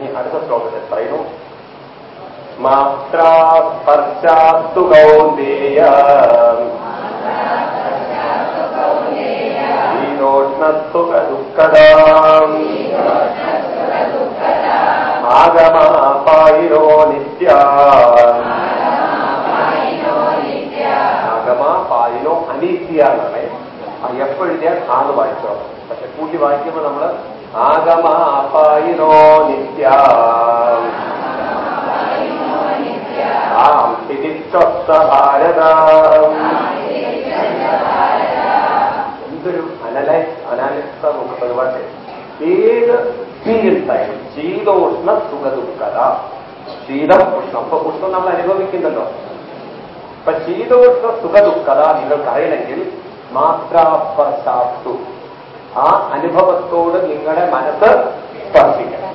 ഇനി അടുത്ത ശ്ലോകത്തിൽ പറയുന്നു. മാത്രാ സ്പർശാസ്തു കൗന്ദേയ. ശീതോഷ്ണസുഖ ദുഃഖദാം. ആഗമാപായിരോ നിത്യ. ആഗമ പായിലോ അനീത്യ എന്നാണ്. എഫ് എഴുതിയാൽ ആന്ന് വായിച്ചോ പക്ഷെ കൂട്ടി വായിക്കുമ്പോൾ നമ്മൾ ആഗമ പായിലോ നിത്യ ആം തിരിച്ചൊത്ത ഭാരത എന്തൊരു അനലൈസ് അനാലിസ നമുക്ക് പരിപാടി ഏത് എക്സ്പീരിയൻസ് ആയാലും ശീതോഷ്ണ സുഖദുഃഖത ശീതം ഉഷ്ണം. അപ്പൊ ഉഷ്ണം നമ്മൾ അനുഭവിക്കുന്നല്ലോ അപ്പൊ ശീതോഷ്ണ സുഖദുഃഖത നിങ്ങൾക്ക് അറിയണമെങ്കിൽ മാത്രാസ്പർശാസ്തു ആ അനുഭവത്തോട് നിങ്ങളുടെ മനസ്സ് സ്പർശിക്കണം.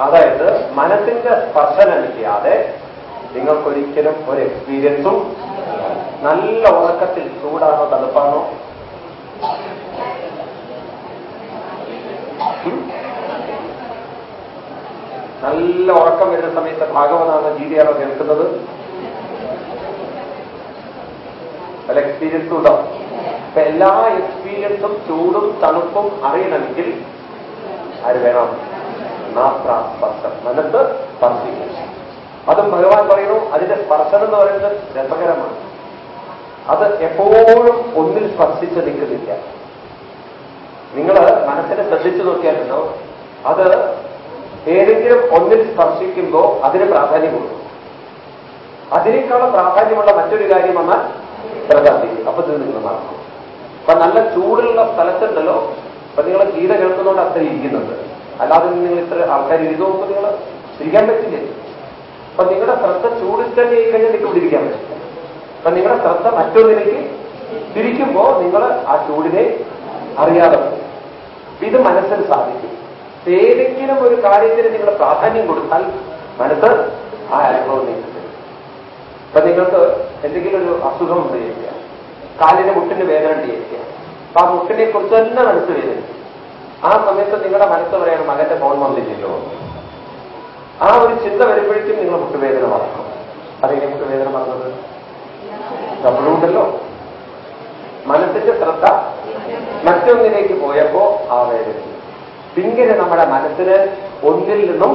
അതായത് മനസ്സിന്റെ സ്പർശനമില്ലാതെ നിങ്ങൾക്കൊരിക്കലും ഒരു എക്സ്പീരിയൻസും നല്ല ഉറക്കത്തിൽ ചൂടാണോ തണുപ്പാണോ? നല്ല ഉറക്കം വരുന്ന സമയത്ത് ഭാഗവതാണ് ഗീതയാണോ കേൾക്കുന്നത്. വല്ല എക്സ്പീരിയൻസ് ഉണ്ടോ? അപ്പൊ എല്ലാ എക്സ്പീരിയൻസും ചൂടും തണുപ്പും അറിയണമെങ്കിൽ ആര് വേണം? സ്പർശം മനസ്സ് സ്പർശിക്കും അതും ഭഗവാൻ പറയുന്നു അതിന്റെ സ്പർശനം എന്ന് പറയുന്നത് രസകരമാണ്. അത് എപ്പോഴും ഒന്നിൽ സ്പർശിച്ച് നിൽക്കുന്നില്ല. നിങ്ങൾ മനസ്സിനെ ശ്രദ്ധിച്ചു നോക്കിയാലുണ്ടോ? അത് ഏതെങ്കിലും ഒന്നിൽ സ്പർശിക്കുമ്പോൾ അതിന് പ്രാധാന്യം കൊടുക്കും അതിനേക്കാളും പ്രാധാന്യമുള്ള മറ്റൊരു കാര്യം വന്നാൽ പ്രകാശിക്കും അപ്പൊ ഇത് നിങ്ങൾ മറക്കും. അപ്പൊ നല്ല ചൂടുള്ള സ്ഥലത്തുണ്ടല്ലോ. അപ്പൊ നിങ്ങൾ ഗീത കേൾക്കുന്നതുകൊണ്ട് അത്ര ഇരിക്കുന്നുണ്ട്. അല്ലാതെ നിങ്ങൾ ഇത്ര ആൾക്കാർ ഇരുന്ന് നോക്കുമ്പോൾ നിങ്ങൾ ഇരിക്കാൻ പറ്റില്ലേ? അപ്പൊ നിങ്ങളുടെ ശ്രദ്ധ ചൂടിൽ തന്നെ ആയി കഴിഞ്ഞാൽ നിങ്ങൾക്ക് ഇരിക്കാൻ പറ്റില്ല അപ്പൊ നിങ്ങളുടെ ശ്രദ്ധ മറ്റൊന്നിലേക്ക് തിരിക്കുമ്പോ നിങ്ങൾ ആ ചൂടിനെ അറിയാതെ. ഇത് മനസ്സിന് സാധിക്കും. ഏതെങ്കിലും ഒരു കാര്യത്തിന് നിങ്ങൾ പ്രാധാന്യം കൊടുത്താൽ മനസ്സ് ആ അനുഭവം നിങ്ങൾക്ക് ഇപ്പൊ നിങ്ങൾക്ക് എന്തെങ്കിലും ഒരു അസുഖം ചോദിക്കുക കാലിന് മുട്ടിന് വേദന ഉണ്ടായിരിക്കുക. അപ്പൊ ആ മുട്ടിനെ കുറിച്ച് തന്നെ മനസ്സ് വേദന ആ സമയത്ത് നിങ്ങളുടെ മനസ്സ് പറയാണ് മകന്റെ ഫോൺ വന്നില്ലല്ലോ. ആ ഒരു ചിന്ത വരുമ്പോഴേക്കും നിങ്ങൾ മുട്ടുവേദന മറക്കും അതെങ്ങനെ മുട്ടുവേദന മറന്നത് നമ്മളുണ്ടല്ലോ. മനസ്സിന്റെ ശ്രദ്ധ മറ്റൊന്നിലേക്ക് പോയപ്പോ ആ വേദന. പിന്നീട് നമ്മുടെ മനസ്സിന് ഒന്നിൽ നിന്നും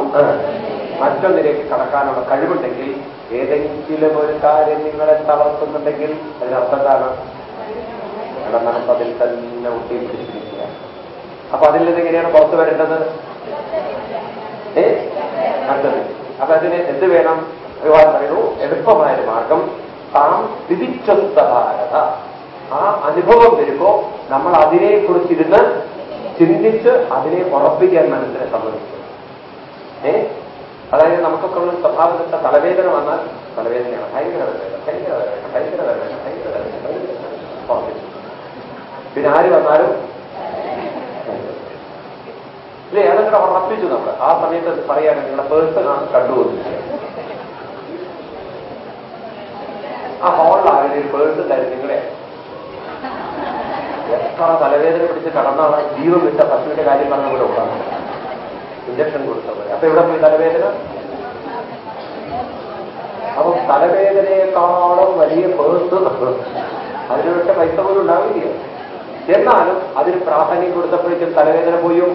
മറ്റൊന്നിലേക്ക് കടക്കാനുള്ള കഴിവുണ്ടെങ്കിൽ ഏതെങ്കിലും ഒരു കാര്യം നിങ്ങളെ തളർത്തുന്നുണ്ടെങ്കിൽ അതിനർത്ഥം എന്താണ് മനസ്സ് അതിൽ തന്നെ ഒട്ടി പിടിച്ചിരിക്കുക അപ്പൊ അതിൽ നിന്ന് എങ്ങനെയാണ് പുറത്തു വരേണ്ടത്? മറ്റത് അപ്പൊ അതിന് എന്ത് വേണം? ഭഗവാൻ പറയുന്നു. എളുപ്പമായ മാർഗം. താം വിധിച്ചൊത്ത ഭാരത ആ അനുഭവം വരുമ്പോ നമ്മൾ അതിനെക്കുറിച്ചിരുന്ന് ചിന്തിച്ച് അതിനെ ഉറപ്പിക്കാൻ മനസ്സിനെ സമ്മതിക്കും. ഏ? അതായത് നമുക്കൊക്കെ ഉള്ള സ്വഭാവത്തെ തലവേദന വന്നാൽ തലവേദനയാണ്. ഭയങ്കര വേദന ഭയങ്കര വേദന ഭയങ്കര വേദന ഭയങ്കര വേദന. പിന്നെ ആര് വന്നാലും ഇല്ലേ? അതങ്ങനെ ഉറപ്പിച്ചു നമ്മൾ ആ സമയത്ത് അത് പറയാണ് നിങ്ങളുടെ പേഴ്സൺ ആണ് കണ്ടുപോകുന്നത് ആ ഹോളിൽ ഒരു പേഴ്സൺ തരും നിങ്ങളെ എത്ര തലവേദന പിടിച്ച് കടന്നാണ് ജീവൻ വിട്ട പശുവിന്റെ കാര്യം പറഞ്ഞ കൂടെ ഉണ്ടാകും ഇഞ്ചക്ഷൻ കൊടുത്ത പോലെ അപ്പൊ ഇവിടെ പോയി തലവേദന? അപ്പൊ തലവേദനയെക്കാളും വലിയ പേഴ്സ് അതിനൊക്കെ പൈസ പോലും ഉണ്ടാവില്ല. എന്നാലും അതിന് പ്രാധാന്യം കൊടുത്തപ്പോഴേക്കും തലവേദന പോയോ?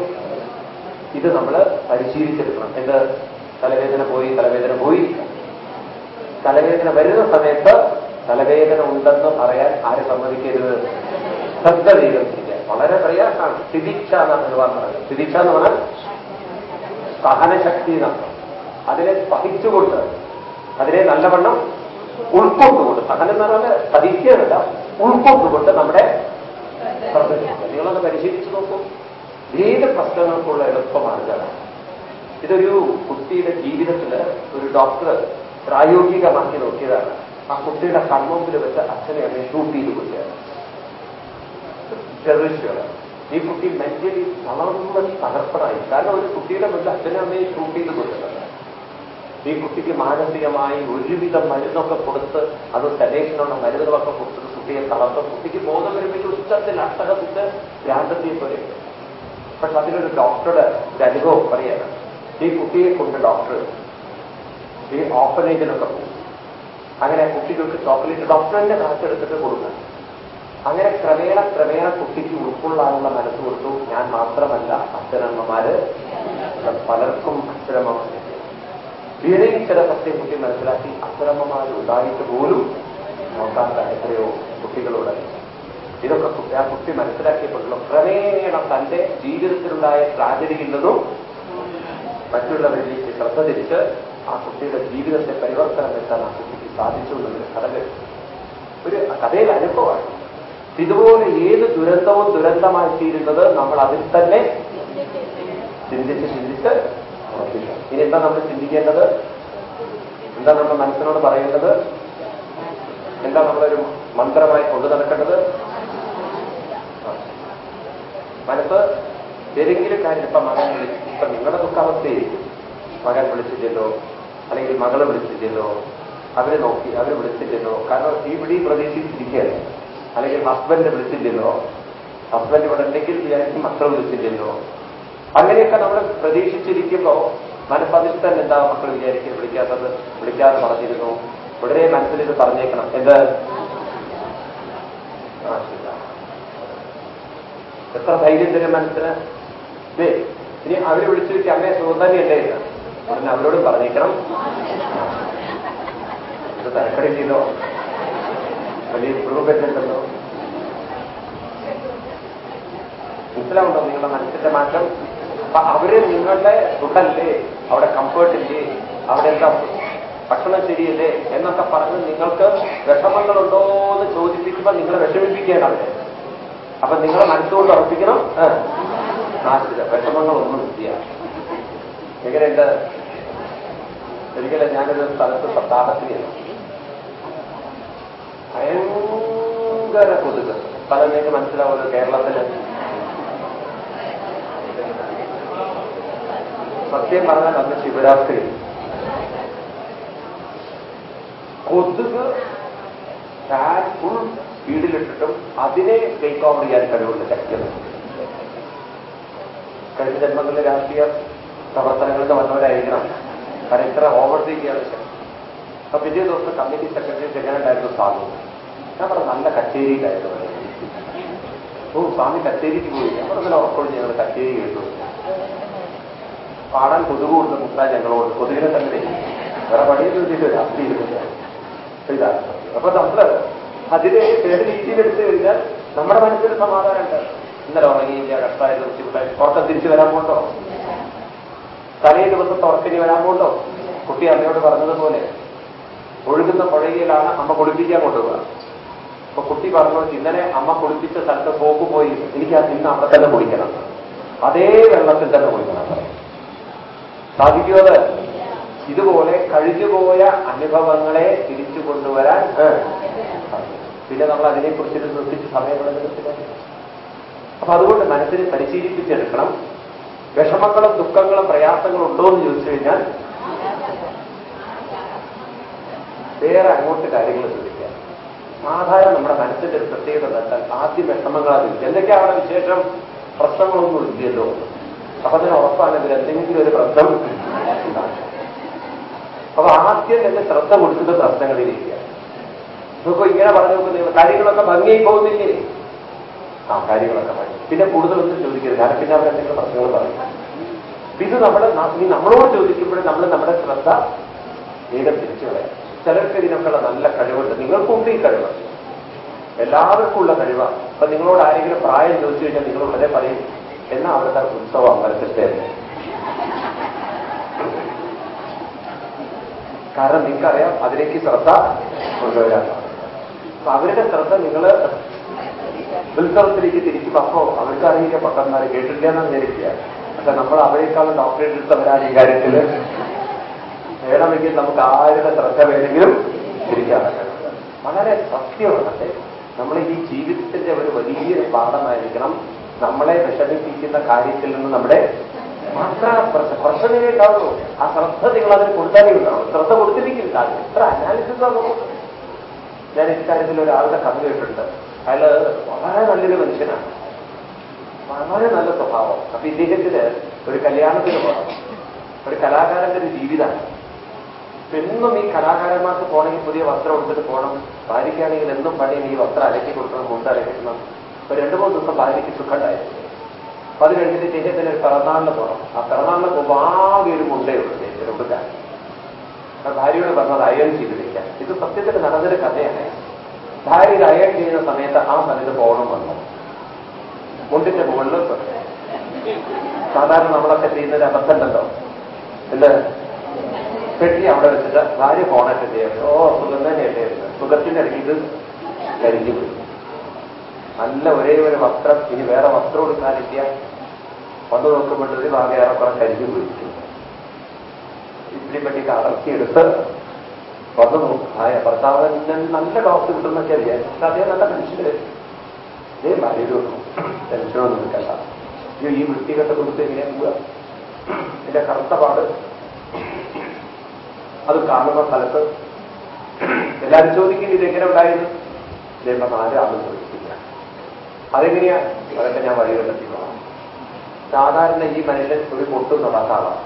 ഇത് നമ്മൾ പരിശീലിച്ചെടുക്കണം. എന്ത്? തലവേദന പോയി തലവേദന പോയി. തലവേദന വരുന്ന സമയത്ത് തലവേദന ഉണ്ടെന്ന് പറയാൻ ആരും സമ്മതിക്കരുത്. ശ്രദ്ധ സ്വീകരിക്കുക വളരെ പ്രയാസമാണ്. സ്ഥിതിക്ഷ എന്നാണ് ഭഗവാൻ സ്ഥിതിക്ഷ എന്ന് പറഞ്ഞാൽ സഹനശക്തി എന്നാണ് അതിനെ സഹിച്ചുകൊണ്ട് അതിനെ നല്ലവണ്ണം ഉൾക്കൊണ്ടുകൊണ്ട് സഹനം എന്ന് പറഞ്ഞാൽ സഹിക്കുകയല്ല ഉൾക്കൊണ്ടുകൊണ്ട് നമ്മുടെ. നിങ്ങളൊന്ന് പരിശീലിച്ചു നോക്കൂ. ഏത് പ്രശ്നങ്ങൾക്കുള്ള എളുപ്പമാർഗമാണ് ഇതൊരു കുട്ടിയുടെ ജീവിതത്തിൽ ഒരു ഡോക്ടർ പ്രായോഗികമാക്കി നോക്കിയതാണ്. ആ കുട്ടിയുടെ കൺമുമ്പിൽ വെച്ച് അച്ഛനെ അമ്മയെ ഷൂട്ട് ചെയ്ത് കൊടുക്കുകയാണ് ടെററിസ്റ്റുകൾ ഈ കുട്ടി മെന്റലി വളർന്ന തകർപ്പനായി. കാരണം ഒരു കുട്ടിയുടെ മുന്നിൽ അച്ഛനും അമ്മയെ ഷൂട്ട് ചെയ്ത് കൊടുക്കുന്നതാണ് ഈ കുട്ടിക്ക് മാനസികമായി ഒരുവിധം മരുന്നൊക്കെ കൊടുത്ത് അത് സെലേഷനുള്ള മരുന്നുകളൊക്കെ കൊടുത്തിട്ട് കുട്ടിയെ തളർത്ത. കുട്ടിക്ക് ബോധം വരുമ്പോൾ ഉച്ചത്തിൽ അട്ടകത്തിന്റെ ഭ്രാന്തത്തെ പോലെ പക്ഷെ അതിലൊരു ഡോക്ടറുടെ ഒരു അനുഭവം പറയാണ് ഈ കുട്ടിയെ കൊണ്ട് ഡോക്ടർ ഈ ഓപ്പനേജിലൊക്കെ പോകും. അങ്ങനെ കുട്ടികൾക്ക് ചോക്ലേറ്റ് ഡോക്ടറിന്റെ കാശെടുത്തിട്ട് കൊടുക്കും അങ്ങനെ ക്രമേണ ക്രമേണ കുട്ടിക്ക് ഉൾക്കൊള്ളാനുള്ള മനസ്സ് കൊടുത്തു. ഞാൻ മാത്രമല്ല അച്ഛനമ്മമാര്. പലർക്കും അച്ഛനമ്മമാര് വീണയും ചില സത്യം കുട്ടി മനസ്സിലാക്കി അച്ഛനമ്മമാർ ഉണ്ടായിട്ട് പോലും നോക്കാത്ത എത്രയോ കുട്ടികളോട് ഇതൊക്കെ കുട്ടി ആ കുട്ടി മനസ്സിലാക്കിയപ്പോഴുള്ള ക്രമേണ തന്റെ ജീവിതത്തിലുണ്ടായ ട്രാജഡിയിൽ മറ്റുള്ളവരിലേക്ക് ശ്രദ്ധ തിരിച്ച് ആ കുട്ടിയുടെ ജീവിതത്തെ പരിവർത്തനം വരുത്താൻ ആ കുട്ടിക്ക് സാധിച്ചു എന്നൊരു കഥ ഒരു കഥയിൽ അനുഭവമാണ്. ഇതുപോലെ ഏത് ദുരന്തവും ദുരന്തമായി തീരുന്നത് നമ്മൾ അതിൽ തന്നെ ചിന്തിച്ച് ചിന്തിച്ച് ഇനി എന്താ നമ്മൾ ചിന്തിക്കേണ്ടത്? എന്താ നമ്മൾ മനസ്സിനോട് പറയേണ്ടത്? എന്താ നമ്മളൊരു മന്ത്രമായി കൊണ്ടു നടക്കേണ്ടത്? മനസ്സ് ഏതെങ്കിലും കാര്യം ഇപ്പൊ മകൻ വിളിച്ചു ഇപ്പൊ നിങ്ങളുടെ ദുഃഖാവസ്ഥയായിരിക്കും. മകൻ വിളിച്ചില്ലല്ലോ അല്ലെങ്കിൽ മകളെ വിളിച്ചില്ലല്ലോ അവരെ നോക്കി അവരെ വിളിച്ചില്ലല്ലോ. കാരണം ഈ വിളി പ്രതീക്ഷിച്ചിരിക്കുകയാണ്. അല്ലെങ്കിൽ ഹസ്ബൻഡ് വിളിച്ചില്ലല്ലോ ഹസ്ബൻഡ് ഇവിടെ ഉണ്ടെങ്കിൽ വിചാരിക്കും മക്കൾ വിളിച്ചില്ലല്ലോ അങ്ങനെയൊക്കെ നമ്മൾ പ്രതീക്ഷിച്ചിരിക്കുമ്പോ മനസ്സതിൽ തന്നെ എന്താ മക്കൾ വിചാരിക്കുന്നത് വിളിക്കാത്തത്? വിളിക്കാതെ പറഞ്ഞിരുന്നു ഉടനെ മനസ്സിലിത് പറഞ്ഞേക്കണം. എന്ത്. എത്ര ധൈര്യം തരും മനസ്സിന്? ഇനി അവർ വിളിച്ചു വെച്ച് അമ്മയെ സുഖം തന്നെയല്ലേ അവരോടും പറഞ്ഞേക്കണം. ഇത് തരക്കടില്ലല്ലോ. വലിയ ഉണ്ടല്ലോ മനസ്സിലാവുണ്ടോ നിങ്ങളുടെ മനസ്സിന്റെ മാറ്റം? അപ്പൊ അവർ നിങ്ങളുടെ സുഖല്ലേ അവിടെ കംഫേർട്ട് ഇല്ലേ? അവിടെ എന്താ ഭക്ഷണം ശരിയല്ലേ? എന്നൊക്കെ പറഞ്ഞ് നിങ്ങൾക്ക് വിഷമങ്ങളുണ്ടോ എന്ന് ചോദിപ്പിക്കുമ്പോൾ നിങ്ങളെ വിഷമിപ്പിക്കുകയാണ് അവർ. അപ്പൊ നിങ്ങളെ മനസ്സുകൊണ്ട് ഉറപ്പിക്കണം. നാശില്ല വിഷമങ്ങളൊന്നും ഇല്ല. എങ്ങനെയുണ്ട്? ഒരിക്കലും ഞാനൊരു സ്ഥലത്ത് സപ്താഹത്തിന് ഭയങ്കര കൊതുക്. പല നിങ്ങൾക്ക് കേരളത്തിൽ കേരളത്തിൽ. സത്യം പറഞ്ഞാൽ അന്ന് ശിവരാത്രി. കൊതുക് ഫാൻ ഫുൾ സ്പീഡിലിട്ടിട്ടും അതിനെ ടേക്ക് ഓവർ ചെയ്യാൻ കഴിവുള്ള ശക്തിയാണ്. കഴിഞ്ഞ ജന്മങ്ങളിലെ രാഷ്ട്രീയ പ്രവർത്തനങ്ങൾക്ക് വന്നവരായിരിക്കണം. കാരണം ഇത്ര ഓവർ ചെയ്യാൻ ശക്തി അപ്പൊ പിറ്റേ ദിവസം കമ്മിറ്റി സെക്രട്ടറി ചെങ്ങനുണ്ടായിരുന്നു സ്വാമി ഞാൻ പറഞ്ഞു നല്ല കച്ചേരിയിലായിരുന്നു. ഓ സ്വാമി കച്ചേരിക്ക് പോയി. ഞാൻ പറഞ്ഞ ഉറപ്പോഴും ഞങ്ങൾ കച്ചേരി കേട്ടു. പാടാൻ കൊതുക് കൊടുത്ത മുത്താൻ ഞങ്ങളോട്. കൊതുകിനെ തന്നെ വേറെ ചെയ്തിട്ട് രാത്രി ഇരുന്നില്ല ഇതാണ് അപ്പൊ നമ്മൾ അതിനെ വേറെ രീതിയിലെടുത്ത് കഴിഞ്ഞാൽ നമ്മുടെ മനസ്സിൽ സമാധാനമുണ്ട് ഇന്നലെ ഉറങ്ങിയില്ല കഷ്ടായത് ബുദ്ധിമുട്ടായി ഉറക്കം തിരിച്ചു വരാൻ പോണ്ടോ? തലേ ദിവസത്തെ ഉറക്കിനി വരാൻ പോണ്ടോ? കുട്ടി അമ്മയോട് പറഞ്ഞതുപോലെ ഒഴുകുന്ന പുഴയിലാണ് അമ്മ കുളിപ്പിക്കാൻ കൊണ്ടുപോകുക അപ്പൊ കുട്ടി പറഞ്ഞു ഇന്നലെ അമ്മ കുളിപ്പിച്ച സ്ഥലത്ത് പോക്ക് പോയി. എനിക്ക് ഇന്ന് അവിടെ തന്നെ കുളിക്കണം. അതേ വെള്ളത്തിൽ തന്നെ കുളിക്കണം സാധിക്കുമോ അത് ഇതുപോലെ കഴിഞ്ഞുപോയ അനുഭവങ്ങളെ തിരിച്ചു കൊണ്ടുവരാൻ പിന്നെ നമ്മൾ അതിനെക്കുറിച്ച് ശ്രദ്ധിച്ച് സമയമെടുത്തില്ല അപ്പൊ അതുകൊണ്ട് മനസ്സിനെ പരിശീലിപ്പിച്ചെടുക്കണം. വിഷമങ്ങളും ദുഃഖങ്ങളും പ്രയാസങ്ങളും ഉണ്ടോ എന്ന് ചോദിച്ചു കഴിഞ്ഞാൽ വേറെ അങ്ങോട്ട് കാര്യങ്ങൾ ശ്രദ്ധിക്കുക സാധാരണ നമ്മുടെ മനസ്സിന്റെ ഒരു പ്രത്യേകത എന്താ? ആദ്യം വിഷമങ്ങളാണ് എന്തൊക്കെയാണ് അവിടെ വിശേഷം? പ്രശ്നങ്ങളൊന്നും ഇല്ലല്ലോ. അപ്പൊ അതിന് ഉറപ്പാണ് ഇതിൽ എന്തെങ്കിലും ഒരു പ്രശ്നം അപ്പൊ ആദ്യം തന്നെ ശ്രദ്ധ കൊടുക്കുന്ന പ്രശ്നങ്ങളിലേക്ക്. ഇപ്പൊ ഇങ്ങനെ പറഞ്ഞു നോക്കൂ നിങ്ങൾ കാര്യങ്ങളൊക്കെ ഭംഗിയായി പോകുന്നില്ലേ? ആ കാര്യങ്ങളൊക്കെ ഭംഗി. പിന്നെ കൂടുതലൊന്നും ചോദിക്കരുത്. കാരണം പിന്നെ അവരെന്തെങ്കിലും പ്രശ്നങ്ങൾ പറയും. ഇത് നമ്മുടെ നമ്മളോട് ചോദിക്കുമ്പോഴും നമ്മൾ നമ്മുടെ ശ്രദ്ധ വേഗം തിരിച്ചു കളയാം. ചിലർക്ക് ഇതിനൊക്കെയുള്ള നല്ല കഴിവുണ്ട്. നിങ്ങൾക്കുണ്ട് ഈ കഴിവ്. എല്ലാവർക്കും ഉള്ള കഴിവാണ് അപ്പൊ നിങ്ങളോട് ആരെങ്കിലും പ്രായം ചോദിച്ചു കഴിഞ്ഞാൽ നിങ്ങൾ ഉടനെ പറയും എന്നാ അവിടുത്തെ ഉത്സവം അമ്പലത്തിലെ കാരണം നിങ്ങൾക്കറിയാം അതിലേക്ക് ശ്രദ്ധ കൊണ്ടുവരാം അപ്പൊ അവരുടെ ശ്രദ്ധ നിങ്ങൾ ഉത്സവത്തിലേക്ക് തിരിച്ചു. അപ്പോ അവർക്ക് അറിയില്ല പട്ടന്മാർ കേട്ടിട്ടില്ല എന്നാണ് വിചാരിക്കുക. പക്ഷെ നമ്മൾ അവരെക്കാളും ഡോക്ടറേറ്റ് എടുത്തവരാണ് ഈ കാര്യത്തിൽ. വേണമെങ്കിൽ നമുക്ക് ആരുടെ ശ്രദ്ധ വേണമെങ്കിലും തിരിക്കാറുണ്ട് വളരെ സത്യമാണ്. നമ്മൾ ഈ ജീവിതത്തിന്റെ ഒരു വലിയ പാഠമായിരിക്കണം നമ്മളെ വിഷമിപ്പിക്കുന്ന കാര്യത്തിൽ നിന്ന് നമ്മുടെ മാത്ര പ്രശ്നമേ ഉണ്ടാവുള്ളൂ ആ ശ്രദ്ധ നിങ്ങൾ അതിന് കൊടുത്താലേ ഉണ്ടാവും ശ്രദ്ധ കൊടുത്തിരിക്കില്ല. ഉണ്ടാകും എത്ര അനാലിസിസ് ആകും ഞാൻ ഇക്കാര്യത്തിൽ ഒരാളുടെ കഥ കേട്ടിട്ടുണ്ട്. അയാൾ വളരെ നല്ലൊരു മനുഷ്യനാണ്. വളരെ നല്ല സ്വഭാവം. അപ്പൊ ഇദ്ദേഹത്തിന് ഒരു കല്യാണത്തിന് പോകണം. ഒരു കലാകാരന്റെ ഒരു ജീവിതമാണ്. എന്നും ഈ കലാകാരന്മാർക്ക് പോകണമെങ്കിൽ പുതിയ വസ്ത്രം എടുത്തിട്ട് പോകണം. ഭാര്യയ്ക്കാണെങ്കിൽ എന്നും പണിയും ഈ വസ്ത്രം അലക്കി കൊടുക്കണം മുണ്ട് അലക്കണം ഒരു രണ്ടു മൂന്ന് ദിവസം ഭാര്യയ്ക്ക് സുഖമുണ്ടായിരുന്നു അപ്പൊ അത് കഴിഞ്ഞിട്ട് ചേച്ചത്തിന് ഒരു പിറന്നാളിന് പോകണം. ആ പിറന്നാളിന് പോകുമ്പോൾ ആകെ ഒരു മുണ്ടേ ഉള്ളൂ ചേച്ചിയുടെ കൊടുക്കാൻ ആ ഭാര്യയോട് പറഞ്ഞത് അയൺ ചെയ്ത് വെക്കാൻ. ഇത് സത്യത്തിൽ നടന്നൊരു കഥയാണ്. ഭാര്യ അയൺ ചെയ്യുന്ന സമയത്ത് ആ സമയത്ത് പോകണം വന്നു. മുണ്ടിന്റെ മുകളിൽ സാധാരണ നമ്മളൊക്കെ ചെയ്യുന്നൊരു അബദ്ധമുണ്ടല്ലോ എന്ത് പെട്ടി അവിടെ വെച്ചിട്ട് ഭാര്യ ഫോണായിട്ട് ചെയ്യുന്നത് ഓ സുഖം തന്നെ തന്നെയല്ലേ സുഖത്തിന്റെ ഇടയ്ക്ക് ഇത് കരിഞ്ഞു പോയി നല്ല ഒരേ ഒരു വസ്ത്രം ഇനി വേറെ വസ്ത്രം എടുക്കാനില്ല വന്നു നോക്കുമ്പോൾ ഒരു ഭാഗം ഏറെക്കുറെ കരിഞ്ഞു പോയി ഇത്തിരി പെട്ടി അടർത്തിയെടുത്ത് വന്നു നോക്കും. ഭർത്താവ് നല്ല ഡോക്ടർ കിട്ടുന്നൊക്കെ അറിയാം. അതേ നല്ല മനുഷ്യര് ഇതേ ഭാര്യയോട് ടെൻഷനൊന്നും നിൽക്കണ്ട ഈ വൃത്തികെട്ട കൊടുത്ത് എങ്ങനെയാ പോവുക? എന്റെ കറുത്ത പാട്. അത് കാണുന്ന സ്ഥലത്ത് എല്ലാവരും ചോദിക്കും ഇതെങ്ങനെ ഉണ്ടായിരുന്നു? ഇതേപ്പോ ആളും ചോദിക്കില്ല അതെങ്ങനെയാ? അതൊക്കെ ഞാൻ വഴി കണ്ടെത്തിക്കോളാം സാധാരണ ഈ മനുഷ്യൻ ഒരു പൊട്ടും നടക്കാറാണ്.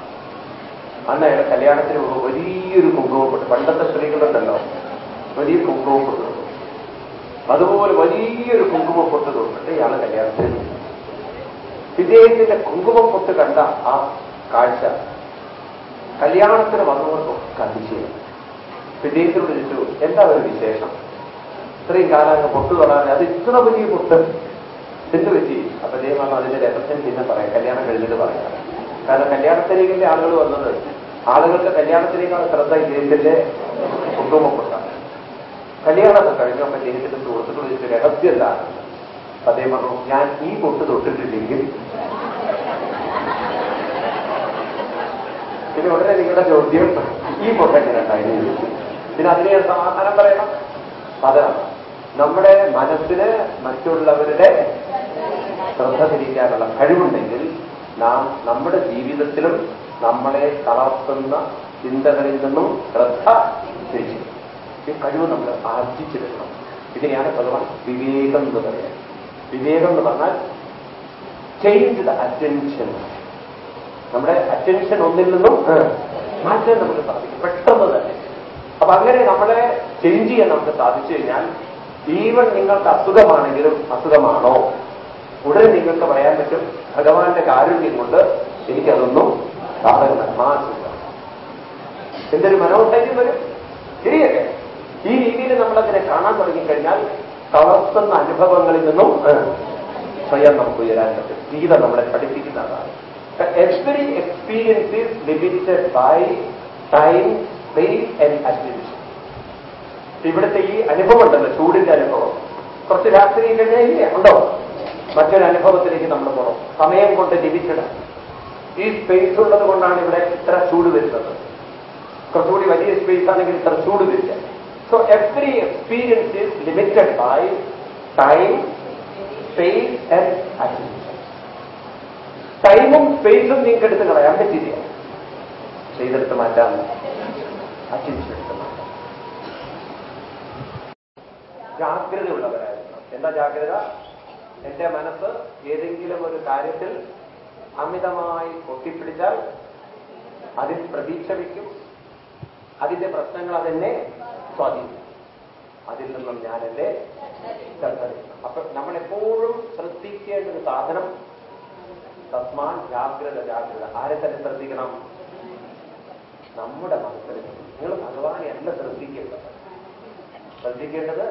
അന്ന് അയാളെ കല്യാണത്തിന് പോകുമ്പോൾ വലിയൊരു കുങ്കുമപ്പെട്ട് പണ്ടത്തെ സ്ത്രീകളുണ്ടല്ലോ വലിയ കുങ്കുമപ്പെട്ട് അതുപോലെ വലിയൊരു കുങ്കുമപ്പൊട്ട് തൊട്ടിട്ട് ഇയാളെ കല്യാണത്തിന് ഇദ്ദേഹത്തിന്റെ കുങ്കുമപ്പൊട്ട് കണ്ട ആ കാഴ്ച കല്യാണത്തിന് വന്നവർക്കും അതിശയം ഇദ്ദേഹത്തിനോട് വിളിച്ചു എന്താ ഒരു വിശേഷം? ഇത്രയും കാലം അങ്ങ് പൊട്ടു തൊടാൻ അത് ഇത്ര വലിയ പൊട്ട് എന്ത് പറ്റി അപ്പൊ ജയമാണ് അതിന്റെ രഹസ്യം പിന്നെ പറയാം. കല്യാണം കഴിഞ്ഞിട്ട് പറയാം. കാരണം കല്യാണത്തിലേക്കിന്റെ ആളുകൾ വന്നത്? ആളുകൾക്ക് കല്യാണത്തിലേക്കാണ് ശ്രദ്ധ ഇദ്ദേഹത്തിന്റെ കുടുംബപ്പെട്ടത് കല്യാണമൊക്കെ കഴിഞ്ഞപ്പോൾ അദ്ദേഹത്തിന്റെ സുഹൃത്തുക്കൾ ചോദിച്ച രഹസ്യം എന്താണ്? അദ്ദേഹം പറഞ്ഞു ഞാൻ ഈ പൊട്ട് തൊട്ടിട്ടില്ലെങ്കിൽ പിന്നെ ഉടനെ നിങ്ങളുടെ ചോദ്യം ഈ പൊട്ടങ്ങനെ ചോദിച്ചു. പിന്നെ ഞാൻ സമാധാനം പറയണം. അതാണ് നമ്മുടെ മനസ്സിന് മറ്റുള്ളവരുടെ ശ്രദ്ധ തിരിക്കാനുള്ള കഴിവുണ്ടെങ്കിൽ നാം നമ്മുടെ ജീവിതത്തിലും നമ്മളെ തളർത്തുന്ന ചിന്തകളിൽ നിന്നും ശ്രദ്ധ തിരിച്ചു ഈ കഴിവ് നമ്മൾ ആർജിച്ചെടുക്കണം. ഇതിനെയാണ് ഭഗവാൻ വിവേകം എന്ന് പറയുന്നത്. വിവേകം എന്ന് പറഞ്ഞാൽ ചേഞ്ച് ദ അറ്റൻഷൻ നമ്മുടെ അറ്റൻഷൻ ഒന്നിൽ നിന്നും മാറ്റാൻ നമുക്ക് സാധിക്കും. പെട്ടെന്ന് തന്നെ. അപ്പൊ അങ്ങനെ നമ്മളെ ചേഞ്ച് ചെയ്യാൻ നമുക്ക് സാധിച്ചു കഴിഞ്ഞാൽ ഈവൻ നിങ്ങൾക്ക് അസുഖമാണെങ്കിലും അസുഖമാണോ? ഉടനെ നിങ്ങൾക്ക് പറയാൻ പറ്റും ഭഗവാന്റെ കാരുണ്യം കൊണ്ട് എനിക്കതൊന്നും സാധകമല്ല. മാനസിക എന്തൊരു മനോധൈര്യം വരും? ശരിയല്ലേ ഈ രീതിയിൽ നമ്മളതിനെ കാണാൻ തുടങ്ങിക്കഴിഞ്ഞാൽ തളർത്തുന്ന അനുഭവങ്ങളിൽ നിന്നും സ്വയം നമുക്ക് ഉയരാൻ പറ്റും. ഗീത നമ്മളെ പഠിപ്പിക്കുന്നതാണ്. Every experience is limited by time, space and attention. ഇവിടുത്തെ ഈ അനുഭവം ഉണ്ടല്ലോ ചൂടിന്റെ അനുഭവം. കുറച്ച് രാത്രി കഴിഞ്ഞാൽ ഉണ്ടോ? മറ്റൊരു അനുഭവത്തിലേക്ക് നമ്മൾ പോകണം സമയം കൊണ്ട് ലിമിറ്റഡ് ഈ സ്പേസ് ഉള്ളത് കൊണ്ടാണ് ഇവിടെ ഇത്ര ചൂട് വരുന്നത്. കുറച്ചുകൂടി വലിയ സ്പേസ് ആണെങ്കിൽ ഇത്ര ചൂട് വരില്ല. So every experience is limited by time space and attention ടൈമും സ്പേസും നിങ്ങൾക്ക് എടുത്ത് കളയാൻ പറ്റില്ല ചെയ്തെടുത്ത് മാറ്റാം. എടുത്ത് മാറ്റാം. ജാഗ്രതയുള്ളവരായിരിക്കണം. എന്താ ജാഗ്രത? എന്റെ മനസ്സ് ഏതെങ്കിലും ഒരു കാര്യത്തിൽ അമിതമായി പൊട്ടിപ്പിടിച്ചാൽ അതിൽ പ്രതീക്ഷ വയ്ക്കും അതിന്റെ പ്രശ്നങ്ങൾ അതെന്നെ സ്വാധീനിക്കും. അതിൽ നിന്നും ഞാൻ എന്റെ ശ്രദ്ധ. അപ്പൊ നമ്മളെപ്പോഴും ശ്രദ്ധിക്കേണ്ട ഒരു സാധനം തസ്മാൻ ജാഗ്രത ജാഗ്രത ആരെ തന്നെ ശ്രദ്ധിക്കണം? നമ്മുടെ മനസ്സിനെ നിങ്ങൾ ഭഗവാനെ അല്ല ശ്രദ്ധിക്കേണ്ടത്. ശ്രദ്ധിക്കേണ്ടത്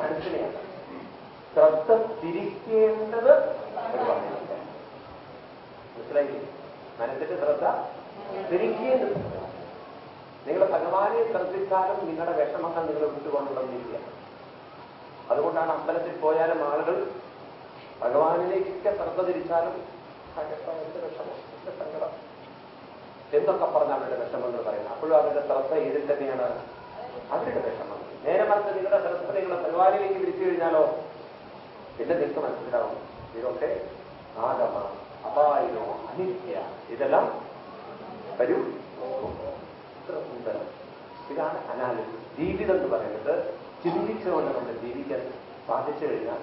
മനസ്സിനെയാണ് ശ്രദ്ധ തിരിക്കേണ്ടത് ഭഗവാനെയാണ്. മനസ്സിലായില്ലേ? മനസ്സിന്റെ ശ്രദ്ധ തിരിക്കേണ്ടത് നിങ്ങൾ ഭഗവാനെ ശ്രദ്ധിച്ചാലും നിങ്ങളുടെ വിഷമങ്ങൾ നിങ്ങൾ വിട്ടുകൊള്ളണമെന്നില്ല അതുകൊണ്ടാണ് അമ്പലത്തിൽ പോയാലും ആളുകൾ ഭഗവാനിലേക്ക് ശ്രദ്ധ തിരിച്ചാലും "അയ്യപ്പ, എന്ത് വിഷമം സങ്കടം എന്തൊക്കെ പറഞ്ഞ അവരുടെ വിഷമങ്ങൾ പറയുന്നത് അപ്പോഴും അവരുടെ ശ്രദ്ധ ഇതിൽ തന്നെയാണ്. അവരുടെ വിഷമങ്ങൾ നേരെ മറിച്ച് നിങ്ങളുടെ ശ്രദ്ധ നിങ്ങളെ പരിപാടിയിലേക്ക് വിളിച്ചു കഴിഞ്ഞാലോ? പിന്നെ നിങ്ങൾക്ക് മനസ്സിലാവും. ഇതൊക്കെ ആഗമ അപായോ അനിത്യ ഇതെല്ലാം വരും സുന്ദരം ഇതാണ് അനാലിസിസ്. ജീവിതം എന്ന് പറയുന്നത് ചിന്തിച്ചുകൊണ്ട് നമ്മൾ ജീവിക്കാൻ സാധിച്ചു കഴിഞ്ഞാൽ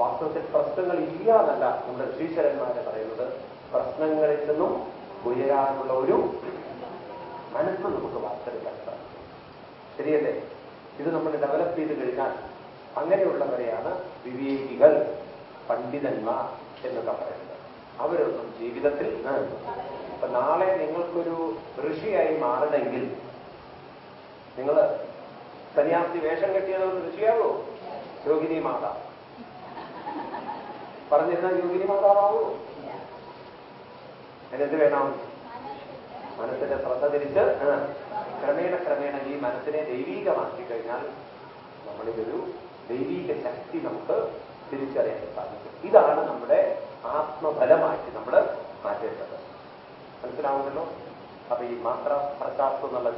വാസ്തവത്തിൽ പ്രശ്നങ്ങൾ ഇല്ല എന്നല്ല നമ്മുടെ ഋഷീശ്വരന്മാരെ പറയുന്നത്. പ്രശ്നങ്ങളിൽ നിന്നും ഉയരാനുള്ള ഒരു മനസ്സ് നമുക്ക് വാർത്തെടുക്കാൻ സാധിക്കും. ശരിയല്ലേ? ഇത് നമ്മൾ ഡെവലപ്പ് ചെയ്ത് കഴിഞ്ഞാൽ അങ്ങനെയുള്ളവരെയാണ് വിവേകികൾ പണ്ഡിതന്മാർ എന്നൊക്കെ പറയുന്നത്. അവരൊന്നും ജീവിതത്തിൽ ഇപ്പൊ നാളെ നിങ്ങൾക്കൊരു ഋഷിയായി മാറണമെങ്കിൽ നിങ്ങൾ സന്യാസി വേഷം കെട്ടിയത് ഋഷിയാവോ? യോഗിനി മാതാ പറഞ്ഞിരുന്ന യോഗിനി മാതാവോ അതിനെന്ത് വേണം. മനസ്സിന്റെ ശ്രദ്ധ തിരിച്ച് ക്രമേണ ക്രമേണ ഈ മനസ്സിനെ ദൈവീകമാക്കി കഴിഞ്ഞാൽ നമ്മളിതൊരു ദൈവീക ശക്തി നമുക്ക് തിരിച്ചറിയാൻ സാധിക്കും. ഇതാണ് നമ്മുടെ ആത്മബലമാക്കി നമ്മൾ മാറ്റേണ്ടത്. മനസ്സിലാവുന്നല്ലോ അപ്പൊ ഈ മാത്ര പ്രശാസ്തം എന്നുള്ള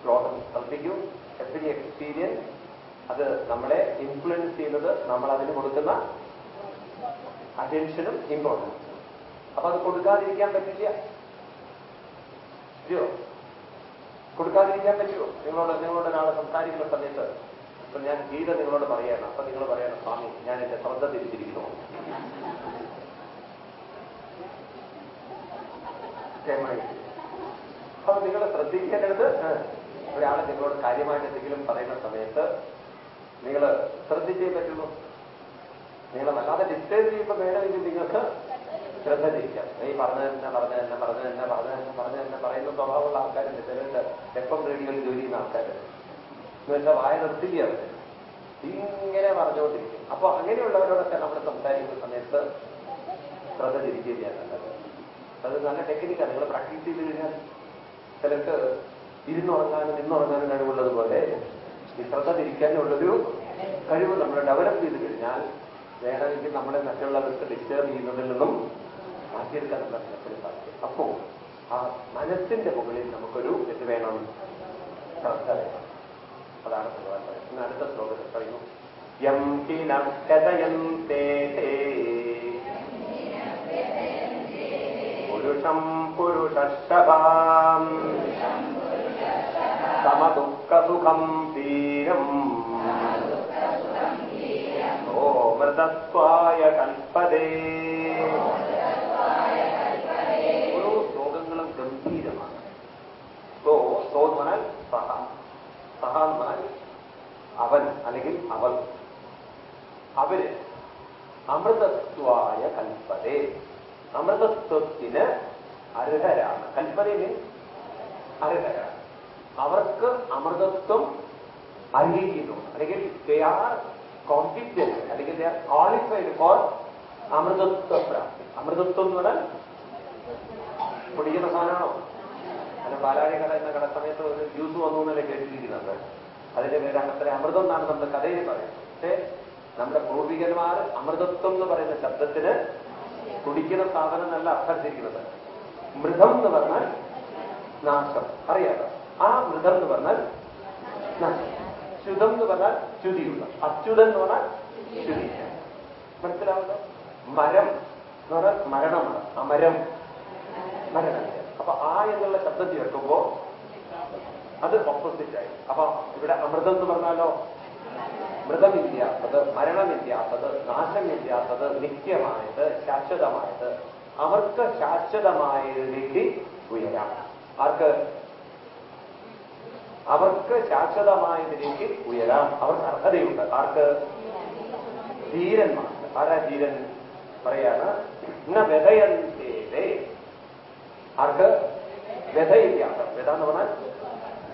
ശ്ലോകം ശ്രദ്ധിക്കൂ. എവറി എക്സ്പീരിയൻസ് അത് നമ്മളെ ഇൻഫ്ലുവൻസ് ചെയ്യുന്നത് നമ്മൾ അതിന് കൊടുക്കുന്ന അറ്റൻഷനും ഇമ്പോർട്ടൻസും അപ്പൊ അത് കൊടുക്കാതിരിക്കാൻ പറ്റില്ല. ഇല്ലയോ? കൊടുക്കാതിരിക്കാൻ പറ്റുമോ? നിങ്ങളോട് നിങ്ങളോട് ഒരാളെ സംസാരിക്കുന്ന സമയത്ത് ഇപ്പൊ ഞാൻ ഗീത നിങ്ങളോട് പറയണം. അപ്പൊ നിങ്ങൾ പറയണം സ്വാമി ഞാൻ എന്റെ ശ്രദ്ധ തിരിച്ചിരിക്കുന്നു. അപ്പൊ നിങ്ങൾ ശ്രദ്ധിക്കേണ്ടത് ഒരാളെ നിങ്ങളോട് കാര്യമായിട്ട് എന്തെങ്കിലും പറയുന്ന സമയത്ത് നിങ്ങൾ ശ്രദ്ധിച്ചേ പറ്റുള്ളൂ. നിങ്ങൾ അല്ലാതെ ഡിസ്റ്റേബ് ചെയ്യുമ്പോൾ വേണമെങ്കിൽ നിങ്ങൾക്ക് ശ്രദ്ധ തിരിക്കാം. ഈ പറഞ്ഞ തന്നെ പറഞ്ഞ തന്നെ പറഞ്ഞ തന്നെ പറഞ്ഞ തന്നെ പറഞ്ഞ തന്നെ പറയുന്ന സ്വഭാവമുള്ള ആൾക്കാരുണ്ട്. ചിലരുണ്ട് എപ്പം റേഡിയോയിൽ ജോലി ചെയ്യുന്ന ആൾക്കാരുണ്ട്. നിങ്ങളുടെ വായ അവർ ഇങ്ങനെ പറഞ്ഞുകൊണ്ടിരിക്കും. അപ്പൊ അങ്ങനെയുള്ളവരോടൊക്കെ നമ്മൾ സംസാരിക്കുന്ന സമയത്ത് ശ്രദ്ധ തിരിക്കുകയാണ് നല്ലത് അത് നല്ല ടെക്നിക്കാണ് നിങ്ങൾ പ്രാക്ടീസ് ചെയ്ത് കഴിഞ്ഞാൽ ചിലർക്ക് ഇരുന്നുറങ്ങാനും നിന്നുറങ്ങാനും കഴിവുള്ളതുപോലെ ഈ ശ്രദ്ധ തിരിക്കാനുള്ളൊരു കഴിവ് നമ്മൾ ഡെവലപ്പ് ചെയ്ത് കഴിഞ്ഞാൽ വേണമെങ്കിൽ നമ്മളെ മറ്റുള്ളവർക്ക് ഡിസ്റ്റേബ് ചെയ്യുന്നതിൽ നിന്നും മാറ്റിയെടുക്കാൻ നമ്മുടെ മനസ്സിന് സാധിക്കും അപ്പോ ആ മനസ്സിന്റെ മുകളിൽ നമുക്കൊരു എന്ത് വേണം. ശ്രദ്ധ വേണം. അതാണ് ഭഗവാൻ പറയുന്നത്. അടുത്ത ശ്ലോകത്തിൽ പറയുന്നു. യം കിനക്കഥയന്തേ പുരുഷം പുരുഷശഭാം സമദുഃഖസുഖം ധീരം ഓമൃതത്വായ കൽപ്പതേ ഓരോ ശ്ലോകങ്ങളും ഗംഭീരമാണ്. സോ സോ എന്ന് പറഞ്ഞാൽ സഹ. സഹ എന്ന് പറഞ്ഞാൽ അവൻ അല്ലെങ്കിൽ അവൾ. അവർ അമൃതത്വായ കൽപ്പതേ അമൃതത്വത്തിന് അർഹരാണ്. കൽപ്പതയിൽ അർഹരാണ്. അവർക്ക് അമൃതത്വം അർഹിക്കുന്നു അല്ലെങ്കിൽ ദേ ആർ കോമ്പിറ്റന്റ് അല്ലെങ്കിൽ ദേ ആർ ക്വാളിഫൈഡ് ഫോർ അമൃതത്വ പ്രാപ്തി അമൃതത്വം എന്ന് പറഞ്ഞാൽ പൊടിക്കുന്ന സാധനമാണോ അല്ല പാലാഴി കട എന്ന കട സമയത്ത് ഒരു ജ്യൂസ് വന്നു എന്നല്ലേ കേട്ടിരിക്കുന്നത്? അതിന്റെ പേര് അത്ര അമൃതം എന്നാണ് നമ്മുടെ കഥയിൽ പറയുന്നത്. പക്ഷേ നമ്മുടെ പൂർവികന്മാർ അമൃതത്വം എന്ന് പറയുന്ന ശബ്ദത്തിന് കുടിക്കുന്ന സാധനം നല്ല അർത്ഥിച്ചിരിക്കുന്നത് മൃതം എന്ന് പറഞ്ഞാൽ നാശം. അറിയാലോ? ആ മൃതം എന്ന് പറഞ്ഞാൽ നാശം. ശുദ്ധം എന്ന് പറഞ്ഞാൽ ചുതിയുള്ള അച്യുതൻ എന്ന് പറഞ്ഞാൽ ചുതി മനസ്സിലാവുന്നു? മരം എന്ന് പറഞ്ഞാൽ മരണമാണ്. അമരം മരണം അപ്പൊ ആ എന്നുള്ള ശബ്ദം ചേർക്കുമ്പോ അത് ഓപ്പോസിറ്റ് ആയി. അപ്പൊ ഇവിടെ അമൃതം എന്ന് പറഞ്ഞാലോ? മൃതമില്ലാത്തത് മരണമില്ലാത്തത് നാശമില്ലാത്തത് നിത്യമായത് ശാശ്വതമായത്. അവർക്ക് ശാശ്വതമായതിലേക്ക് ഉയരാം. ആർക്ക്? അവർക്ക് ശാശ്വതമായതിലേക്ക് ഉയരാം. അവർക്ക് അർഹതയുണ്ട്. ആർക്ക്? ധീരന്മാർ ആരാ ധീരൻ? പറയാണ് ഇന്ന വ്യതയന്തേതേ ആർക്ക്? വ്യഥയില്ലാത്ത. വ്യഥ എന്ന് പറഞ്ഞാൽ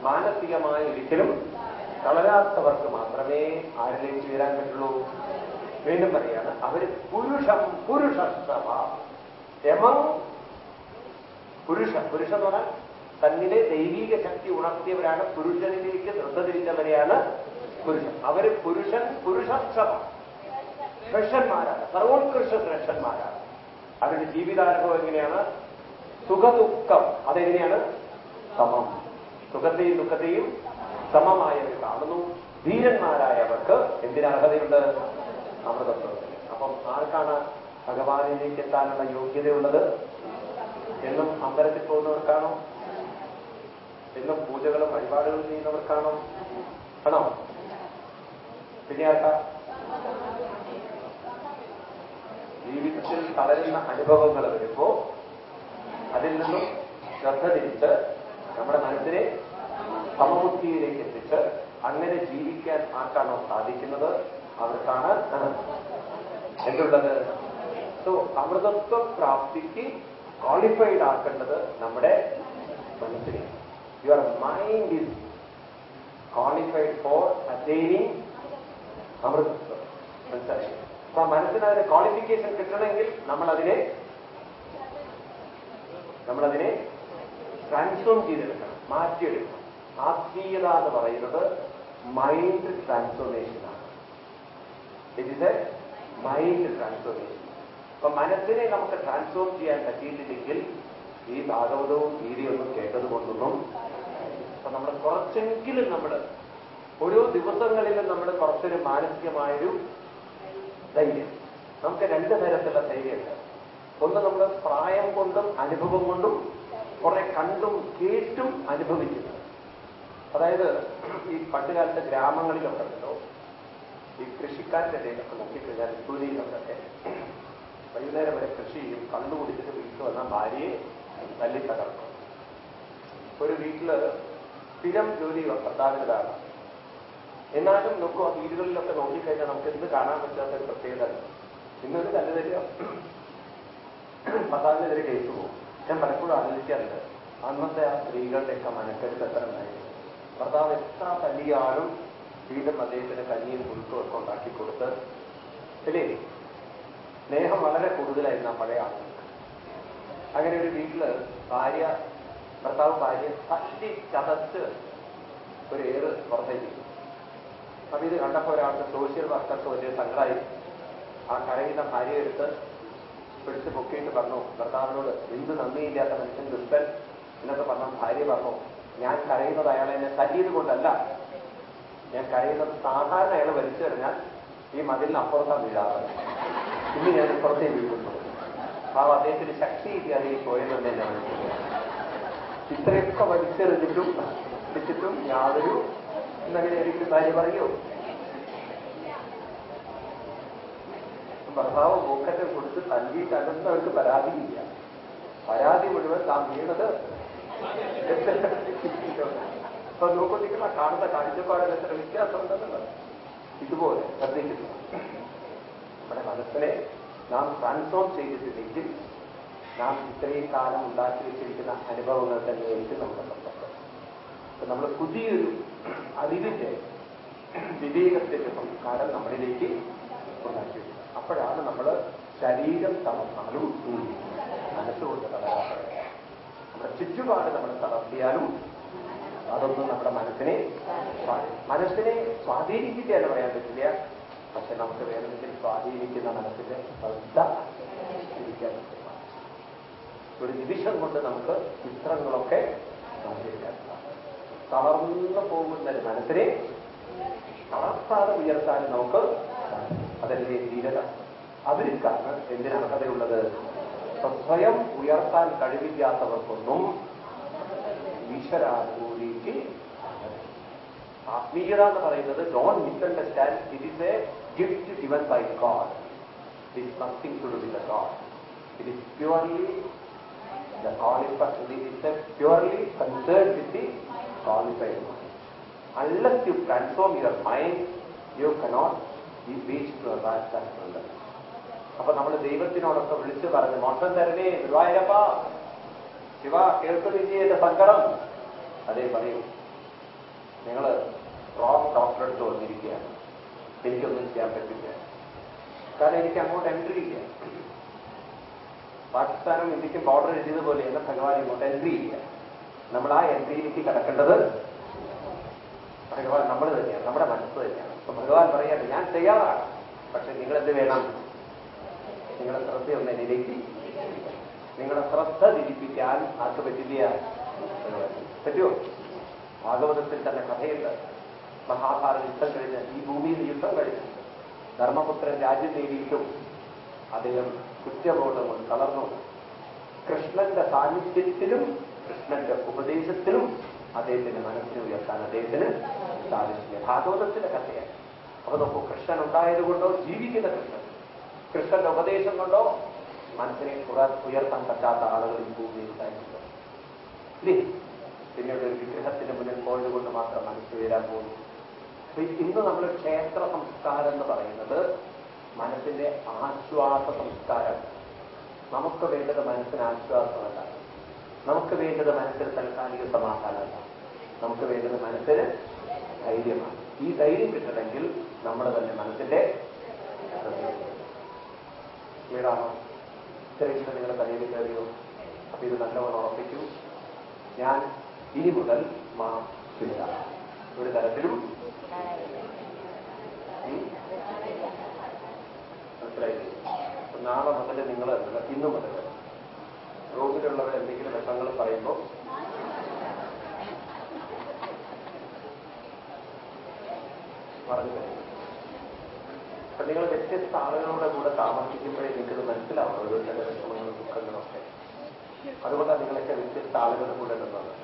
മാനസികമായി ഒരിക്കലും തളരാത്തവർക്ക് മാത്രമേ ആരിലേക്ക് ഉയരാൻ പറ്റുള്ളൂ. വീണ്ടും പറയാണ് അവർ പുരുഷം പുരുഷശ്രമ രമം പുരുഷ. പുരുഷ എന്ന് പറഞ്ഞാൽ തന്നിലെ ദൈവീക ശക്തി ഉണർത്തിയവരാണ് പുരുഷനിലേക്ക് ശ്രദ്ധ തിരിച്ചവരെയാണ് പുരുഷൻ. അവർ പുരുഷൻ പുരുഷക്ഷമ ശ്രേഷ്ഠന്മാരാണ് സർവോത്കൃഷ്ട ശ്രേഷ്ഠന്മാരാണ് അവരുടെ ജീവിതാനുഭവം എങ്ങനെയാണ്? സുഖദുഃഖം. അതെങ്ങനെയാണ്? സമം. സുഖത്തെയും ദുഃഖത്തെയും സമമായവർ കാണുന്നു. ധീരന്മാരായവർക്ക് എന്തിന് അർഹതയുണ്ട്? അമൃതത്വത്തിന്. അപ്പം ആർക്കാണ് ഭഗവാനിലേക്ക് എത്താനുള്ള യോഗ്യതയുള്ളത്? എന്നും അമ്പലത്തിൽ പോകുന്നവർക്കാണോ? എന്നും പൂജകളും വഴിപാടുകളും ചെയ്യുന്നവർക്കാണോ? ആണോ? പിന്നെ ആർക്കാ? ജീവിതത്തിൽ തളരുന്ന അനുഭവങ്ങൾ വരുമ്പോ അതിൽ നിന്നും ശ്രദ്ധ തിരിച്ച് നമ്മുടെ മനസ്സിനെ സമബുദ്ധിയിലേക്ക് എത്തിച്ച് അങ്ങനെ ജീവിക്കാൻ ആർക്കാണോ സാധിക്കുന്നത്? അവർക്കാണ് എന്തുള്ളത്? സോ അമൃതത്വ പ്രാപ്തിക്ക് ക്വാളിഫൈഡ് ആക്കേണ്ടത് നമ്മുടെ മനസ്സിനെ your mind is qualified for attaining അമൃതത്വം മനസ്സിലായി അപ്പൊ മനസ്സിന് അതിന് ക്വാളിഫിക്കേഷൻ കിട്ടണമെങ്കിൽ നമ്മളതിനെ നമ്മളതിനെ ട്രാൻസ്ഫോം ചെയ്തെടുക്കണം മാറ്റിയെടുക്കണം. ആത്മീയത എന്ന് പറയുന്നത് mind ട്രാൻസ്ഫോർമേഷനാണ് it is a mind transformation അപ്പൊ മനസ്സിനെ നമുക്ക് ട്രാൻസ്ഫോം ചെയ്യാൻ പറ്റിയിട്ടില്ലെങ്കിൽ ഈ ഭാഗവതവും ഗീതയൊന്നും കേട്ടത് കൊണ്ടൊന്നും അപ്പൊ നമ്മൾ കുറച്ചെങ്കിലും നമ്മൾ ഓരോ ദിവസങ്ങളിലും നമ്മൾ കുറച്ചൊരു മാനസികമായൊരു ധൈര്യം. നമുക്ക് രണ്ട് തരത്തിലുള്ള ധൈര്യമുണ്ട്. ഒന്ന് നമ്മൾ പ്രായം കൊണ്ടും അനുഭവം കൊണ്ടും കുറെ കണ്ടും കേട്ടും അനുഭവിക്കുന്നത് അതായത് ഈ പണ്ടുകാലത്തെ ഗ്രാമങ്ങളിലൊക്കെ ഉണ്ടല്ലോ ഈ കൃഷിക്കാരുടെ ഇടയിലൊക്കെ നോക്കിക്കഴിഞ്ഞാൽ സൂര്യയിലൊക്കെ വൈകുന്നേരം വരെ കൃഷി ചെയ്യും. കണ്ണു കുടിച്ചിട്ട് വീട്ടിൽ വന്ന ഭാര്യയെ തല്ലി തകർക്കും. ഒരു വീട്ടിൽ സ്ഥിരം ജോലി ഭർത്താവിനതാണ് എന്നാലും നമുക്ക് ആ വീടുകളിലൊക്കെ നോക്കിക്കഴിഞ്ഞാൽ നമുക്ക് എന്ത് കാണാൻ പറ്റാത്ത ഒരു പ്രത്യേകത ഇന്നൊരു കല്ല് തരിക ഭർത്താവിനെതിരെ കേസ് പോകും. ഞാൻ പലപ്പോഴും ആലോചിക്കാറുണ്ട് അന്നത്തെ ആ സ്ത്രീകളുടെയൊക്കെ മനക്കരുത് എത്ര ഉണ്ടായിരുന്നു ഭർത്താവ് എത്ര തല്ലിയാലും വീണ്ടും അദ്ദേഹത്തിന് കഞ്ഞിയും പുഴുക്കും ഒക്കെ ഉണ്ടാക്കി കൊടുത്ത് അല്ലേ? സ്നേഹം വളരെ കൂടുതലായിരുന്നു ആ പഴയ ആളുകൾക്ക്. അങ്ങനെ ഒരു വീട്ടിൽ ഭാര്യ ഭർത്താവ് ഭാര്യ തട്ടി ചതച്ച് ഒരു ഏറ് പുറത്തേക്ക് അപ്പൊ ഇത് കണ്ടപ്പോ ഒരാൾക്ക് സോഷ്യൽ വർക്കർക്ക് വലിയ സങ്കടമായി. ആ കരയുന്ന ഭാര്യ എടുത്ത് പിടിച്ച് പൊക്കിയിട്ട് പറഞ്ഞു ഭർത്താവിനോട് എന്ത് നന്ദിയില്ലാത്ത മനുഷ്യൻ ദുഷ്ടൻ. എന്നൊക്കെ പറഞ്ഞ ഭാര്യ പറഞ്ഞു ഞാൻ കരയുന്നത് അയാളെ എന്നെ തല്ലിയത് കൊണ്ടല്ല. ഞാൻ കരയുന്നത് സാധാരണ അയാൾ വലിച്ചു കഴിഞ്ഞാൽ ഈ മതിലിന് അപ്പുറത്താണ് വീഴാറ് ഇന്ന് ഞാൻ ഇപ്പുറത്തേ വീഴുന്നു. ആ അദ്ദേഹത്തിന് ശക്തി ഇല്ലാതെ പോയതെന്ന് ഞാൻ ഇത്രയൊക്കെ വലിച്ചെറിഞ്ഞിട്ടും വെച്ചിട്ടും യാതൊരു എന്നങ്ങനെ ഏതെങ്കിലും ഭാര്യ പറയോ? ഭർത്താവ് മൂക്കറ്റം കൊടുത്ത് തല്ലിയിട്ടല്ലെന്ന് അവർക്ക് പരാതിയില്ല. പരാതി മുഴുവൻ താൻ വീണത്. അപ്പൊ നോക്കൊണ്ടിരിക്കുന്ന കാണുന്ന കാഴ്ചപ്പാടിൽ എത്ര വ്യത്യാസമുണ്ടെന്നുള്ളത് ഇതുപോലെ ശ്രദ്ധിക്കുന്നു. നമ്മുടെ മനസ്സിനെ നാം ട്രാൻസ്ഫോം ചെയ്തിട്ടില്ലെങ്കിൽ നാം ഇത്രയും കാലം ഉണ്ടാക്കി വെച്ചിരിക്കുന്ന അനുഭവങ്ങൾ തന്നെയായിരിക്കും നമ്മുടെ സ്വന്തം അപ്പൊ നമ്മൾ പുതിയൊരു അറിവിന്റെ വിവേകത്തിന്റെ സംസ്കാരം നമ്മളിലേക്ക് ഉണ്ടാക്കി അപ്പോഴാണ് നമ്മൾ ശരീരം തളർന്നാലും മനസ്സുകൊണ്ട് തളരാറുള്ളത് നമ്മുടെ ചുറ്റുപാട് നമ്മൾ തളർത്തിയാലും അതൊന്നും നമ്മുടെ മനസ്സിനെ മനസ്സിനെ സ്വാധീനിക്കില്ല എന്ന് പറയാൻ പറ്റില്ല. പക്ഷെ നമുക്ക് വേണമെങ്കിൽ സ്വാധീനിക്കുന്ന മനസ്സിന്റെ ശ്രദ്ധ ഇരിക്കാൻ പറ്റും. ഒരു നിമിഷം കൊണ്ട് നമുക്ക് ചിത്രങ്ങളൊക്കെ മാറ്റിയെടുക്കാൻ തളർന്നു പോകുന്ന ഒരു മനസ്സിനെ തളർത്താതെ ഉയർത്താൻ നമുക്ക് അതല്ലേ ധീരത അവർക്കാണ് എന്തിനാണ് അർഹതയുള്ളത്? സ്വയം ഉയർത്താൻ കഴിവില്ലാത്തവർക്കൊന്നും ഈശ്വരാനുഭൂതിക്ക് ആത്മീയത എന്ന് പറയുന്നത് don't misunderstand it is a gift given by God it is nothing to do with God it is purely the qualified, it is purely concerned with the qualified mind. Unless you transform your mind, you cannot be reached to a vast transcendence. അപ്പൊ നമ്മൾ ദൈവത്തിനോടൊക്കെ വിളിച്ചു പറഞ്ഞു മോക്ഷം തരണേ ഗുരുവായൂരപ്പ ശിവ കേൾക്കുന്നില്ലേ എന്റെ സങ്കടം അതേ പറയൂ നിങ്ങൾ റോങ് ഡോക്ടറെ അടുത്ത് വന്നിരിക്കുകയാണ് എനിക്കൊന്നും ചെയ്യാൻ പറ്റില്ല കാരണം എനിക്ക് അങ്ങോട്ട് എൻട്രി ഇല്ല പാകിസ്ഥാനും ഇന്ത്യക്കും ബോർഡർ എഴുതിയതുപോലെയാണ് ഭഗവാൻ ഇങ്ങോട്ട് എൻട്രി ഇല്ല. നമ്മൾ ആ എൻട്രിയിലേക്ക് കടക്കേണ്ടത് ഭഗവാൻ നമ്മൾ തന്നെയാണ് നമ്മുടെ മനസ്സ് തന്നെയാണ്. അപ്പൊ ഭഗവാൻ പറയാണ് ഞാൻ തയ്യാറാണ് പക്ഷെ നിങ്ങൾ എന്ത് വേണം? നിങ്ങളുടെ ശ്രദ്ധയൊന്ന് എന്നിലേക്ക് നിങ്ങളുടെ ശ്രദ്ധ തിരിപ്പിക്കാൻ ആർക്ക് പറ്റില്ല? പറ്റുമോ? ഭാഗവതത്തിൽ തന്നെ കഥയുണ്ട്. മഹാഭാരത യുദ്ധം കഴിഞ്ഞ് ഈ ഭൂമിയിൽ യുദ്ധം കഴിഞ്ഞ് ധർമ്മപുത്രൻ രാജ്യം നേടിയിട്ടും അദ്ദേഹം കുറ്റബോധം കളർന്നു തളർന്നു. കൃഷ്ണന്റെ സാന്നിധ്യത്തിലും കൃഷ്ണന്റെ ഉപദേശത്തിലും അദ്ദേഹത്തിന്റെ മനസ്സിനെ ഉയർത്താൻ അദ്ദേഹത്തിന് സാധിച്ചില്ല. ഭാഗവതത്തിന്റെ കഥയാണ്. അപ്പൊ നോക്കൂ കൃഷ്ണൻ ഉണ്ടായതുകൊണ്ടോ ജീവിക്കുന്ന കൃഷ്ണൻ? കൃഷ്ണന്റെ ഉപദേശം കൊണ്ടോ മനസ്സിനെ ഉയർത്താൻ പറ്റാത്ത ആളുകൾ ഈ ഭൂമിയിൽ ഉണ്ടായിട്ടുണ്ട്. പിന്നീട് ഒരു വിഗ്രഹത്തിന് മുന്നിൽ പോയതുകൊണ്ട് മാത്രം മനസ്സ് ഉയരാൻ പോകുന്നു. ഇന്ന് നമ്മൾ ക്ഷേത്ര സംസ്കാരം എന്ന് പറയുന്നത് മനസ്സിന്റെ ആശ്വാസ സംസ്കാരം. നമുക്ക് വേണ്ടത് മനസ്സിന് ആശ്വാസമല്ല. നമുക്ക് വേണ്ടത് മനസ്സിന് തൽക്കാലിക സമാധാനമല്ല നമുക്ക് വേണ്ടത് മനസ്സിന് ധൈര്യമാണ്. ഈ ധൈര്യം കിട്ടണമെങ്കിൽ നമ്മുടെ തന്നെ മനസ്സിന്റെ ക്ലിയറാണോ ഇത്രയും നിങ്ങളുടെ തലയിൽ കയറിയോ? അപ്പൊ ഇത് നല്ലവണ്ണം ഉറപ്പിക്കൂ. ഞാൻ ഇനി മുതൽ മാ ഒരു തരത്തിലും മനസ്സിലായില്ലേ അപ്പൊ നാളെ മുതൽ നിങ്ങൾ ഇന്ന് മുതൽ റൂമിലുള്ളവർ എന്തെങ്കിലും വിഷങ്ങൾ പറയുമ്പോൾ പറഞ്ഞു തരും അപ്പൊ നിങ്ങൾ വ്യത്യസ്ത ആളുകളുടെ കൂടെ താമസിക്കുമ്പോഴേ നിങ്ങൾക്ക് മനസ്സിലാവും ഓരോരുത്തരുടെ വിഷമങ്ങളും ദുഃഖങ്ങളൊക്കെ അതുകൊണ്ടാണ് നിങ്ങളൊക്കെ വ്യത്യസ്ത ആളുകളുടെ കൂടെ ഉണ്ടെന്നത്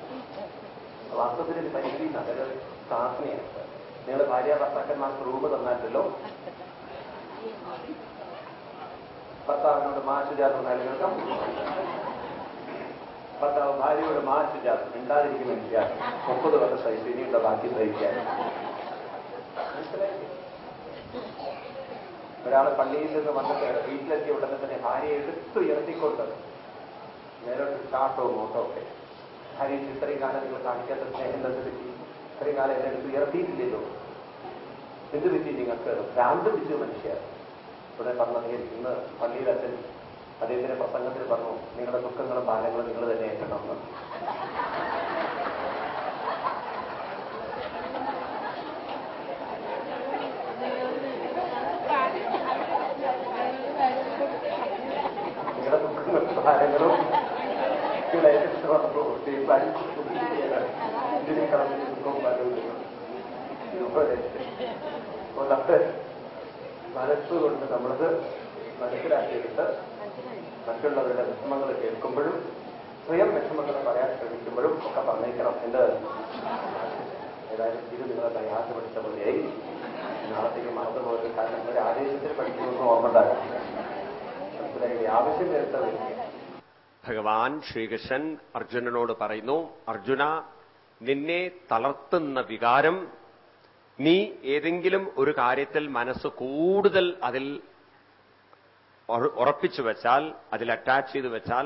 വാസ്തവത്തിൽ പരിധി നല്ലൊരു പ്രാർത്ഥനയാണ്. നിങ്ങൾ ഭാര്യ ഭർത്താക്കന്മാർക്ക് റൂമ് തന്നായിട്ടല്ലോ ഭർത്താവിനോട് മാഷ് ചേർന്ന കേൾക്കാം ഭർത്താവ് ഭാര്യയോട് മാഷ് ചേർന്ന് മിണ്ടാതിരിക്കുന്ന എനിക്ക് മുപ്പത് വർഷമായി ഇനിയുള്ള ബാക്കി സഹിക്കാൻ ഒരാൾ പള്ളിയിൽ നിന്ന് വന്നിട്ട് വീട്ടിലെത്തിയ ഉടനെ തന്നെ ഭാര്യയെ എടുത്തു ഉയർത്തിക്കൊണ്ട് നേരോട്ട് ചാട്ടോ മോട്ടോ ഒക്കെ. ഭാര്യ ഇത്രയും കാലം നിങ്ങൾ കാണിക്കാത്ത സ്നേഹം തന്നെ പറ്റി? ഇത്രയും കാലം എന്നെ എടുത്ത് ഉയർത്തിയിട്ടില്ലല്ലോ. എന്ത് പറ്റി നിങ്ങൾക്ക്? ഭ്രാന്ത് പിടിച്ചു മനുഷ്യർ ഇവിടെ പറഞ്ഞത് ഇന്ന് പള്ളിയിൽ അച്ഛൻ അദ്ദേഹത്തിന്റെ പ്രസംഗത്തിൽ പറഞ്ഞു നിങ്ങളുടെ ദുഃഖങ്ങളും ഭാരങ്ങളും നിങ്ങൾ തന്നെ ഏറ്റണമെന്ന് നിങ്ങളുടെ ദുഃഖങ്ങളും ഭാരങ്ങളും ഇതിനെ കളഞ്ഞ് ദുഃഖവും ഭാരവും ഇതുപോലെ നമ്മുടെ മനസ്സുകൊണ്ട് നമ്മളത് മനസ്സിലാക്കിയിട്ട് മറ്റുള്ളവരുടെ വിഷമങ്ങൾ കേൾക്കുമ്പോഴും സ്വയം വിഷമങ്ങൾ പറയാൻ ശ്രമിക്കുമ്പോഴും ഒക്കെ പറഞ്ഞേക്കണം. എന്ത്? ഏതായാലും ഇത് നിങ്ങളെ പ്രയാസപ്പെടുത്ത പോലെയായി. നാളത്തേക്ക് മറന്നുപോയത് കാരണം ഒരു ആദേശത്തിൽ പഠിക്കുമെന്ന് ഓർമ്മണ്ടാകും മനസ്സിലായി ആവശ്യം വരുത്തവരും ഭഗവാൻ ശ്രീകൃഷ്ണൻ അർജുനനോട് പറയുന്നു അർജുന നിന്നെ തളർത്തുന്ന വികാരം നീ ഏതെങ്കിലും ഒരു കാര്യത്തിൽ മനസ്സ് കൂടുതൽ അതിൽ ഉറപ്പിച്ചു വെച്ചാൽ അതിൽ അറ്റാച്ച് ചെയ്തു വെച്ചാൽ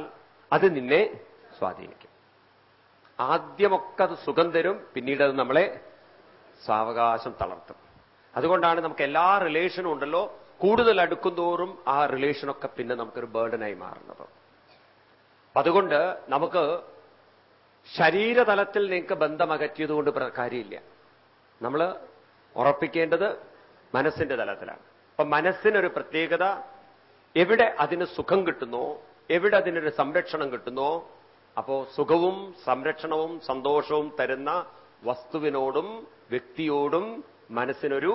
അത് നിന്നെ സ്വാധീനിക്കും. ആദ്യമൊക്കെ അത് സുഖം തരും പിന്നീട് അത് നമ്മളെ സാവകാശം തളർത്തും. അതുകൊണ്ടാണ് നമുക്ക് എല്ലാ റിലേഷനും ഉണ്ടല്ലോ കൂടുതൽ അടുക്കും തോറും ആ റിലേഷനൊക്കെ പിന്നെ നമുക്കൊരു ബേർഡനായി മാറുന്നത്. അതുകൊണ്ട് നമുക്ക് ശരീരതലത്തിൽ നിങ്ങൾക്ക് ബന്ധമകറ്റിയതുകൊണ്ട് കാര്യമില്ല. നമ്മൾ ഉറപ്പിക്കേണ്ടത് മനസ്സിന്റെ തലത്തിലാണ്. അപ്പൊ മനസ്സിനൊരു പ്രത്യേകത എവിടെ അതിന് സുഖം കിട്ടുന്നോ എവിടെ അതിനൊരു സംരക്ഷണം കിട്ടുന്നോ അപ്പോ സുഖവും സംരക്ഷണവും സന്തോഷവും തരുന്ന വസ്തുവിനോടും വ്യക്തിയോടും മനസ്സിനൊരു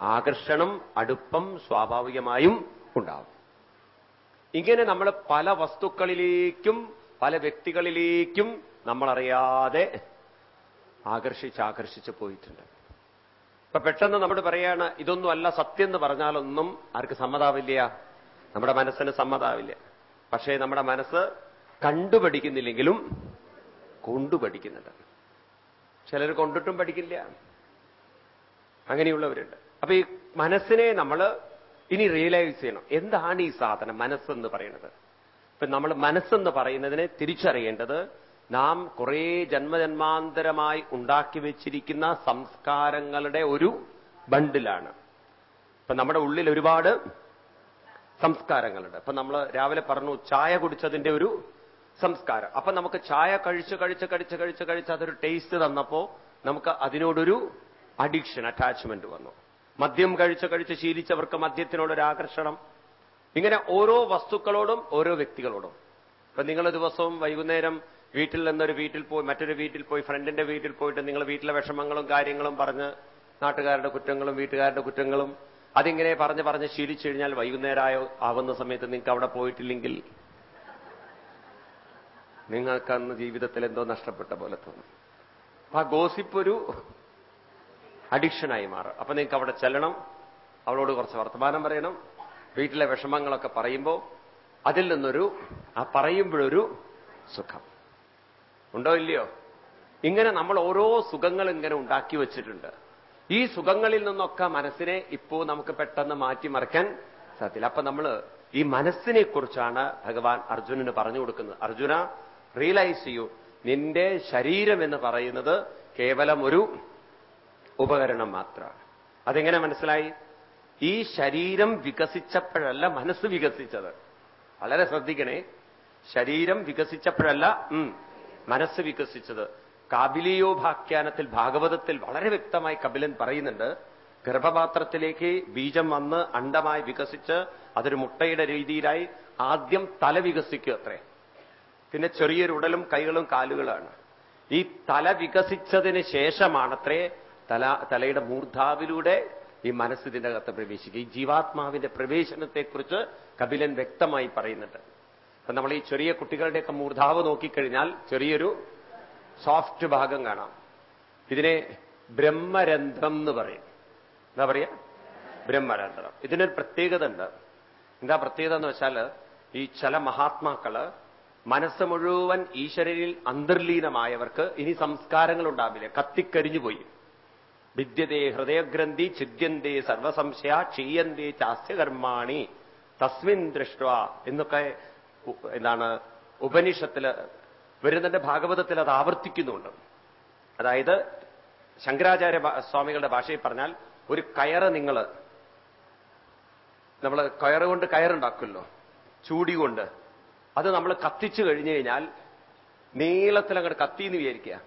ആകർഷണം അടുപ്പം സ്വാഭാവികമായും ഉണ്ടാവും. ഇങ്ങനെ നമ്മൾ പല വസ്തുക്കളിലേക്കും പല വ്യക്തികളിലേക്കും നമ്മളറിയാതെ ആകർഷിച്ച് ആകർഷിച്ച് പോയിട്ടുണ്ട്. ഇപ്പൊ പെട്ടെന്ന് നമ്മൾ പറയാണ് ഇതൊന്നും അല്ല സത്യം എന്ന് പറഞ്ഞാലൊന്നും ആർക്ക് സമ്മതാവില്ല. നമ്മുടെ മനസ്സിന് സമ്മതാവില്ല. പക്ഷേ നമ്മുടെ മനസ്സ് കണ്ടുപഠിക്കുന്നില്ലെങ്കിലും കൊണ്ടുപഠിക്കുന്നുണ്ട്. ചിലർ കൊണ്ടിട്ടും പഠിക്കില്ല. അങ്ങനെയുള്ളവരുണ്ട്. അപ്പൊ ഈ മനസ്സിനെ നമ്മൾ ഇനി റിയലൈസ് ചെയ്യണം. എന്താണ് ഈ സാധനം മനസ്സെന്ന് പറയുന്നത്? ഇപ്പൊ നമ്മൾ മനസ്സെന്ന് പറയുന്നതിനെ തിരിച്ചറിയേണ്ടത് നാം കുറേ ജന്മജന്മാന്തരമായി ഉണ്ടാക്കി വെച്ചിരിക്കുന്ന സംസ്കാരങ്ങളുടെ ഒരു ബണ്ടിലാണ്. ഇപ്പൊ നമ്മുടെ ഉള്ളിൽ ഒരുപാട് സംസ്കാരങ്ങളുണ്ട്. ഇപ്പൊ നമ്മൾ രാവിലെ പറഞ്ഞു ചായ കുടിച്ചതിന്റെ ഒരു സംസ്കാരം. അപ്പൊ നമുക്ക് ചായ കഴിച്ച് കഴിച്ച് കഴിച്ച് കഴിച്ച് കഴിച്ച് അതൊരു ടേസ്റ്റ് തന്നപ്പോ നമുക്ക് അതിനോടൊരു അഡിക്ഷൻ അറ്റാച്ച്മെന്റ് വന്നു. മദ്യം കഴിച്ച് കഴിച്ച് ശീലിച്ചവർക്ക് മദ്യത്തിനോടൊരു ആകർഷണം. ഇങ്ങനെ ഓരോ വസ്തുക്കളോടും ഓരോ വ്യക്തികളോടും. ഇപ്പൊ നിങ്ങൾ ദിവസവും വൈകുന്നേരം വീട്ടിൽ നിന്നൊരു വീട്ടിൽ പോയി മറ്റൊരു വീട്ടിൽ പോയി ഫ്രണ്ടിന്റെ വീട്ടിൽ പോയിട്ട് നിങ്ങൾ വീട്ടിലെ വിഷമങ്ങളും കാര്യങ്ങളും പറഞ്ഞ് നാട്ടുകാരുടെ കുറ്റങ്ങളും വീട്ടുകാരുടെ കുറ്റങ്ങളും അതിങ്ങനെ പറഞ്ഞ് പറഞ്ഞ് ശീലിച്ചു കഴിഞ്ഞാൽ വൈകുന്നേരമായ ആവുന്ന സമയത്ത് നിങ്ങൾക്ക് അവിടെ പോയിട്ടില്ലെങ്കിൽ നിങ്ങൾക്കന്ന് ജീവിതത്തിൽ എന്തോ നഷ്ടപ്പെട്ട പോലെ തോന്നും. അപ്പൊ ആ ഗോസിപ്പ് ഒരു അഡിക്ഷനായി മാറും. അപ്പൊ നിങ്ങൾക്ക് അവിടെ ചെല്ലണം അവളോട് കുറച്ച് വർത്തമാനം പറയണം വീട്ടിലെ വിഷമങ്ങളൊക്കെ പറയുമ്പോൾ അതിൽ നിന്നൊരു ആ പറയുമ്പോഴൊരു സുഖം. ഉണ്ടോ ഇല്ലയോ? ഇങ്ങനെ നമ്മൾ ഓരോ സുഖങ്ങൾ ഇങ്ങനെ ഉണ്ടാക്കി വെച്ചിട്ടുണ്ട്. ഈ സുഖങ്ങളിൽ നിന്നൊക്കെ മനസ്സിനെ ഇപ്പോ നമുക്ക് പെട്ടെന്ന് മാറ്റിമറിക്കാൻ സാധ്യല്ല. അപ്പൊ നമ്മൾ ഈ മനസ്സിനെ കുറിച്ചാണ് ഭഗവാൻ അർജുനന് പറഞ്ഞു കൊടുക്കുന്നത്. അർജുന റിയലൈസ് ചെയ്യൂ. നിന്റെ ശരീരം എന്ന് പറയുന്നത് കേവലം ഒരു ഉപകരണം മാത്രമാണ്. അതെങ്ങനെ മനസ്സിലായി? ഈ ശരീരം വികസിച്ചപ്പോഴല്ല മനസ്സ് വികസിച്ചത്. വളരെ ശ്രദ്ധിക്കണേ. ശരീരം വികസിച്ചപ്പോഴല്ല മനസ്സ് വികസിച്ചത്. കാബിലിയോപാഖ്യാനത്തിൽ ഭാഗവതത്തിൽ വളരെ വ്യക്തമായി കപിലൻ പറയുന്നുണ്ട് ഗർഭപാത്രത്തിലേക്ക് ബീജം വന്ന് അണ്ടമായി വികസിച്ച് അതൊരു മുട്ടയുടെ രീതിയിലായി ആദ്യം തല വികസിക്കും അത്രേ. പിന്നെ ചെറിയൊരു ഉടലും കൈകളും കാലുകളാണ്. ഈ തല വികസിച്ചതിന് ശേഷമാണത്രേ തല തലയുടെ മൂർധാവിലൂടെ ഈ മനസ്സ് ഇതിന്റെ അകത്ത് പ്രവേശിക്കുക. ഈ ജീവാത്മാവിന്റെ പ്രവേശനത്തെക്കുറിച്ച് കപിലൻ വ്യക്തമായി പറയുന്നുണ്ട്. അപ്പൊ നമ്മൾ ഈ ചെറിയ കുട്ടികളുടെയൊക്കെ മൂർധാവ് നോക്കിക്കഴിഞ്ഞാൽ ചെറിയൊരു സോഫ്റ്റ് ഭാഗം കാണാം. ഇതിനെ ബ്രഹ്മരന്ധ്രം എന്ന് പറയും. എന്താ പറയാ? ബ്രഹ്മരന്ധ്രം. ഇതിനൊരു പ്രത്യേകത ഉണ്ട് എന്താ പ്രത്യേകത എന്ന് വെച്ചാൽ ഈ ചില മഹാത്മാക്കൾ മനസ്സ് മുഴുവൻ ഈശ്വരനിൽ അന്തർലീനമായവർക്ക് ഇനി സംസ്കാരങ്ങൾ ഉണ്ടാവില്ല. കത്തിക്കരിഞ്ഞു പോയി. വിദ്യതേ ഹൃദയഗ്രന്ഥി ഛിദ്യന്തേ സർവസംശയ ക്ഷീയന്തേ ചാസ്യകർമാണി തസ്മിൻ ദൃഷ്ട എന്നൊക്കെ എന്താണ് ഉപനിഷത്തിൽ വരുന്നതിന്റെ ഭാഗവതത്തിൽ അത് ആവർത്തിക്കുന്നുണ്ട്. അതായത് ശങ്കരാചാര്യ സ്വാമികളുടെ ഭാഷയിൽ പറഞ്ഞാൽ ഒരു കയറ് നിങ്ങൾ നമ്മൾ കയറ് കൊണ്ട് കയറുണ്ടാക്കുമല്ലോ ചൂടി കൊണ്ട്. അത് നമ്മൾ കത്തിച്ചു കഴിഞ്ഞു കഴിഞ്ഞാൽ നീളത്തിൽ അങ്ങോട്ട് കത്തിന്ന് വിചാരിക്കുക.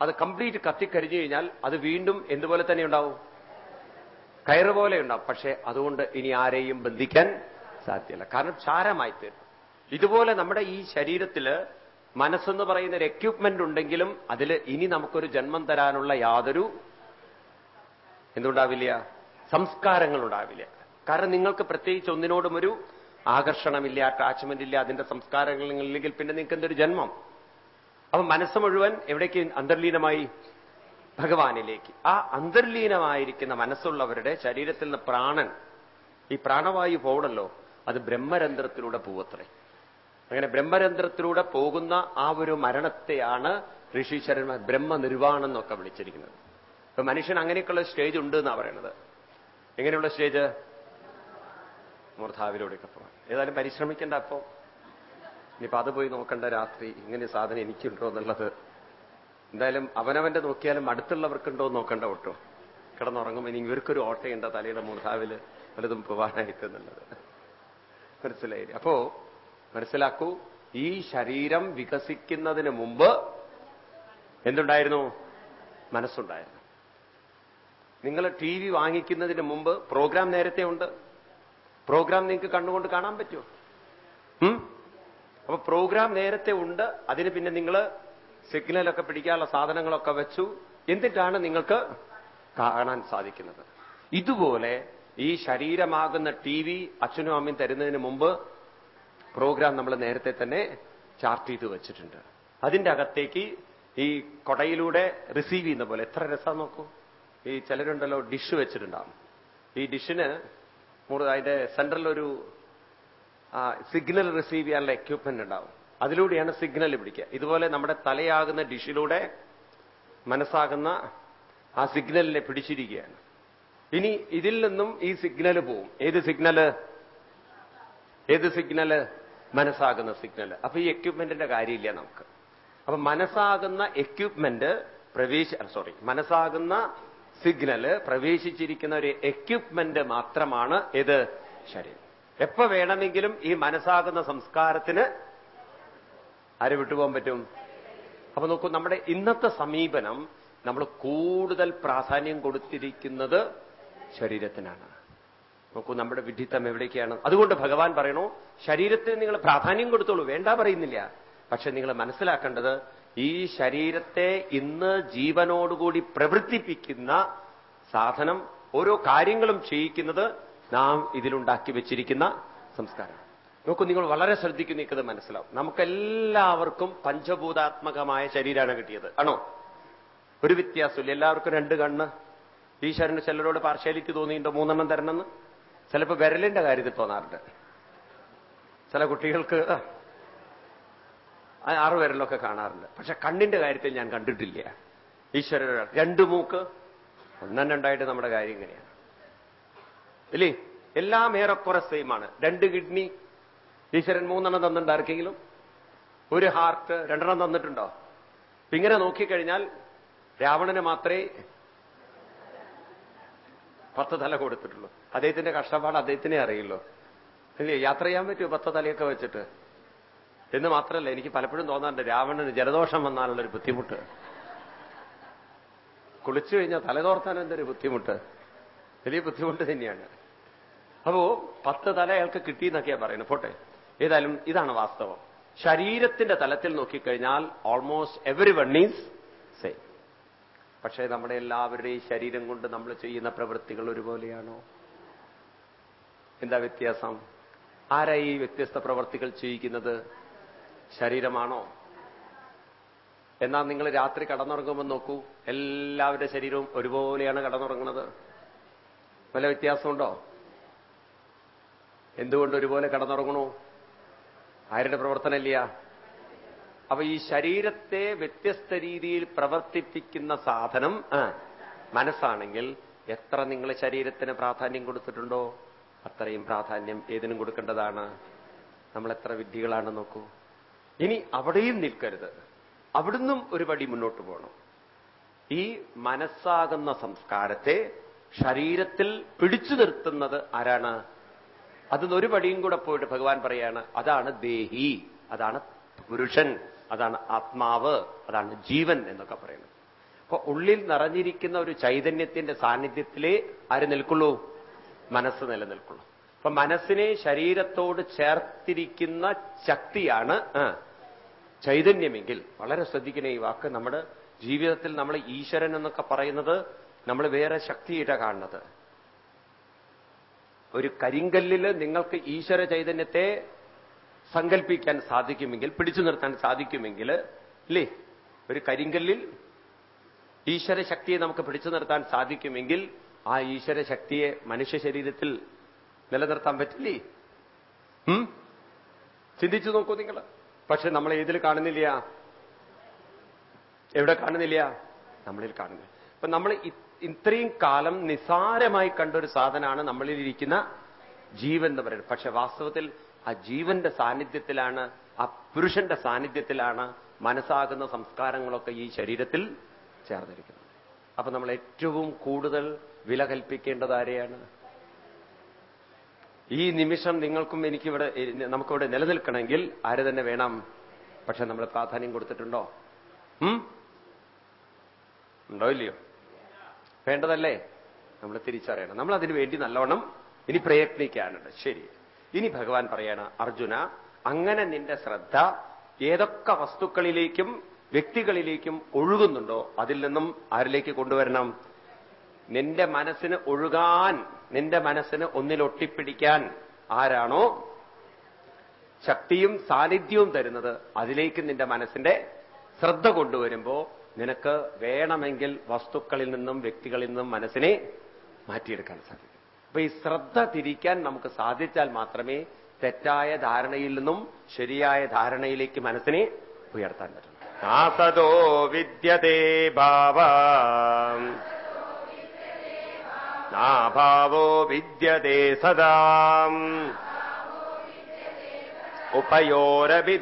അത് കംപ്ലീറ്റ് കത്തിക്കരിഞ്ഞു കഴിഞ്ഞാൽ അത് വീണ്ടും എന്തുപോലെ തന്നെ ഉണ്ടാവും? കയറ് പോലെ ഉണ്ടാവും. പക്ഷെ അതുകൊണ്ട് ഇനി ആരെയും ബന്ധിക്കാൻ സാധ്യമല്ല കാരണം ചാരമായി തീരും ഇതുപോലെ നമ്മുടെ ഈ ശരീരത്തിൽ മനസ്സെന്ന് പറയുന്ന ഒരു എക്യുപ്മെന്റ് ഉണ്ടെങ്കിലും അതിൽ ഇനി നമുക്കൊരു ജന്മം തരാനുള്ള യാതൊരു എന്തുണ്ടാവില്ല? സംസ്കാരങ്ങൾ ഉണ്ടാവില്ല കാരണം നിങ്ങൾക്ക് പ്രത്യേകിച്ച് ഒന്നിനോടും ഒരു ആകർഷണമില്ല അറ്റാച്ച്മെന്റ് ഇല്ല അതിന്റെ സംസ്കാരങ്ങൾ ഇല്ലെങ്കിൽ പിന്നെ നിങ്ങൾക്ക് എന്തൊരു ജന്മം? അപ്പൊ മനസ്സ് മുഴുവൻ എവിടേക്ക് അന്തർലീനമായി? ഭഗവാനിലേക്ക്. ആ അന്തർലീനമായിരിക്കുന്ന മനസ്സുള്ളവരുടെ ശരീരത്തിൽ നിന്ന് പ്രാണൻ ഈ പ്രാണവായു പോകണല്ലോ അത് ബ്രഹ്മരന്ധ്രത്തിലൂടെ പോവത്രേ. അങ്ങനെ ബ്രഹ്മരന്ധ്രത്തിലൂടെ പോകുന്ന ആ ഒരു മരണത്തെയാണ് ഋഷീശ്വരന്മാർ ബ്രഹ്മനിർവാണം എന്നൊക്കെ വിളിച്ചിരിക്കുന്നത്. ഇപ്പൊ മനുഷ്യൻ അങ്ങനെയൊക്കെയുള്ള സ്റ്റേജ് ഉണ്ട് എന്നാ പറയണത്. എങ്ങനെയുള്ള സ്റ്റേജ് മൂർധാവിലൂടെയൊക്കെ പോകാം ഏതായാലും പരിശ്രമിക്കേണ്ട അപ്പോ. ഇനിയിപ്പോ അത് പോയി നോക്കണ്ട രാത്രി. ഇങ്ങനെ സാധനം എനിക്കുണ്ടോ എന്നുള്ളത്. എന്തായാലും അവനവന്റെ നോക്കിയാലും അടുത്തുള്ളവർക്കുണ്ടോ നോക്കണ്ട ഒട്ടോ. കിടന്നുറങ്ങുമ്പോൾ ഇനി ഇവർക്കൊരു ഓട്ടയുണ്ട് തലയുടെ മൂർധാവിൽ പലതും പോവാനായിട്ട് എന്നുള്ളത്. മനസ്സിലായി. അപ്പോ മനസ്സിലാക്കൂ ഈ ശരീരം വികസിക്കുന്നതിന് മുമ്പ് എന്തുണ്ടായിരുന്നു? മനസ്സുണ്ടായിരുന്നു. നിങ്ങൾ ടി വി വാങ്ങിക്കുന്നതിന് മുമ്പ് പ്രോഗ്രാം നേരത്തെ ഉണ്ട്. പ്രോഗ്രാം നിങ്ങൾക്ക് കണ്ണുകൊണ്ട് കാണാൻ പറ്റുമോ? അപ്പൊ പ്രോഗ്രാം നേരത്തെ ഉണ്ട് അതിന് പിന്നെ നിങ്ങൾ സിഗ്നലൊക്കെ പിടിക്കാനുള്ള സാധനങ്ങളൊക്കെ വെച്ചു. എന്നിട്ടാണ് നിങ്ങൾക്ക് കാണാൻ സാധിക്കുന്നത്? ഇതുപോലെ ഈ ശരീരമാകുന്ന ടി വി അച്ഛനും അമ്മയും തരുന്നതിന് മുമ്പ് പ്രോഗ്രാം നമ്മൾ നേരത്തെ തന്നെ ചാർട്ട് ചെയ്ത് വെച്ചിട്ടുണ്ട്. അതിന്റെ അകത്തേക്ക് ഈ കൊടയിലൂടെ റിസീവ് ചെയ്യുന്ന പോലെ എത്ര രസം നോക്കൂ. ഈ ചിലരുണ്ടല്ലോ ഡിഷ് വെച്ചിട്ടുണ്ടാവും. ഈ ഡിഷിന് അതിന്റെ സെൻട്രൽ ഒരു സിഗ്നൽ റിസീവ് ചെയ്യാനുള്ള എക്യുപ്മെന്റ് ഉണ്ടാവും. അതിലൂടെയാണ് സിഗ്നൽ പിടിക്കുക. ഇതുപോലെ നമ്മുടെ തലയാകുന്ന ഡിഷിലൂടെ മനസ്സാകുന്ന ആ സിഗ്നലിനെ പിടിച്ചിരിക്കുകയാണ്. ഇനി ഇതിൽ നിന്നും ഈ സിഗ്നൽ പോവും. ഏത് സിഗ്നൽ ഏത് സിഗ്നൽ മനസ്സാകുന്ന സിഗ്നൽ. അപ്പൊ ഈ എക്യുപ്മെന്റിന്റെ കാര്യമില്ല നമുക്ക്. അപ്പൊ മനസ്സാകുന്ന എക്യുപ്മെന്റ് പ്രവേശ സോറി മനസ്സാകുന്ന സിഗ്നൽ പ്രവേശിച്ചിരിക്കുന്ന ഒരു എക്യുപ്മെന്റ് മാത്രമാണ് ഇത് ശരീരം. എപ്പോ വേണമെങ്കിലും ഈ മനസ്സാകുന്ന സംസ്കാരത്തിന് ആര് വിട്ടുപോകാൻ പറ്റും? അപ്പൊ നോക്കൂ നമ്മുടെ ഇന്നത്തെ സമീപനം നമ്മൾ കൂടുതൽ പ്രാധാന്യം കൊടുത്തിരിക്കുന്നത് ശരീരത്തിനാണ്. നോക്കൂ നമ്മുടെ വിഡിത്തം എവിടേക്കാണ്? അതുകൊണ്ട് ഭഗവാൻ പറയണു ശരീരത്തിന് നിങ്ങൾ പ്രാധാന്യം കൊടുത്തോളൂ. വേണ്ട പറയുന്നില്ല. പക്ഷെ നിങ്ങൾ മനസ്സിലാക്കേണ്ടത് ഈ ശരീരത്തെ ഇന്ന് ജീവനോടുകൂടി പ്രവർത്തിപ്പിക്കുന്ന സാധനം ഓരോ കാര്യങ്ങളും ചെയ്യിക്കുന്നത് നാം ഇതിലുണ്ടാക്കി വെച്ചിരിക്കുന്ന സംസ്കാരം. നോക്കൂ നിങ്ങൾ വളരെ ശ്രദ്ധിക്കുന്ന നിൽക്കുന്നത് മനസ്സിലാവും. നമുക്കെല്ലാവർക്കും പഞ്ചഭൂതാത്മകമായ ശരീരമാണ് കിട്ടിയത്. ആണോ? ഒരു വ്യത്യാസമില്ല. എല്ലാവർക്കും രണ്ട് കണ്ണ്. ഈശ്വരന് ചിലരോട് പാർശ്യാലിറ്റി തോന്നിയിട്ടോ മൂന്നെണ്ണം തരണമെന്ന്. ചിലപ്പോൾ വിരലിന്റെ കാര്യത്തിൽ തോന്നാറുണ്ട്. ചില കുട്ടികൾക്ക് ആറു വിരലൊക്കെ കാണാറുണ്ട്. പക്ഷെ കണ്ണിന്റെ കാര്യത്തിൽ ഞാൻ കണ്ടിട്ടില്ല. ഈശ്വര രണ്ടു മൂക്ക് ഒന്നും ഉണ്ടായിട്ട് നമ്മുടെ കാര്യം ഇങ്ങനെയാണ്. ഇല്ലേ? എല്ലാം ഏറെക്കുറെ സെയിമാണ് രണ്ട് കിഡ്നി ഈശ്വരൻ മൂന്നെണ്ണം തന്നിട്ടുണ്ട് ആർക്കെങ്കിലും? ഒരു ഹാർട്ട് രണ്ടെണ്ണം തന്നിട്ടുണ്ടോ? ഇങ്ങനെ നോക്കിക്കഴിഞ്ഞാൽ രാവണന് മാത്രമേ പത്ത് തല കൊടുത്തിട്ടുള്ളൂ. അദ്ദേഹത്തിന്റെ കഷ്ടപ്പാട് അദ്ദേഹത്തിനെ അറിയുള്ളൂ. അല്ലേ യാത്ര ചെയ്യാൻ പറ്റുമോ പത്ത് തലയൊക്കെ വെച്ചിട്ട്? എന്ന് മാത്രമല്ല എനിക്ക് പലപ്പോഴും തോന്നാറുണ്ട് രാവണന് ജലദോഷം വന്നാലുള്ള ഒരു ബുദ്ധിമുട്ട്. കുളിച്ചു കഴിഞ്ഞാൽ തലതോർത്താൻ എന്തൊരു ബുദ്ധിമുട്ട്? വലിയ ബുദ്ധിമുട്ട് തന്നെയാണ്. അപ്പോ പത്ത് തല അയാൾക്ക് കിട്ടിയെന്നൊക്കെയാ പറയുന്നത്. പോട്ടെ ഏതായാലും ഇതാണ് വാസ്തവം. ശരീരത്തിന്റെ തലത്തിൽ നോക്കിക്കഴിഞ്ഞാൽ almost every one is same പക്ഷേ നമ്മുടെ എല്ലാവരുടെയും ശരീരം കൊണ്ട് നമ്മൾ ചെയ്യുന്ന പ്രവൃത്തികൾ ഒരുപോലെയാണോ? എന്താ വ്യത്യാസം? ആരാ ഈ വ്യത്യസ്ത പ്രവൃത്തികൾ ചെയ്യിക്കുന്നത്? ശരീരമാണോ? എന്നാൽ നിങ്ങൾ രാത്രി കടന്നുറങ്ങുമ്പോൾ നോക്കൂ എല്ലാവരുടെ ശരീരവും ഒരുപോലെയാണ് കടന്നുറങ്ങുന്നത്. വല്ല വ്യത്യാസമുണ്ടോ? എന്തുകൊണ്ട് ഒരുപോലെ കടന്നുറങ്ങണു? ആരുടെ പ്രവർത്തനമില്ല? അപ്പൊ ഈ ശരീരത്തെ വ്യത്യസ്ത രീതിയിൽ പ്രവർത്തിപ്പിക്കുന്ന സാധനം മനസ്സാണെങ്കിൽ എത്ര നിങ്ങൾ ശരീരത്തിന് പ്രാധാന്യം കൊടുത്തിട്ടുണ്ടോ? അത്രയും പ്രാധാന്യം ഏതിനും കൊടുക്കേണ്ടതാണ്. നമ്മൾ എത്ര വിദ്യകളാണ് നോക്കൂ. ഇനി അവിടെയും നിൽക്കരുത്. അവിടുന്നും ഒരു പടി മുന്നോട്ട് പോകണം. ഈ മനസ്സാകുന്ന സംസ്കാരത്തെ ശരീരത്തിൽ പിടിച്ചു നിർത്തുന്നത് ആരാണ്? അതിന് ഒരു പടിയും കൂടെ പോയിട്ട് ഭഗവാൻ പറയാണ് അതാണ് ദേഹി അതാണ് പുരുഷൻ. അതാണ് ആത്മാവ് അതാണ് ജീവൻ എന്നൊക്കെ പറയുന്നത്. അപ്പൊ ഉള്ളിൽ നിറഞ്ഞിരിക്കുന്ന ഒരു ചൈതന്യത്തിന്റെ സാന്നിധ്യത്തിലേ ആര് നിൽക്കുള്ളൂ? മനസ്സ് നിലനിൽക്കുള്ളൂ. അപ്പൊ മനസ്സിനെ ശരീരത്തോട് ചേർത്തിരിക്കുന്ന ശക്തിയാണ് ചൈതന്യമെങ്കിൽ. വളരെ ശ്രദ്ധിക്കുന്ന ഈ വാക്ക്. നമ്മുടെ ജീവിതത്തിൽ നമ്മൾ ഈശ്വരൻ എന്നൊക്കെ പറയുന്നത് നമ്മൾ വേറെ ശക്തിയിട്ട കാണുന്നത്. ഒരു കരിങ്കല്ലിൽ നിങ്ങൾക്ക് ഈശ്വര ചൈതന്യത്തെ സങ്കല്പിക്കാൻ സാധിക്കുമെങ്കിൽ പിടിച്ചു നിർത്താൻ സാധിക്കുമെങ്കിൽ ഇല്ലേ? ഒരു കരിങ്കല്ലിൽ ഈശ്വര ശക്തിയെ നമുക്ക് പിടിച്ചു നിർത്താൻ സാധിക്കുമെങ്കിൽ ആ ഈശ്വര ശക്തിയെ മനുഷ്യ ശരീരത്തിൽ നിലനിർത്താൻ പറ്റില്ലേ? ചിന്തിച്ചു നോക്കൂ നിങ്ങൾ. പക്ഷെ നമ്മൾ ഏതിൽ കാണുന്നില്ല. എവിടെ കാണുന്നില്ല? നമ്മളിൽ കാണുന്നില്ല. അപ്പൊ നമ്മൾ ഇത്രയും കാലം നിസാരമായി കണ്ടൊരു സാധനമാണ് നമ്മളിൽ ഇരിക്കുന്ന ജീവൻ എന്ന് പറയുന്നത്. പക്ഷെ വാസ്തവത്തിൽ ആ ജീവന്റെ സാന്നിധ്യത്തിലാണ് ആ പുരുഷന്റെ സാന്നിധ്യത്തിലാണ് മനസ്സാകുന്ന സംസ്കാരങ്ങളൊക്കെ ഈ ശരീരത്തിൽ ചേർന്നിരിക്കുന്നത്. അപ്പൊ നമ്മൾ ഏറ്റവും കൂടുതൽ വില കൽപ്പിക്കേണ്ടത് ആരെയാണ്? ഈ നിമിഷം നിങ്ങൾക്കും എനിക്കിവിടെ നമുക്കിവിടെ നിലനിൽക്കണമെങ്കിൽ ആര് തന്നെ വേണം? പക്ഷെ നമ്മൾ പ്രാധാന്യം കൊടുത്തിട്ടുണ്ടോ? ഉണ്ടോ ഇല്ലയോ? വേണ്ടതല്ലേ? നമ്മൾ തിരിച്ചറിയണം. നമ്മൾ അതിനു വേണ്ടി നല്ലവണ്ണം ഇനി പ്രയത്നിക്കാനുണ്ട്. ശരി. ഇനി ഭഗവാൻ പറയാണ് അർജുന അങ്ങനെ നിന്റെ ശ്രദ്ധ ഏതൊക്കെ വസ്തുക്കളിലേക്കും വ്യക്തികളിലേക്കും ഒഴുകുന്നുണ്ടോ അതിൽ നിന്നും ആരിലേക്ക് കൊണ്ടുവരണം? നിന്റെ മനസ്സിന് ഒഴുകാൻ നിന്റെ മനസ്സിന് ഒന്നിലൊട്ടിപ്പിടിക്കാൻ ആരാണോ ശക്തിയും സാന്നിധ്യവും തരുന്നത് അതിലേക്ക് നിന്റെ മനസ്സിന്റെ ശ്രദ്ധ കൊണ്ടുവരുമ്പോ നിനക്ക് വേണമെങ്കിൽ വസ്തുക്കളിൽ നിന്നും വ്യക്തികളിൽ നിന്നും മനസ്സിനെ മാറ്റിയെടുക്കാൻ സാധിക്കും. അപ്പൊ ഈ ശ്രദ്ധ തിരിക്കാൻ നമുക്ക് സാധിച്ചാൽ മാത്രമേ തെറ്റായ ധാരണയിൽ നിന്നും ശരിയായ ധാരണയിലേക്ക് മനസ്സിനെ ഉയർത്താൻ പറ്റും. ആസതോ വിദ്യതേ ഭാവ. നാഭാവോ വിദ്യതേ സദാ. ഉപയോരപി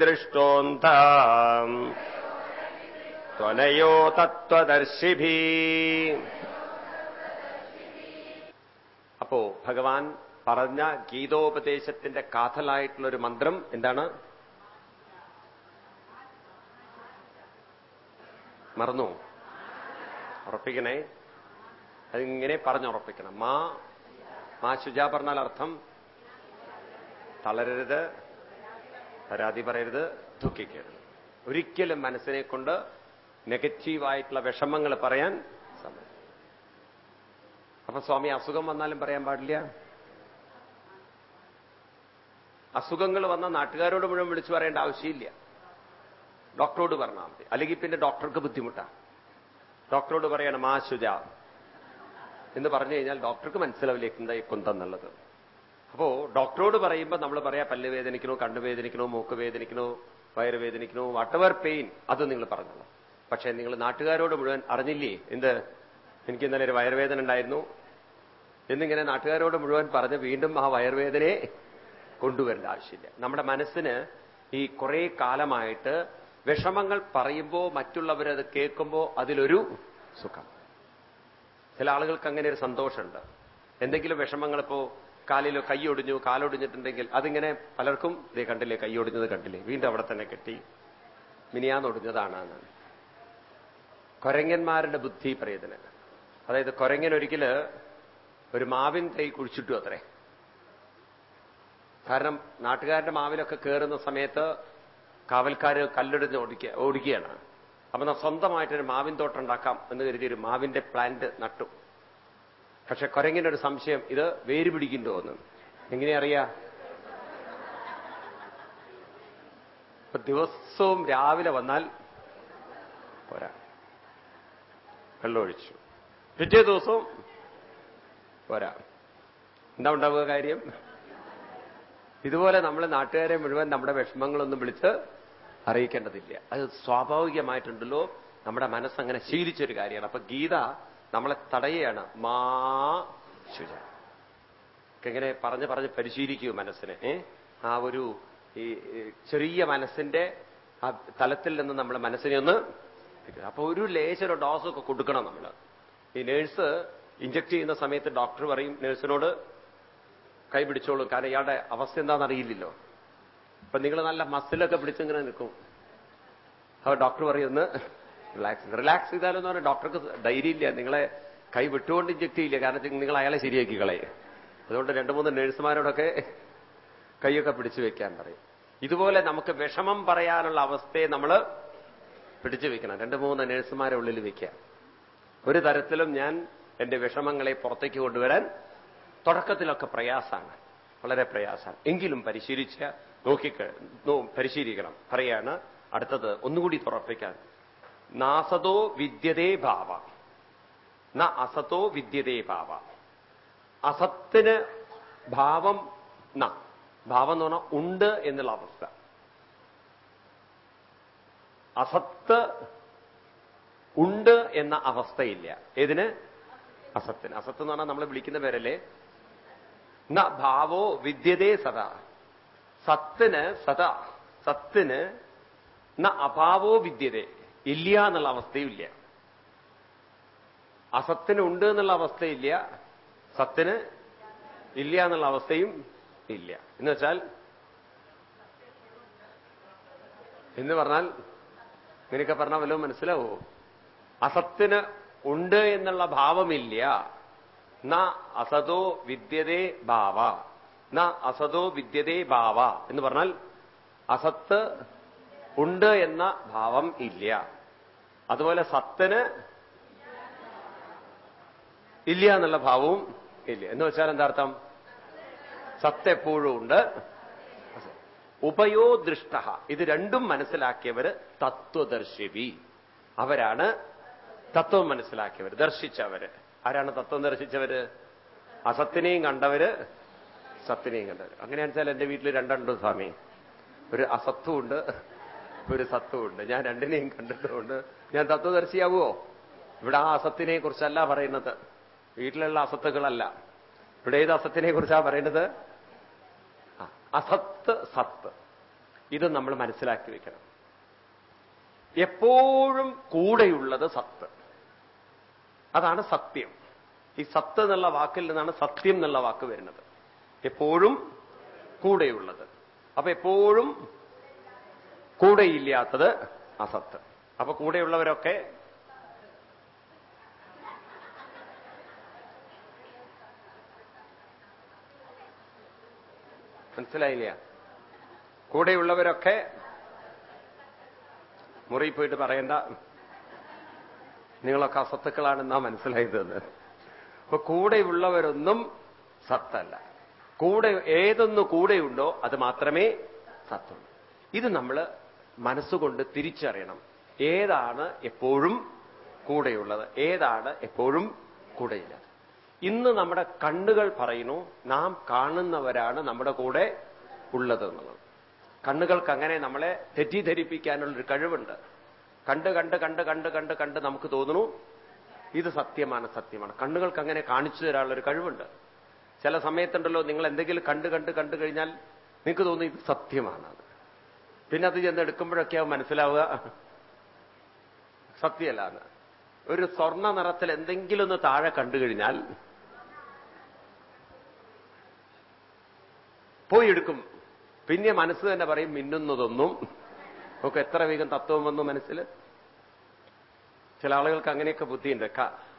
ത്വനയോ തത്വദർശിഭി. അപ്പോ ഭഗവാൻ പറഞ്ഞ ഗീതോപദേശത്തിന്റെ കാതലായിട്ടുള്ള ഒരു മന്ത്രം എന്താണ്? മറന്നു? ഉറപ്പിക്കണേ. അതിങ്ങനെ പറഞ്ഞുറപ്പിക്കണം. മാ മാ ശുച പറഞ്ഞാൽ അർത്ഥം തളരരുത് പരാതി പറയരുത് ദുഃഖിക്കരുത്. ഒരിക്കലും മനസ്സിനെ കൊണ്ട് നെഗറ്റീവായിട്ടുള്ള വിഷമങ്ങൾ പറയാൻ അപ്പൊ സ്വാമി അസുഖം വന്നാലും പറയാൻ പാടില്ല. അസുഖങ്ങൾ വന്ന നാട്ടുകാരോട് മുഴുവൻ വിളിച്ചു പറയേണ്ട ആവശ്യമില്ല. ഡോക്ടറോട് പറഞ്ഞാൽ മതി. അല്ലെങ്കിൽ പിന്നെ ഡോക്ടർക്ക് ബുദ്ധിമുട്ടാ. ഡോക്ടറോട് പറയണം ആ ശുജ എന്ന് പറഞ്ഞു കഴിഞ്ഞാൽ ഡോക്ടർക്ക് മനസ്സിലാവില്ല എന്താ ഈ കുന്തം അപ്പോ ഡോക്ടറോട് പറയുമ്പോൾ നമ്മൾ പറയാ പല്ല് വേദനിക്കണോ കണ്ണു വേദനിക്കണോ മൂക്ക് വേദനിക്കണോ വയറ് വേദനിക്കണോ വട്ടവർ പെയിൻ അത് നിങ്ങൾ പറഞ്ഞോളൂ. പക്ഷേ നിങ്ങൾ നാട്ടുകാരോട് മുഴുവൻ അറിഞ്ഞില്ലേ എന്ത്? എനിക്ക് ഇന്നലെ ഒരു വയറുവേദന ഉണ്ടായിരുന്നു. എന്നിങ്ങനെ നാട്ടുകാരോട് മുഴുവൻ പറഞ്ഞ് വീണ്ടും ആ വയർവേദനയെ കൊണ്ടുവരേണ്ട ആവശ്യമില്ല. നമ്മുടെ മനസ്സിന് ഈ കുറെ കാലമായിട്ട് വിഷമങ്ങൾ പറയുമ്പോൾ മറ്റുള്ളവരത് കേൾക്കുമ്പോൾ അതിലൊരു സുഖം. ചില ആളുകൾക്ക് അങ്ങനെ ഒരു സന്തോഷമുണ്ട്. എന്തെങ്കിലും വിഷമങ്ങൾ ഇപ്പോ കാലിലോ കൈ ഒടിഞ്ഞു കാലൊടിഞ്ഞിട്ടുണ്ടെങ്കിൽ അതിങ്ങനെ പലർക്കും ഇതേ കണ്ടില്ലേ കൈ ഒടിഞ്ഞത് കണ്ടില്ലേ വീണ്ടും അവിടെ തന്നെ കെട്ടി മിനിയാന്നൊടിഞ്ഞതാണ് എന്നാണ് കൊരങ്ങന്മാരുടെ ബുദ്ധി പ്രേതന അതായത് കൊരങ്ങൻ ഒരിക്കൽ ഒരു മാവിൻ തൈ കുഴിച്ചിട്ടു അത്രേ. കാരണം നാട്ടുകാരുടെ മാവിലൊക്കെ കയറുന്ന സമയത്ത് കാവൽക്കാർ കല്ലെടുത്ത് ഓടിക്കുക ഓടിക്കുകയാണ്. അപ്പൊ നാം സ്വന്തമായിട്ടൊരു മാവിൻ തോട്ടം ഉണ്ടാക്കാം എന്ന് കരുതി ഒരു മാവിന്റെ പ്ലാന്റ് നട്ടു. പക്ഷെ ഒരു സംശയം ഇത് വേര് പിടിക്കുന്നുണ്ടോ എന്ന് എങ്ങനെയറിയാ ഇപ്പൊ ദിവസവും രാവിലെ വന്നാൽ പോരാ. വെള്ളമൊഴിച്ചു. പിറ്റേ ദിവസവും പോരാ. എന്താ ഉണ്ടാവുക കാര്യം? ഇതുപോലെ നമ്മൾ നാട്ടുകാരെ മുഴുവൻ നമ്മുടെ വിഷമങ്ങളൊന്നും വിളിച്ച് അറിയിക്കേണ്ടതില്ല. അത് സ്വാഭാവികമായിട്ടുണ്ടല്ലോ. നമ്മുടെ മനസ്സങ്ങനെ ശീലിച്ചൊരു കാര്യമാണ്. അപ്പൊ ഗീത നമ്മളെ തടയുകയാണ്. മാ ശുച. ഇങ്ങനെ പറഞ്ഞ് പറഞ്ഞ് പരിശീലിക്കൂ മനസ്സിനെ. ആ ഒരു ഈ ചെറിയ മനസ്സിന്റെ ആ തലത്തിൽ നിന്ന് നമ്മുടെ മനസ്സിനെ ഒന്ന് അപ്പൊ ഒരു ലേശര ഡോസൊക്കെ കൊടുക്കണം നമ്മൾ ഈ നേഴ്സ് ഇഞ്ചക്ട് ചെയ്യുന്ന സമയത്ത് ഡോക്ടർ പറയും നേഴ്സിനോട് കൈ പിടിച്ചോളൂ. കാരണം ഇയാളുടെ അവസ്ഥ എന്താണെന്ന് അറിയില്ലല്ലോ. അപ്പൊ നിങ്ങൾ നല്ല മസിലൊക്കെ പിടിച്ചിങ്ങനെ നിൽക്കും. അപ്പൊ ഡോക്ടർ പറയുന്നു റിലാക്സ് റിലാക്സ് ചെയ്താലെന്ന് പറഞ്ഞാൽ ഡോക്ടർക്ക് ധൈര്യം ഇല്ല. നിങ്ങളെ കൈ വിട്ടുകൊണ്ട് ഇഞ്ചക്ട് ചെയ്യില്ല. കാരണം നിങ്ങൾ അയാളെ ശരിയാക്കി കളയും. അതുകൊണ്ട് രണ്ടു മൂന്ന് നഴ്സുമാരോടൊക്കെ കൈയൊക്കെ പിടിച്ചു വെക്കാൻ പറയും. ഇതുപോലെ നമുക്ക് വിഷമം പറയാനുള്ള അവസ്ഥയെ നമ്മൾ പിടിച്ചു വെക്കണം. രണ്ടു മൂന്ന് നഴ്സുമാരെ ഉള്ളിൽ വെക്കാം ഒരു തരത്തിലും ഞാൻ എന്റെ വിഷമങ്ങളെ പുറത്തേക്ക് കൊണ്ടുവരാൻ തുടക്കത്തിലൊക്കെ പ്രയാസാണ് വളരെ പ്രയാസമാണ്. എങ്കിലും പരിശീലിച്ച് നോക്കി പരിശീലിക്കണം. പറയാണ് അടുത്തത് ഒന്നുകൂടി തുറപ്പിക്കാൻ. നാസതോ വിദ്യതേ ഭാവ. ന അസതോ വിദ്യതേ ഭാവ. അസത്തിന് ഭാവം ന. ഭാവം എന്ന് പറഞ്ഞാൽ ഉണ്ട് എന്നുള്ള അവസ്ഥ. അസത്ത് ഉണ്ട് എന്ന അവസ്ഥയില്ല. ഏതിന്? അസത്തിന്. അസത്ത് എന്ന് പറഞ്ഞാൽ നമ്മൾ വിളിക്കുന്ന പേരല്ലേ? ന ഭാവോ വിദ്യതേ സദാ. സത്തിന് സദാ. സത്തിന് ന അഭാവോ വിദ്യതേ. ഇല്ല എന്നുള്ള അവസ്ഥയും ഇല്ല. അസത്തിന് ഉണ്ട് എന്നുള്ള അവസ്ഥയില്ല സത്തിന് ഇല്ല എന്നുള്ള അവസ്ഥയും ഇല്ല. എന്ന് വെച്ചാൽ എന്ന് പറഞ്ഞാൽ നിനക്ക് പറഞ്ഞാൽ വല്ലതും മനസ്സിലാവോ? അസത്തിന് ഉണ്ട് എന്നുള്ള ഭാവമില്ല. ന അസതോ വിദ്യതേ ഭാവ. ന അസതോ വിദ്യതേ ഭാവ എന്ന് പറഞ്ഞാൽ അസത്ത് ഉണ്ട് എന്ന ഭാവം ഇല്ല. അതുപോലെ സത്തിന് ഇല്ല എന്നുള്ള ഭാവവും ഇല്ല. എന്ന് വെച്ചാൽ എന്താർത്ഥം സത്ത് എപ്പോഴും ഉണ്ട്. ഉപയോദൃഷ്ട ഇത് രണ്ടും മനസ്സിലാക്കിയവര് തത്വദർശിവി. അവരാണ് തത്വം മനസ്സിലാക്കിയവർ ദർശിച്ചവര്. ആരാണ് തത്വം ദർശിച്ചവര്? അസത്തിനെയും കണ്ടവര് സത്തിനെയും കണ്ടവര്. അങ്ങനെയാണെന്ന് വെച്ചാൽ എന്റെ വീട്ടിൽ രണ്ടുണ്ട് സ്വാമി. ഒരു അസത്വമുണ്ട് ഒരു സത്വമുണ്ട്. ഞാൻ രണ്ടിനെയും കണ്ടിട്ടുമുണ്ട്. ഞാൻ തത്വദർശിയാവുമോ ഇവിടെ ആ അസത്തിനെ കുറിച്ചല്ല പറയുന്നത്. വീട്ടിലുള്ള അസത്തുകളല്ല. ഇവിടെ ഏത് അസത്തിനെ കുറിച്ചാണ് പറയുന്നത് അസത്ത് സത്ത്. ഇത് നമ്മൾ മനസ്സിലാക്കി വെക്കണം. എപ്പോഴും കൂടെയുള്ളത് സത്ത്. അതാണ് സത്യം. ഈ സത്ത് എന്നുള്ള വാക്കിൽ നിന്നാണ് സത്യം എന്നുള്ള വാക്ക് വരുന്നത്. എപ്പോഴും കൂടെയുള്ളത്. അപ്പൊ എപ്പോഴും കൂടെയില്ലാത്തത് അസത്ത് അപ്പൊ കൂടെയുള്ളവരൊക്കെ മനസ്സിലായില്ല? കൂടെയുള്ളവരൊക്കെ മുറി പോയിട്ട് പറയണ്ട. നിങ്ങളൊക്കെ അസത്തുക്കളാണെന്നാ മനസ്സിലായതെന്ന് അപ്പൊ കൂടെയുള്ളവരൊന്നും സത്തല്ല. കൂടെ ഏതൊന്ന് കൂടെയുണ്ടോ അത് മാത്രമേ സത്തുള്ളൂ. ഇത് നമ്മൾ മനസ്സുകൊണ്ട് തിരിച്ചറിയണം. ഏതാണ് എപ്പോഴും കൂടെയുള്ളത്? ഏതാണ് എപ്പോഴും കൂടെയുള്ളത് ഇന്ന് നമ്മുടെ കണ്ണുകൾ പറയുന്നു നാം കാണുന്നവരാണ് നമ്മുടെ കൂടെ ഉള്ളത് എന്നുള്ളത്. കണ്ണുകൾക്ക് അങ്ങനെ നമ്മളെ തെറ്റിദ്ധരിപ്പിക്കാനുള്ളൊരു കഴിവുണ്ട്. കണ്ട് കണ്ട് കണ്ട് കണ്ട് കണ്ട് കണ്ട് നമുക്ക് തോന്നുന്നു ഇത് സത്യമാണ് സത്യമാണ്. കണ്ണുകൾക്ക് അങ്ങനെ കാണിച്ചു തരാനുള്ളൊരു കഴിവുണ്ട്. ചില സമയത്തുണ്ടല്ലോ നിങ്ങൾ എന്തെങ്കിലും കണ്ട് കണ്ട് കണ്ടു കഴിഞ്ഞാൽ നിങ്ങൾക്ക് തോന്നുന്നു ഇത് സത്യമാണ് പിന്നെ അത് ചെന്ന് എടുക്കുമ്പോഴൊക്കെ മനസ്സിലാവുക സത്യമല്ല ഒരു സ്വർണ നിറത്തിൽ എന്തെങ്കിലും ഒന്ന് താഴെ കണ്ടു കഴിഞ്ഞാൽ പോയി എടുക്കും. പിന്നെ മനസ്സ് തന്നെ പറയും മിന്നുന്നതൊന്നും. നമുക്ക് എത്ര വേഗം തത്വം വന്നു മനസ്സിൽ ചില ആളുകൾക്ക് അങ്ങനെയൊക്കെ ബുദ്ധിയുണ്ട്.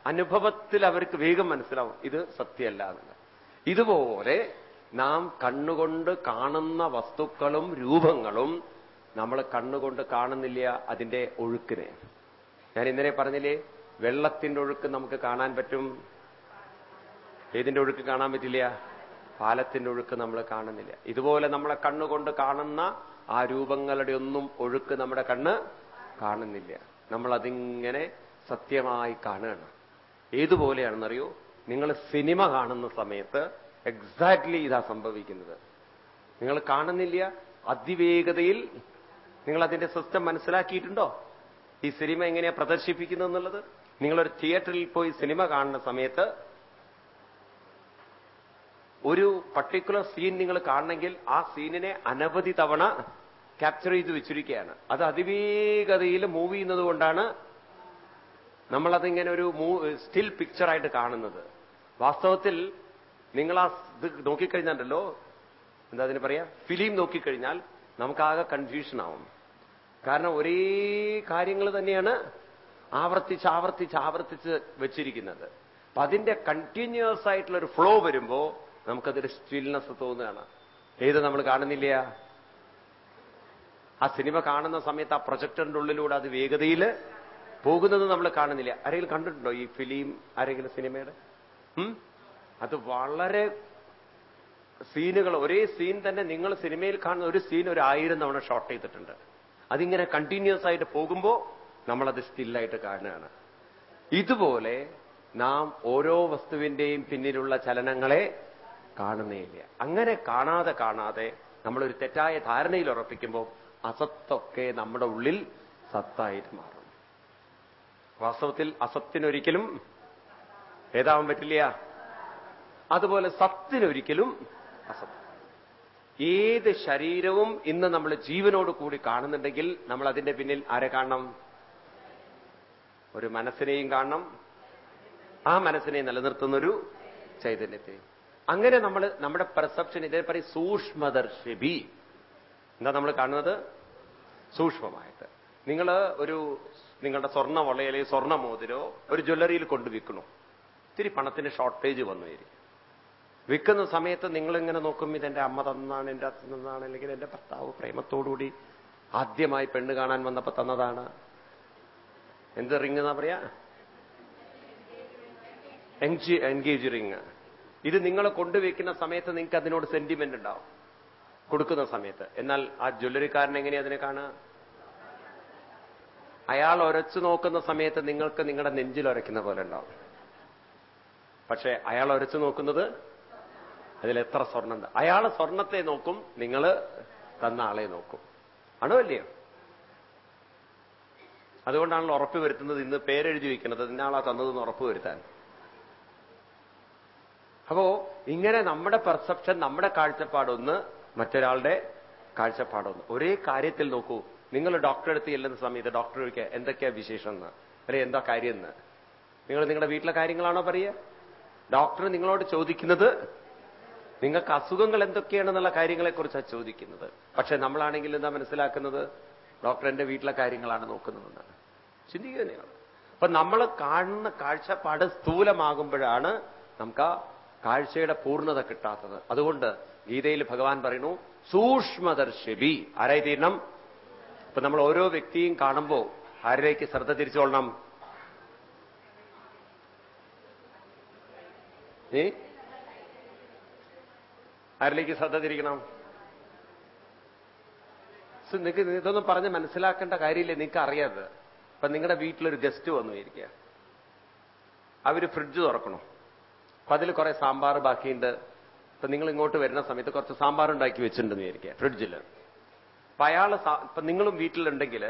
അനുഭവത്തിൽ അവർക്ക് വേഗം മനസ്സിലാവും. ഇത് സത്യമല്ല ഇതുപോലെ നാം കണ്ണുകൊണ്ട് കാണുന്ന വസ്തുക്കളും രൂപങ്ങളും നമ്മൾ കണ്ണുകൊണ്ട് കാണുന്നില്ല അതിന്റെ ഒഴുക്കിനെ. ഞാൻ ഇന്നലെ പറഞ്ഞില്ലേ വെള്ളത്തിന്റെ ഒഴുക്ക് നമുക്ക് കാണാൻ പറ്റും. ഏതിന്റെ ഒഴുക്ക് കാണാൻ പറ്റില്ല? പാലത്തിന്റെ ഒഴുക്ക് നമ്മൾ കാണുന്നില്ല. ഇതുപോലെ നമ്മളെ കണ്ണുകൊണ്ട് കാണുന്ന ആ രൂപങ്ങളുടെ ഒന്നും ഒഴുക്ക് നമ്മുടെ കണ്ണ് കാണുന്നില്ല. നമ്മൾ അതിങ്ങനെ സത്യമായി കാണുകയാണ്. ഏതുപോലെയാണെന്നറിയോ? നിങ്ങൾ സിനിമ കാണുന്ന സമയത്ത് എക്സാക്ട്ലി ഇതാ സംഭവിക്കുന്നത്. നിങ്ങൾ കാണുന്നില്ല അതിവേഗതയിൽ നിങ്ങൾ അതിന്റെ സിസ്റ്റം മനസ്സിലാക്കിയിട്ടുണ്ടോ? ഈ സിനിമ എങ്ങനെയാ പ്രദർശിപ്പിക്കുന്നത് എന്നുള്ളത് നിങ്ങളൊരു തിയേറ്ററിൽ പോയി സിനിമ കാണുന്ന സമയത്ത് ഒരു പർട്ടിക്കുലർ സീൻ നിങ്ങൾ കാണണമെങ്കിൽ ആ സീനിനെ അനവധി തവണ ക്യാപ്ചർ ചെയ്ത് വെച്ചിരിക്കുകയാണ്. അത് അതിവേഗതയിൽ മൂവ് ചെയ്യുന്നത് കൊണ്ടാണ് നമ്മളതിങ്ങനെ ഒരു സ്റ്റിൽ പിക്ചറായിട്ട് കാണുന്നത്. വാസ്തവത്തിൽ നിങ്ങൾ ആ ഇത് നോക്കിക്കഴിഞ്ഞാലോ എന്താ അതിന് പറയാ? ഫിലിം നോക്കിക്കഴിഞ്ഞാൽ നമുക്കാകെ കൺഫ്യൂഷൻ ആവും. കാരണം ഒരേ കാര്യങ്ങൾ തന്നെയാണ് ആവർത്തിച്ച് ആവർത്തിച്ച് ആവർത്തിച്ച് വെച്ചിരിക്കുന്നത്. അപ്പൊ അതിന്റെ കണ്ടിന്യൂസ് ആയിട്ടുള്ള ഒരു ഫ്ലോ വരുമ്പോ നമുക്കതൊരു സ്റ്റിൽനെസ് തോന്നുകയാണ്. ഏത് നമ്മൾ കാണുന്നില്ല ആ സിനിമ കാണുന്ന സമയത്ത് ആ പ്രൊജക്ടറിന്റെ ഉള്ളിലൂടെ അത് വേഗതയിൽ പോകുന്നത് നമ്മൾ കാണുന്നില്ല. ആരെങ്കിലും കണ്ടിട്ടുണ്ടോ ഈ ഫിലിം ആരെങ്കിലും സിനിമയുടെ? അത് വളരെ സീനുകൾ ഒരേ സീൻ തന്നെ നിങ്ങൾ സിനിമയിൽ കാണുന്ന ഒരു സീൻ ഒരു ആയിരം തവണ ഷോട്ട് ചെയ്തിട്ടുണ്ട്. അതിങ്ങനെ കണ്ടിന്യൂസ് ആയിട്ട് പോകുമ്പോൾ നമ്മളത് സ്റ്റില്ലായിട്ട് കാണുകയാണ്. ഇതുപോലെ നാം ഓരോ വസ്തുവിന്റെയും പിന്നിലുള്ള ചലനങ്ങളെ കാണുന്നേയില്ല. അങ്ങനെ കാണാതെ കാണാതെ നമ്മളൊരു തെറ്റായ ധാരണയിൽ ഉറപ്പിക്കുമ്പോൾ അസത്തൊക്കെ നമ്മുടെ ഉള്ളിൽ സത്തായിട്ട് മാറും. വാസ്തവത്തിൽ അസത്തിനൊരിക്കലും ഏതാവാൻ പറ്റില്ല. അതുപോലെ സത്തിനൊരിക്കലും അസത്ത്. ഏത് ശരീരവും ഇന്ന് നമ്മൾ ജീവനോട് കൂടി കാണുന്നുണ്ടെങ്കിൽ നമ്മൾ അതിന്റെ പിന്നിൽ ആരെ കാണണം? ഒരു മനസ്സിനെയും കാണണം. ആ മനസ്സിനെ നിലനിർത്തുന്നൊരു ചൈതന്യത്തെയും. അങ്ങനെ നമ്മൾ നമ്മുടെ പെർസെപ്ഷൻ ഇതേ പറയും സൂക്ഷ്മദർശിബി. എന്താ നമ്മൾ കാണുന്നത്? സൂക്ഷ്മമായിട്ട്. നിങ്ങൾ ഒരു നിങ്ങളുടെ സ്വർണ വളയിലെ സ്വർണ മോതിരോ ഒരു ജ്വല്ലറിയിൽ കൊണ്ടു ഇത്തിരി പണത്തിന് ഷോർട്ടേജ് വന്നു വരും വിൽക്കുന്ന സമയത്ത് നിങ്ങളിങ്ങനെ നോക്കും ഇതെന്റെ അമ്മ തന്നാണ് എന്റെ അച്ഛൻ തന്നാണ് അല്ലെങ്കിൽ എന്റെ ഭർത്താവ് പ്രേമത്തോടുകൂടി ആദ്യമായി പെണ്ണ് കാണാൻ വന്നപ്പോ തന്നതാണ്. എന്ത് റിങ് എന്നാ പറയാ? എൻഗേജ് റിങ് ഇത് നിങ്ങൾ കൊണ്ടുവയ്ക്കുന്ന സമയത്ത് നിങ്ങൾക്ക് അതിനോട് സെന്റിമെന്റ് ഉണ്ടാവും. കൊടുക്കുന്ന സമയത്ത്. എന്നാൽ ആ ജ്വല്ലറിക്കാരൻ എങ്ങനെയാ അതിനെ കാണുക? അയാൾ ഒരച്ചു നോക്കുന്ന സമയത്ത് നിങ്ങൾക്ക് നിങ്ങളുടെ നെഞ്ചിൽ ഒരയ്ക്കുന്ന പോലെ ഉണ്ടാവും. പക്ഷെ അയാൾ ഒരച്ചു നോക്കുന്നത് അതിൽ എത്ര സ്വർണമുണ്ട് അയാൾ സ്വർണത്തെ നോക്കും നിങ്ങൾ തന്ന ആളെ നോക്കും. ആണോ അല്ലയോ അതുകൊണ്ടാണല്ലോ ഉറപ്പ് വരുത്തുന്നത് ഇന്ന് പേരെഴുതി വയ്ക്കുന്നത്. ഇന്നാളാ തന്നതെന്ന് ഉറപ്പ് വരുത്താൻ. അപ്പോ ഇങ്ങനെ നമ്മുടെ പെർസെപ്ഷൻ നമ്മുടെ കാഴ്ചപ്പാടൊന്ന് മറ്റൊരാളുടെ കാഴ്ചപ്പാടൊന്ന്. ഒരേ കാര്യത്തിൽ നോക്കൂ. നിങ്ങൾ ഡോക്ടറെ അടുത്ത് ചെല്ലുന്ന സമയത്ത് ഡോക്ടർ ചോദിക്കുക എന്തൊക്കെയാ വിശേഷം എന്ന് അല്ലെ എന്താ കാര്യം എന്ന് നിങ്ങൾ നിങ്ങളുടെ വീട്ടിലെ കാര്യങ്ങളാണോ പറയുക? ഡോക്ടർ നിങ്ങളോട് ചോദിക്കുന്നത് നിങ്ങൾക്ക് അസുഖങ്ങൾ എന്തൊക്കെയാണെന്നുള്ള കാര്യങ്ങളെക്കുറിച്ചാണ് ചോദിക്കുന്നത്? പക്ഷെ നമ്മളാണെങ്കിൽ എന്താ മനസ്സിലാക്കുന്നത്? ഡോക്ടർ എന്റെ വീട്ടിലെ കാര്യങ്ങളാണ് നോക്കുന്നതെന്നാണ് ചിന്തിക്കുക നിങ്ങൾ അപ്പൊ നമ്മൾ കാണുന്ന കാഴ്ചപ്പാട് സ്ഥൂലമാകുമ്പോഴാണ് നമുക്ക് ആ കാഴ്ചയുടെ പൂർണത കിട്ടാത്തത്. അതുകൊണ്ട് ഗീതയിൽ ഭഗവാൻ പറയുന്നു സൂക്ഷ്മദർശിബി. ആരായി തീരണം? ഇപ്പൊ നമ്മൾ ഓരോ വ്യക്തിയും കാണുമ്പോൾ ആരിലേക്ക് ശ്രദ്ധ തിരിച്ചോളണം? ഏ? ആരിലേക്ക് ശ്രദ്ധ തിരിക്കണം? നിങ്ങൾക്ക് ഇതൊന്നും പറഞ്ഞ് മനസ്സിലാക്കേണ്ട കാര്യമില്ല? നിങ്ങൾക്ക് അറിയാതെ. ഇപ്പൊ നിങ്ങളുടെ വീട്ടിലൊരു ഗസ്റ്റ് വന്നു ഇരിക്കുക അവർ ഫ്രിഡ്ജ് തുറക്കണം. അപ്പൊ അതിൽ കുറെ സാമ്പാർ ബാക്കിയുണ്ട്. ഇപ്പൊ നിങ്ങൾ ഇങ്ങോട്ട് വരുന്ന സമയത്ത് കുറച്ച് സാമ്പാർ ഉണ്ടാക്കി വെച്ചിട്ടുണ്ടെന്ന് വിചാരിക്കുക ഫ്രിഡ്ജിൽ അപ്പൊ അയാൾ ഇപ്പൊ നിങ്ങളും വീട്ടിലുണ്ടെങ്കിൽ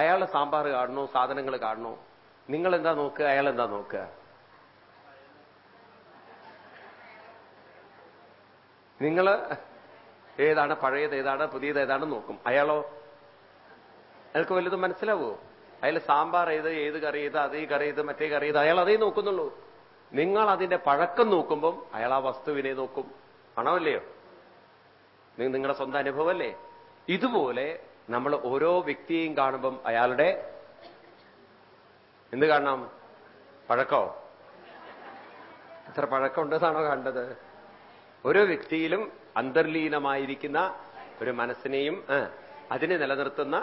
അയാളെ സാമ്പാർ കാണണോ സാധനങ്ങൾ കാണണോ? നിങ്ങൾ എന്താ നോക്കുക അയാൾ എന്താ നോക്കുക? നിങ്ങൾ ഏതാണ് പഴയത് ഏതാണ് പുതിയത് ഏതാണ് നോക്കും. അയാളോ? അയാൾക്ക് വലുതും മനസ്സിലാവോ? അയാൾ സാമ്പാർ ഏത് ഏത് കറി ഏത് അതേ കറി ഏത് മറ്റേ കറി ഏത് അയാൾ അതേ നോക്കുന്നുള്ളൂ. നിങ്ങൾ അതിന്റെ പഴക്കം നോക്കുമ്പം അയാൾ ആ വസ്തുവിനെ നോക്കും. ആണോല്ലയോ നിങ്ങളുടെ സ്വന്തം അനുഭവമല്ലേ? ഇതുപോലെ നമ്മൾ ഓരോ വ്യക്തിയെയും കാണുമ്പം അയാളുടെ എന്ത് കാണണം? പഴക്കോ? എത്ര പഴക്കമുണ്ടെന്നാണോ കണ്ടത്? ഓരോ വ്യക്തിയിലും അന്തർലീനമായിരിക്കുന്ന ഒരു മനസ്സിനെയും അതിനെ നിലനിർത്തുന്ന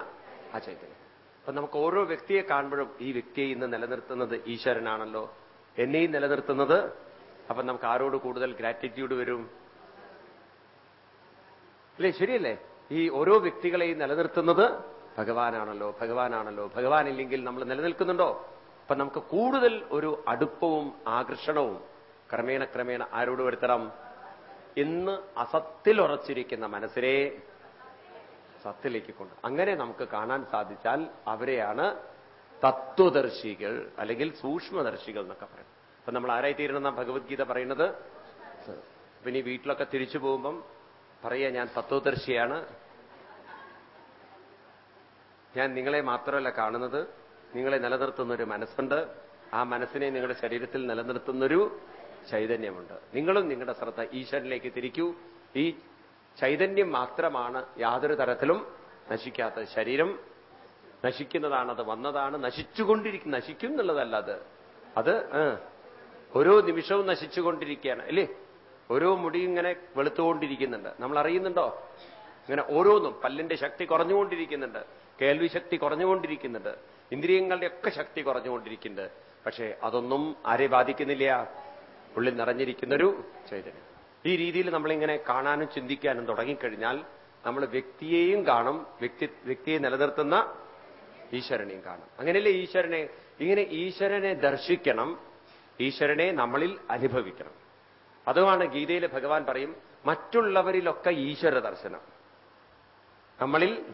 ആ ചൈതന്യം. അപ്പൊ നമുക്ക് ഓരോ വ്യക്തിയെ കാണുമ്പോഴും ഈ വ്യക്തിയെ ഇന്ന് നിലനിർത്തുന്നത് ഈശ്വരനാണല്ലോ. എന്നെയും നിലനിർത്തുന്നത്. അപ്പൊ നമുക്ക് ആരോട് കൂടുതൽ ഗ്രാറ്റിറ്റ്യൂഡ് വരും? അല്ലേ? ശരിയല്ലേ? ഈ ഓരോ വ്യക്തികളെയും നിലനിർത്തുന്നത് ഭഗവാനാണല്ലോ ഭഗവാനാണല്ലോ. ഭഗവാൻ ഇല്ലെങ്കിൽ നമ്മൾ നിലനിൽക്കുന്നുണ്ടോ? അപ്പൊ നമുക്ക് കൂടുതൽ ഒരു അടുപ്പവും ആകർഷണവും ക്രമേണ ക്രമേണ ആരോട് വരുത്തണം? ഇന്ന് അസത്തിൽ ഉറച്ചിരിക്കുന്ന മനസ്സിനെ സത്തിലേക്ക് കൊണ്ട്. അങ്ങനെ നമുക്ക് കാണാൻ സാധിച്ചാൽ അവരെയാണ് തത്വദർശികൾ അല്ലെങ്കിൽ സൂക്ഷ്മദർശികൾ എന്നൊക്കെ പറയും. അപ്പൊ നമ്മൾ ആരായി എന്നാ ഭഗവത്ഗീത പറയുന്നത്? പിന്നെ വീട്ടിലൊക്കെ തിരിച്ചു പോകുമ്പം പറയുക ഞാൻ തത്വദർശിയാണ്. ഞാൻ നിങ്ങളെ മാത്രമല്ല കാണുന്നത്. നിങ്ങളെ നിലനിർത്തുന്ന ഒരു മനസ്സുണ്ട്. ആ മനസ്സിനെ നിങ്ങളുടെ ശരീരത്തിൽ നിലനിർത്തുന്നൊരു ചൈതന്യമുണ്ട്. നിങ്ങളും നിങ്ങളുടെ ശ്രദ്ധ ഈശ്വരനിലേക്ക് തിരിക്കൂ. ഈ ചൈതന്യം മാത്രമാണ് യാതൊരു തരത്തിലും നശിക്കാത്തത് ശരീരം. നശിക്കുന്നതാണ് അത് വന്നതാണ് നശിച്ചുകൊണ്ടിരിക്കും നശിക്കും എന്നുള്ളതല്ല അത് അത് ഓരോ നിമിഷവും നശിച്ചുകൊണ്ടിരിക്കുകയാണ് അല്ലേ? ഓരോ മുടി ഇങ്ങനെ വെളുത്തുകൊണ്ടിരിക്കുന്നുണ്ട്. നമ്മൾ അറിയുന്നുണ്ടോ? ഇങ്ങനെ ഓരോന്നും പല്ലിന്റെ ശക്തി കുറഞ്ഞുകൊണ്ടിരിക്കുന്നുണ്ട് കേൾവി ശക്തി കുറഞ്ഞുകൊണ്ടിരിക്കുന്നുണ്ട് ഇന്ദ്രിയങ്ങളുടെ ഒക്കെ ശക്തി കുറഞ്ഞുകൊണ്ടിരിക്കുന്നുണ്ട്. പക്ഷേ അതൊന്നും ആരെ ബാധിക്കുന്നില്ല. ഉള്ളിൽ നിറഞ്ഞിരിക്കുന്നൊരു ചൈതന്യം. ഈ രീതിയിൽ നമ്മളിങ്ങനെ കാണാനും ചിന്തിക്കാനും തുടങ്ങിക്കഴിഞ്ഞാൽ നമ്മൾ വ്യക്തിയെയും കാണും വ്യക്തി വ്യക്തിയെ നിലനിർത്തുന്ന ഈശ്വരനെയും കാണും. അങ്ങനെയല്ലേ ഈശ്വരനെ ഇങ്ങനെ ഈശ്വരനെ ദർശിക്കണം ഈശ്വരനെ നമ്മളിൽ അനുഭവിക്കണം. അതുമാണ് ഗീതയിൽ ഭഗവാൻ പറയും മറ്റുള്ളവരിലൊക്കെ ഈശ്വര ദർശനം. നമ്മളിൽ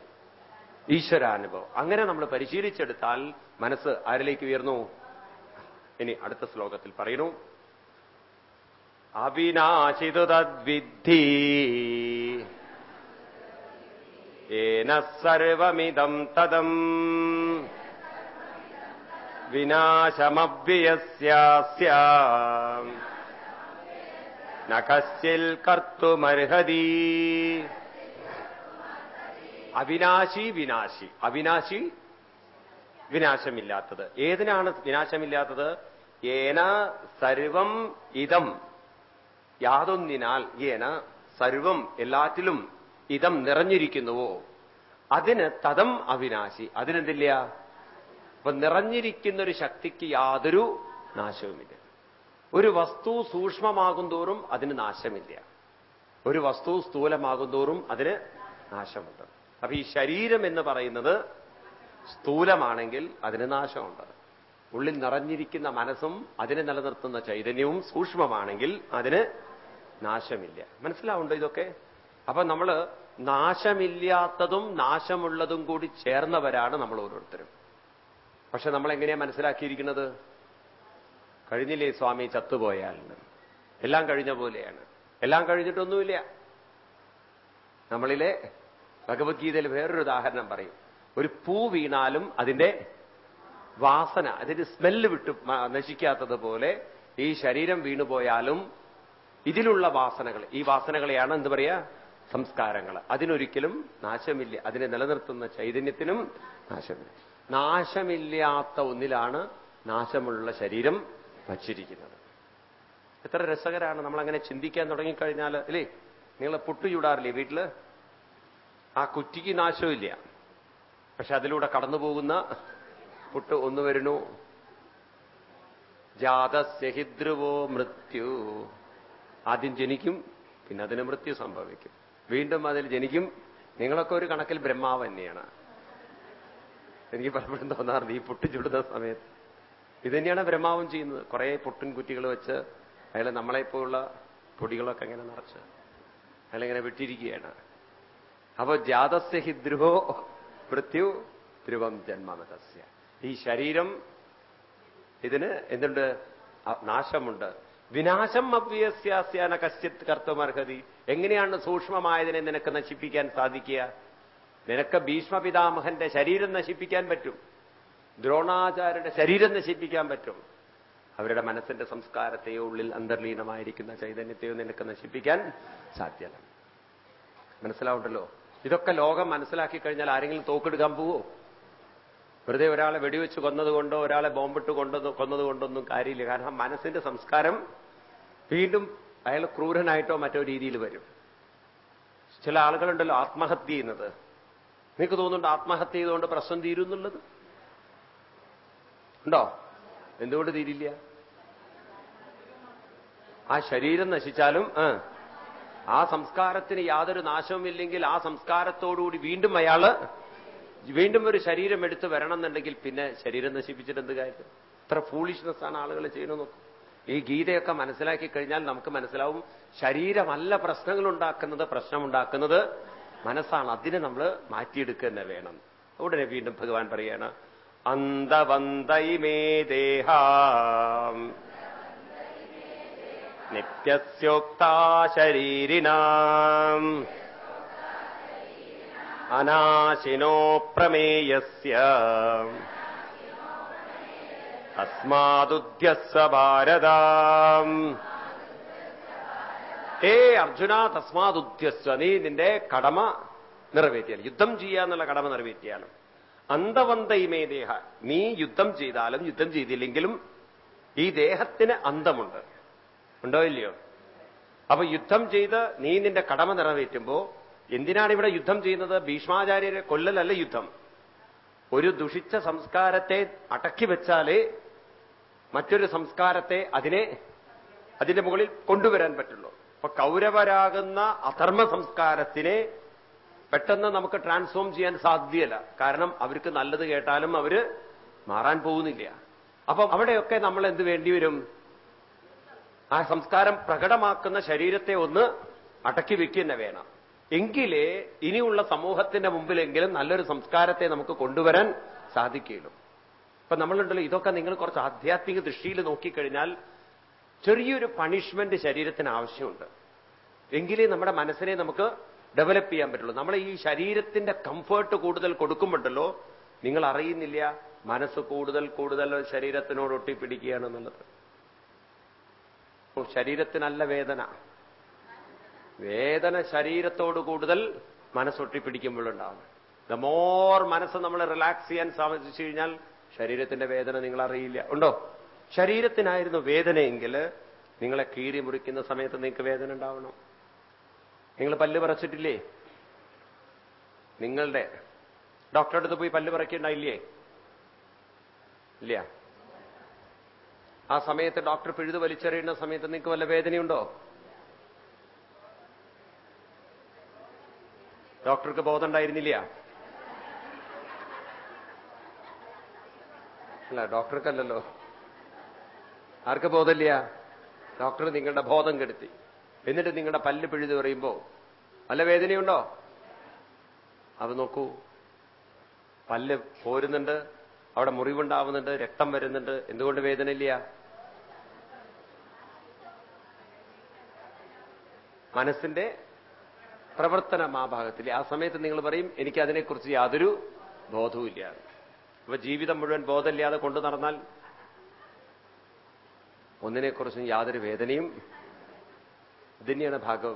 ഈശ്വരാനുഭവം. അങ്ങനെ നമ്മൾ പരിശീലിച്ചെടുത്താൽ മനസ്സ് ആരിലേക്ക് ഉയർന്നു? ഇനി അടുത്ത ശ്ലോകത്തിൽ പറയുന്നു. അവിനാശിതു സർവമിതം തദം. ന കശ്ചിൽ കർത്തുമർഹതി. അവിനാശി വിനാശി. അവിനാശി വിനാശമില്ലാത്തത്. ഏതിനാണ് വിനാശമില്ലാത്തത്? ഏന സർവം ഇതം. യാതൊന്നിനാൽ ഏന സർവം എല്ലാറ്റിലും ഇതം നിറഞ്ഞിരിക്കുന്നുവോ? അതിന് തതം അവിനാശി. അതിനെന്തില്ല? അപ്പൊ നിറഞ്ഞിരിക്കുന്ന ഒരു ശക്തിക്ക് യാതൊരു നാശവുമില്ല. ഒരു വസ്തു സൂക്ഷ്മമാകും തോറും അതിന് നാശമില്ല. ഒരു വസ്തു സ്ഥൂലമാകും തോറും അതിന് നാശമുണ്ട്. അപ്പൊ ഈ ശരീരം എന്ന് പറയുന്നത് സ്ഥൂലമാണെങ്കിൽ അതിന് നാശമുണ്ട്. ഉള്ളിൽ നിറഞ്ഞിരിക്കുന്ന മനസ്സും അതിനെ നിലനിർത്തുന്ന ചൈതന്യവും സൂക്ഷ്മമാണെങ്കിൽ അതിന് നാശമില്ല. മനസ്സിലാവുണ്ടോ ഇതൊക്കെ? അപ്പൊ നമ്മൾ നാശമില്ലാത്തതും നാശമുള്ളതും കൂടി ചേർന്നവരാണ് നമ്മൾ ഓരോരുത്തരും. പക്ഷെ നമ്മൾ എങ്ങനെയാ മനസ്സിലാക്കിയിരിക്കുന്നത്? കഴിഞ്ഞില്ലേ സ്വാമി ചത്തുപോയാൽ എല്ലാം കഴിഞ്ഞ പോലെയാണ്. എല്ലാം കഴിഞ്ഞിട്ടൊന്നുമില്ല. നമ്മളിലെ ഭഗവത്ഗീതയിൽ വേറൊരു ഉദാഹരണം പറയും. ഒരു പൂ വീണാലും അതിന്റെ വാസന അതിന്റെ സ്മെല്ല് വിട്ട് നശിക്കാത്തതുപോലെ ഈ ശരീരം വീണുപോയാലും ഇതിലുള്ള വാസനകൾ ഈ വാസനകളെയാണ് എന്ത് പറയാ? സംസ്കാരങ്ങൾ അതിനൊരിക്കലും നാശമില്ല. അതിനെ നിലനിർത്തുന്ന ചൈതന്യത്തിനും നാശമില്ല. നാശമില്ലാത്ത ഒന്നിലാണ് നാശമുള്ള ശരീരം വച്ചിരിക്കുന്നത്. എത്ര രസകരമാണ് നമ്മൾ അങ്ങനെ ചിന്തിക്കാൻ തുടങ്ങിക്കഴിഞ്ഞാൽ അല്ലേ? നിങ്ങൾ പുട്ടു ചൂടാറില്ലേ വീട്ടിൽ? ആ കുറ്റിക്ക് നാശമില്ല. പക്ഷെ അതിലൂടെ കടന്നു പോകുന്ന പുട്ട് ഒന്ന് വരുന്നു. ജാതസ്യഹിദ്രുവോ മൃത്യു. ആദ്യം ജനിക്കും പിന്നെ അതിന് മൃത്യു സംഭവിക്കും. വീണ്ടും അതിൽ ജനിക്കും. നിങ്ങളൊക്കെ ഒരു കണക്കിൽ ബ്രഹ്മാവ് തന്നെയാണ്. എനിക്ക് പലപ്പോഴും തോന്നാറുണ്ട് ഈ പൊട്ടി ചുടുന്ന സമയത്ത്. ഇത് തന്നെയാണ് ബ്രഹ്മാവും ചെയ്യുന്നത്. കുറെ പൊട്ടിൻ കുറ്റികൾ വെച്ച് അയാൾ നമ്മളെപ്പോലുള്ള പൊടികളൊക്കെ ഇങ്ങനെ നിറച്ച് അയാളിങ്ങനെ വിട്ടിരിക്കുകയാണ്. അപ്പൊ ജാതസ്യ ഹി ധ്രുവോ മൃത്യു ധ്രുവം ജന്മമതസ്യ. ഈ ശരീരം ഇതിന് എന്തുണ്ട്? നാശമുണ്ട്. വിനാശം അവ്യസ്യാസ്യാന കശ്ചിത് കർത്തുമർഹതി. എങ്ങനെയാണ് സൂക്ഷ്മമായതിനെ നിനക്ക് നശിപ്പിക്കാൻ സാധിക്കുക? നിനക്ക് ഭീഷ്മപിതാമഹന്റെ ശരീരം നശിപ്പിക്കാൻ പറ്റും. ദ്രോണാചാര്യരുടെ ശരീരം നശിപ്പിക്കാൻ പറ്റും. അവരുടെ മനസ്സിന്റെ സംസ്കാരത്തെയോ ഉള്ളിൽ അന്തർലീനമായിരിക്കുന്ന ചൈതന്യത്തെയോ നിനക്ക് നശിപ്പിക്കാൻ സാധ്യത മനസ്സിലാവുണ്ടല്ലോ? ഇതൊക്കെ ലോകം മനസ്സിലാക്കി കഴിഞ്ഞാൽ ആരെങ്കിലും തോക്കെടുക്കാൻ പോവോ? വെറുതെ ഒരാളെ വെടിവെച്ച് കൊന്നതുകൊണ്ടോ ഒരാളെ ബോംബിട്ട് കൊണ്ടോ കൊന്നതുകൊണ്ടൊന്നും കാര്യമില്ല. കാരണം മനസ്സിന്റെ സംസ്കാരം വീണ്ടും അയാൾ ക്രൂരനായിട്ടോ മറ്റോ രീതിയിൽ വരും. ചില ആളുകളുണ്ടല്ലോ ആത്മഹത്യ ചെയ്യുന്നത്. നിങ്ങൾക്ക് തോന്നുന്നുണ്ട് ആത്മഹത്യ ചെയ്തുകൊണ്ട് പ്രശ്നം തീരും എന്നുള്ളത് ഉണ്ടോ? എന്തുകൊണ്ട് തീരില്ല? ആ ശരീരം നശിച്ചാലും ആ, ആ സംസ്കാരത്തിന് യാതൊരു നാശവുമില്ലെങ്കിൽ ആ സംസ്കാരത്തോടുകൂടി വീണ്ടും അയാൾ വീണ്ടും ഒരു ശരീരം എടുത്ത് വരണം എന്നുണ്ടെങ്കിൽ പിന്നെ ശരീരം നശിപ്പിച്ചിട്ട് എന്ത് കാര്യം? ഇത്ര ഫൂളിഷ്നെസ് ആണ് ആളുകൾ ചെയ്യുന്നത് ഈ ഗീതയൊക്കെ മനസ്സിലാക്കി കഴിഞ്ഞാൽ നമുക്ക് മനസ്സിലാവും ശരീരമല്ല പ്രശ്നങ്ങൾ ഉണ്ടാക്കുന്നത് പ്രശ്നമുണ്ടാക്കുന്നത് മനസ്സാണ്. അതിനെ നമ്മൾ മാറ്റിയെടുക്കുക തന്നെ വേണം. ഉടനെ വീണ്ടും ഭഗവാൻ പറയാണ് അന്തവന്തൈമേ ദേഹ നിത്യസ്യോക്താ ശരീരിണാം അനാശിനോ പ്രമേയസ്യ. തസ്മാദുദ്യസ്വ ഭാരതാം. ഏ അർജുന തസ്മാദുദ്യസ്വ നീ നിന്റെ കടമ നിറവേറ്റിയാൽ യുദ്ധം ചെയ്യാന്നുള്ള കടമ നിറവേറ്റിയാലും അന്തവന്തയിമേ ദേഹ നീ യുദ്ധം ചെയ്താലും യുദ്ധം ചെയ്തില്ലെങ്കിലും ഈ ദേഹത്തിന് അന്തമുണ്ട്. ഉണ്ടോ ഇല്ലയോ? അപ്പൊ യുദ്ധം ചെയ്ത് നീ നിന്റെ കടമ നിറവേറ്റുമ്പോ എന്തിനാണ് ഇവിടെ യുദ്ധം ചെയ്യുന്നത്? ഭീഷ്മാചാര്യരെ കൊല്ലലല്ല യുദ്ധം. ഒരു ദുഷിച്ച സംസ്കാരത്തെ അടക്കി വെച്ചാലേ മറ്റൊരു സംസ്കാരത്തെ അതിനെ അതിന്റെ മുകളിൽ കൊണ്ടുവരാൻ പറ്റുള്ളൂ. അപ്പൊ കൗരവരാകുന്ന അധർമ്മ സംസ്കാരത്തിനെ പെട്ടെന്ന് നമുക്ക് ട്രാൻസ്ഫോം ചെയ്യാൻ സാധ്യല്ല. കാരണം അവർക്ക് നല്ലത് കേട്ടാലും അവർ മാറാൻ പോകുന്നില്ല. അപ്പൊ അവിടെയൊക്കെ നമ്മൾ എന്ത് വേണ്ടിവരും ആ സംസ്കാരം പ്രകടമാക്കുന്ന ശരീരത്തെ ഒന്ന് അടക്കി വെക്കുക വേണം. എങ്കിലേ ഇനിയുള്ള സമൂഹത്തിന്റെ മുമ്പിലെങ്കിലും നല്ലൊരു സംസ്കാരത്തെ നമുക്ക് കൊണ്ടുവരാൻ സാധിക്കുകയുള്ളൂ. ഇപ്പൊ നമ്മളുണ്ടല്ലോ ഇതൊക്കെ നിങ്ങൾ കുറച്ച് ആധ്യാത്മിക ദൃഷ്ടിയിൽ നോക്കിക്കഴിഞ്ഞാൽ ചെറിയൊരു പണിഷ്മെന്റ് ശരീരത്തിന് ആവശ്യമുണ്ട്. എങ്കിലേ നമ്മുടെ മനസ്സിനെ നമുക്ക് ഡെവലപ്പ് ചെയ്യാൻ പറ്റുള്ളൂ. നമ്മൾ ഈ ശരീരത്തിന്റെ കംഫേർട്ട് കൂടുതൽ കൊടുക്കുമ്പോണ്ടല്ലോ നിങ്ങൾ അറിയുന്നില്ല മനസ്സ് കൂടുതൽ കൂടുതൽ ശരീരത്തിനോട് ഒട്ടിപ്പിടിക്കുകയാണെന്നുള്ളത് ശരീരത്തിനല്ല വേദന. വേദന ശരീരത്തോട് കൂടുതൽ മനസ്സൊട്ടിപ്പിടിക്കുമ്പോഴുണ്ടാവും. ദ മോർ മനസ്സ് നമ്മൾ റിലാക്സ് ചെയ്യാൻ സാധിച്ചു കഴിഞ്ഞാൽ ശരീരത്തിന്റെ വേദന നിങ്ങൾ അറിയില്ല. ഉണ്ടോ? ശരീരത്തിനായിരുന്നു വേദനയെങ്കിൽ നിങ്ങളെ കീറി മുറിക്കുന്ന സമയത്ത് നിങ്ങൾക്ക് വേദന ഉണ്ടാവണം. നിങ്ങൾ പല്ല് പറച്ചിട്ടില്ലേ? നിങ്ങളുടെ ഡോക്ടറുടെ അടുത്ത് പോയി പല്ല് പറിക്കണ്ടായില്ലേ ഇല്ല. ആ സമയത്ത് ഡോക്ടർ പിഴുത് വലിച്ചെറിയുന്ന സമയത്ത് നിങ്ങൾക്ക് വല്ല വേദനയുണ്ടോ? ഡോക്ടർക്ക് ബോധമുണ്ടായിരുന്നില്ല. അല്ല ഡോക്ടർക്കല്ലല്ലോ. ആർക്ക് ബോധമില്ല? ഡോക്ടർ നിങ്ങളുടെ ബോധം കെടുത്തി. എന്നിട്ട് നിങ്ങളുടെ പല്ല് പിഴുത് പറയുമ്പോ നല്ല വേദനയുണ്ടോ? അത് നോക്കൂ. പല്ല് പോരുന്നുണ്ട് അവിടെ മുറിവുണ്ടാവുന്നുണ്ട് രക്തം വരുന്നുണ്ട്. എന്തുകൊണ്ട് വേദനയില്ല? മനസ്സിന്റെ പ്രവർത്തനം ആ ഭാഗത്തിൽ ആ സമയത്ത് നിങ്ങൾ പറയും എനിക്ക് അതിനെക്കുറിച്ച് യാതൊരു ബോധവുമില്ല അപ്പൊ ജീവിതം മുഴുവൻ ബോധമില്ലാതെ കൊണ്ടു നടന്നാൽ ഒന്നിനെക്കുറിച്ചും യാതൊരു വേദനയും ഇതന്നെയാണ് ഭാഗ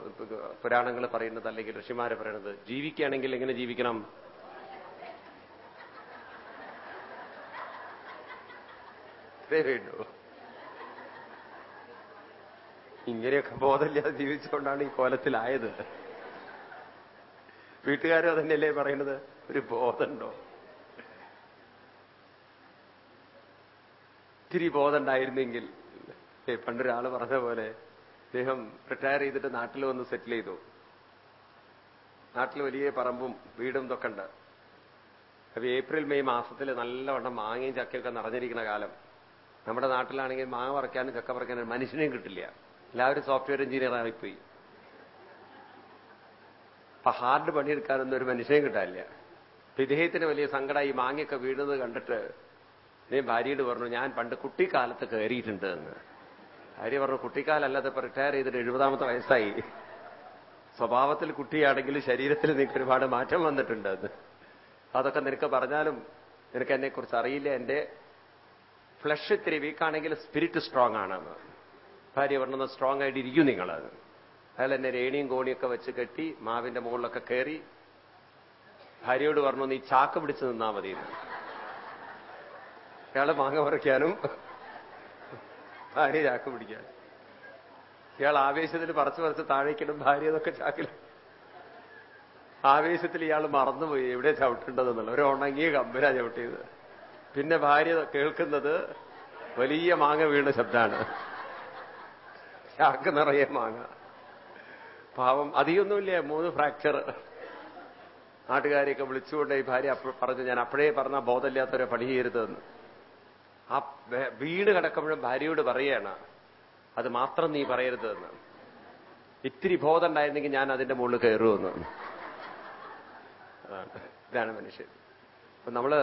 പുരാണങ്ങൾ പറയുന്നത് അല്ലെങ്കിൽ ഋഷിമാരെ പറയുന്നത്. ജീവിക്കുകയാണെങ്കിൽ എങ്ങനെ ജീവിക്കണം? വേണ്ടു. ഇങ്ങനെയൊക്കെ ബോധമില്ലാതെ ജീവിച്ചുകൊണ്ടാണ് ഈ കോലത്തിലായത്. വീട്ടുകാരും അതന്നെയല്ലേ പറയുന്നത്? ഒരു ബോധമുണ്ടോ? ഇത്തിരി ബോധമുണ്ടായിരുന്നെങ്കിൽ പണ്ടൊരാൾ പറഞ്ഞ പോലെ അദ്ദേഹം റിട്ടയർ ചെയ്തിട്ട് നാട്ടിൽ വന്ന് സെറ്റിൽ ചെയ്തു. നാട്ടിൽ വലിയ പറമ്പും വീടും ഇതൊക്കെ ഉണ്ട് അപ്പൊ ഏപ്രിൽ മെയ് മാസത്തിൽ നല്ലവണ്ണം മാങ്ങയും ചക്കയൊക്കെ നിറഞ്ഞിരിക്കുന്ന കാലം. നമ്മുടെ നാട്ടിലാണെങ്കിൽ മാങ്ങ പറിക്കാനും ചക്ക പറിക്കാനും മനുഷ്യനെയും കിട്ടില്ല. എല്ലാവരും സോഫ്റ്റ്വെയർ എഞ്ചിനീയർ ആയിപ്പോയി. അപ്പൊ ഹാർഡ് പണിയെടുക്കാനൊന്നും ഒരു മനുഷ്യനെ കിട്ടാനില്ല. ഇദ്ദേഹത്തിന് വലിയ സങ്കടമായി മാങ്ങയൊക്കെ വീഴുന്നത് കണ്ടിട്ട് നീ ഭാര്യയോട് പറഞ്ഞു ഞാൻ പണ്ട് കുട്ടിക്കാലത്ത് കയറിയിട്ടുണ്ട് എന്ന്. ഭാര്യ പറഞ്ഞു കുട്ടിക്കാലല്ലാതെ ഇപ്പൊ റിട്ടയർ ചെയ്തിട്ട് എഴുപതാമത്തെ വയസ്സായി. സ്വഭാവത്തിൽ കുട്ടിയാണെങ്കിലും ശരീരത്തിൽ നിനക്ക് ഒരുപാട് മാറ്റം വന്നിട്ടുണ്ട് എന്ന്. അതൊക്കെ നിനക്ക് പറഞ്ഞാലും നിനക്ക് എന്നെ കുറിച്ച് അറിയില്ല. എന്റെ ഫ്ലഷ് ഇത്തിരി വീക്കാണെങ്കിൽ സ്പിരിറ്റ് സ്ട്രോങ് ആണെന്ന് ഭാര്യ പറഞ്ഞത് സ്ട്രോങ് ആയിട്ട് ഇരിക്കും നിങ്ങൾ അയാൾ എന്നെ രേണിയും കോണിയൊക്കെ വെച്ച് കെട്ടി മാവിന്റെ മുകളിലൊക്കെ കയറി ഭാര്യയോട് പറഞ്ഞു നീ ചാക്ക് പിടിച്ച് നിന്നാ മതി. ഇയാളെ മാങ്ങ പറിക്കാനും ഭാര്യ ചാക്ക് പിടിക്കാൻ. ഇയാൾ ആവേശത്തിൽ പറച്ചു പറച്ച് താഴേക്കിടും ഭാര്യ അതൊക്കെ ചാക്കിൽ. ആവേശത്തിൽ ഇയാൾ മറന്നുപോയി എവിടെ ചവിട്ടേണ്ടതെന്നുള്ള. ഒരു ഉണങ്ങിയ കമ്പനാ ചവിട്ടിയത്. പിന്നെ ഭാര്യ കേൾക്കുന്നത് വലിയ മാങ്ങ വീണ ശബ്ദമാണ് ചാക്ക് നിറയെ മാങ്ങ. പാവം അധികമൊന്നുമില്ല മൂന്ന് ഫ്രാക്ചർ നാട്ടുകാരെയൊക്കെ വിളിച്ചുകൊണ്ട് ഈ ഭാര്യ പറഞ്ഞു ഞാൻ അപ്പോഴേ പറഞ്ഞ ബോധമില്ലാത്തവരെ പണി ചെയ്യരുതെന്ന് ആ വീട് കിടക്കുമ്പോഴും ഭാര്യയോട് പറയാണ് അത് മാത്രം നീ പറയരുതെന്ന്. ഇത്തിരി ബോധം ഉണ്ടായിരുന്നെങ്കിൽ ഞാൻ അതിന്റെ മുകളിൽ കയറുമെന്ന്. ഇതാണ് മനുഷ്യൻ. അപ്പൊ നമ്മൾ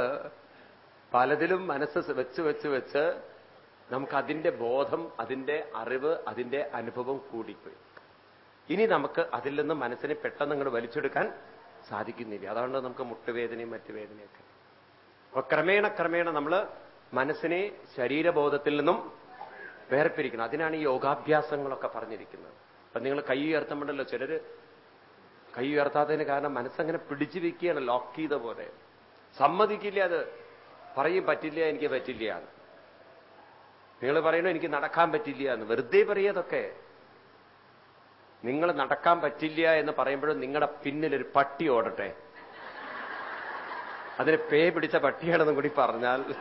പലതിലും മനസ്സ് വെച്ച് വെച്ച് വെച്ച് നമുക്ക് അതിന്റെ ബോധം അതിന്റെ അറിവ് അതിന്റെ അനുഭവം കൂടിപ്പോയി. ഇനി നമുക്ക് അതിൽ നിന്ന് മനസ്സിനെ പെട്ടെന്ന് അങ്ങോട്ട് വലിച്ചെടുക്കാൻ സാധിക്കുന്നില്ല. അതാണ് നമുക്ക് മുട്ടുവേദനയും മറ്റു വേദനയൊക്കെ. അപ്പൊ ക്രമേണ ക്രമേണ നമ്മൾ മനസ്സിനെ ശരീരബോധത്തിൽ നിന്നും വേർപിരിക്കണം. അതിനാണ് ഈ യോഗാഭ്യാസങ്ങളൊക്കെ പറഞ്ഞിരിക്കുന്നത്. അപ്പൊ നിങ്ങൾ കൈ ഉയർത്തുമ്പോഴല്ലോ ചിലര് കൈ ഉയർത്താത്തതിന് കാരണം മനസ്സങ്ങനെ പിടിച്ചു വെക്കുകയാണ് ലോക്ക് ചെയ്ത പോലെ. സമ്മതിക്കില്ല അത്. പറയും പറ്റില്ല എനിക്ക് പറ്റില്ല നിങ്ങൾ പറയണോ എനിക്ക് നടക്കാൻ പറ്റില്ല എന്ന്. വെറുതെ പറയാതൊക്കെ നിങ്ങൾ നടക്കാൻ പറ്റില്ല എന്ന് പറയുമ്പോഴും നിങ്ങളുടെ പിന്നിലൊരു പട്ടി ഓടട്ടെ. അതിന് പേ പിടിച്ച പട്ടിയാണെന്നും കൂടി പറഞ്ഞാൽ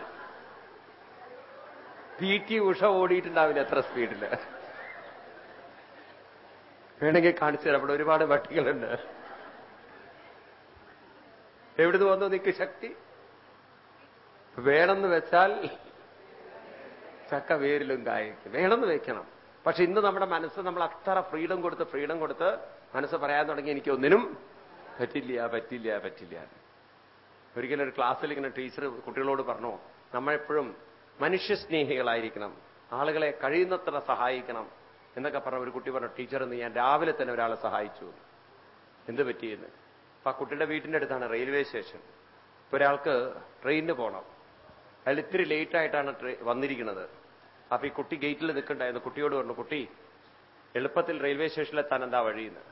പി ടി ഉഷ ഓടിയിട്ടുണ്ടാവില്ല എത്ര സ്പീഡിൽ. വേണമെങ്കിൽ കാണിച്ചു തരാം. അവിടെ ഒരുപാട് പട്ടികളുണ്ട്. എവിടുന്ന് വന്നു നിൽക്ക് ശക്തി? വേണമെന്ന് വെച്ചാൽ ചക്ക വേരിലും കായ്ക്കും. വേണമെന്ന് വെക്കണം. പക്ഷെ ഇന്ന് നമ്മുടെ മനസ്സ് നമ്മൾ അത്ര ഫ്രീഡം കൊടുത്ത് ഫ്രീഡം കൊടുത്ത് മനസ്സ് പറയാൻ തുടങ്ങി എനിക്ക് ഒന്നിനും പറ്റില്ല പറ്റില്ല പറ്റില്ല. ഒരിക്കലും ഒരു ക്ലാസ്സിൽ ഇങ്ങനെ ടീച്ചർ കുട്ടികളോട് പറഞ്ഞു നമ്മളെപ്പോഴും മനുഷ്യസ്നേഹികളായിരിക്കണം ആളുകളെ കഴിയുന്നത്ര സഹായിക്കണം എന്നൊക്കെ പറഞ്ഞ ഒരു കുട്ടി പറഞ്ഞു ടീച്ചർ എന്ന് ഞാൻ രാവിലെ തന്നെ ഒരാളെ സഹായിച്ചു. എന്ത് പറ്റിയെന്ന് അപ്പൊ ആ കുട്ടിയുടെ വീട്ടിന്റെ അടുത്താണ് റെയിൽവേ സ്റ്റേഷൻ. ഒരാൾക്ക് ട്രെയിനിന് പോകണം അയാൾ ഇത്തിരി ലേറ്റായിട്ടാണ് വന്നിരിക്കുന്നത്. അപ്പൊ ഈ കുട്ടി ഗേറ്റിൽ നിൽക്കണ്ടായിരുന്നു. കുട്ടിയോട് പറഞ്ഞു കുട്ടി എളുപ്പത്തിൽ റെയിൽവേ സ്റ്റേഷനിലെത്താൻ എന്താ വഴിയെന്ന്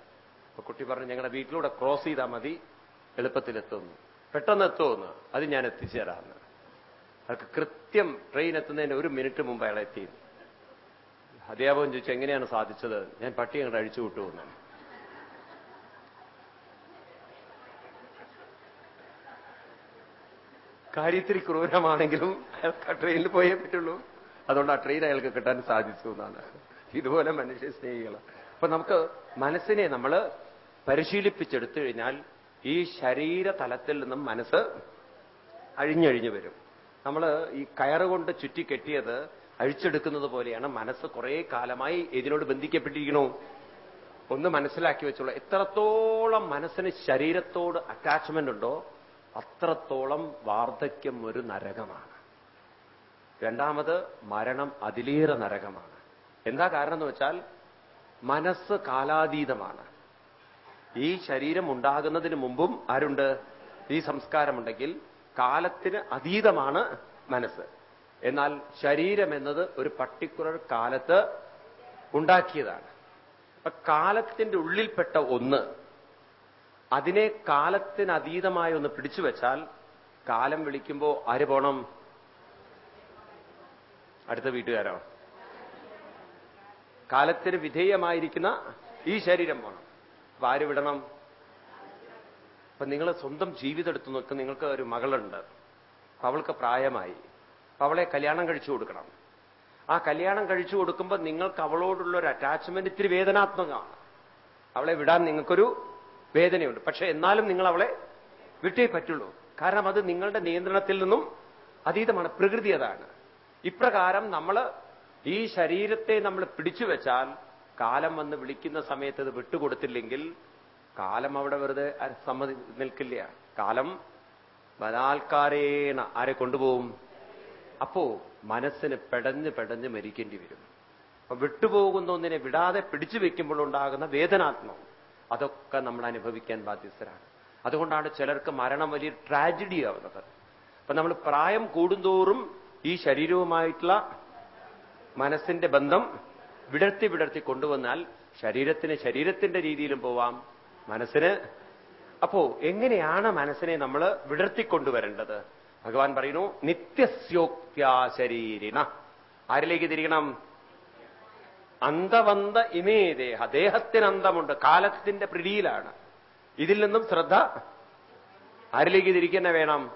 അപ്പൊ കുട്ടി പറഞ്ഞു ഞങ്ങളുടെ വീട്ടിലൂടെ ക്രോസ് ചെയ്താൽ മതി എളുപ്പത്തിൽ എത്തുന്നു പെട്ടെന്ന് എത്തുമെന്ന് അത് ഞാൻ എത്തിച്ചേരാന്ന് അവർക്ക് കൃത്യം ട്രെയിൻ എത്തുന്നതിന് ഒരു മിനിറ്റ് മുമ്പ് അയാൾ എത്തി അധ്യാപകൻ ചോദിച്ചു എങ്ങനെയാണ് സാധിച്ചത്? ഞാൻ പട്ടി അങ്ങോട്ട് അഴിച്ചു വിട്ടുവെന്ന് കാര്യത്തിൽ ക്രൂരമാണെങ്കിലും അയാൾക്ക് ആ ട്രെയിനിൽ പോയേ പറ്റുള്ളൂ. അതുകൊണ്ട് ആ ട്രെയിൻ അയാൾക്ക് കിട്ടാൻ സാധിച്ചു എന്നാണ്. ഇതുപോലെ മനുഷ്യ സ്നേഹികൾ അപ്പൊ നമുക്ക് മനസ്സിനെ നമ്മൾ പരിശീലിപ്പിച്ചെടുത്തു കഴിഞ്ഞാൽ ഈ ശരീര തലത്തിൽ നിന്നും മനസ്സ് അഴിഞ്ഞഴിഞ്ഞു വരും. നമ്മൾ ഈ കയറുകൊണ്ട് ചുറ്റി കെട്ടിയത് അഴിച്ചെടുക്കുന്നത് പോലെയാണ് മനസ്സ് കുറെ കാലമായി ഇതിനോട് ബന്ധിക്കപ്പെട്ടിരിക്കണോ ഒന്ന് മനസ്സിലാക്കി വെച്ചോളൂ. എത്രത്തോളം മനസ്സിന് ശരീരത്തോട് അറ്റാച്ച്മെന്റ് ഉണ്ടോ അത്രത്തോളം വാർദ്ധക്യം ഒരു നരകമാണ്. രണ്ടാമത് മരണം അതിലേറെ നരകമാണ്. എന്താ കാരണം എന്ന് വെച്ചാൽ മനസ്സ് കാലാതീതമാണ്. ഈ ശരീരം ഉണ്ടാകുന്നതിന് മുമ്പും ആരുണ്ട്? ഈ സംസ്കാരമുണ്ടെങ്കിൽ കാലത്തിന് അതീതമാണ് മനസ്സ്. എന്നാൽ ശരീരം എന്നത് ഒരു പർട്ടിക്കുലർ കാലത്ത് ഉണ്ടാക്കിയതാണ്. അപ്പൊ കാലത്തിന്റെ ഉള്ളിൽപ്പെട്ട ഒന്ന് അതിനെ കാലത്തിനതീതമായി ഒന്ന് പിടിച്ചു വെച്ചാൽ കാലം വിളിക്കുമ്പോൾ ആര് പോണം? അടുത്ത വീട്ടുകാരോ? കാലത്തിന് വിധേയമായിരിക്കുന്ന ഈ ശരീരം വേണം. അപ്പൊ ആര് വിടണം? അപ്പൊ നിങ്ങൾ സ്വന്തം ജീവിതം എടുത്തു നോക്കുക നിങ്ങൾക്ക് ഒരു മകളുണ്ട്. അവൾക്ക് പ്രായമായി. അവളെ കല്യാണം കഴിച്ചു കൊടുക്കണം. ആ കല്യാണം കഴിച്ചു കൊടുക്കുമ്പോൾ നിങ്ങൾക്ക് അവളോടുള്ള ഒരു അറ്റാച്ച്മെന്റ് ഇത്തിരി വേദനാത്മകമാണ്. അവളെ വിടാൻ നിങ്ങൾക്കൊരു വേദനയുണ്ട്. പക്ഷെ എന്നാലും നിങ്ങൾ അവളെ വിട്ടേ പറ്റുള്ളൂ. കാരണം അത് നിങ്ങളുടെ നിയന്ത്രണത്തിൽ നിന്നും അതീതമാണ്. പ്രകൃതി അതാണ്. ഇപ്രകാരം നമ്മൾ ഈ ശരീരത്തെ നമ്മൾ പിടിച്ചു വെച്ചാൽ കാലം വന്ന് വിളിക്കുന്ന സമയത്ത് ഇത് വിട്ടുകൊടുത്തില്ലെങ്കിൽ കാലം അവിടെ വെറുതെ സമ്മതി നിൽക്കില്ല. കാലം ബലാത്കാരേണ ആരെ കൊണ്ടുപോകും? അപ്പോ മനസ്സിന് പെടഞ്ഞ് പെടഞ്ഞ് മരിക്കേണ്ടി വരും. അപ്പൊ വിട്ടുപോകുന്ന ഒന്നിനെ വിടാതെ പിടിച്ചു വെക്കുമ്പോൾ ഉണ്ടാകുന്ന വേദനാത്മം അതൊക്കെ നമ്മൾ അനുഭവിക്കാൻ ബാധ്യസ്ഥരാണ്. അതുകൊണ്ടാണ് ചിലർക്ക് മരണം വലിയ ട്രാജഡി ആവുന്നത്. അപ്പൊ നമ്മൾ പ്രായം കൂടുന്തോറും ഈ ശരീരവുമായിട്ടുള്ള മനസ്സിന്റെ ബന്ധം വിടർത്തി വിടർത്തി കൊണ്ടുവന്നാൽ ശരീരത്തിന് ശരീരത്തിന്റെ രീതിയിലും പോവാം മനസ്സിന്. അപ്പോ എങ്ങനെയാണ് മനസ്സിനെ നമ്മൾ വിടർത്തിക്കൊണ്ടുവരേണ്ടത് ഭഗവാൻ പറയുന്നു നിത്യസ്യോക്യാ ശരീരിണ. ആരിലേക്ക് തിരിയണം അന്തവന്ത ഇമേ ദേഹ. ദേഹത്തിന് അന്തമുണ്ട് കാലത്തിന്റെ പിടിയിലാണ്. ഇതിൽ നിന്നും ശ്രദ്ധ ആരിലേക്ക് തിരിക്കുന്ന വേണം?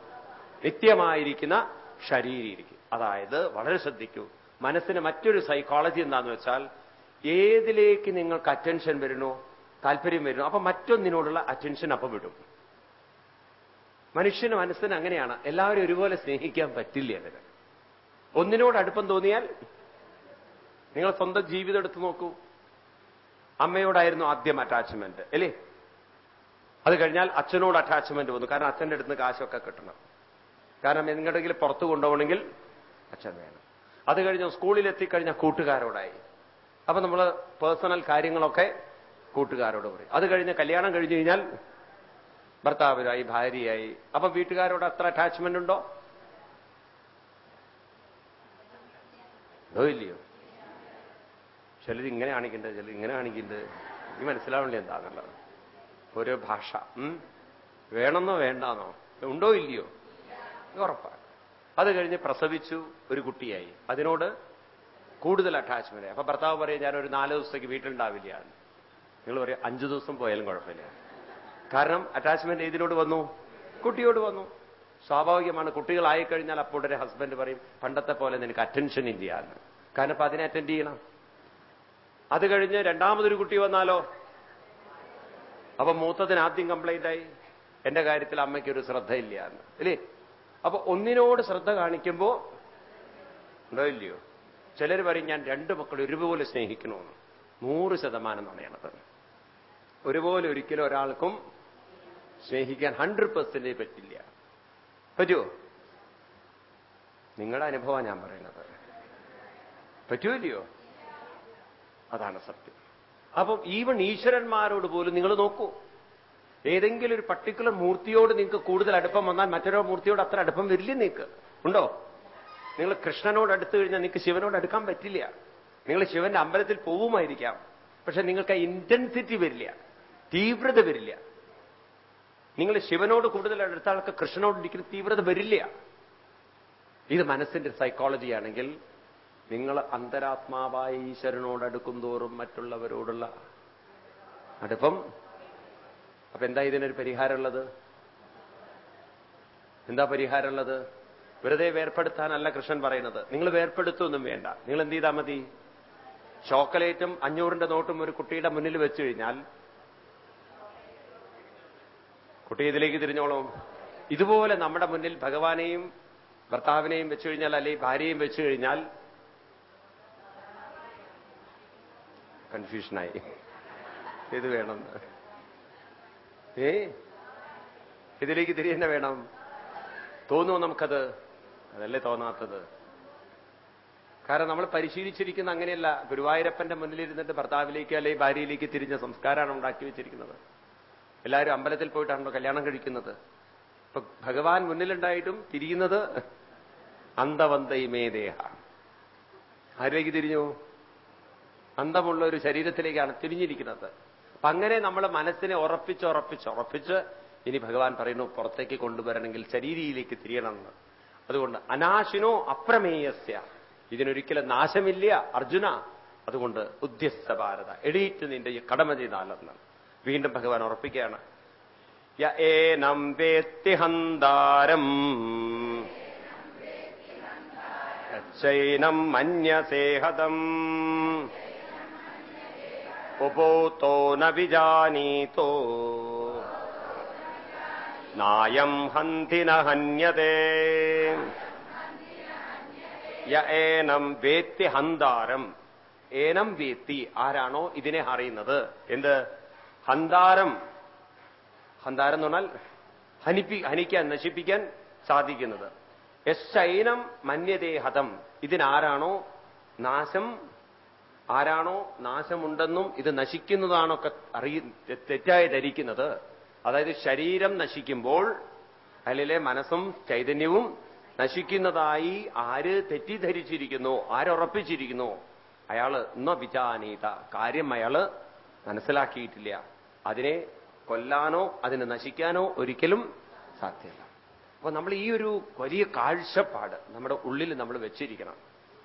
നിത്യമായിരിക്കുന്ന ശരീരിക്കും അതായത് വളരെ ശ്രദ്ധിക്കൂ. മനസ്സിന് മറ്റൊരു സൈക്കോളജി എന്താന്ന് വെച്ചാൽ ഏതിലേക്ക് നിങ്ങൾക്ക് അറ്റൻഷൻ വരുന്നു താല്പര്യം വരുന്നു അപ്പൊ മറ്റൊന്നിനോടുള്ള അറ്റൻഷൻ അപ്പം വിടും. മനുഷ്യന് മനസ്സിന് അങ്ങനെയാണ്. എല്ലാവരും ഒരുപോലെ സ്നേഹിക്കാൻ പറ്റില്ല അതിന് ഒന്നിനോട് അടുപ്പം തോന്നിയാൽ നിങ്ങൾ സ്വന്തം ജീവിതം എടുത്തു നോക്കൂ. അമ്മയോടായിരുന്നു ആദ്യം അറ്റാച്ച്മെന്റ് അല്ലേ? അത് കഴിഞ്ഞാൽ അച്ഛനോട് അറ്റാച്ച്മെന്റ് വന്നു. കാരണം അച്ഛന്റെ അടുത്ത് കാശൊക്കെ കിട്ടണം. കാരണം എങ്ങടെങ്കിലും പുറത്തു കൊണ്ടുപോകണമെങ്കിൽ അച്ഛൻ വേണം. അത് കഴിഞ്ഞ് സ്കൂളിൽ എത്തിക്കഴിഞ്ഞാൽ കൂട്ടുകാരോടായി. അപ്പൊ നമ്മൾ പേഴ്സണൽ കാര്യങ്ങളൊക്കെ കൂട്ടുകാരോട് പറയും. അത് കഴിഞ്ഞ് കല്യാണം കഴിഞ്ഞു കഴിഞ്ഞാൽ ഭർത്താവിനായി ഭാര്യയായി. അപ്പൊ വീട്ടുകാരോട് അത്ര അറ്റാച്ച്മെന്റ് ഉണ്ടോ? ഇല്ലയോ? ചിലർ ഇങ്ങനെ കാണിക്കണ്ടത് ചിലർ ഇങ്ങനെ കാണിക്കണ്ടത് ഈ മനസ്സിലാവണ്ടേ എന്താണുള്ളത് ഓരോ ഭാഷ? വേണമെന്നോ വേണ്ടാന്നോ? ഉണ്ടോ ഇല്ലയോ? ഉറപ്പാണ് അത് കഴിഞ്ഞ് പ്രസവിച്ചു ഒരു കുട്ടിയായി. അതിനോട് കൂടുതൽ അറ്റാച്ച്മെന്റ് അപ്പൊ ഭർത്താവ് പറയും ഞാൻ ഒരു നാല് ദിവസത്തേക്ക് വീട്ടിലുണ്ടാവില്ല. നിങ്ങൾ പറയും അഞ്ചു ദിവസം പോയാലും കുഴപ്പമില്ല. കാരണം അറ്റാച്ച്മെന്റ് ഏതിനോട് വന്നു? കുട്ടിയോട് വന്നു. സ്വാഭാവികമാണ് കുട്ടികളായി കഴിഞ്ഞാൽ അപ്പോൾ ഒരു ഹസ്ബൻഡ് പറയും പണ്ടത്തെ പോലെ നിനക്ക് അറ്റൻഷൻ ഇല്ല. എന്ന് കാരണം അപ്പൊ അതിനെ അറ്റൻഡ് ചെയ്യണം. അത് കഴിഞ്ഞ് രണ്ടാമതൊരു കുട്ടി വന്നാലോ? അപ്പൊ മൂത്തതിന് ആദ്യം കംപ്ലൈന്റ് ആയി. എന്റെ കാര്യത്തിൽ അമ്മയ്ക്ക് ഒരു ശ്രദ്ധയില്ല. എന്ന് അല്ലേ? അപ്പൊ ഒന്നിനോട് ശ്രദ്ധ കാണിക്കുമ്പോ ഉണ്ടോ ഇല്ലയോ ചിലർ പറയും ഞാൻ രണ്ട് മക്കൾ ഒരുപോലെ സ്നേഹിക്കണമെന്ന് നൂറ് ശതമാനം നുണയാണത്. ഒരുപോലെ ഒരിക്കലും ഒരാൾക്കും സ്നേഹിക്കാൻ ഹൺഡ്രഡ് പെർസെന്റേജ് പറ്റില്ല. പറ്റുമോ നിങ്ങളുടെ അനുഭവം ഞാൻ പറയുന്നത്. പറ്റൂല്ലയോ അതാണ് സത്യം. അപ്പം ഈവൻ ഈശ്വരന്മാരോട് പോലും നിങ്ങൾ നോക്കൂ. ഏതെങ്കിലും ഒരു പർട്ടിക്കുലർ മൂർത്തിയോട് നിങ്ങൾക്ക് കൂടുതൽ അടുപ്പം വന്നാൽ മറ്റൊരു മൂർത്തിയോട് അത്ര അടുപ്പം വരില്ല നിങ്ങൾക്ക് ഉണ്ടോ? നിങ്ങൾ കൃഷ്ണനോട് അടുത്ത് കഴിഞ്ഞാൽ നിങ്ങൾക്ക് ശിവനോട് അടുക്കാൻ പറ്റില്ല. നിങ്ങൾ ശിവന്റെ അമ്പലത്തിൽ പോവുമായിരിക്കാം. പക്ഷെ നിങ്ങൾക്ക് ആ ഇന്റൻസിറ്റി വരില്ല. തീവ്രത വരില്ല. നിങ്ങൾ ശിവനോട് കൂടുതൽ അടുത്ത ആൾക്ക് കൃഷ്ണനോട് ഇരിക്കുന്ന തീവ്രത വരില്ല. ഇത് മനസ്സിന്റെ സൈക്കോളജി ആണെങ്കിൽ നിങ്ങൾ അന്തരാത്മാവായ ഈശ്വരനോടടുക്കും തോറും മറ്റുള്ളവരോടുള്ള അടുപ്പം അപ്പൊ എന്താ ഇതിനൊരു പരിഹാരമുള്ളത്? എന്താ പരിഹാരമുള്ളത്? വെറുതെ വേർപ്പെടുത്താനല്ല കൃഷ്ണൻ പറയുന്നത്. നിങ്ങൾ വേർപ്പെടുത്തൊന്നും വേണ്ട. നിങ്ങൾ എന്ത് ചെയ്താൽ മതി? ചോക്ലേറ്റും അഞ്ഞൂറിന്റെ നോട്ടും ഒരു കുട്ടിയുടെ മുന്നിൽ വെച്ചു കഴിഞ്ഞാൽ കുട്ടി ഇതിലേക്ക് തിരിഞ്ഞോളും. ഇതുപോലെ നമ്മുടെ മുന്നിൽ ഭഗവാനെയും ഭർത്താവിനെയും വെച്ചു കഴിഞ്ഞാൽ അല്ലെങ്കിൽ ഭാര്യയും വെച്ചു കഴിഞ്ഞാൽ കൺഫ്യൂഷനായി ഇത് വേണം. ഏ? ഇതിലേക്ക് തിരിയെന്നെ വേണം. തോന്നുമോ നമുക്കത്? അതല്ലേ തോന്നാത്തത്. കാരണം നമ്മൾ പരിശീലിച്ചിരിക്കുന്ന അങ്ങനെയല്ല. ഗുരുവായൂരപ്പന്റെ മുന്നിലിരുന്നിട്ട് ഭർത്താവിലേക്ക് അല്ലെങ്കിൽ ഭാര്യയിലേക്ക് തിരിഞ്ഞ സംസ്കാരമാണ് ഉണ്ടാക്കി വെച്ചിരിക്കുന്നത്. എല്ലാവരും അമ്പലത്തിൽ പോയിട്ടാണല്ലോ കല്യാണം കഴിക്കുന്നത്. ഇപ്പൊ ഭഗവാൻ മുന്നിലുണ്ടായിട്ടും തിരിയുന്നത് അന്തവന്തയിമേ ദേഹ. ആരിലേക്ക് തിരിഞ്ഞു? അന്തമുള്ള ഒരു ശരീരത്തിലേക്കാണ് തിരിഞ്ഞിരിക്കുന്നത്. അപ്പൊ അങ്ങനെ നമ്മൾ മനസ്സിനെ ഉറപ്പിച്ച് ഉറപ്പിച്ച് ഉറപ്പിച്ച് ഇനി ഭഗവാൻ പറയുന്നു പുറത്തേക്ക് കൊണ്ടുവരണമെങ്കിൽ ശരീരിയിലേക്ക് തിരിയണമെന്ന്. അതുകൊണ്ട് അനാശിനോ അപ്രമേയസ്യ. ഇതിനൊരിക്കലും നാശമില്ല അർജുന. അതുകൊണ്ട് ഉദ്ധ്യസ്ഥ ഭാരത. എഴുതിയിട്ട് നിന്റെ ഈ കടമ ചെയ്താലെന്ന്. വീണ്ടും ഭഗവാൻ ഉറപ്പിക്കുകയാണ്. ഏനം വേത്തി ഹന്താരം. ചൈനം മന്യസേഹതം. ന വിജാനീതോ നായം ഹന്തി യ ഏനം വേത്തി ഹന്താരം ഏനം വേത്തി ആരാണോ ഇതിനെ അറിയുന്നത്? എന്ത്? ഹന്താരം. ഹന്താരം എന്ന് പറഞ്ഞാൽ ഹനിപ്പി ഹനിക്കാൻ നശിപ്പിക്കാൻ സാധിക്കുന്നത്. യശൈനം മന്യതേ ഹതം. ഇതിനാരാണോ നാശം ആരാണോ നാശമുണ്ടെന്നും ഇത് നശിക്കുന്നതാണൊക്കെ അറിയ തെറ്റായി ധരിക്കുന്നത്. അതായത് ശരീരം നശിക്കുമ്പോൾ അതിലെ മനസ്സും ചൈതന്യവും നശിക്കുന്നതായി ആര് തെറ്റിദ്ധരിച്ചിരിക്കുന്നു ആരുറപ്പിച്ചിരിക്കുന്നു? അയാൾ ഇന്ന വിചാനീത കാര്യം അയാൾ മനസ്സിലാക്കിയിട്ടില്ല. അതിനെ കൊല്ലാനോ അതിനെ നശിക്കാനോ ഒരിക്കലും സാധ്യമല്ല അപ്പൊ നമ്മൾ ഈ ഒരു വലിയ കാഴ്ചപ്പാട് നമ്മുടെ ഉള്ളിൽ നമ്മൾ വെച്ചിരിക്കണം.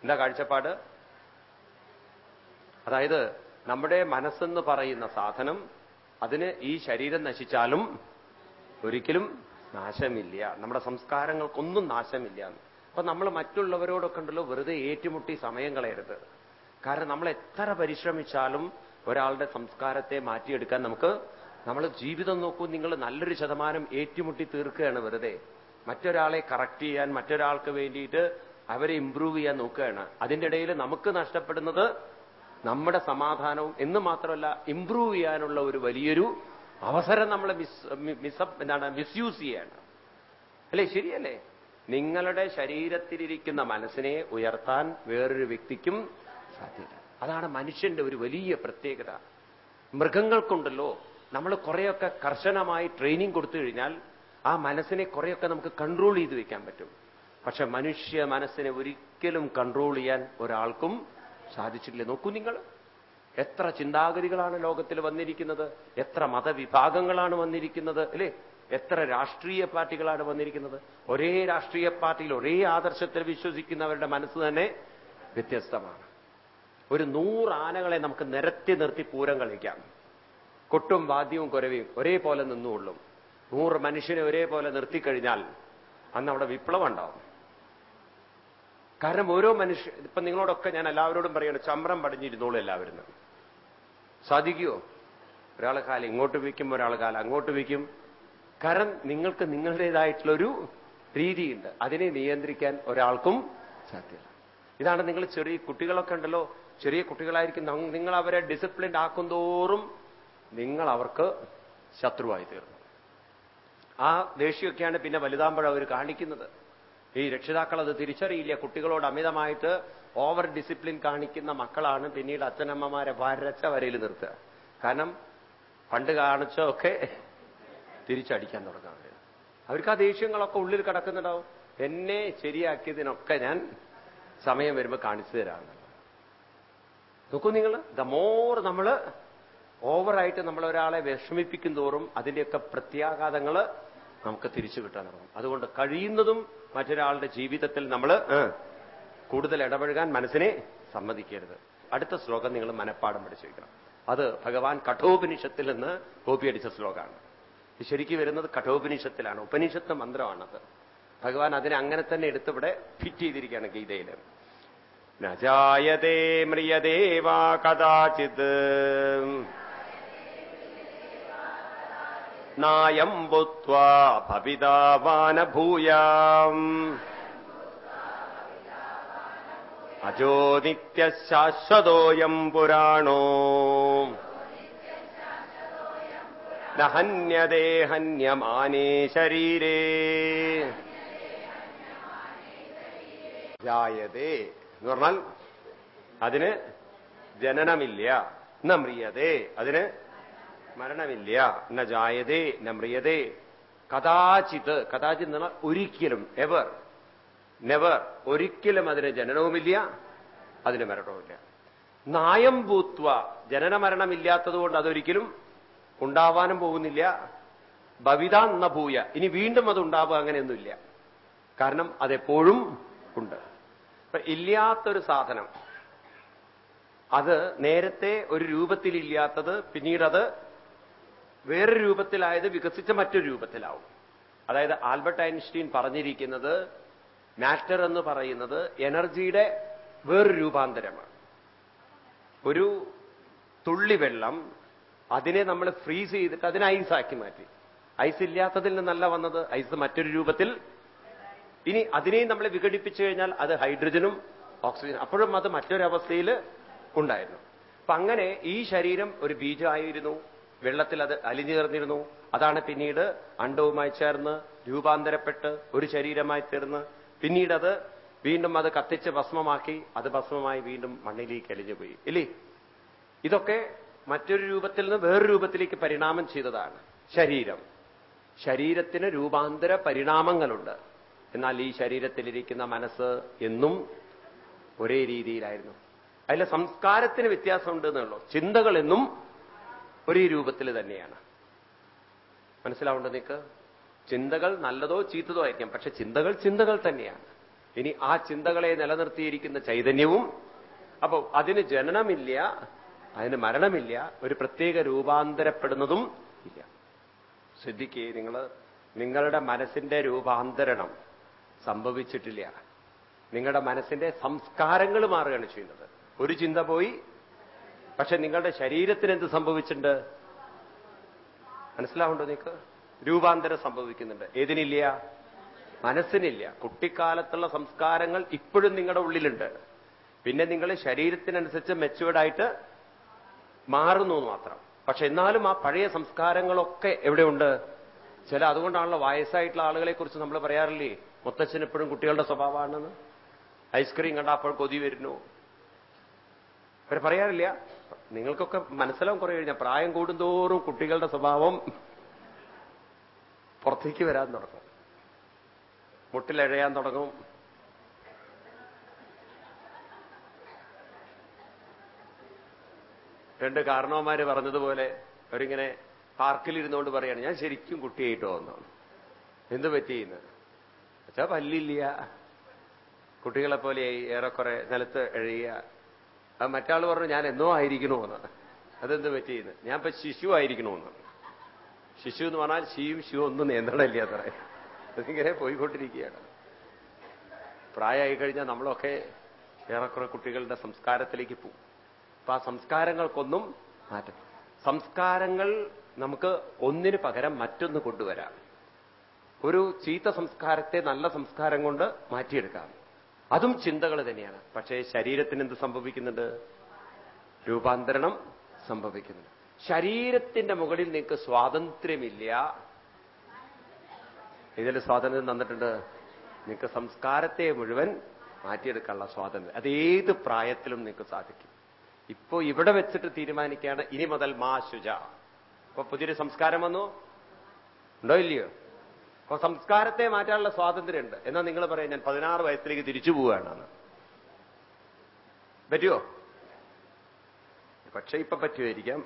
എന്താ കാഴ്ചപ്പാട്? അതായത് നമ്മുടെ മനസ്സെന്ന് പറയുന്ന സാധനം അതിന് ഈ ശരീരം നശിച്ചാലും ഒരിക്കലും നാശമില്ല. നമ്മുടെ സംസ്കാരങ്ങൾക്കൊന്നും നാശമില്ല അപ്പൊ നമ്മൾ മറ്റുള്ളവരോടൊക്കെ ഉണ്ടല്ലോ വെറുതെ ഏറ്റുമുട്ടി സമയം കളയരുത്. കാരണം നമ്മൾ എത്ര പരിശ്രമിച്ചാലും ഒരാളുടെ സംസ്കാരത്തെ മാറ്റിയെടുക്കാൻ നമുക്ക് നമ്മൾ ജീവിതം നോക്കൂ നിങ്ങൾ നല്ലൊരു ശതമാനം ഏറ്റുമുട്ടി തീർക്കുകയാണ് വെറുതെ. മറ്റൊരാളെ കറക്റ്റ് ചെയ്യാൻ മറ്റൊരാൾക്ക് വേണ്ടിയിട്ട് അവരെ ഇംപ്രൂവ് ചെയ്യാൻ നോക്കുകയാണ്. അതിന്റെ ഇടയിൽ നമുക്ക് നഷ്ടപ്പെടുന്നത് നമ്മുടെ സമാധാനവും എന്ന് മാത്രമല്ല ഇംപ്രൂവ് ചെയ്യാനുള്ള ഒരു വലിയൊരു അവസരം നമ്മൾ മിസ് എന്താണ് മിസ്യൂസ് ചെയ്യാണ്. അല്ലേ? ശരിയല്ലേ? നിങ്ങളുടെ ശരീരത്തിലിരിക്കുന്ന മനസ്സിനെ ഉയർത്താൻ വേറൊരു വ്യക്തിക്കും സാധ്യത. അതാണ് മനുഷ്യന്റെ ഒരു വലിയ പ്രത്യേകത. മൃഗങ്ങൾക്കുണ്ടല്ലോ. നമ്മൾ കുറെയൊക്കെ കർശനമായി ട്രെയിനിങ് കൊടുത്തു കഴിഞ്ഞാൽ ആ മനസ്സിനെ കുറെയൊക്കെ നമുക്ക് കൺട്രോൾ ചെയ്ത് വെക്കാൻ പറ്റും. പക്ഷെ മനുഷ്യ മനസ്സിനെ ഒരിക്കലും കൺട്രോൾ ചെയ്യാൻ ഒരാൾക്കും സാധിച്ചിട്ടില്ല നോക്കൂ നിങ്ങൾ. എത്ര ചിന്താഗതികളാണ് ലോകത്തിൽ വന്നിരിക്കുന്നത്? എത്ര മതവിഭാഗങ്ങളാണ് വന്നിരിക്കുന്നത്? അല്ലേ? എത്ര രാഷ്ട്രീയ പാർട്ടികളാണ് വന്നിരിക്കുന്നത്? ഒരേ രാഷ്ട്രീയ പാർട്ടിയിൽ ഒരേ ആദർശത്തിൽ വിശ്വസിക്കുന്നവരുടെ മനസ്സ് തന്നെ വ്യത്യസ്തമാണ്. ഒരു നൂറ് ആനകളെ നമുക്ക് നിരത്തി നിർത്തി പൂരം കളിക്കാം. കൊട്ടും വാദ്യവും കുരവിയും ഒരേപോലെ നിന്നുകൊള്ളും. നൂറ് മനുഷ്യനെ ഒരേപോലെ നിർത്തിക്കഴിഞ്ഞാൽ അന്ന് അവിടെ വിപ്ലവം ഉണ്ടാവും. കാരണം ഓരോ മനുഷ്യ ഇപ്പൊ നിങ്ങളോടൊക്കെ ഞാൻ എല്ലാവരോടും പറയണം ചമ്രം പടിഞ്ഞിരുന്നോളൂ എല്ലാവരും സാധിക്കുമോ ഒരാൾ കാലം ഇങ്ങോട്ട് വയ്ക്കും ഒരാളെ കാലം അങ്ങോട്ട് വയ്ക്കും. കാരണം നിങ്ങൾക്ക് നിങ്ങളുടേതായിട്ടുള്ളൊരു രീതിയുണ്ട്. അതിനെ നിയന്ത്രിക്കാൻ ഒരാൾക്കും സാധ്യത ഇതാണ് നിങ്ങൾ ചെറിയ കുട്ടികളൊക്കെ ഉണ്ടല്ലോ ചെറിയ കുട്ടികളായിരിക്കും നിങ്ങൾ അവരെ ഡിസിപ്ലിൻഡ് ആക്കും തോറും നിങ്ങൾ അവർക്ക് ശത്രുവായി തീർന്നു. ആ ദേഷ്യമൊക്കെയാണ് പിന്നെ വലുതാകുമ്പോഴവർ കാണിക്കുന്നത്. ഈ രക്ഷിതാക്കൾ അത് തിരിച്ചറിയില്ല. കുട്ടികളോട് അമിതമായിട്ട് ഓവർ ഡിസിപ്ലിൻ കാണിക്കുന്ന മക്കളാണ് പിന്നീട് അച്ഛനമ്മമാരെ വരച്ച വരയിൽ നിർത്തുക. കാരണം പണ്ട് കാണിച്ചൊക്കെ തിരിച്ചടിക്കാൻ തുടങ്ങാൻ അവർക്ക് ആ ദേഷ്യങ്ങളൊക്കെ ഉള്ളിൽ കിടക്കുന്നുണ്ടാവും. എന്നെ ശരിയാക്കിയതിനൊക്കെ ഞാൻ സമയം വരുമ്പോൾ കാണിച്ചു തരാം നോക്കൂ നിങ്ങൾ ദ മോർ നമ്മൾ ഓവറായിട്ട് നമ്മൾ ഒരാളെ വിഷമിപ്പിക്കും തോറും അതിന്റെയൊക്കെ പ്രത്യാഘാതങ്ങൾ നമുക്ക് തിരിച്ചു കിട്ടാൻ തുടങ്ങും. അതുകൊണ്ട് കഴിയുന്നതും മറ്റൊരാളുടെ ജീവിതത്തിൽ നമ്മൾ കൂടുതൽ ഇടപഴകാൻ മനസ്സിനെ സമ്മതിക്കരുത്. അടുത്ത ശ്ലോകം നിങ്ങൾ മനഃപ്പാടം പഠിച്ചു വയ്ക്കണം അത് ഭഗവാൻ കഠോപനിഷത്തിൽ നിന്ന് കോപ്പിയടിച്ച ശ്ലോകമാണ്. ശരിക്കും വരുന്നത് കഠോപനിഷത്തിലാണ്. ഉപനിഷത്ത് മന്ത്രമാണത്. ഭഗവാൻ അതിനെ അങ്ങനെ തന്നെ എടുത്തിവിടെ ഫിറ്റ് ചെയ്തിരിക്കുകയാണ് ഗീതയിൽ നജായതേ മ്രിയദേവാ കഥാചിത്. നായം ഭൂത്വാ ഭവിതാവാനഭൂയാം അജോ നിത്യശാശ്വതോയം പുരാണോ. നഹന്യതേ ഹന്യമാനേ ശരീരേ. ജായതേ എന്ന് പറഞ്ഞാൽ അതിന് ജനനമില്ല നമ്രിയതേ മ്രിയതേ അതിന് മരണമില്ല. ന ജായതേ ന മ്രിയതേ കഥാചിത് കഥാചിത് എന്ന് പറഞ്ഞാൽ ഒരിക്കലും എവർ നെവർ ഒരിക്കലും അതിന് ജനനവുമില്ല അതിന് മരണവുമില്ല. നായം ഭൂത്വ ജനന മരണമില്ലാത്തതുകൊണ്ട് അതൊരിക്കലും ഉണ്ടാവാനും പോകുന്നില്ല. ഭവിത എന്ന ഭൂയ. ഇനി വീണ്ടും അത് ഉണ്ടാവുക അങ്ങനെയൊന്നുമില്ല. കാരണം അതെപ്പോഴും ഉണ്ട്. അപ്പൊ ഇല്ലാത്തൊരു സാധനം. അത് നേരത്തെ ഒരു രൂപത്തിലില്ലാത്തത് പിന്നീടത് വേറൊരു രൂപത്തിലായത് വികസിച്ച മറ്റൊരു രൂപത്തിലാവും. അതായത് ആൽബർട്ട് ഐൻസ്റ്റീൻ പറഞ്ഞിരിക്കുന്നത് മാറ്റർ എന്ന് പറയുന്നത് എനർജിയുടെ വേറൊരു രൂപാന്തരമാണ്. ഒരു തുള്ളി വെള്ളം അതിനെ നമ്മൾ ഫ്രീസ് ചെയ്തിട്ട് അതിനെ ഐസാക്കി മാറ്റി. ഐസ് ഇല്ലാത്തതിൽ നിന്നല്ല വന്നത്. ഐസ് മറ്റൊരു രൂപത്തിൽ. ഇനി അതിനെയും നമ്മൾ വിഘടിപ്പിച്ചു കഴിഞ്ഞാൽ അത് ഹൈഡ്രജനും ഓക്സിജനും. അപ്പോഴും അത് മറ്റൊരവസ്ഥയിൽ ഉണ്ടായിരുന്നു. അപ്പൊ അങ്ങനെ ഈ ശരീരം ഒരു ബീജമായിരുന്നു. വെള്ളത്തിൽ അത് അലിഞ്ഞു ചേർന്നിരുന്നു അതാണ് പിന്നീട് അണ്ടവുമായി ചേർന്ന് രൂപാന്തരപ്പെട്ട് ഒരു ശരീരമായി തീർന്ന്. പിന്നീട് അത് വീണ്ടും അത് കത്തിച്ച് ഭസ്മമാക്കി അത് ഭസ്മമായി വീണ്ടും മണ്ണിലേക്ക് അലിഞ്ഞുപോയി ഇല്ലേ? ഇതൊക്കെ മറ്റൊരു രൂപത്തിൽ നിന്ന് വേറൊരു രൂപത്തിലേക്ക് പരിണാമം ചെയ്തതാണ് ശരീരം. ശരീരത്തിന് രൂപാന്തര പരിണാമങ്ങളുണ്ട്. എന്നാൽ ഈ ശരീരത്തിലിരിക്കുന്ന മനസ്സ് എന്നും ഒരേ രീതിയിലായിരുന്നു. അതിലെ സംസ്കാരത്തിന് വ്യത്യാസമുണ്ട് എന്നുള്ളൂ. ചിന്തകൾ എന്നും ഒരേ രൂപത്തിൽ തന്നെയാണ്. മനസ്സിലാവുണ്ടോ നിങ്ങൾക്ക് ചിന്തകൾ നല്ലതോ ചീത്തതോ ആയിരിക്കാം പക്ഷെ ചിന്തകൾ ചിന്തകൾ തന്നെയാണ്. ഇനി ആ ചിന്തകളെ നിലനിർത്തിയിരിക്കുന്ന ചൈതന്യവും അപ്പൊ അതിന് ജനനമില്ല അതിന് മരണമില്ല ഒരു പ്രത്യേക രൂപാന്തരപ്പെടുന്നതും ഇല്ല. ശ്രദ്ധിക്കേ നിങ്ങൾ നിങ്ങളുടെ മനസ്സിന്റെ രൂപാന്തരണം സംഭവിച്ചിട്ടില്ല. നിങ്ങളുടെ മനസ്സിന്റെ സംസ്കാരങ്ങൾ മാറുകയാണ് ചെയ്യുന്നത്. ഒരു ചിന്ത പോയി പക്ഷെ നിങ്ങളുടെ ശരീരത്തിന് എന്ത് സംഭവിച്ചിട്ടുണ്ട്? മനസ്സിലാവുണ്ടോ നിങ്ങൾക്ക്? രൂപാന്തരം സംഭവിക്കുന്നുണ്ട്. ഏതിനില്ല? മനസ്സിനില്ല. കുട്ടിക്കാലത്തുള്ള സംസ്കാരങ്ങൾ ഇപ്പോഴും നിങ്ങളുടെ ഉള്ളിലുണ്ട്. പിന്നെ നിങ്ങൾ ശരീരത്തിനനുസരിച്ച് മെച്ചുവേർഡായിട്ട് മാറുന്നു മാത്രം. പക്ഷെ എന്നാലും ആ പഴയ സംസ്കാരങ്ങളൊക്കെ എവിടെയുണ്ട്? ചില അതുകൊണ്ടാണല്ലോ വയസ്സായിട്ടുള്ള ആളുകളെ കുറിച്ച് നമ്മൾ പറയാറില്ലേ? മുത്തച്ഛൻ എപ്പോഴും കുട്ടികളുടെ സ്വഭാവമാണെന്ന്. ഐസ്ക്രീം കണ്ട അപ്പോൾ കൊതി വരുന്നു. അവർ പറയാറില്ല? നിങ്ങൾക്കൊക്കെ മനസ്സിലാവും കുറെ കഴിഞ്ഞാൽ പ്രായം കൂടുന്തോറും കുട്ടികളുടെ സ്വഭാവം പുറത്തേക്ക് വരാൻ തുടങ്ങും. മുട്ടിലഴയാൻ തുടങ്ങും. രണ്ട് കാരണവന്മാര് പറഞ്ഞതുപോലെ അവരിങ്ങനെ പാർക്കിലിരുന്നുകൊണ്ട് പറയാണ് ഞാൻ ശരിക്കും കുട്ടിയായിട്ട് വന്നു എന്ത് പറ്റിയെന്ന് വെച്ചാ പല്ലില്ല. കുട്ടികളെ പോലെ ഏറെക്കുറെ നിലത്ത് എഴുതിയ അത് മറ്റാൾ പറഞ്ഞു ഞാൻ എന്നോ ആയിരിക്കണമെന്ന് അതെന്ത് പറ്റിയെന്ന് ഞാൻ ഇപ്പൊ ശിശു ആയിരിക്കണമെന്ന് ശിശു എന്ന് പറഞ്ഞാൽ ശിയും ശിവും ഒന്നും നിയന്ത്രണമില്ല അത്ര. അതിങ്ങനെ പോയിക്കൊണ്ടിരിക്കുകയാണ്. പ്രായമായി കഴിഞ്ഞാൽ നമ്മളൊക്കെ ഏറെക്കുറെ കുട്ടികളുടെ സംസ്കാരത്തിലേക്ക് പോകും. അപ്പൊ ആ സംസ്കാരങ്ങൾക്കൊന്നും മാറ്റം. സംസ്കാരങ്ങൾ നമുക്ക് ഒന്നിന് പകരം മറ്റൊന്ന് കൊണ്ടുവരാം. ഒരു ചീത്ത സംസ്കാരത്തെ നല്ല സംസ്കാരം കൊണ്ട് മാറ്റിയെടുക്കാം. അതും ചിന്തകൾ തന്നെയാണ്. പക്ഷേ ശരീരത്തിന് എന്ത് സംഭവിക്കുന്നുണ്ട്? രൂപാന്തരണം സംഭവിക്കുന്നുണ്ട്. ശരീരത്തിന്റെ മുകളിൽ നിങ്ങൾക്ക് സ്വാതന്ത്ര്യമില്ല. ഇതിൽ സ്വാതന്ത്ര്യം തന്നിട്ടുണ്ട്. നിങ്ങൾക്ക് സംസ്കാരത്തെ മുഴുവൻ മാറ്റിയെടുക്കാനുള്ള സ്വാതന്ത്ര്യം. അത് ഏത് പ്രായത്തിലും നിങ്ങൾക്ക് സാധിക്കും. ഇപ്പോ ഇവിടെ വെച്ചിട്ട് തീരുമാനിക്കുകയാണ് ഇനി മുതൽ മാ ശുജ അപ്പൊ പുതിയൊരു സംസ്കാരം വന്നു. ഉണ്ടോ ഇല്ലയോ? അപ്പൊ സംസ്കാരത്തെ മാറ്റാനുള്ള സ്വാതന്ത്ര്യമുണ്ട്. എന്നാൽ നിങ്ങൾ പറയാം ഞാൻ പതിനാറ് വയസ്സിലേക്ക് തിരിച്ചു പോവുകയാണെന്ന്. പറ്റുമോ പക്ഷെ ഇപ്പൊ പറ്റുമായിരിക്കാം.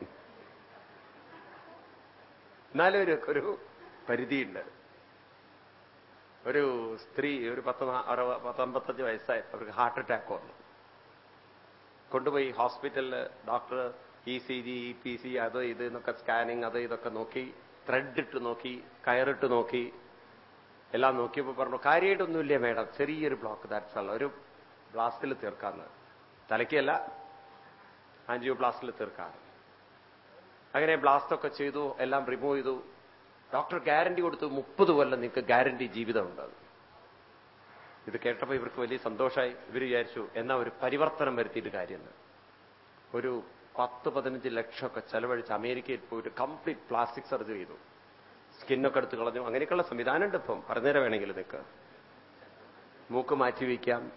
എന്നാലും ഒരു ഒരു പരിധിയുണ്ട്. ഒരു സ്ത്രീ ഒരു പത്ത് പത്തൊമ്പത്തഞ്ച് വയസ്സായി അവർക്ക് ഹാർട്ട് അറ്റാക്ക് വന്നു. കൊണ്ടുപോയി ഹോസ്പിറ്റലിൽ doctor E C G E P C അത് ഇത് എന്നൊക്കെ സ്കാനിങ് അത് ഇതൊക്കെ നോക്കി ത്രെഡ് ഇട്ട് നോക്കി കയറിട്ട് നോക്കി എല്ലാം നോക്കിയപ്പോൾ പറഞ്ഞു കാര്യമായിട്ടൊന്നുമില്ല മേഡം? ചെറിയൊരു ബ്ലോക്ക് ദാറ്റ്സ് ഒരു ബ്ലാസ്റ്റിൽ തീർക്കാന്ന്. തലയ്ക്കല്ല ആൻജിയോ ബ്ലാസ്റ്റിൽ തീർക്കാം അങ്ങനെ ബ്ലാസ്റ്റൊക്കെ ചെയ്തു എല്ലാം റിമൂവ് ചെയ്തു. ഡോക്ടർ ഗ്യാരണ്ടി കൊടുത്തു മുപ്പത് കൊല്ലം നിങ്ങൾക്ക് ഗ്യാരണ്ടി ജീവിതമുണ്ട് ഇത് കേട്ടപ്പോൾ ഇവർക്ക് വലിയ സന്തോഷമായി ഇവർ വിചാരിച്ചു എന്നാ ഒരു പരിവർത്തനം വരുത്തിയിട്ട് കാര്യമെന്ന് ഒരു പത്ത് പതിനഞ്ച് ലക്ഷമൊക്കെ ചെലവഴിച്ച് അമേരിക്കയിൽ പോയിട്ട് കംപ്ലീറ്റ് പ്ലാസ്റ്റിക് സർജറി ചെയ്തു. സ്കിന്നൊക്കെ എടുത്ത് കളഞ്ഞു. അങ്ങനെയൊക്കെയുള്ള സംവിധാനമുണ്ട് ഇപ്പം. പറഞ്ഞുതരാം വേണമെങ്കിൽ നിൽക്ക് മൂക്ക് മാറ്റിവെക്കാം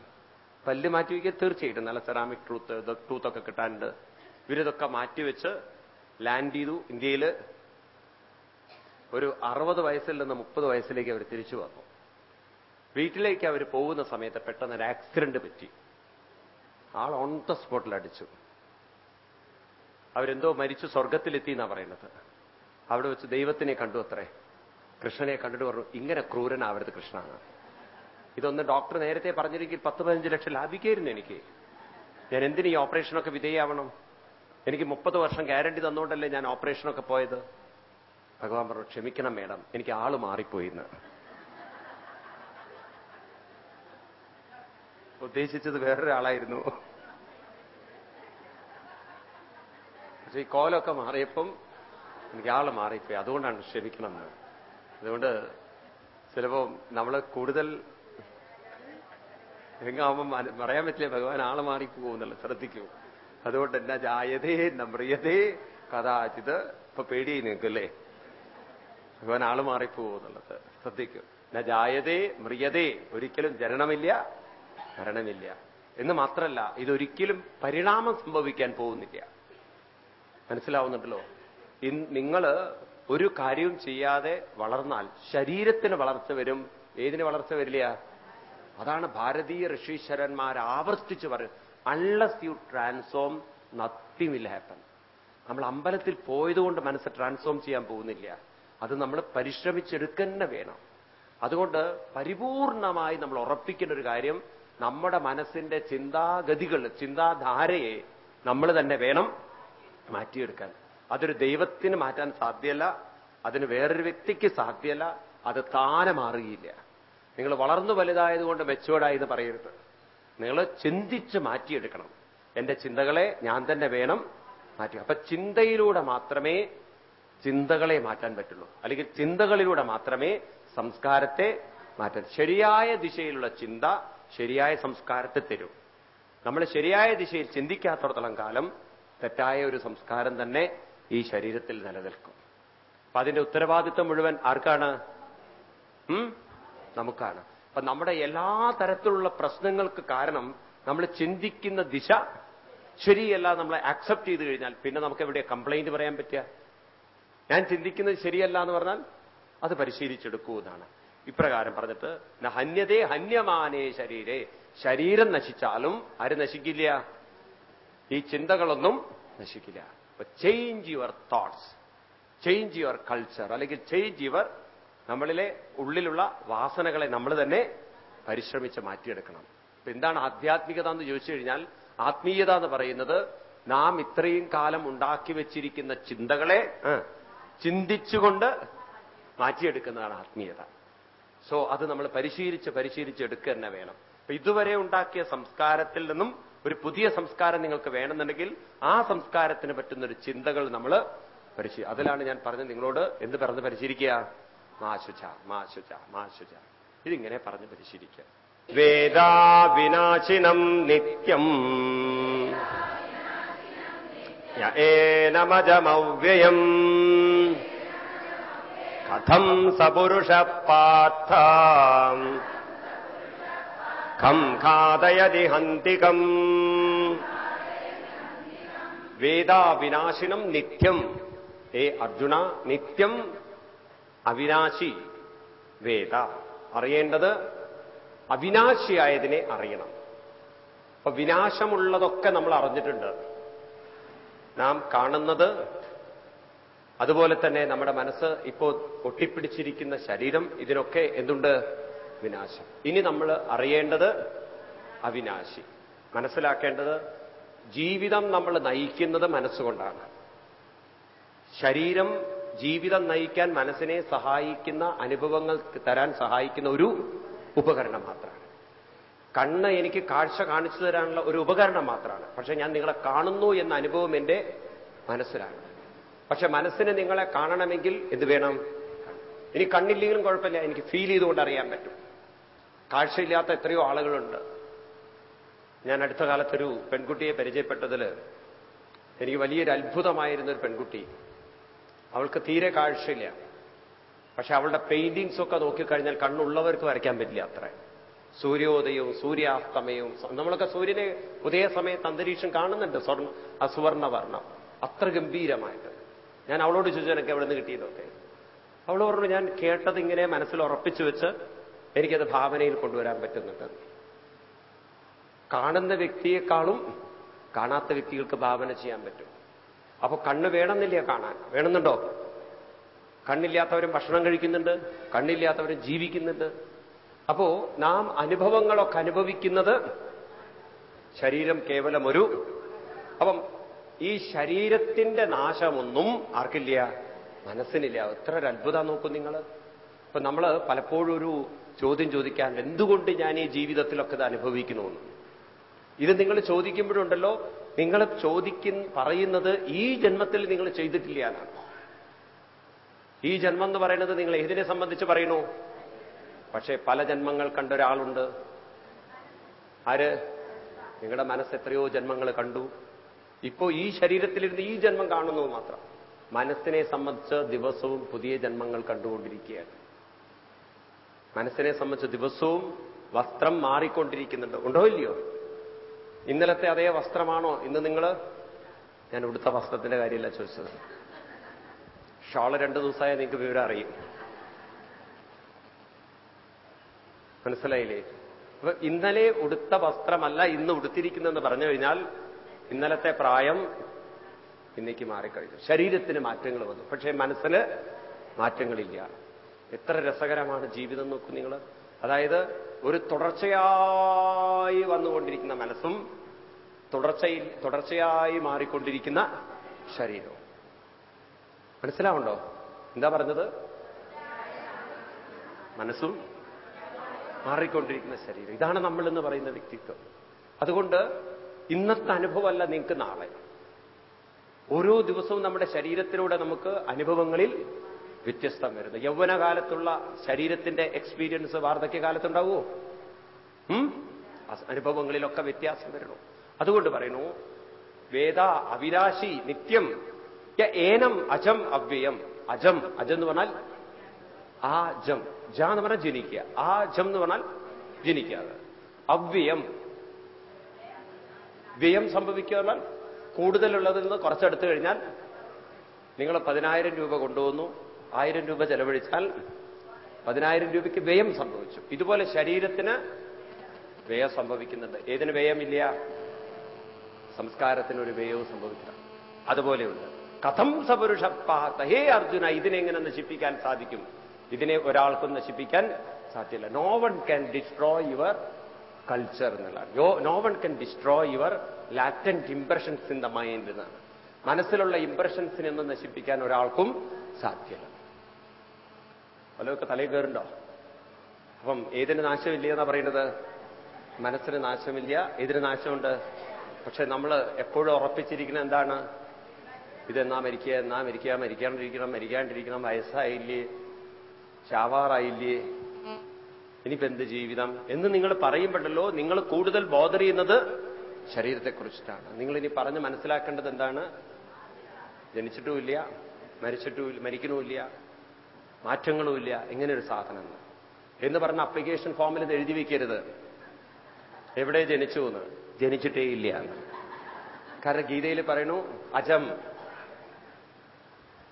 പല്ല് മാറ്റി മാറ്റിവെക്കാൻ തീർച്ചയായിട്ടും. നല്ല സെറാമിക് ടൂത്ത് ടൂത്തൊക്കെ കിട്ടാനുണ്ട്. ഇവരിതൊക്കെ മാറ്റിവെച്ച് ലാൻഡ് ചെയ്തു. ഇന്ത്യയിൽ ഒരു അറുപത് വയസ്സിൽ നിന്ന് മുപ്പത് വയസ്സിലേക്ക് അവർ തിരിച്ചു വന്നു. വീട്ടിലേക്ക് അവർ പോകുന്ന സമയത്ത് പെട്ടെന്ന് ഒരു ആക്സിഡന്റ് പറ്റി. ആൾ ഓൺ ദ സ്പോട്ടിൽ അടിച്ചു. അവരെന്തോ മരിച്ചു സ്വർഗത്തിലെത്തി എന്നാണ് പറയുന്നത്. അവിടെ വെച്ച് ദൈവത്തിനെ കണ്ടു അത്രേ. കൃഷ്ണനെ കണ്ടിട്ട് പറഞ്ഞു ഇങ്ങനെ ക്രൂരനാവരുത് കൃഷ്ണ ഇതൊന്ന് ഡോക്ടർ നേരത്തെ പറഞ്ഞിരിക്കും പത്ത് പതിനഞ്ച് ലക്ഷം ലാഭിക്കായിരുന്നു എനിക്ക്. ഞാൻ എന്തിന് ഈ ഓപ്പറേഷനൊക്കെ വിധേയാവണം? എനിക്ക് മുപ്പത് വർഷം ഗ്യാരണ്ടി തന്നുകൊണ്ടല്ലേ ഞാൻ ഓപ്പറേഷനൊക്കെ പോയത്? ഭഗവാൻ പറഞ്ഞു ക്ഷമിക്കണം മേഡം എനിക്ക് ആൾ മാറിപ്പോയിന്ന്. ഉദ്ദേശിച്ചത് വേറൊരാളായിരുന്നു. പക്ഷെ ഈ കോലൊക്കെ മാറിയപ്പം എനിക്ക് ആൾ മാറിപ്പോയി. അതുകൊണ്ടാണ് ക്ഷമിക്കണം അതുകൊണ്ട് ചിലപ്പോ നമ്മൾ കൂടുതൽ എങ്ങാവുമ്പം പറയാൻ പറ്റില്ല ഭഗവാൻ ആൾ എന്നുള്ളത് ശ്രദ്ധിക്കൂ. അതുകൊണ്ട് എന്നാ ജായതേ നമ്രിയതേ കഥാചിത് ഇപ്പൊ പേടിയായി നിൽക്കല്ലേ ഭഗവാൻ ആൾ മാറിപ്പോകും എന്നുള്ളത്. ശ്രദ്ധിക്കും. ന ജായതേ മ്രിയതേ ഒരിക്കലും ജനനമില്ല മരണമില്ല എന്ന് മാത്രമല്ല ഇതൊരിക്കലും പരിണാമം സംഭവിക്കാൻ പോകുന്നില്ല. മനസ്സിലാവുന്നുണ്ടല്ലോ? നിങ്ങൾ ഒരു കാര്യവും ചെയ്യാതെ വളർന്നാൽ ശരീരത്തിന് വളർച്ച വരും. ഏതിന് വളർച്ച വരില്ല? അതാണ് ഭാരതീയ ഋഷീശ്വരന്മാർ ആവർത്തിച്ച് പറയും unless you transform nothing will happen നമ്മൾ അമ്പലത്തിൽ പോയതുകൊണ്ട് മനസ്സ് ട്രാൻസ്ഫോം ചെയ്യാൻ പോകുന്നില്ല. അത് നമ്മൾ പരിശ്രമിച്ചെടുക്കന്നെ വേണം. അതുകൊണ്ട് പരിപൂർണമായി നമ്മൾ ഉറപ്പിക്കുന്ന ഒരു കാര്യം നമ്മുടെ മനസ്സിന്റെ ചിന്താഗതികൾ ചിന്താധാരയെ നമ്മൾ തന്നെ വേണം മാറ്റിയെടുക്കാൻ. അതൊരു ദൈവത്തിന് മാറ്റാൻ സാധ്യല്ല അതിന് വേറൊരു വ്യക്തിക്ക് സാധ്യല്ല അത് താനെ മാറുകയില്ല. നിങ്ങൾ വളർന്നു വലുതായതുകൊണ്ട് മെച്ചുവേർഡായി എന്ന് പറയരുത്. നിങ്ങൾ ചിന്തിച്ച് മാറ്റിയെടുക്കണം. എന്റെ ചിന്തകളെ ഞാൻ തന്നെ വേണം മാറ്റി അപ്പൊ ചിന്തയിലൂടെ മാത്രമേ ചിന്തകളെ മാറ്റാൻ പറ്റുള്ളൂ. അല്ലെങ്കിൽ ചിന്തകളിലൂടെ മാത്രമേ സംസ്കാരത്തെ മാറ്റാൻ. ശരിയായ ദിശയിലുള്ള ചിന്ത ശരിയായ സംസ്കാരത്തെ തരും. നമ്മൾ ശരിയായ ദിശയിൽ ചിന്തിക്കാത്തടത്തോളം കാലം തെറ്റായ ഒരു സംസ്കാരം തന്നെ ഈ ശരീരത്തിൽ നിലനിൽക്കും. അപ്പൊ അതിന്റെ ഉത്തരവാദിത്വം മുഴുവൻ ആർക്കാണ്? നമുക്കാണ്. അപ്പൊ നമ്മുടെ എല്ലാ തരത്തിലുള്ള പ്രശ്നങ്ങൾക്ക് കാരണം നമ്മൾ ചിന്തിക്കുന്ന ദിശ ശരിയല്ല നമ്മൾ ആക്സെപ്റ്റ് ചെയ്ത് കഴിഞ്ഞാൽ പിന്നെ നമുക്ക് എവിടെ കംപ്ലൈന്റ് പറയാൻ പറ്റുക? ഞാൻ ചിന്തിക്കുന്നത് ശരിയല്ല എന്ന് പറഞ്ഞാൽ അത് പരിശീലിച്ചെടുക്കൂ എന്നാണ്. ഇപ്രകാരം പറഞ്ഞിട്ട് ഹന്യതേ ഹന്യമാനേ ശരീരേ ശരീരം നശിച്ചാലും ആര് നശിക്കില്ല? ഈ ചിന്തകളൊന്നും നശിക്കില്ല. Change your thoughts change your culture അല്ലെങ്കിൽ ചേഞ്ച് യുവർ നമ്മളിലെ ഉള്ളിലുള്ള വാസനകളെ നമ്മൾ തന്നെ പരിശ്രമിച്ച് മാറ്റിയെടുക്കണം. അപ്പൊ എന്താണ് ആധ്യാത്മികത എന്ന് ചോദിച്ചു കഴിഞ്ഞാൽ ആത്മീയത എന്ന് പറയുന്നത് നാം ഇത്രയും കാലം ഉണ്ടാക്കി വെച്ചിരിക്കുന്ന ചിന്തകളെ ചിന്തിച്ചുകൊണ്ട് മാറ്റിയെടുക്കുന്നതാണ് ആത്മീയത. സോ അത് നമ്മൾ പരിശീലിച്ച് പരിശീലിച്ച് എടുക്കുക തന്നെ വേണം. അപ്പൊ ഇതുവരെ ഉണ്ടാക്കിയ സംസ്കാരത്തിൽ നിന്നും ഒരു പുതിയ സംസ്കാരം നിങ്ങൾക്ക് വേണമെന്നുണ്ടെങ്കിൽ ആ സംസ്കാരത്തിന് പറ്റുന്ന ഒരു ചിന്തകൾ നമ്മൾ പരിശീ അതിലാണ് ഞാൻ പറഞ്ഞത് നിങ്ങളോട് എന്ത് പറഞ്ഞ് പരിശീലിക്കുക? മാശുച മാശുച മാശുച ഇതിങ്ങനെ പറഞ്ഞ് പരിശീലിക്കുക. വേദാ വിനാശിനം നിത്യം. ഏനമജമവ്യയം കഥം സപുരുഷ പാർത്ഥ. ഖം ഖാദയതി ഹന്തികം. വേദാവിനാശിനം നിത്യം. ഏ അർജുന നിത്യം അവിനാശി വേദ. അറിയേണ്ടത് അവിനാശിയായതിനെ അറിയണം. അപ്പൊ വിനാശമുള്ളതൊക്കെ നമ്മൾ അറിഞ്ഞിട്ടുണ്ട്. നാം കാണുന്നത് അതുപോലെ തന്നെ നമ്മുടെ മനസ്സ് ഇപ്പോ ഒട്ടിപ്പിടിച്ചിരിക്കുന്ന ശരീരം ഇതിനൊക്കെ എന്തുണ്ട്? വിനാശം ഇനി നമ്മൾ അറിയേണ്ടത് അവിനാശി. മനസ്സിലാക്കേണ്ടത് ജീവിതം നമ്മൾ നയിക്കുന്നത് മനസ്സുകൊണ്ടാണ്. ശരീരം ജീവിതം നയിക്കാൻ മനസ്സിനെ സഹായിക്കുന്ന അനുഭവങ്ങൾ തരാൻ സഹായിക്കുന്ന ഒരു ഉപകരണം മാത്രമാണ്. കണ്ണ് എനിക്ക് കാഴ്ച കാണിച്ചു തരാനുള്ള ഒരു ഉപകരണം മാത്രമാണ്. പക്ഷെ ഞാൻ നിങ്ങളെ കാണുന്നു എന്ന അനുഭവം എന്റെ മനസ്സിലാണ്. പക്ഷെ മനസ്സിന് നിങ്ങളെ കാണണമെങ്കിൽ എന്ത് വേണം? ഇനി കണ്ണില്ലെങ്കിലും കുഴപ്പമില്ല. എനിക്ക് ഫീൽ ചെയ്തുകൊണ്ട് അറിയാൻ പറ്റും. കാഴ്ചയില്ലാത്ത എത്രയോ ആളുകളുണ്ട്. ഞാൻ അടുത്ത കാലത്തൊരു പെൺകുട്ടിയെ പരിചയപ്പെട്ടതിൽ എനിക്ക് വലിയൊരു അത്ഭുതമായിരുന്ന ഒരു പെൺകുട്ടി. അവൾക്ക് തീരെ കാഴ്ചയില്ല. പക്ഷെ അവളുടെ പെയിന്റിങ്സ് ഒക്കെ നോക്കിക്കഴിഞ്ഞാൽ കണ്ണുള്ളവർക്ക് വരയ്ക്കാൻ പറ്റില്ല അത്ര. സൂര്യോദയവും സൂര്യാസ്തമയവും നമ്മളൊക്കെ സൂര്യനെ ഉദയ സമയത്ത് അന്തരീക്ഷം കാണുന്നുണ്ട്. സ്വർണ അസുവർണവർണം അത്ര ഗംഭീരമായിട്ട്. ഞാൻ അവളോട് ചോദിച്ചു എനിക്ക് എവിടെ നിന്ന് കിട്ടിയതൊക്കെ? അവൾ പറഞ്ഞു ഞാൻ കേട്ടതിങ്ങനെ മനസ്സിൽ ഉറപ്പിച്ചു വെച്ച് എനിക്കത് ഭാവനയിൽ കൊണ്ടുവരാൻ പറ്റുന്നുണ്ട്. കാണുന്ന വ്യക്തിയെക്കാളും കാണാത്ത വ്യക്തികൾക്ക് ഭാവന ചെയ്യാൻ പറ്റും. അപ്പൊ കണ്ണ് വേണമെന്നില്ല കാണാൻ. വേണമെന്നുണ്ടോ? കണ്ണില്ലാത്തവരും ഭക്ഷണം കഴിക്കുന്നുണ്ട് കണ്ണില്ലാത്തവരും ജീവിക്കുന്നുണ്ട്. അപ്പോ നാം അനുഭവങ്ങളൊക്കെ അനുഭവിക്കുന്നത് ശരീരം കേവലം ഒരു അപ്പം ഈ ശരീരത്തിന്റെ നാശമൊന്നും ആർക്കില്ല? മനസ്സിനില്ല. എത്ര ഒരു അത്ഭുതം നോക്കും നിങ്ങൾ ഇപ്പൊ നമ്മൾ പലപ്പോഴും ഒരു ചോദ്യം ചോദിക്കാൻ എന്തുകൊണ്ട് ഞാൻ ഈ ജീവിതത്തിലൊക്കെ ഇത് അനുഭവിക്കുന്നു എന്ന്. ഇത് നിങ്ങൾ ചോദിക്കുമ്പോഴുണ്ടല്ലോ നിങ്ങൾ ചോദിക്കും പറയുന്നത് ഈ ജന്മത്തിൽ നിങ്ങൾ ചെയ്തിട്ടില്ല എന്നാണ്. ഈ ജന്മം എന്ന് പറയുന്നത് നിങ്ങൾ ഏതിനെ സംബന്ധിച്ച് പറയണു പക്ഷേ പല ജന്മങ്ങൾ കണ്ട ഒരാളുണ്ട്. ആര്? നിങ്ങളുടെ മനസ്സ് എത്രയോ ജന്മങ്ങൾ കണ്ടു. ഇപ്പോ ഈ ശരീരത്തിലിരുന്ന് ഈ ജന്മം കാണുന്നു മാത്രം. മനസ്സിനെ സംബന്ധിച്ച് ദിവസവും പുതിയ ജന്മങ്ങൾ കണ്ടുകൊണ്ടിരിക്കുകയാണ്. മനസ്സിനെ സംബന്ധിച്ച് ദിവസവും വസ്ത്രം മാറിക്കൊണ്ടിരിക്കുന്നുണ്ട്. ഉണ്ടോ ഇല്ലയോ? ഇന്നലത്തെ അതേ വസ്ത്രമാണോ? ഇന്ന് നിങ്ങൾ ഞാൻ ഉടുത്ത വസ്ത്രത്തിന്റെ കാര്യമല്ല ചോദിച്ചത്. ഷാൾ രണ്ടു ദിവസമായ നിങ്ങൾക്ക് വിവരം അറിയും. മനസ്സിലായില്ലേ? അപ്പൊ ഇന്നലെ ഉടുത്ത വസ്ത്രമല്ല ഇന്ന് ഉടുത്തിരിക്കുന്നെന്ന് പറഞ്ഞു കഴിഞ്ഞാൽ ഇന്നലത്തെ പ്രായം ഇന്നേക്ക് മാറിക്കഴിഞ്ഞു. ശരീരത്തിന് മാറ്റങ്ങൾ വന്നു. പക്ഷേ മനസ്സിന് മാറ്റങ്ങളില്ല. എത്ര രസകരമാണ് ജീവിതം നോക്കൂ നിങ്ങൾ അതായത് ഒരു തുടർച്ചയായി വന്നുകൊണ്ടിരിക്കുന്ന മനസ്സും തുടർച്ചയിൽ തുടർച്ചയായി മാറിക്കൊണ്ടിരിക്കുന്ന ശരീരവും. മനസ്സിലാവുണ്ടോ? എന്താ പറഞ്ഞത്? മനസ്സും മാറിക്കൊണ്ടിരിക്കുന്ന ശരീരം. ഇതാണ് നമ്മൾ എന്ന് പറയുന്ന വ്യക്തിത്വം. അതുകൊണ്ട് ഇന്നത്തെ അനുഭവമല്ല നിങ്ങൾക്ക് നാളെ. ഓരോ ദിവസവും നമ്മുടെ ശരീരത്തിലൂടെ നമുക്ക് അനുഭവങ്ങളിൽ വ്യത്യസ്തം വരുന്നു യൗവനകാലത്തുള്ള ശരീരത്തിന്റെ എക്സ്പീരിയൻസ് വാർദ്ധക്യകാലത്തുണ്ടാവുമോ അനുഭവങ്ങളിലൊക്കെ വ്യത്യാസം വരുന്നു അതുകൊണ്ട് പറയുന്നു വേദ അവിനാശി നിത്യം ഏനം അജം അവ്യയം. അജം അജം എന്ന് പറഞ്ഞാൽ ആ ജം. ജ എന്ന് പറഞ്ഞാൽ ജനിക്കുക. ആ ജം എന്ന് പറഞ്ഞാൽ ജനിക്കാതെ അവ്യയം. വ്യയം സംഭവിക്കുക എന്നാൽ കൂടുതലുള്ളതിൽ നിന്ന് കുറച്ചെടുത്തു കഴിഞ്ഞാൽ നിങ്ങൾ പതിനായിരം രൂപ കൊണ്ടുവന്നു. ആയിരം രൂപ ചെലവഴിച്ചാൽ പതിനായിരം രൂപയ്ക്ക് വ്യയം സംഭവിച്ചു. ഇതുപോലെ ശരീരത്തിന് വ്യയം സംഭവിക്കുന്നുണ്ട്. ഏതിന് വ്യയമില്ല? സംസ്കാരത്തിനൊരു വ്യയവും സംഭവിക്കില്ല. അതുപോലെയുണ്ട് കഥം സപുരുഷ പാത ഹേ അർജുന ഇതിനെങ്ങനെ നശിപ്പിക്കാൻ സാധിക്കും? ഇതിനെ ഒരാൾക്കും നശിപ്പിക്കാൻ സാധ്യല്ല. No one can destroy your culture എന്നുള്ളതാണ്. No one can destroy your latent impressions in the mind എന്നാണ്. മനസ്സിലുള്ള ഇംപ്രഷൻസിനൊന്നും നശിപ്പിക്കാൻ ഒരാൾക്കും സാധ്യമല്ല വല്ലതൊക്കെ തലയിൽ കയറുണ്ടോ അപ്പം ഏതിന് നാശമില്ല എന്നാ പറയുന്നത്? മനസ്സിന് നാശമില്ല ഏതിന് നാശമുണ്ട്? പക്ഷെ നമ്മൾ എപ്പോഴും ഉറപ്പിച്ചിരിക്കുന്ന എന്താണ്? ഇതെന്നാ മരിക്കുക എന്നാ മരിക്കുക മരിക്കാണ്ടിരിക്കണം മരിക്കാണ്ടിരിക്കണം വയസ്സായില്ലേ ചാവാറായില്ലേ? ഇനിയിപ്പോ എന്ത് ജീവിതം? എന്ന് നിങ്ങൾ പറയുമ്പോഴല്ലോ നിങ്ങൾ കൂടുതൽ ബോധർ ചെയ്യുന്നത് ശരീരത്തെക്കുറിച്ചിട്ടാണ്. നിങ്ങൾ ഇനി പറഞ്ഞ് മനസ്സിലാക്കേണ്ടത് എന്താണ്? ജനിച്ചിട്ടുമില്ല മരിച്ചിട്ടുമില്ല മരിക്കണമില്ല മാറ്റങ്ങളുമില്ല. ഇങ്ങനെ ഒരു സാധനം എന്ന്. പറഞ്ഞ അപ്ലിക്കേഷൻ ഫോമിൽ ഇത് എഴുതി വയ്ക്കരുത് എവിടെ ജനിച്ചു എന്ന്? ജനിച്ചിട്ടേ ഇല്ല എന്ന്. കാരണം ഗീതയിൽ പറയുന്നു അജം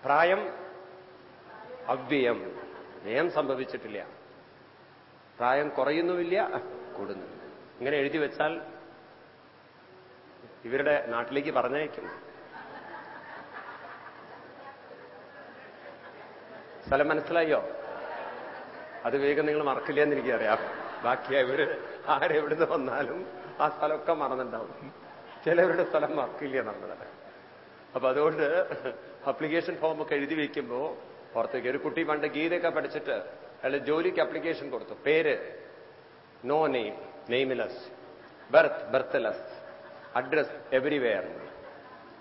പ്രായം അവ്യയം. നയം സംഭവിച്ചിട്ടില്ല. പ്രായം കുറയുന്നുമില്ല കൂടുന്നു ഇങ്ങനെ എഴുതി വെച്ചാൽ ഇവരുടെ നാട്ടിലേക്ക് പറഞ്ഞയക്കും സ്ഥലം മനസ്സിലായോ? അത് വേഗം നിങ്ങൾ മറക്കില്ല എന്ന് എനിക്കറിയാം ബാക്കി ഇവർ ആരെവിടുന്ന് വന്നാലും ആ സ്ഥലമൊക്കെ മറന്നുണ്ടാവും. ചിലവരുടെ സ്ഥലം മറക്കില്ല നമ്മളെ അപ്പൊ അതുകൊണ്ട് അപ്ലിക്കേഷൻ ഫോം ഒക്കെ എഴുതി വെക്കുമ്പോ പുറത്തേക്ക് ഒരു കുട്ടി പണ്ട് ഗീതയൊക്കെ പഠിച്ചിട്ട് അയാൾ ജോലിക്ക് അപ്ലിക്കേഷൻ കൊടുത്തു. പേര്? No name. Nameless. Birth. Birthless. Address? Everywhere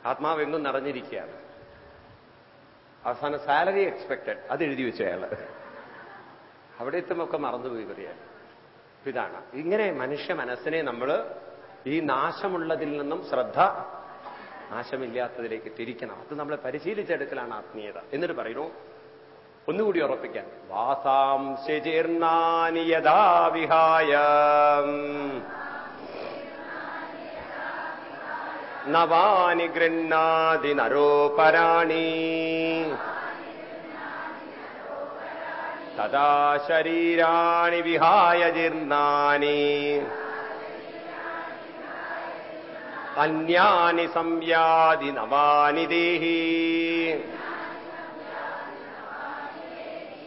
ആത്മാവ് എങ്ങും നിറഞ്ഞിരിക്കുകയാണ്. അവസാനം സാലറി എക്സ്പെക്റ്റഡ് അത് എഴുതി വെച്ചു അയാൾ അവിടെ എത്തുമൊക്കെ മറന്നുപോയി പറയാൻ ഇതാണ്. ഇങ്ങനെ മനുഷ്യ മനസ്സിനെ നമ്മൾ ഈ നാശമുള്ളതിൽ നിന്നും ശ്രദ്ധ നാശമില്ലാത്തതിലേക്ക് തിരിക്കണം. അത് നമ്മളെ പരിശീലിച്ചെടുക്കലാണ് ആത്മീയത. എന്നിട്ട് പറയുന്നു ഒന്നുകൂടി ഉറപ്പിക്കാൻ. വാസാം വിഹായ നവാനി ഗൃഹാതി നരോപരാണി. തഥാ ശരീരാണി വിഹായ ജീർണാനി. അന്യാനി സംയാതി നവാനി ദേഹി.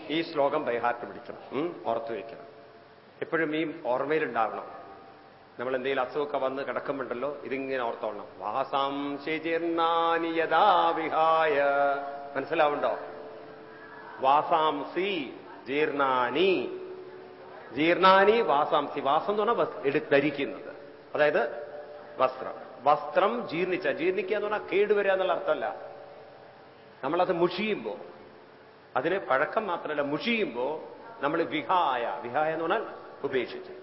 ഈ ശ്ലോകം ബൈഹാർട്ട് പിടിക്കണം ഓർത്തു വയ്ക്കണം എപ്പോഴും ഈ ഓർമ്മയിലുണ്ടാവണം. നമ്മൾ എന്തെങ്കിലും അസുഖമൊക്കെ വന്ന് കിടക്കുമ്പോണ്ടല്ലോ ഇതിങ്ങനെ ഓർത്തോളണം. വാസാംശീർണാനി യഥാ വിഹായ. മനസ്സിലാവുണ്ടോ? വാസാംസി ജീർണാനി. ജീർണാനി വാസാംസി വാസം എന്ന് പറഞ്ഞാൽ ധരിക്കുന്നത്. അതായത് വസ്ത്രം. വസ്ത്രം ജീർണിച്ച ജീർണിക്കുക എന്ന് പറഞ്ഞാൽ കേടുവരിക എന്നുള്ള അർത്ഥമല്ല. നമ്മളത് മുഷിയുമ്പോ അതിന് പഴക്കം മാത്രമല്ല മുഷിയുമ്പോ നമ്മൾ വിഹായ. വിഹായ എന്ന് പറഞ്ഞാൽ ഉപേക്ഷിച്ചു.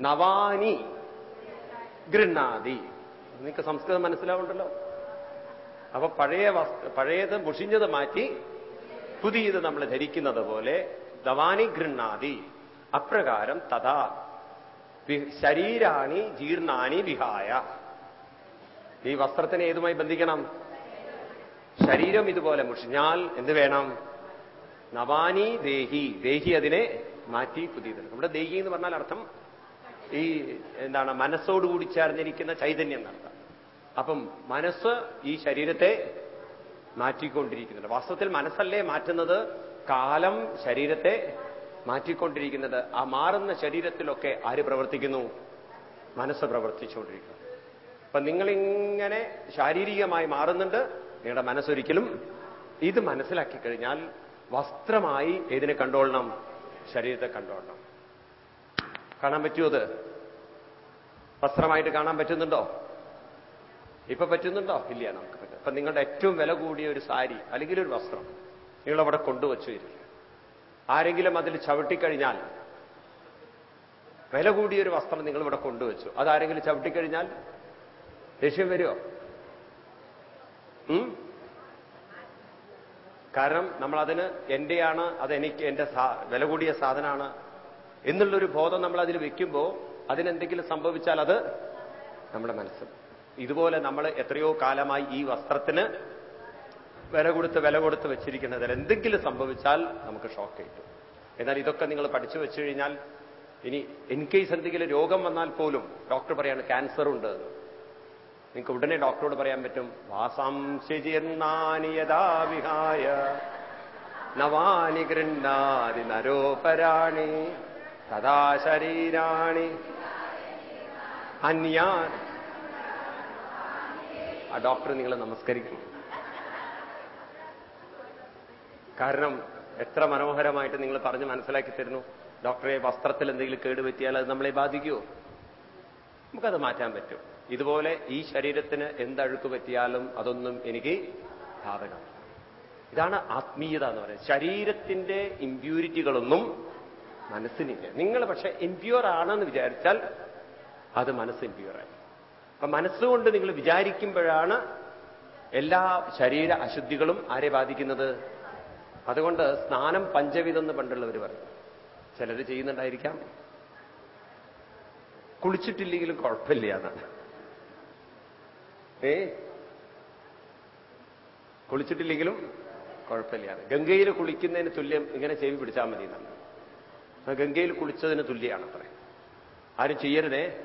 നവാനി ഗൃഹാതി നിങ്ങൾക്ക് സംസ്കൃതം മനസ്സിലാവുണ്ടല്ലോ. അപ്പൊ പഴയ പഴയത് മുഷിഞ്ഞത് മാറ്റി പുതിയത് നമ്മൾ ധരിക്കുന്നത് പോലെ ദവാനി ഗൃണ്ണാതി അപ്രകാരം തഥാ. ശരീരാണി ജീർണാനി വിഹായ. ഈ വസ്ത്രത്തിനെ ഏതുമായി ബന്ധിക്കണം? ശരീരം ഇതുപോലെ മുഷിഞ്ഞാൽ എന്ത് വേണം? നവാനി ദേഹി. ദേഹി അതിനെ മാറ്റി പുതിയത്. നമ്മുടെ ദേഹി എന്ന് പറഞ്ഞാൽ അർത്ഥം ഈ എന്താണ് മനസ്സോടുകൂടി ചേർന്നിരിക്കുന്ന ചൈതന്യം നടത്താം. അപ്പം മനസ്സ് ഈ ശരീരത്തെ മാറ്റിക്കൊണ്ടിരിക്കുന്നുണ്ട്. വാസ്തവത്തിൽ മനസ്സല്ലേ മാറ്റുന്നത്? കാലം ശരീരത്തെ മാറ്റിക്കൊണ്ടിരിക്കുന്നത്. ആ മാറുന്ന ശരീരത്തിലൊക്കെ ആര് പ്രവർത്തിക്കുന്നു? മനസ്സ് പ്രവർത്തിച്ചുകൊണ്ടിരിക്കുന്നു. അപ്പൊ നിങ്ങളിങ്ങനെ ശാരീരികമായി മാറുന്നുണ്ട്. നിങ്ങളുടെ മനസ്സൊരിക്കലും ഇത് മനസ്സിലാക്കി കഴിഞ്ഞാൽ വസ്ത്രമായി ഏതിനെ കണ്ടോളണം? ശരീരത്തെ കണ്ടോളണം. കാണാൻ പറ്റുമോ അത്? വസ്ത്രമായിട്ട് കാണാൻ പറ്റുന്നുണ്ടോ? ഇപ്പൊ പറ്റുന്നുണ്ടോ? ഇല്ല നമുക്ക് പറ്റും അപ്പൊ നിങ്ങളുടെ ഏറ്റവും വില കൂടിയ ഒരു സാരി അല്ലെങ്കിൽ ഒരു വസ്ത്രം നിങ്ങളവിടെ കൊണ്ടുവച്ചു ഇരിക്കുക ആരെങ്കിലും അതിൽ ചവിട്ടിക്കഴിഞ്ഞാൽ വില കൂടിയ ഒരു വസ്ത്രം നിങ്ങളിവിടെ കൊണ്ടുവച്ചു. അതാരെങ്കിലും ചവിട്ടിക്കഴിഞ്ഞാൽ ദേഷ്യം വരുമോ? കാരണം നമ്മളതിന് എന്റെയാണ് അതെനിക്ക് എന്റെ വില കൂടിയ സാധനമാണ് എന്നുള്ളൊരു ബോധം നമ്മൾ അതിൽ വെക്കുമ്പോൾ അതിനെന്തെങ്കിലും സംഭവിച്ചാൽ അത് നമ്മുടെ മനസ്സ്. ഇതുപോലെ നമ്മൾ എത്രയോ കാലമായി ഈ വസ്ത്രത്തിന് വില കൊടുത്ത് വില കൊടുത്ത് വെച്ചിരിക്കുന്നതിൽ എന്തെങ്കിലും സംഭവിച്ചാൽ നമുക്ക് ഷോക്ക് കിട്ടും എന്നാൽ ഇതൊക്കെ നിങ്ങൾ പഠിച്ചു വെച്ചു കഴിഞ്ഞാൽ ഇനി ഇൻ കേസ് എന്തെങ്കിലും രോഗം വന്നാൽ പോലും ഡോക്ടർ പറയാണ് ക്യാൻസർ ഉണ്ട്. നിങ്ങൾക്ക് ഉടനെ ഡോക്ടറോട് പറയാൻ പറ്റും വാസാംശീർണാനി യഥാ വിഹായ നവാനി ഗൃണ്ണാതി നരോപരാണി. തഥാ ശരീരാണി അന്യാ ആ ഡോക്ടർ നിങ്ങൾ നമസ്കരിക്കണം കാരണം എത്ര മനോഹരമായിട്ട് നിങ്ങൾ പറഞ്ഞ് മനസ്സിലാക്കി തരുന്നു. ഡോക്ടറെ വസ്ത്രത്തിൽ എന്തെങ്കിലും കേടുപറ്റിയാൽ അത് നമ്മളെ ബാധിക്കുമോ നമുക്കത് മാറ്റാൻ പറ്റും. ഇതുപോലെ ഈ ശരീരത്തിന് എന്തഴുക്ക് പറ്റിയാലും അതൊന്നും എനിക്ക് ബാധകമാണ് ഇതാണ് ആത്മീയത എന്ന് പറയുന്നത്. ശരീരത്തിന്റെ ഇമ്പ്യൂരിറ്റികളൊന്നും മനസ്സിനില്ല നിങ്ങൾ പക്ഷെ ഇമ്പ്യൂർ ആണെന്ന് വിചാരിച്ചാൽ അത് മനസ്സ് ഇമ്പ്യൂറായി അപ്പൊ മനസ്സുകൊണ്ട് നിങ്ങൾ വിചാരിക്കുമ്പോഴാണ് എല്ലാ ശരീര അശുദ്ധികളും ആരെ ബാധിക്കുന്നത്? അതുകൊണ്ട് സ്നാനം പഞ്ചവിധം പണ്ടുള്ളവർ പറഞ്ഞു ചിലർ ചെയ്യുന്നുണ്ടായിരിക്കാം. കുളിച്ചിട്ടില്ലെങ്കിലും കുഴപ്പമില്ല എന്നാണ് ഏ? കുളിച്ചിട്ടില്ലെങ്കിലും കുഴപ്പമില്ല. ഗംഗയിൽ കുളിക്കുന്നതിന് തുല്യം ഇങ്ങനെ ചെവി പിടിച്ചാൽ മതി എന്നാണ്. ഗംഗയിൽ കുളിച്ചതിന് തുല്യമാണ് അത്ര ആരും ചെയ്യരുതേ.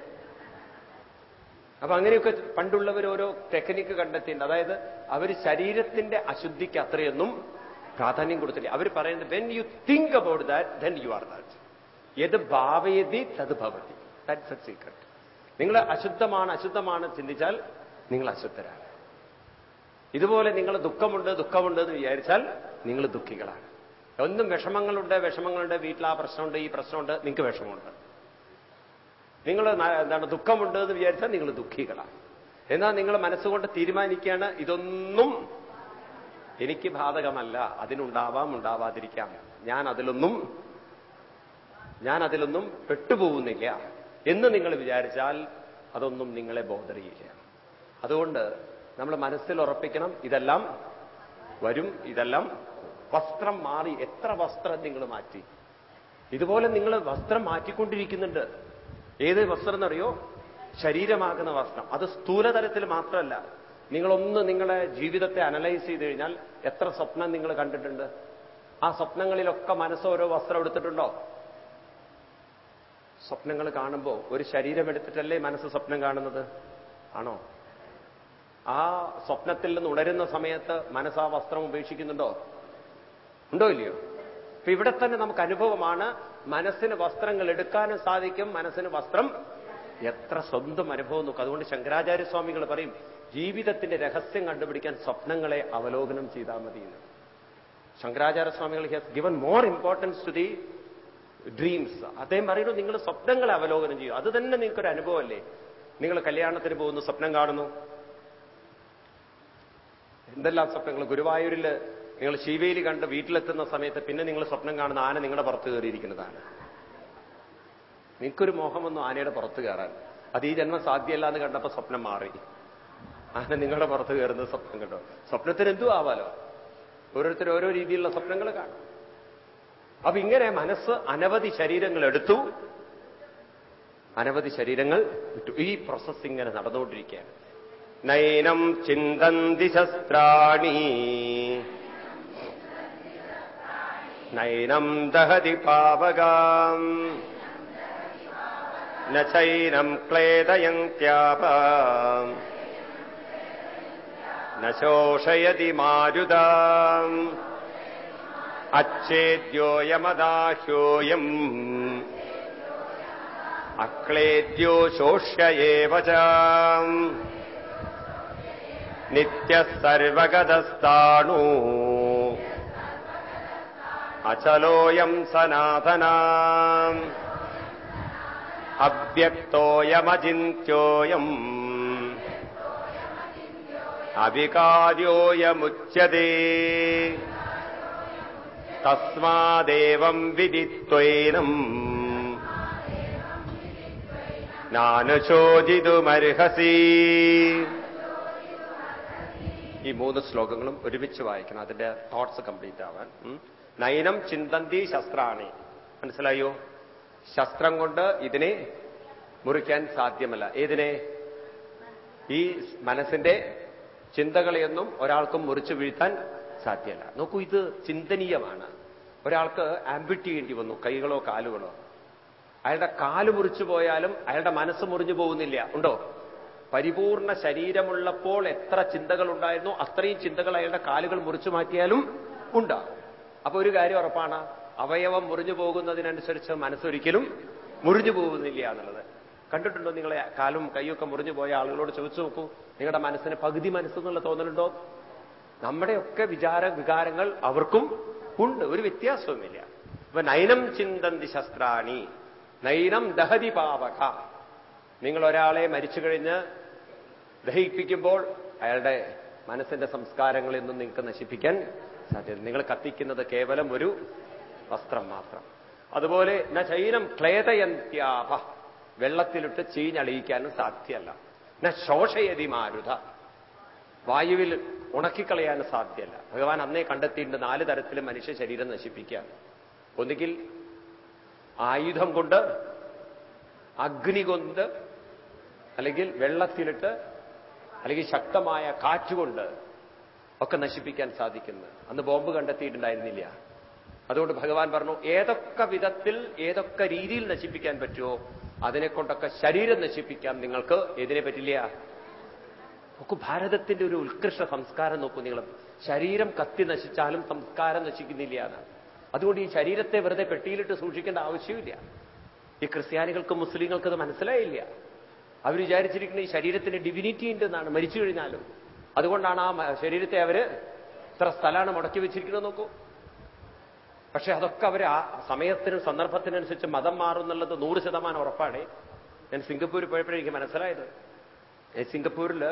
അപ്പൊ അങ്ങനെയൊക്കെ പണ്ടുള്ളവർ ഓരോ ടെക്നിക്ക് കണ്ടെത്തിയിട്ടുണ്ട്. അതായത് അവർ ശരീരത്തിന്റെ അശുദ്ധിക്ക് അത്രയൊന്നും പ്രാധാന്യം കൊടുത്തില്ല. അവർ പറയുന്നത് when you think about that then you are that ഏത് ഭാവയതി തത് ഭവതി. ദാറ്റ്സ് സീക്രട്ട് നിങ്ങൾ അശുദ്ധമാണ് അശുദ്ധമാണ് ചിന്തിച്ചാൽ നിങ്ങൾ അശുദ്ധരാണ്. ഇതുപോലെ നിങ്ങൾ ദുഃഖമുണ്ട് ദുഃഖമുണ്ട് എന്ന് വിചാരിച്ചാൽ നിങ്ങൾ ദുഃഖികളാണ്. ഒന്നും വിഷമങ്ങളുണ്ട് വിഷമങ്ങളുണ്ട്. വീട്ടിൽ ആ പ്രശ്നമുണ്ട് ഈ പ്രശ്നമുണ്ട്. നിങ്ങൾക്ക് വിഷമമുണ്ട്. നിങ്ങൾ എന്താണ് ദുഃഖമുണ്ട് എന്ന് വിചാരിച്ചാൽ നിങ്ങൾ ദുഃഖികളാണ് എന്നാൽ നിങ്ങൾ മനസ്സുകൊണ്ട് തീരുമാനിക്കുകയാണ് ഇതൊന്നും എനിക്ക് ബാധകമല്ല. അതിനുണ്ടാവാം ഉണ്ടാവാതിരിക്കാം. ഞാൻ അതിലൊന്നും ഞാൻ അതിലൊന്നും പെട്ടുപോകുന്നില്ല എന്ന് നിങ്ങൾ വിചാരിച്ചാൽ അതൊന്നും നിങ്ങളെ ബോധറിയില്ല. അതുകൊണ്ട് നമ്മൾ മനസ്സിൽ ഉറപ്പിക്കണം ഇതെല്ലാം വരും ഇതെല്ലാം വസ്ത്രം മാറി എത്ര വസ്ത്രം നിങ്ങൾ മാറ്റി? ഇതുപോലെ നിങ്ങൾ വസ്ത്രം മാറ്റിക്കൊണ്ടിരിക്കുന്നുണ്ട്. ഏത് വസ്ത്രം എന്നറിയോ? ശരീരമാകുന്ന വസ്ത്രം. അത് സ്ഥൂലതലത്തിൽ മാത്രമല്ല. നിങ്ങളൊന്ന് നിങ്ങളെ ജീവിതത്തെ അനലൈസ് ചെയ്ത് കഴിഞ്ഞാൽ എത്ര സ്വപ്നം നിങ്ങൾ കണ്ടിട്ടുണ്ട്? ആ സ്വപ്നങ്ങളിലൊക്കെ മനസ്സ് ഓരോ വസ്ത്രം എടുത്തിട്ടുണ്ടോ? സ്വപ്നങ്ങൾ കാണുമ്പോൾ ഒരു ശരീരം എടുത്തിട്ടല്ലേ മനസ്സ് സ്വപ്നം കാണുന്നത്? ആണോ? ആ സ്വപ്നത്തിൽ നിന്ന് ഉണരുന്ന സമയത്ത് മനസ്സ് ആ വസ്ത്രം ഉപേക്ഷിക്കുന്നുണ്ടോ? ഉണ്ടോ ഇല്ലയോ? അപ്പൊ ഇവിടെ തന്നെ നമുക്ക് അനുഭവമാണ് മനസ്സിന് വസ്ത്രങ്ങൾ എടുക്കാനും സാധിക്കും മനസ്സിന് വസ്ത്രം എത്ര സ്വന്തം അനുഭവം നോക്കും. അതുകൊണ്ട് ശങ്കരാചാര്യസ്വാമികൾ പറയും ജീവിതത്തിന്റെ രഹസ്യം കണ്ടുപിടിക്കാൻ സ്വപ്നങ്ങളെ അവലോകനം ചെയ്താൽ മതി എന്ന്. ശങ്കരാചാര്യസ്വാമികൾ has given more importance to the dreams അദ്ദേഹം പറയുന്നു നിങ്ങൾ സ്വപ്നങ്ങളെ അവലോകനം ചെയ്യും. അത് തന്നെ നിങ്ങൾക്കൊരു അനുഭവമല്ലേ? നിങ്ങൾ കല്യാണത്തിന് പോകുന്നു സ്വപ്നം കാണുന്നു. എന്തെല്ലാം സ്വപ്നങ്ങൾ? ഗുരുവായൂരിൽ നിങ്ങൾ ശിവയിൽ കണ്ട് വീട്ടിലെത്തുന്ന സമയത്ത് പിന്നെ നിങ്ങൾ സ്വപ്നം കാണുന്ന ആന നിങ്ങളുടെ പുറത്ത് കയറിയിരിക്കുന്നതാണ്. നിങ്ങൾക്കൊരു മോഹം വന്നു ആനയുടെ പുറത്ത് കയറാൻ. അത് ഈ ജന്മം സാധ്യമല്ല എന്ന് കണ്ടപ്പോൾ സ്വപ്നം മാറി. ആന നിങ്ങളുടെ പുറത്ത് കയറുന്ന സ്വപ്നം കണ്ടോ? സ്വപ്നത്തിന് എന്തു ആവാലോ? ഓരോരുത്തർ ഓരോ രീതിയിലുള്ള സ്വപ്നങ്ങൾ കാണും. അപ്പൊ ഇങ്ങനെ മനസ്സ് അനവധി ശരീരങ്ങൾ എടുത്തു. അനവധി ശരീരങ്ങൾ വിട്ടു. ഈ പ്രോസസ് ഇങ്ങനെ നടന്നുകൊണ്ടിരിക്കുകയാണ്. നൈനം ചിന്തന്തി ശസ്ത്രാണി. नैनम् दहति पावगाम्। न चैनम् क्लेदयन्त्याप न शोषयति मारुदाम्। अच्चेद्योयमदाह्योऽयम् अक्लेद्यो शोष्य एव च। नित्यः सर्वगतस्ताणु। അചലോയം സനാതന അവ്യക്തോയമചിന്യോയം അവികാര്യോയമുച്യതേ തസ്മാദേവം വിദിത്വൈനം നാനുശോചിതുമർഹസി ഈ മൂന്ന് ശ്ലോകങ്ങളും ഒരുമിച്ച് വായിക്കണം. അതിന്റെ തോട്ട്സ് കംപ്ലീറ്റ് ആവാൻ. നയനം ചിന്തന്തി ശസ്ത്രാണി. മനസ്സിലായോ? ശസ്ത്രം കൊണ്ട് ഇതിനെ മുറിക്കാൻ സാധ്യമല്ല. ഏതിനെ? ഈ മനസ്സിന്റെ ചിന്തകളെയൊന്നും ഒരാൾക്കും മുറിച്ചു വീഴ്ത്താൻ സാധ്യമല്ല. നോക്കൂ ഇത് ചിന്തനീയമാണ്. ഒരാൾക്ക് ആംബിറ്റ് ചെയ്യേണ്ടി വന്നു കൈകളോ കാലുകളോ. അയാളുടെ കാൽ മുറിച്ചു പോയാലും അയാളുടെ മനസ്സ് മുറിഞ്ഞു പോകുന്നില്ല. ഉണ്ടോ? പരിപൂർണ ശരീരമുള്ളപ്പോൾ എത്ര ചിന്തകൾ ഉണ്ടായിരുന്നു അത്രയും ചിന്തകൾ അയാളുടെ കാലുകൾ മുറിച്ചു മാറ്റിയാലും ഉണ്ടാകും. അപ്പൊ ഒരു കാര്യം ഉറപ്പാണ്. അവയവം മുറിഞ്ഞു പോകുന്നതിനനുസരിച്ച് മനസ്സൊരിക്കലും മുറിഞ്ഞു പോകുന്നില്ല എന്നുള്ളത്. കണ്ടിട്ടുണ്ടോ നിങ്ങളെ കാലും കൈയൊക്കെ മുറിഞ്ഞു പോയ ആളുകളോട് ചോദിച്ചു നോക്കൂ. നിങ്ങളുടെ മനസ്സിന് പകുതി മനസ്സെന്നുള്ള തോന്നലുണ്ടോ? നമ്മുടെയൊക്കെ വിചാര വികാരങ്ങൾ അവർക്കും ഉണ്ട്. ഒരു വ്യത്യാസവുമില്ല. ഇപ്പൊ നൈനം ചിന്തന്തി ശസ്ത്രാണി. നൈനം ദഹതി പാവക. നിങ്ങൾ ഒരാളെ മരിച്ചു കഴിഞ്ഞ് ദഹിപ്പിക്കുമ്പോൾ അയാളുടെ മനസ്സിന്റെ സംസ്കാരങ്ങളെന്നും നിങ്ങൾക്ക് നശിപ്പിക്കാൻ നിങ്ങൾ കത്തിക്കുന്നത് കേവലം ഒരു വസ്ത്രം മാത്രം. അതുപോലെ ന ചൈനം ക്ലേതയന്ത്യാപ. വെള്ളത്തിലിട്ട് ചീഞ്ഞളിയിക്കാനും സാധ്യമല്ല ന ശോഷയതി മാരുത വായുവിൽ ഉണക്കിക്കളയാനും സാധ്യമല്ല ഭഗവാൻ അന്നേ കണ്ടെത്തിയിട്ടുണ്ട് നാല് തരത്തിൽ മനുഷ്യ ശരീരം നശിപ്പിക്കാൻ. ഒന്നുകിൽ ആയുധം കൊണ്ട് അഗ്നി കൊണ്ട് അല്ലെങ്കിൽ വെള്ളത്തിലിട്ട് അല്ലെങ്കിൽ ശക്തമായ കാറ്റുകൊണ്ട് ഒക്കെ നശിപ്പിക്കാൻ സാധിക്കുന്നത് അന്ന് ബോംബ് കണ്ടെത്തിയിട്ടുണ്ടായിരുന്നില്ല. അതുകൊണ്ട് ഭഗവാൻ പറഞ്ഞു ഏതൊക്കെ വിധത്തിൽ ഏതൊക്കെ രീതിയിൽ നശിപ്പിക്കാൻ പറ്റുമോ അതിനെക്കൊണ്ടൊക്കെ ശരീരം നശിപ്പിക്കാം. നിങ്ങൾക്ക് എതിരെ പറ്റില്ല. നോക്കൂ ഭാരതത്തിന്റെ ഒരു ഉത്കൃഷ്ട സംസ്കാരം നോക്കൂ നിങ്ങൾ. ശരീരം കത്തി നശിച്ചാലും സംസ്കാരം നശിക്കുന്നില്ല എന്നാണ് അതുകൊണ്ട് ഈ ശരീരത്തെ വെറുതെ പെട്ടിയിലിട്ട് സൂക്ഷിക്കേണ്ട ആവശ്യമില്ല. ഈ ക്രിസ്ത്യാനികൾക്കും മുസ്ലിങ്ങൾക്കും അത് മനസ്സിലായില്ല. അവർ വിചാരിച്ചിരിക്കുന്ന ഈ ശരീരത്തിന്റെ ഡിവിനിറ്റി ഉണ്ടെന്നാണ്. മരിച്ചു കഴിഞ്ഞാലും അതുകൊണ്ടാണ് ആ ശരീരത്തെ അവർ ഇത്ര സ്ഥലമാണ് മുടക്കി വെച്ചിരിക്കുന്നത് നോക്കൂ. പക്ഷെ അതൊക്കെ അവർ ആ സമയത്തിനും സന്ദർഭത്തിനനുസരിച്ച് മതം മാറുന്നുള്ളത് നൂറ് ശതമാനം ഉറപ്പാണ്. ഞാൻ സിംഗപ്പൂർ പോയപ്പോഴേ എനിക്ക് മനസ്സിലായത്. സിംഗപ്പൂരിൽ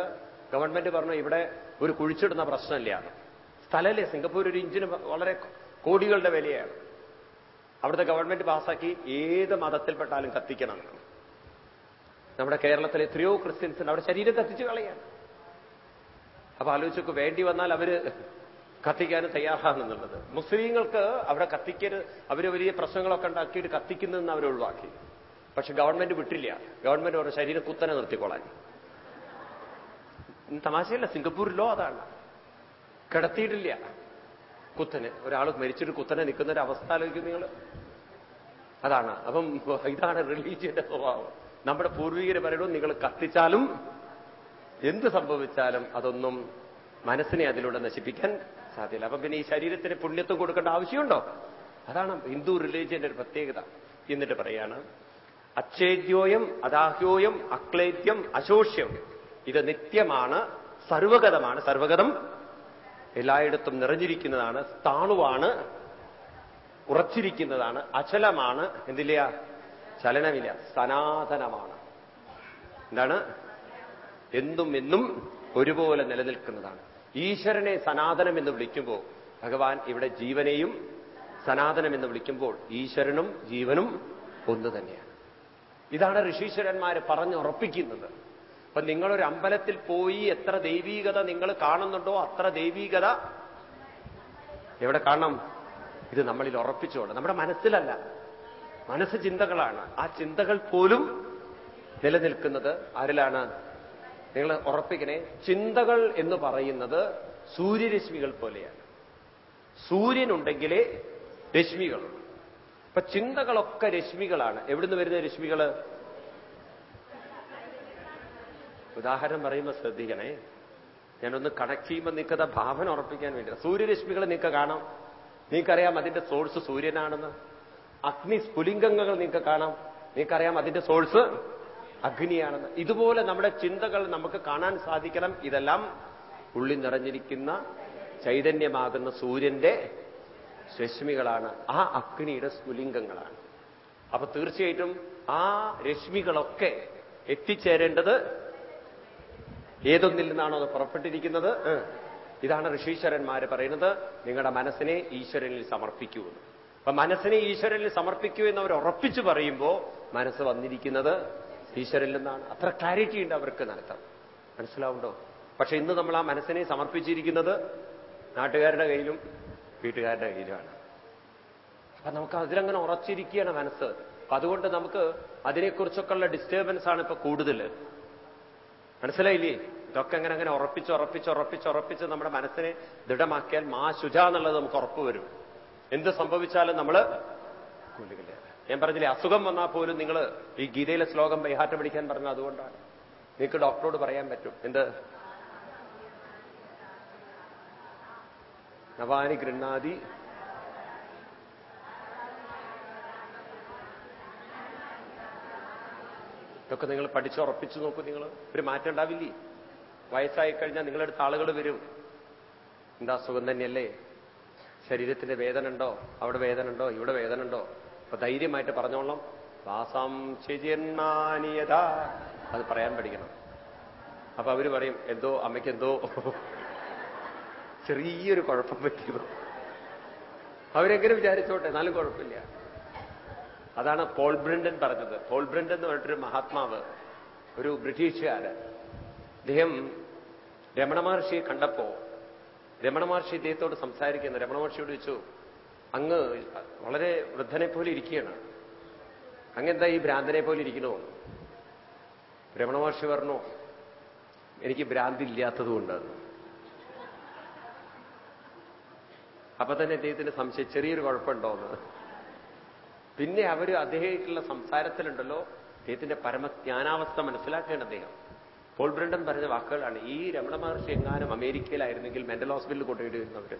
ഗവൺമെന്റ് പറഞ്ഞു ഇവിടെ ഒരു കുഴിച്ചിടുന്ന പ്രശ്നമില്ല. സ്ഥലമല്ലേ. സിംഗപ്പൂർ ഒരു ഇഞ്ചിന് വളരെ കോടികളുടെ വിലയാണ്. അവിടുത്തെ ഗവൺമെന്റ് പാസ്സാക്കി ഏത് മതത്തിൽപ്പെട്ടാലും കത്തിക്കണം നമ്മുടെ കേരളത്തിലെ എത്രയോ ക്രിസ്ത്യൻസ് അവിടെ ശരീരം കത്തിച്ചു കളയാണ്. അപ്പൊ ആലോചിച്ചൊക്കെ വേണ്ടി വന്നാൽ അവർ കത്തിക്കാൻ തയ്യാറാണെന്നുള്ളത്. മുസ്ലിങ്ങൾക്ക് അവിടെ കത്തിക്കരുത് അവർ വലിയ പ്രശ്നങ്ങളൊക്കെ ഉണ്ടാക്കിയിട്ട് കത്തിക്കുന്നതെന്ന് അവർ ഒഴിവാക്കി. പക്ഷെ ഗവൺമെന്റ് വിട്ടില്ല. ഗവൺമെന്റ് അവരുടെ ശരീരം കുത്തനെ നിർത്തിക്കോളാൻ. ഉം, തമാശയല്ല സിംഗപ്പൂരിലോ അതാണ്. കിടത്തിയിട്ടില്ല. കുത്തന്. ഒരാൾ മരിച്ചിട്ട് കുത്തനെ നിൽക്കുന്ന ഒരു അവസ്ഥ ആലോചിക്കും നിങ്ങൾ. അതാണ്. അപ്പം ഇതാണ് റിലീജിയന്റെ സ്വഭാവം. നമ്മുടെ പൂർവികര് പറയണു നിങ്ങൾ കത്തിച്ചാലും എന്ത് സംഭവിച്ചാലും അതൊന്നും മനസ്സിനെ അതിലൂടെ നശിപ്പിക്കാൻ സാധ്യല്ല. അപ്പൊ പിന്നെ ഈ ശരീരത്തിന് പുണ്യത്വം കൊടുക്കേണ്ട ആവശ്യമുണ്ടോ? അതാണ് ഹിന്ദു റിലീജിയന്റെ ഒരു പ്രത്യേകത. എന്നിട്ട് പറയാണ് അച്ഛേദ്യോയം അദാഹ്യോയം അക്ലേദ്യം അശോഷ്യം. ഇത് നിത്യമാണ് സർവഗതമാണ്. സർവഗതം എല്ലായിടത്തും നിറഞ്ഞിരിക്കുന്നതാണ് സ്ഥാണുവാണ് ഉറച്ചിരിക്കുന്നതാണ് അചലമാണ്. എന്തില്ല? ചലനമില്ല സനാതനമാണ്. എന്താണ്? എന്തും എന്നും ഒരുപോലെ നിലനിൽക്കുന്നതാണ്. ഈശ്വരനെ സനാതനം എന്ന് വിളിക്കുമ്പോൾ ഭഗവാൻ ഇവിടെ ജീവനെയും സനാതനം എന്ന് വിളിക്കുമ്പോൾ ഈശ്വരനും ജീവനും ഒന്ന് തന്നെയാണ്. ഇതാണ് ഋഷീശ്വരന്മാര് പറഞ്ഞുറപ്പിക്കുന്നത്. അപ്പൊ നിങ്ങളൊരു അമ്പലത്തിൽ പോയി എത്ര ദൈവീകത നിങ്ങൾ കാണുന്നുണ്ടോ അത്ര ദൈവീകത എവിടെ കാണണം? ഇത് നമ്മളിൽ ഉറപ്പിച്ചുകൊണ്ട്. നമ്മുടെ മനസ്സിലല്ല. മനസ്സ് ചിന്തകളാണ്. ആ ചിന്തകൾ പോലും നിലനിൽക്കുന്നത് ആരിലാണ്? നിങ്ങൾ ഉറപ്പിക്കണേ ചിന്തകൾ എന്ന് പറയുന്നത് സൂര്യരശ്മികൾ പോലെയാണ്. സൂര്യനുണ്ടെങ്കിലേ രശ്മികൾ അപ്പൊ ചിന്തകളൊക്കെ രശ്മികളാണ്. എവിടുന്ന് വരുന്ന രശ്മികൾ ഉദാഹരണം പറയുമ്പോൾ ശ്രദ്ധിക്കണേ ഞാനൊന്ന് കണക്ട് ചെയ്യുമ്പോൾ നിൽക്കത ഭാവന ഉറപ്പിക്കാൻ വേണ്ടി സൂര്യരശ്മികൾ നിങ്ങൾക്ക് കാണാം. നിങ്ങൾക്കറിയാം അതിന്റെ സോഴ്സ് സൂര്യനാണെന്ന്. അഗ്നി സ്ഫുലിംഗങ്ങൾ നിങ്ങൾക്ക് കാണാം. നിങ്ങൾക്കറിയാം അതിന്റെ സോഴ്സ് അഗ്നിയാണെന്ന്. ഇതുപോലെ നമ്മുടെ ചിന്തകൾ നമുക്ക് കാണാൻ സാധിക്കണം. ഇതെല്ലാം ഉള്ളി നിറഞ്ഞിരിക്കുന്ന ചൈതന്യമാകുന്ന സൂര്യന്റെ രശ്മികളാണ്. ആ അഗ്നിയുടെ സ്ഫുലിംഗങ്ങളാണ്. അപ്പൊ തീർച്ചയായിട്ടും ആ രശ്മികളൊക്കെ എത്തിച്ചേരേണ്ടത് ഏതൊന്നിൽ നിന്നാണോ അത് പുറപ്പെട്ടിരിക്കുന്നത്? ഇതാണ് ഋഷീശ്വരന്മാര് പറയുന്നത്. നിങ്ങളുടെ മനസ്സിനെ ഈശ്വരനിൽ സമർപ്പിക്കൂ. അപ്പൊ മനസ്സിനെ ഈശ്വരനിൽ സമർപ്പിക്കൂ എന്ന് അവർ ഉറപ്പിച്ചു പറയുമ്പോൾ മനസ്സ് വന്നിരിക്കുന്നത് ഈശ്വരനിൽ നിന്നാണ്. അത്ര ക്ലാരിറ്റി ഉണ്ട് അവർക്ക് നടത്താം മനസ്സിലാവുണ്ടോ? പക്ഷെ ഇന്ന് നമ്മൾ ആ മനസ്സിനെ സമർപ്പിച്ചിരിക്കുന്നത് നാട്ടുകാരുടെ കയ്യിലും വീട്ടുകാരുടെ കയ്യിലുമാണ്. അപ്പൊ നമുക്ക് അതിലങ്ങനെ ഉറച്ചിരിക്കുകയാണ് മനസ്സ്. അപ്പൊ അതുകൊണ്ട് നമുക്ക് അതിനെക്കുറിച്ചൊക്കെയുള്ള ഡിസ്റ്റർബൻസ് ആണ് ഇപ്പൊ കൂടുതൽ. മനസ്സിലായില്ലേ? ഇതൊക്കെ അങ്ങനെ അങ്ങനെ ഉറപ്പിച്ച് ഉറപ്പിച്ച് ഉറപ്പിച്ച് ഉറപ്പിച്ച് നമ്മുടെ മനസ്സിനെ ദൃഢമാക്കിയാൽ മാ ശുച എന്നുള്ളത് നമുക്ക് ഉറപ്പ് വരും. എന്ത് സംഭവിച്ചാലും നമ്മൾ കൊല്ലുകില്ല ഞാൻ പറഞ്ഞില്ലേ അസുഖം വന്നാൽ പോലും നിങ്ങൾ ഈ ഗീതയിലെ ശ്ലോകം ബൈഹാറ്റ പിടിക്കാൻ പറഞ്ഞത് അതുകൊണ്ടാണ്. നിങ്ങൾക്ക് ഡോക്ടറോട് പറയാൻ പറ്റും. എന്ത്? നവാനി ഗൃണ്ണാതി ഇതൊക്കെ നിങ്ങൾ പഠിച്ചുറപ്പിച്ചു നോക്കൂ നിങ്ങൾ. ഒരു മാറ്റം ഉണ്ടാവില്ലേ? വയസ്സായി കഴിഞ്ഞാൽ നിങ്ങളടുത്ത് ആളുകൾ വരും. എന്താ സുഖം തന്നെയല്ലേ? ശരീരത്തിന്റെ വേദന ഉണ്ടോ? അവിടെ വേദന ഉണ്ടോ? ഇവിടെ വേദന ഉണ്ടോ? അപ്പൊ ധൈര്യമായിട്ട് പറഞ്ഞോളാം വാസം ശരിയന്മാനിയത അത് പറയാൻ പഠിക്കണം. അപ്പൊ അവർ പറയും എന്തോ അമ്മയ്ക്ക് എന്തോ ചെറിയൊരു കുഴപ്പം പറ്റിയത് അവരെങ്ങനെ വിചാരിച്ചോട്ടെ? എന്നാലും കുഴപ്പമില്ല. അതാണ് പോൾ ബ്രിണ്ടൻ പറഞ്ഞത്. പോൾ ബ്രിണ്ടൻ എന്ന് പറഞ്ഞിട്ടൊരു മഹാത്മാവ് ഒരു ബ്രിട്ടീഷുകാരൻ. അദ്ദേഹം രമണ മഹർഷിയെ കണ്ടപ്പോ രമണ മഹർഷി ഇദ്ദേഹത്തോട് സംസാരിക്കുന്നു. രമണ മഹർഷിയോട് ചോദിച്ചു അങ്ങ് വളരെ വൃദ്ധനെ പോലെ ഇരിക്കുകയാണ്. അങ്ങെന്താ ഈ ഭ്രാന്തനെ പോലെ ഇരിക്കണോ? രമണ മഹർഷി പറഞ്ഞു എനിക്ക് ഭ്രാന്തി ഇല്ലാത്തതുകൊണ്ട് അപ്പൊ തന്നെ അദ്ദേഹത്തിന് സംശയം ചെറിയൊരു കുഴപ്പമുണ്ടോന്ന്. പിന്നെ അവർ അദ്ദേഹമായിട്ടുള്ള സംസാരത്തിലുണ്ടല്ലോ അദ്ദേഹത്തിന്റെ പരമജ്ഞാനാവസ്ഥ മനസ്സിലാക്കേണ്ട അദ്ദേഹം. പോൾ ബ്രണ്ടൻ പറഞ്ഞ വാക്കുകളാണ് ഈ രമണ മഹർഷി എങ്ങാനും അമേരിക്കയിലായിരുന്നെങ്കിൽ മെന്റൽ ഹോസ്പിറ്റലിൽ കൊണ്ടുപോയിരുന്നവര്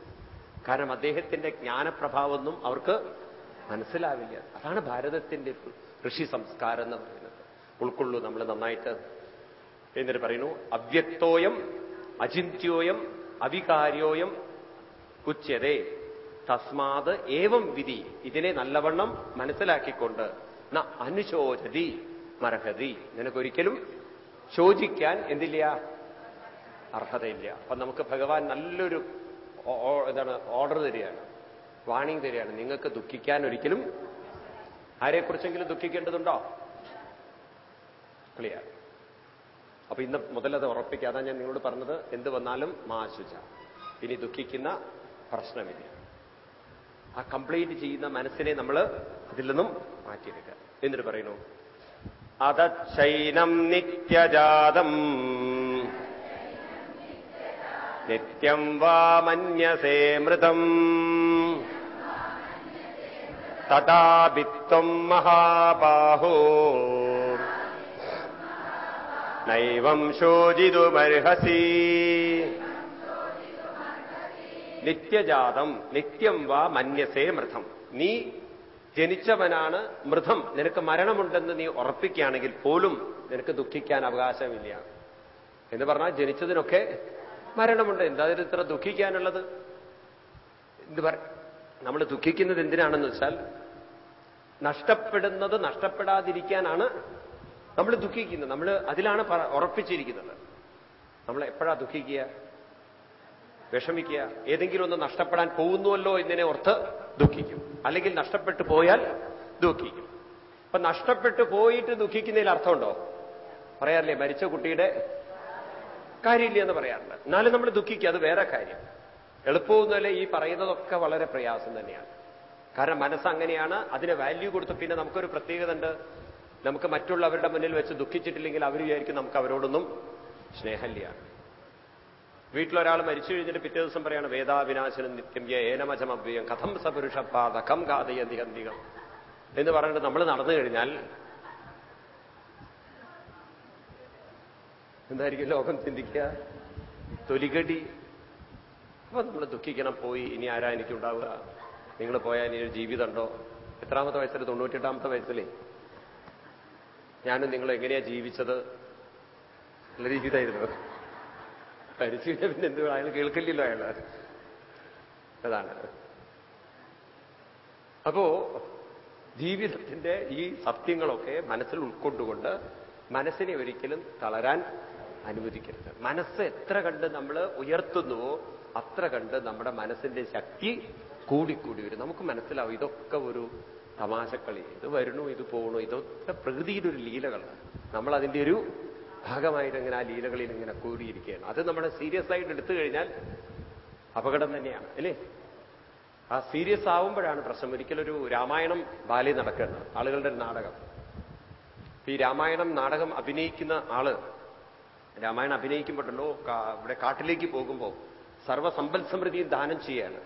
കാരണം അദ്ദേഹത്തിന്റെ ജ്ഞാനപ്രഭാവമൊന്നും അവർക്ക് മനസ്സിലാവില്ല. അതാണ് ഭാരതത്തിന്റെ ഋഷി സംസ്കാരം എന്ന് പറയുന്നത്. ഉൾക്കൊള്ളു നമ്മൾ നന്നായിട്ട്. എന്നിട്ട് പറയുന്നു അവ്യക്തോയം അചിന്ത്യോയം അവികാര്യോയം ഉച്ചതേ. തസ്മാത് ഏവം വിധി. ഇതിനെ നല്ലവണ്ണം മനസ്സിലാക്കിക്കൊണ്ട് അനുശോചതി മർഹതി. നിനക്കൊരിക്കലും ശോചിക്കാൻ എന്തില്ല? അർഹതയില്ല. അപ്പൊ നമുക്ക് ഭഗവാൻ നല്ലൊരു എന്താണ് ഓർഡർ തരികയാണ്. വാണിംഗ് തരികയാണ്. നിങ്ങൾക്ക് ദുഃഖിക്കാൻ ഒരിക്കലും ആരെക്കുറിച്ചെങ്കിലും ദുഃഖിക്കേണ്ടതുണ്ടോ? ക്ലിയർ അപ്പൊ ഇന്ന് മുതലത് ഉറപ്പിക്കുക. അതാ ഞാൻ നിങ്ങളോട് പറഞ്ഞത് എന്ത് വന്നാലും മാശുച ഇനി ദുഃഖിക്കുന്ന പ്രശ്നമില്ല. ആ കംപ്ലീറ്റ് ചെയ്യുന്ന മനസ്സിനെ നമ്മൾ അതിൽ നിന്നും മാറ്റിയെടുക്കുക. എന്നിട്ട് പറയുന്നു അതച്ചൈനം നിത്യജാതം നിത്യം വാ മന്യസേ മൃതം തഥാഭിത്വം മഹാബാഹോ. നൈവം ശോചിതുമർഹസി. നിത്യജാതം നിത്യം വാ മന്യസേ മൃതം. നീ ജനിച്ചവനാണ് മൃതം. നിനക്ക് മരണമുണ്ടെന്ന് നീ ഉറപ്പിക്കുകയാണെങ്കിൽ പോലും നിനക്ക് ദുഃഖിക്കാൻ അവകാശമില്ല. എന്ന് പറഞ്ഞാൽ ജനിച്ചതിനൊക്കെ മരണമുണ്ട്. എന്താ ഇതിൽ ഇത്ര ദുഃഖിക്കാനുള്ളത്? എന്ത് പറ നമ്മൾ ദുഃഖിക്കുന്നത് എന്തിനാണെന്ന് വെച്ചാൽ നഷ്ടപ്പെടുന്നത് നഷ്ടപ്പെടാതിരിക്കാനാണ് നമ്മൾ ദുഃഖിക്കുന്നത്. നമ്മൾ അതിലാണ് ഉറപ്പിച്ചിരിക്കുന്നത്. നമ്മൾ എപ്പോഴാ ദുഃഖിക്കുക? വിഷമിക്കുക? ഏതെങ്കിലും ഒന്ന് നഷ്ടപ്പെടാൻ പോകുന്നുവല്ലോ എന്നതിനെ ഓർത്ത് ദുഃഖിക്കും. അല്ലെങ്കിൽ നഷ്ടപ്പെട്ടു പോയാൽ ദുഃഖിക്കും. അപ്പൊ നഷ്ടപ്പെട്ടു പോയിട്ട് ദുഃഖിക്കുന്നതിൽ അർത്ഥമുണ്ടോ? പറയാറില്ലേ മരിച്ച കുട്ടിയുടെ കാര്യമില്ല എന്ന് പറയാറില്ല. എന്നാലും നമ്മൾ ദുഃഖിക്കുക അത് വേറെ കാര്യം. എളുപ്പമൊന്നുമല്ല ഈ പറയുന്നതൊക്കെ വളരെ പ്രയാസം തന്നെയാണ്. കാരണം മനസ്സ് അങ്ങനെയാണ് അതിന് വാല്യൂ കൊടുത്ത് പിന്നെ നമുക്കൊരു പ്രത്യേകത ഉണ്ട്. നമുക്ക് മറ്റുള്ളവരുടെ മുന്നിൽ വെച്ച് ദുഃഖിച്ചിട്ടില്ലെങ്കിൽ അവർ വിചാരിക്കും നമുക്ക് അവരോടൊന്നും സ്നേഹമില്ല. വീട്ടിലൊരാൾ മരിച്ചു കഴിഞ്ഞിട്ട് പിറ്റേ ദിവസം പറയാണ് വേദാവിനാശനം നിത്യം ഏനമജമവ്യം കഥം സപുരുഷ പാതകം ഗാതയന്തികം എന്ന് പറഞ്ഞിട്ട് നമ്മൾ നടന്നു കഴിഞ്ഞാൽ എന്തായിരിക്കും ലോകം ചിന്തിക്കുക? തൊലികടി. അപ്പൊ നമ്മൾ ദുഃഖിക്കണം പോയി ഇനി ആരാ എനിക്കുണ്ടാവുക? നിങ്ങൾ പോയാൽ ഇനി ഒരു ജീവിതമുണ്ടോ? എത്രാമത്തെ വയസ്സിൽ തൊണ്ണൂറ്റെട്ടാമത്തെ വയസ്സിലേ. ഞാനും നിങ്ങൾ എങ്ങനെയാ ജീവിച്ചത്? നല്ല രീതിയിലായിരുന്നു. മരിച്ചു പിന്നെ എന്ത് അയാൾ കേൾക്കില്ലല്ലോ അയാൾ. അതാണ്. അപ്പോ ജീവിതത്തിന്റെ ഈ സത്യങ്ങളൊക്കെ മനസ്സിൽ ഉൾക്കൊണ്ടുകൊണ്ട് മനസ്സിനെ ഒരിക്കലും തളരാൻ അനുവദിക്കരുത്. മനസ്സ് എത്ര കണ്ട് നമ്മൾ ഉയർത്തുന്നുവോ അത്ര കണ്ട് നമ്മുടെ മനസ്സിന്റെ ശക്തി കൂടിക്കൂടി വരും. നമുക്ക് മനസ്സിലാവും ഇതൊക്കെ ഒരു തമാശക്കളി. ഇത് വരണു ഇത് പോകണു ഇതൊക്കെ പ്രകൃതിയുടെ ഒരു ലീലകളാണ്. നമ്മൾ അതിന്റെ ഒരു ഭാഗമായിട്ട് ഇങ്ങനെ ആ ലീലകളിൽ ഇങ്ങനെ കൂടിയിരിക്കുകയാണ്. അത് നമ്മളെ സീരിയസ് ആയിട്ട് എടുത്തു കഴിഞ്ഞാൽ അപകടം തന്നെയാണ് അല്ലേ? ആ സീരിയസ് ആവുമ്പോഴാണ് പ്രശ്നം. ഒരിക്കലൊരു രാമായണം ബാലി നടക്കുന്നത് ആളുകളുടെ നാടകം. ഈ രാമായണം നാടകം അഭിനയിക്കുന്ന ആൾ രാമായണം അഭിനയിക്കുമ്പോഴല്ലോ ഇവിടെ കാട്ടിലേക്ക് പോകുമ്പോൾ സർവസമ്പൽ സമൃദ്ധിയും ദാനം ചെയ്യാണ്.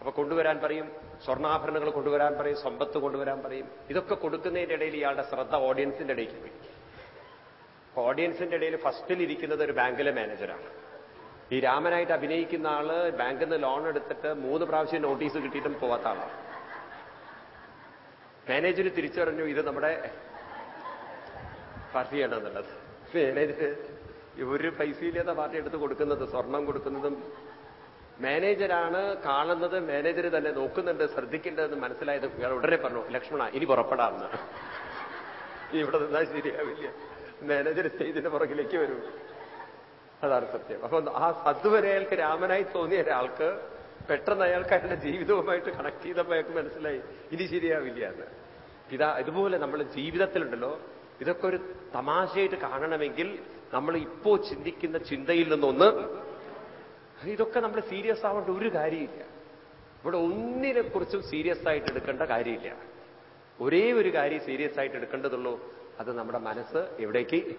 അപ്പൊ കൊണ്ടുവരാൻ പറയും സ്വർണാഭരണങ്ങൾ കൊണ്ടുവരാൻ പറയും സമ്പത്ത് കൊണ്ടുവരാൻ പറയും. ഇതൊക്കെ കൊടുക്കുന്നതിന്റെ ഇടയിൽ ഇയാളുടെ ശ്രദ്ധ ഓഡിയൻസിന്റെ ഇടയിൽ പോയി. ഓഡിയൻസിന്റെ ഇടയിൽ ഫസ്റ്റിൽ ഇരിക്കുന്നത് ഒരു ബാങ്കിലെ മാനേജറാണ് ഈ രാമനായിട്ട് അഭിനയിക്കുന്ന ആൾ ബാങ്കിൽ നിന്ന് ലോൺ എടുത്തിട്ട് മൂന്ന് പ്രാവശ്യം നോട്ടീസ് കിട്ടിയിട്ടും പോവാത്ത ആളാണ് മാനേജർ തിരിച്ചറിഞ്ഞു ഇത് നമ്മുടെ പാർട്ടിയാണെന്നുള്ളത് മാനേജർ ഒരു പൈസയില്ലാത്ത പാർട്ടി എടുത്ത് കൊടുക്കുന്നത് സ്വർണം കൊടുക്കുന്നതും മാനേജരാണ് കാണുന്നത് മാനേജർ തന്നെ നോക്കുന്നുണ്ട് ശ്രദ്ധിക്കേണ്ടതെന്ന് മനസ്സിലായത് ഇയാൾ ഉടനെ പറഞ്ഞു ലക്ഷ്മണ ഇനി പുറപ്പെടാമെന്ന് ഇവിടെ നിന്നാൽ ശരിയാവില്ല. മാനേജർ സ്റ്റേജിന്റെ പുറകിലേക്ക് വരും. അതാണ് സത്യം. അപ്പൊ ആ അതുവരെ അയാൾക്ക് രാമനായി തോന്നിയ ഒരാൾക്ക് പെട്ടെന്ന് അയാൾക്ക് അയാളുടെ ജീവിതവുമായിട്ട് കണക്ട് ചെയ്തപ്പോ അയാൾക്ക് മനസ്സിലായി ഇനി ശരിയാവില്ല എന്ന്. ഇതാ ഇതുപോലെ നമ്മൾ ജീവിതത്തിലുണ്ടല്ലോ ഇതൊക്കെ ഒരു തമാശയായിട്ട് കാണണമെങ്കിൽ നമ്മൾ ഇപ്പോ ചിന്തിക്കുന്ന ചിന്തയിൽ നിന്നൊന്ന് ഇതൊക്കെ നമ്മൾ സീരിയസ് ആവേണ്ട ഒരു കാര്യമില്ല. ഇവിടെ ഒന്നിനെ കുറിച്ചും സീരിയസ് ആയിട്ട് എടുക്കേണ്ട കാര്യമില്ല. ഒരേ ഒരു കാര്യം സീരിയസ് ആയിട്ട് എടുക്കേണ്ടതുള്ളൂ. അത് നമ്മുടെ മനസ്സ് എവിടേക്ക്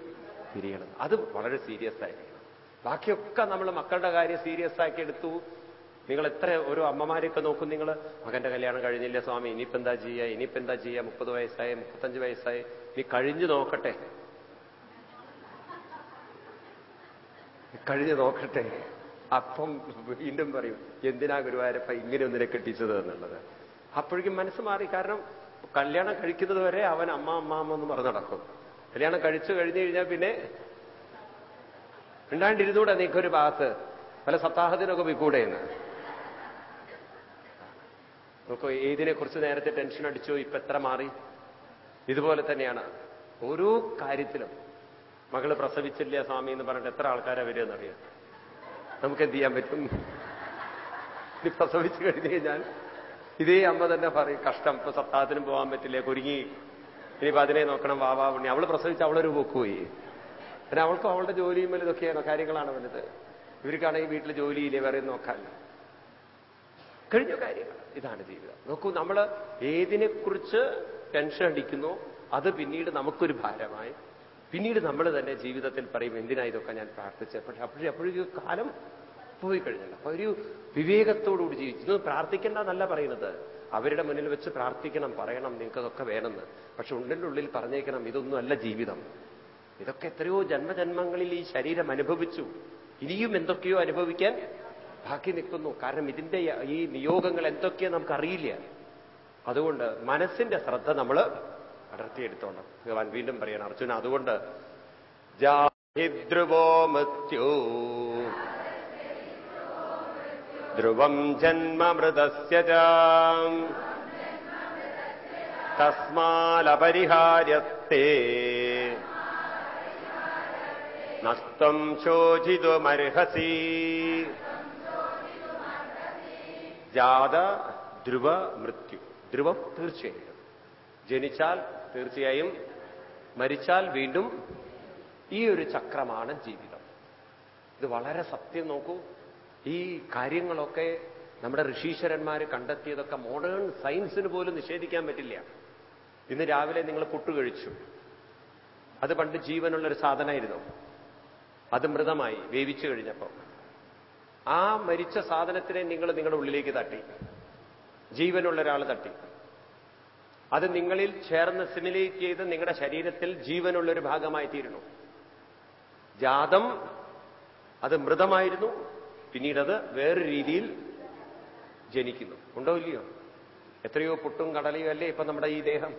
തിരിയണം. അത് വളരെ സീരിയസ് ആയിരിക്കണം. ബാക്കിയൊക്കെ നമ്മൾ മക്കളുടെ കാര്യം സീരിയസ് ആക്കി എടുത്തു. നിങ്ങൾ എത്ര ഓരോ അമ്മമാരെയൊക്കെ നോക്കും നിങ്ങൾ മകന്റെ കല്യാണം കഴിഞ്ഞില്ല സ്വാമി ഇനിയിപ്പെന്താ ചെയ്യുക ഇനിയിപ്പെന്താ ചെയ്യുക മുപ്പത് വയസ്സായി മുപ്പത്തഞ്ച് വയസ്സായി. നീ കഴിഞ്ഞു നോക്കട്ടെ. കഴിഞ്ഞു നോക്കട്ടെ. അപ്പം വീണ്ടും പറയും എന്തിനാ ഗുരുവായൂരപ്പ ഇങ്ങനെ ഒന്നിനെ കെട്ടിച്ചത്? എന്നുള്ളത്. അപ്പോഴേക്കും മനസ്സ് മാറി. കാരണം കല്യാണം കഴിക്കുന്നത് വരെ അവൻ അമ്മ അമ്മ അമ്മ പറഞ്ഞു നടക്കും. കല്യാണം കഴിച്ചു കഴിഞ്ഞു കഴിഞ്ഞാൽ പിന്നെ ഉണ്ടാണ്ടിരുന്നൂടെ നീക്കൊരു ഭാഗത്ത്. പല സപ്താഹത്തിനൊക്കെ പോയിക്കൂടെ എന്ന്. നമുക്ക് ഏതിനെ കുറിച്ച് നേരത്തെ ടെൻഷൻ അടിച്ചു ഇപ്പൊ എത്ര മാറി? ഇതുപോലെ തന്നെയാണ്. ഓരോ കാര്യത്തിലും മകൾ പ്രസവിച്ചില്ല സ്വാമി എന്ന് പറഞ്ഞിട്ട് എത്ര ആൾക്കാരെ വരികയെന്നറിയാം നമുക്ക് എന്ത് ചെയ്യാൻ പറ്റും? ഇനി പ്രസവിച്ചു കഴിഞ്ഞു കഴിഞ്ഞാൽ ഇതേ അമ്മ തന്നെ പറയും കഷ്ടം ഇപ്പൊ സപ്താഹത്തിനും പോകാൻ പറ്റില്ല കുരുങ്ങി. ഇനിയിപ്പോ അതിനെ നോക്കണം വാവാ ഉണ്ണി. അവൾ പ്രസവിച്ച് അവളൊരു പോക്കുപോയി. പിന്നെ അവൾക്കും അവളുടെ ജോലിയും ഇതൊക്കെയാണ് കാര്യങ്ങളാണ് വലുത്? ഇവർക്കാണെങ്കിൽ വീട്ടിൽ ജോലിയില്ലേ വേറെ നോക്കാനില്ല. കഴിഞ്ഞ കാര്യങ്ങൾ. ഇതാണ് ജീവിതം. നോക്കൂ നമ്മൾ ഏതിനെക്കുറിച്ച് ടെൻഷൻ അടിക്കുന്നു അത് പിന്നീട് നമുക്കൊരു ഭാരമായി പിന്നീട് നമ്മൾ തന്നെ ജീവിതത്തിൽ പറയും എന്തിനാ ഇതൊക്കെ ഞാൻ പ്രാർത്ഥിച്ചത്? പക്ഷെ അപ്പോഴും അപ്പോഴേക്കും കാലം പോയി കഴിഞ്ഞല്ലോ. അപ്പൊ ഒരു വിവേകത്തോടുകൂടി ജീവിച്ചു പ്രാർത്ഥിക്കേണ്ട എന്നല്ല പറയുന്നത്. അവരുടെ മുന്നിൽ വെച്ച് പ്രാർത്ഥിക്കണം പറയണം നിങ്ങൾക്കതൊക്കെ വേണമെന്ന്. പക്ഷെ ഉള്ളിന്റെ ഉള്ളിൽ പറഞ്ഞേക്കണം ഇതൊന്നും അല്ല ജീവിതം. ഇതൊക്കെ എത്രയോ ജന്മജന്മങ്ങളിൽ ഈ ശരീരം അനുഭവിച്ചു. ഇനിയും എന്തൊക്കെയോ അനുഭവിക്കാൻ ബാക്കി നിൽക്കുന്നു. കാരണം ഇതിന്റെ ഈ നിയോഗങ്ങൾ എന്തൊക്കെയോ നമുക്കറിയില്ല. അതുകൊണ്ട് മനസ്സിന്റെ ശ്രദ്ധ നമ്മൾ അടർത്തിയെടുത്തോണം ഭഗവാൻ വീണ്ടും പറയണം അർജുന അതുകൊണ്ട് ജാഹിദ്രുവോ മൃത്യു. ധ്രുവം ജന്മമൃതസ്യ തസ്മാലപരിഹാര്യത്തെ നഷ്ടം ശോചിതുമർഹസി. ജാത ധ്രുവ മൃത്യു. ധ്രുവം തീർച്ചയായും ജനിച്ചാൽ തീർച്ചയായും മരിച്ചാൽ വീണ്ടും ഈ ഒരു ചക്രമാണ് ജീവിതം. ഇത് വളരെ സത്യം നോക്കൂ. ഈ കാര്യങ്ങളൊക്കെ നമ്മുടെ ഋഷീശ്വരന്മാർ കണ്ടെത്തിയതൊക്കെ മോഡേൺ സയൻസിന് പോലും നിഷേധിക്കാൻ പറ്റില്ല. ഇന്ന് രാവിലെ നിങ്ങൾ പുട്ട് കഴിച്ചു. അത് പണ്ട് ജീവനുള്ളൊരു സാധനമായിരുന്നു. അത് മൃതമായി വേവിച്ചു കഴിഞ്ഞപ്പോൾ ആ മരിച്ച സാധനത്തിനെ നിങ്ങൾ നിങ്ങളുടെ ഉള്ളിലേക്ക് തട്ടി. ജീവനുള്ള ഒരാൾ തട്ടി. അത് നിങ്ങളിൽ ചേർന്ന് സിമുലേറ്റ് ചെയ്ത് നിങ്ങളുടെ ശരീരത്തിൽ ജീവനുള്ളൊരു ഭാഗമായി തീരുന്നു ജാതം അത് മൃതമായിരുന്നു. പിന്നീടത് വേറൊരു രീതിയിൽ ജനിക്കുന്നു. ഉണ്ടോ ഇല്ലയോ? എത്രയോ പുട്ടും കടലയും അല്ലേ ഇപ്പൊ നമ്മുടെ ഈ ദേഹം?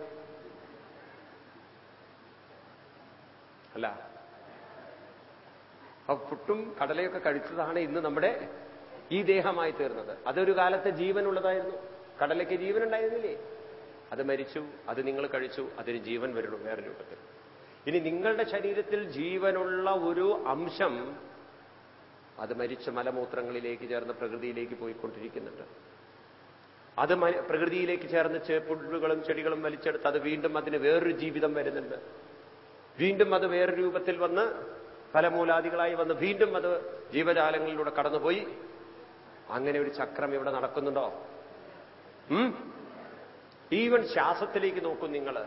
അല്ല. അപ്പൊ പുട്ടും കടലയൊക്കെ കഴിച്ചതാണ് ഇന്ന് നമ്മുടെ ഈ ദേഹമായി തീർന്നത് അതൊരു കാലത്ത് ജീവനുള്ളതായിരുന്നു. കടലയ്ക്ക് ജീവൻ ഉണ്ടായിരുന്നില്ലേ അത് മരിച്ചു അത് നിങ്ങൾ കഴിച്ചു അതിന് ജീവൻ വരുള്ളൂ വേറെ രൂപത്തിൽ. ഇനി നിങ്ങളുടെ ശരീരത്തിൽ ജീവനുള്ള ഒരു അംശം അത് മരിച്ച മലമൂത്രങ്ങളിലേക്ക് ചേർന്ന് പ്രകൃതിയിലേക്ക് പോയിക്കൊണ്ടിരിക്കുന്നുണ്ട്. അത് പ്രകൃതിയിലേക്ക് ചേർന്ന് പുല്ലുകളും ചെടികളും വലിച്ചെടുത്ത് അത് വീണ്ടും അതിന് വേറൊരു ജീവിതം വരുന്നുണ്ട്. വീണ്ടും അത് വേറെ രൂപത്തിൽ വന്ന് ഫലമൂലാദികളായി വന്ന് വീണ്ടും അത് ജീവജാലങ്ങളിലൂടെ കടന്നുപോയി. അങ്ങനെ ഒരു ചക്രം ഇവിടെ നടക്കുന്നുണ്ടോ? ഈവൻ ശ്വാസത്തിലേക്ക് നോക്കും നിങ്ങൾ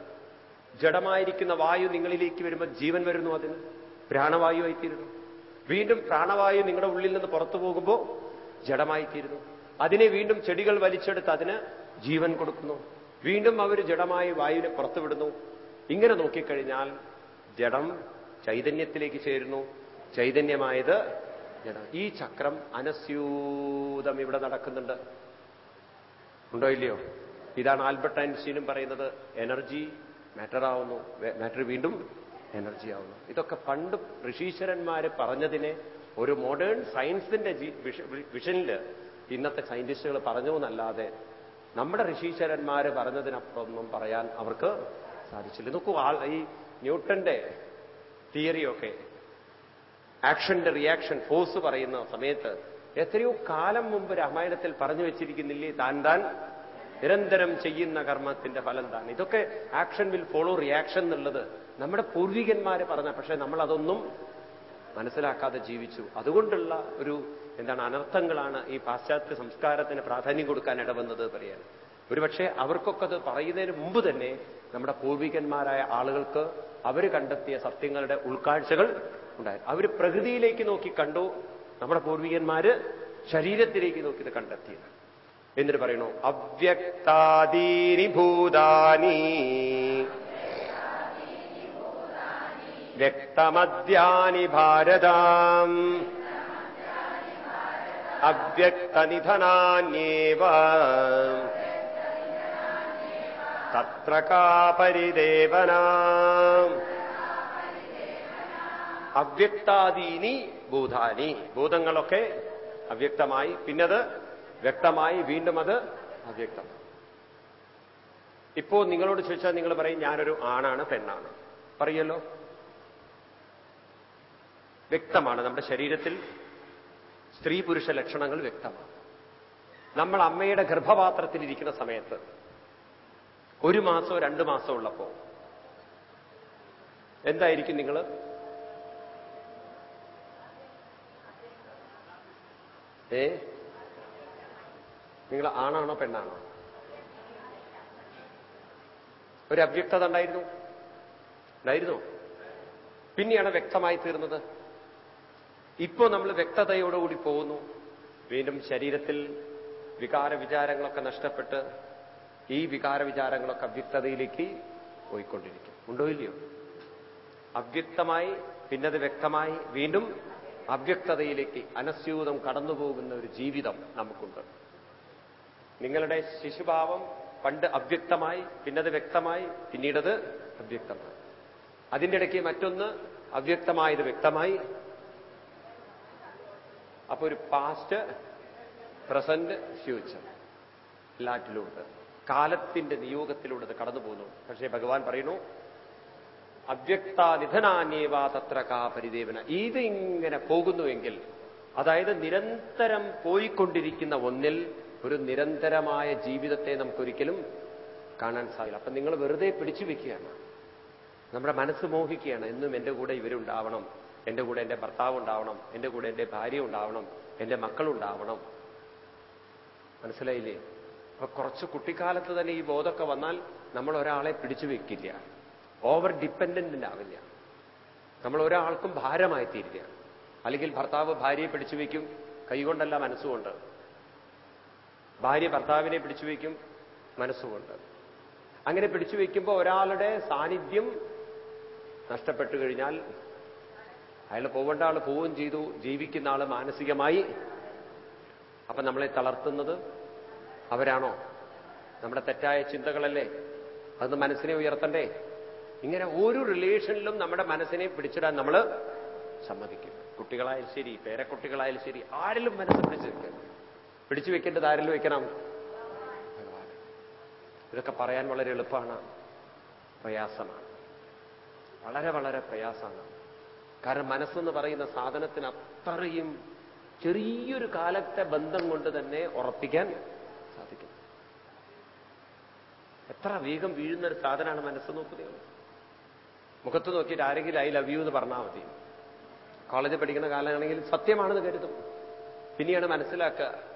ജഡമായിരിക്കുന്ന വായു നിങ്ങളിലേക്ക് വരുമ്പോൾ ജീവൻ വരുന്നു അതിന്. പ്രാണവായു ആയിത്തീരുന്നു. വീണ്ടും പ്രാണവായു നിങ്ങളുടെ ഉള്ളിൽ നിന്ന് പുറത്തു പോകുമ്പോൾ ജഡമായിത്തീരുന്നു. അതിനെ വീണ്ടും ചെടികൾ വലിച്ചെടുത്ത് അതിന് ജീവൻ കൊടുക്കുന്നു. വീണ്ടും അവർ ജഡമായ വായുവിനെ പുറത്തുവിടുന്നു. ഇങ്ങനെ നോക്കിക്കഴിഞ്ഞാൽ ജഡം ചൈതന്യത്തിലേക്ക് ചേരുന്നു. ചൈതന്യമായത് ജഡം. ഈ ചക്രം അനസ്യൂതം ഇവിടെ നടക്കുന്നുണ്ട്. ഉണ്ടോ ഇല്ലയോ? ഇതാണ് ആൽബർട്ട് ഐൻസ്റ്റീനും പറയുന്നത് എനർജി മാറ്റർ ആവുന്നു മാറ്റർ വീണ്ടും എനർജി ആവുന്നു. ഇതൊക്കെ പണ്ട് ഋഷീശ്വരന്മാര് പറഞ്ഞതിനെ ഒരു മോഡേൺ സയൻസിന്റെ വിഷനിൽ ഇന്നത്തെ സയന്റിസ്റ്റുകൾ പറഞ്ഞു എന്നല്ലാതെ നമ്മുടെ ഋഷീശ്വരന്മാര് പറഞ്ഞതിനപ്പുറമൊന്നും പറയാൻ അവർക്ക് സാധിച്ചില്ല. നോക്കൂ ഈ ന്യൂട്ടന്റെ തിയറിയൊക്കെ ആക്ഷന്റെ റിയാക്ഷൻ ഫോഴ്സ് പറയുന്ന സമയത്ത് എത്രയോ കാലം മുമ്പ് രാമായണത്തിൽ പറഞ്ഞു വെച്ചിരിക്കുന്നില്ലേ താൻ താൻ നിരന്തരം ചെയ്യുന്ന കർമ്മത്തിന്റെ ഫലം താണ് ഇതൊക്കെ ആക്ഷൻ വിൽ ഫോളോ റിയാക്ഷൻ എന്നുള്ളത് നമ്മുടെ പൂർവികന്മാര് പറഞ്ഞ പക്ഷെ നമ്മൾ അതൊന്നും മനസ്സിലാക്കാതെ ജീവിച്ചു. അതുകൊണ്ടുള്ള ഒരു എന്താണ് അനർത്ഥങ്ങളാണ് ഈ പാശ്ചാത്യ സംസ്കാരത്തിന് പ്രാധാന്യം കൊടുക്കാൻ ഇടവന്നത് പറയാൻ. ഒരുപക്ഷെ അവർക്കൊക്കെ അത് പറയുന്നതിന് മുമ്പ് തന്നെ നമ്മുടെ പൂർവികന്മാരായ ആളുകൾക്ക് അവർ കണ്ടെത്തിയ സത്യങ്ങളുടെ ഉൾക്കാഴ്ചകൾ ഉണ്ടായി അവർ പ്രകൃതിയിലേക്ക് നോക്കി കണ്ടു നമ്മുടെ പൂർവികന്മാര് ശരീരത്തിലേക്ക് നോക്കി ഇത് കണ്ടെത്തിയത്. എന്നിട്ട് പറയുന്നു അവ്യക്താദീനി ഭൂതാനി വ്യക്തമദ്യാനി ഭാരതാം. അവ്യക്തനിധനാന്യേവ. തത്ര കാ പരിദേവന. അവ്യക്താദീനി ഭൂതാനി. ഭൂതങ്ങളൊക്കെ അവ്യക്തമായി. പിന്നത് വ്യക്തമായി വീണ്ടും അത് അവ്യക്തം. ഇപ്പോ നിങ്ങളോട് ചോദിച്ചാൽ നിങ്ങൾ പറയും ഞാനൊരു ആണാണ് പെണ്ണാണ്. പറയല്ലോ. വ്യക്തമാണ്. നമ്മുടെ ശരീരത്തിൽ സ്ത്രീ പുരുഷ ലക്ഷണങ്ങൾ വ്യക്തമാണ്. നമ്മൾ അമ്മയുടെ ഗർഭപാത്രത്തിൽ ഇരിക്കുന്ന സമയത്ത് ഒരു മാസമോ രണ്ട് മാസമോ ഉള്ളപ്പോ എന്തായിരിക്കും നിങ്ങൾ ഏ? നിങ്ങൾ ആണാണോ പെണ്ണാണോ? ഒരു അവ്യക്തത ഉണ്ടായിരുന്നു ഉണ്ടായിരുന്നു. പിന്നെയാണ് വ്യക്തമായി തീർന്നത്. ഇപ്പോ നമ്മൾ വ്യക്തതയോടുകൂടി പോകുന്നു. വീണ്ടും ശരീരത്തിൽ വികാര വിചാരങ്ങളൊക്കെ നഷ്ടപ്പെട്ട് ഈ വികാര വിചാരങ്ങളൊക്കെ അവ്യക്തതയിലേക്ക് പോയിക്കൊണ്ടിരിക്കും. ഉണ്ടോ ഇല്ലയോ? അവ്യക്തമായി പിന്നത് വ്യക്തമായി വീണ്ടും അവ്യക്തതയിലേക്ക് അനസ്യൂതം കടന്നുപോകുന്ന ഒരു ജീവിതം നമുക്കുണ്ട്. നിങ്ങളുടെ ശിശുഭാവം പണ്ട് അവ്യക്തമായി പിന്നത് വ്യക്തമായി പിന്നീടത് അവ്യക്തമായി. അതിന്റെ ഇടയ്ക്ക് മറ്റൊന്ന് അവ്യക്തമായത് വ്യക്തമായി. അപ്പൊ ഒരു പാസ്റ്റ് പ്രസന്റ് ഫ്യൂച്ചർ എല്ലാറ്റിലുമുണ്ട് കാലത്തിന്റെ നിയോഗത്തിലൂടെ അത് കടന്നു പോകുന്നു. പക്ഷേ ഭഗവാൻ പറയുന്നു അവ്യക്താനിധനാന്യേവ തത്ര കാ പരിദേവന. ഇത് ഇങ്ങനെ പോകുന്നുവെങ്കിൽ അതായത് നിരന്തരം പോയിക്കൊണ്ടിരിക്കുന്ന ഒന്നിൽ ഒരു നിരന്തരമായ ജീവിതത്തെ നമുക്കൊരിക്കലും കാണാൻ സാധിക്കില്ല. അപ്പൊ നിങ്ങൾ വെറുതെ പിടിച്ചു വെക്കുകയാണ്. നമ്മുടെ മനസ്സ് മോഹിക്കുകയാണ്. എന്നും എന്റെ കൂടെ ഇവരുണ്ടാവണം. എന്റെ കൂടെ എന്റെ ഭർത്താവ് ഉണ്ടാവണം. എന്റെ കൂടെ എന്റെ ഭാര്യ ഉണ്ടാവണം. എന്റെ മക്കളുണ്ടാവണം മനസ്സിലായില്ലേ? അപ്പൊ കുറച്ച് കുട്ടിക്കാലത്ത് തന്നെ ഈ ബോധമൊക്കെ വന്നാൽ നമ്മൾ ഒരാളെ പിടിച്ചു വെക്കില്ല. ഓവർ ഡിപ്പെൻഡന്റ് ആവില്ല. നമ്മൾ ഒരാൾക്കും ഭാരമായി തീരില്ല അല്ലെങ്കിൽ ഭർത്താവ് ഭാര്യയെ പിടിച്ചു വയ്ക്കും കൈകൊണ്ടല്ല മനസ്സുകൊണ്ട്. ഭാര്യ ഭർത്താവിനെ പിടിച്ചു വയ്ക്കും മനസ്സുകൊണ്ട്. അങ്ങനെ പിടിച്ചു വയ്ക്കുമ്പോൾ ഒരാളുടെ സാന്നിധ്യം നഷ്ടപ്പെട്ടു കഴിഞ്ഞാൽ അയാൾ പോവേണ്ട ആൾ പോവുകയും ചെയ്തു ജീവിക്കുന്ന ആൾ മാനസികമായി അപ്പൊ നമ്മളെ തളർത്തുന്നത് അവരാണോ? നമ്മുടെ തെറ്റായ ചിന്തകളല്ലേ? അതൊന്ന് മനസ്സിനെ ഉയർത്തണ്ടേ? ഇങ്ങനെ ഓരോ റിലേഷനിലും നമ്മുടെ മനസ്സിനെ പിടിച്ചിടാൻ നമ്മൾ സമ്മതിക്കും. കുട്ടികളായാലും ശരി പേരക്കുട്ടികളായാലും ശരി ആരിലും മനസ്സ് പിടിച്ചു വെക്കണം പിടിച്ചു വെക്കേണ്ടത് ആരിൽ വെക്കണം. ഇതൊക്കെ പറയാൻ വളരെ എളുപ്പമാണ്. പ്രയാസമാണ്. വളരെ വളരെ പ്രയാസമാണ്. കാരണം മനസ്സെന്ന് പറയുന്ന സാധനത്തിന് അത്രയും ചെറിയൊരു കാലത്തെ ബന്ധം കൊണ്ട് തന്നെ ഉറപ്പിക്കാൻ സാധിക്കും എത്ര വേഗം വീഴുന്ന ഒരു സാധനമാണ് മനസ്സ് നോക്കുന്നത്. മുഖത്ത് നോക്കിയിട്ട് ആരെങ്കിലും ഐ ലവ് യു എന്ന് പറഞ്ഞാൽ മതി. കോളേജിൽ പഠിക്കുന്ന കാലമാണെങ്കിൽ സത്യമാണെന്ന് കരുതും. പിന്നെയാണ് മനസ്സിലാക്കുക.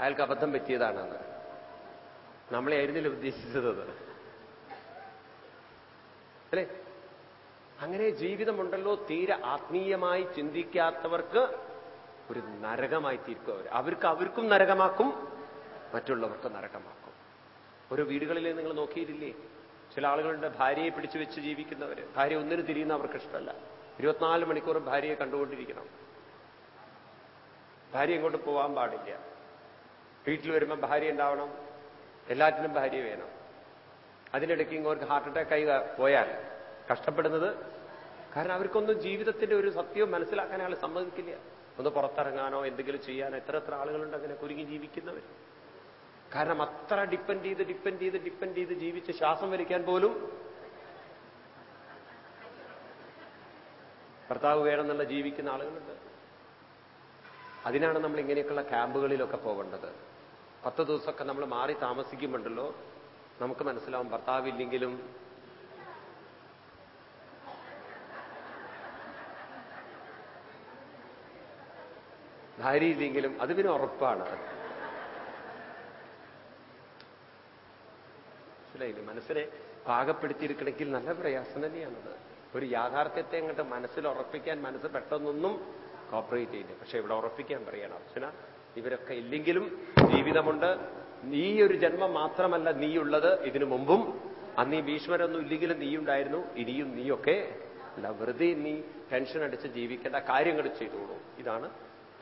അയാൾക്ക് അബദ്ധം പറ്റിയതാണെന്ന്. നമ്മളെ ആയിരുന്നില്ല ഉദ്ദേശിച്ചത് അല്ലേ? അങ്ങനെ ജീവിതമുണ്ടല്ലോ തീരെ ആത്മീയമായി ചിന്തിക്കാത്തവർക്ക് ഒരു നരകമായി തീർക്കും അവർ അവർക്ക് അവർക്കും നരകമാക്കും മറ്റുള്ളവർക്ക് നരകമാക്കും. ഓരോ വീടുകളിൽ നിങ്ങൾ നോക്കിയിട്ടില്ലേ? ചില ആളുകളുടെ ഭാര്യയെ പിടിച്ചു വെച്ച് ജീവിക്കുന്നവർ ഭാര്യ ഒന്നിനു തിരിയുന്ന അവർക്ക് ഇഷ്ടമല്ല. ഇരുപത്തിനാല് മണിക്കൂറും ഭാര്യയെ കണ്ടുകൊണ്ടിരിക്കണം. ഭാര്യ ഇങ്ങോട്ട് പോകാൻ പാടില്ല. വീട്ടിൽ വരുമ്പോൾ ഭാര്യ ഉണ്ടാവണം എല്ലാറ്റിനും ഭാര്യ വേണം. അതിനിടയ്ക്ക് ഇങ്ങോട്ട് ഹാർട്ട് അറ്റാക്ക് ആയി പോയാൽ കഷ്ടപ്പെടുന്നത് കാരണം അവർക്കൊന്നും ജീവിതത്തിന്റെ ഒരു സത്യവും മനസ്സിലാക്കാൻ അയാൾ സമ്മതിക്കില്ല. ഒന്ന് പുറത്തിറങ്ങാനോ എന്തെങ്കിലും ചെയ്യാനോ എത്ര എത്ര ആളുകളുണ്ട് അങ്ങനെ കുരുങ്ങി ജീവിക്കുന്നവർ. കാരണം അത്ര ഡിപ്പെൻഡ് ചെയ്ത് ഡിപ്പെൻഡ് ചെയ്ത് ഡിപ്പെൻഡ് ചെയ്ത് ജീവിച്ച് ശ്വാസം വലിക്കാൻ പോലും ഭർത്താവ് വേണമെന്നുള്ള ജീവിക്കുന്ന ആളുകളുണ്ട്. അതിനാണ് നമ്മൾ ഇങ്ങനെയൊക്കെയുള്ള ക്യാമ്പുകളിലൊക്കെ പോകേണ്ടത്. പത്ത് ദിവസമൊക്കെ നമ്മൾ മാറി താമസിക്കുമ്പോണ്ടല്ലോ നമുക്ക് മനസ്സിലാവും ഭർത്താവില്ലെങ്കിലും. ഭാര്യയില്ലെങ്കിലും അത് പിന്നെ ഉറപ്പാണ്. മനസ്സിലായില്ലേ? മനസ്സിനെ പാകപ്പെടുത്തിയിരിക്കണമെങ്കിൽ നല്ല പ്രയാസം തന്നെയാണത്. ഒരു യാഥാർത്ഥ്യത്തെ അങ്ങോട്ട് മനസ്സിൽ ഉറപ്പിക്കാൻ മനസ്സ് പെട്ടെന്നൊന്നും കോപ്പറേറ്റ് ചെയ്യില്ല. പക്ഷെ ഇവിടെ ഉറപ്പിക്കാൻ പറയണം അർച്ചന ഇവരൊക്കെ ഇല്ലെങ്കിലും ജീവിതമുണ്ട്. നീ ഒരു ജന്മം മാത്രമല്ല നീയുള്ളത് ഇതിനു മുമ്പും. അന്ന് ഈ ഭീഷ്മരൊന്നും ഇല്ലെങ്കിലും നീയുണ്ടായിരുന്നു. ഇനിയും നീയൊക്കെ അല്ല വെറുതെ നീ ടെൻഷൻ അടിച്ച് ജീവിക്കേണ്ട കാര്യങ്ങൾ ചെയ്തോളൂ. ഇതാണ്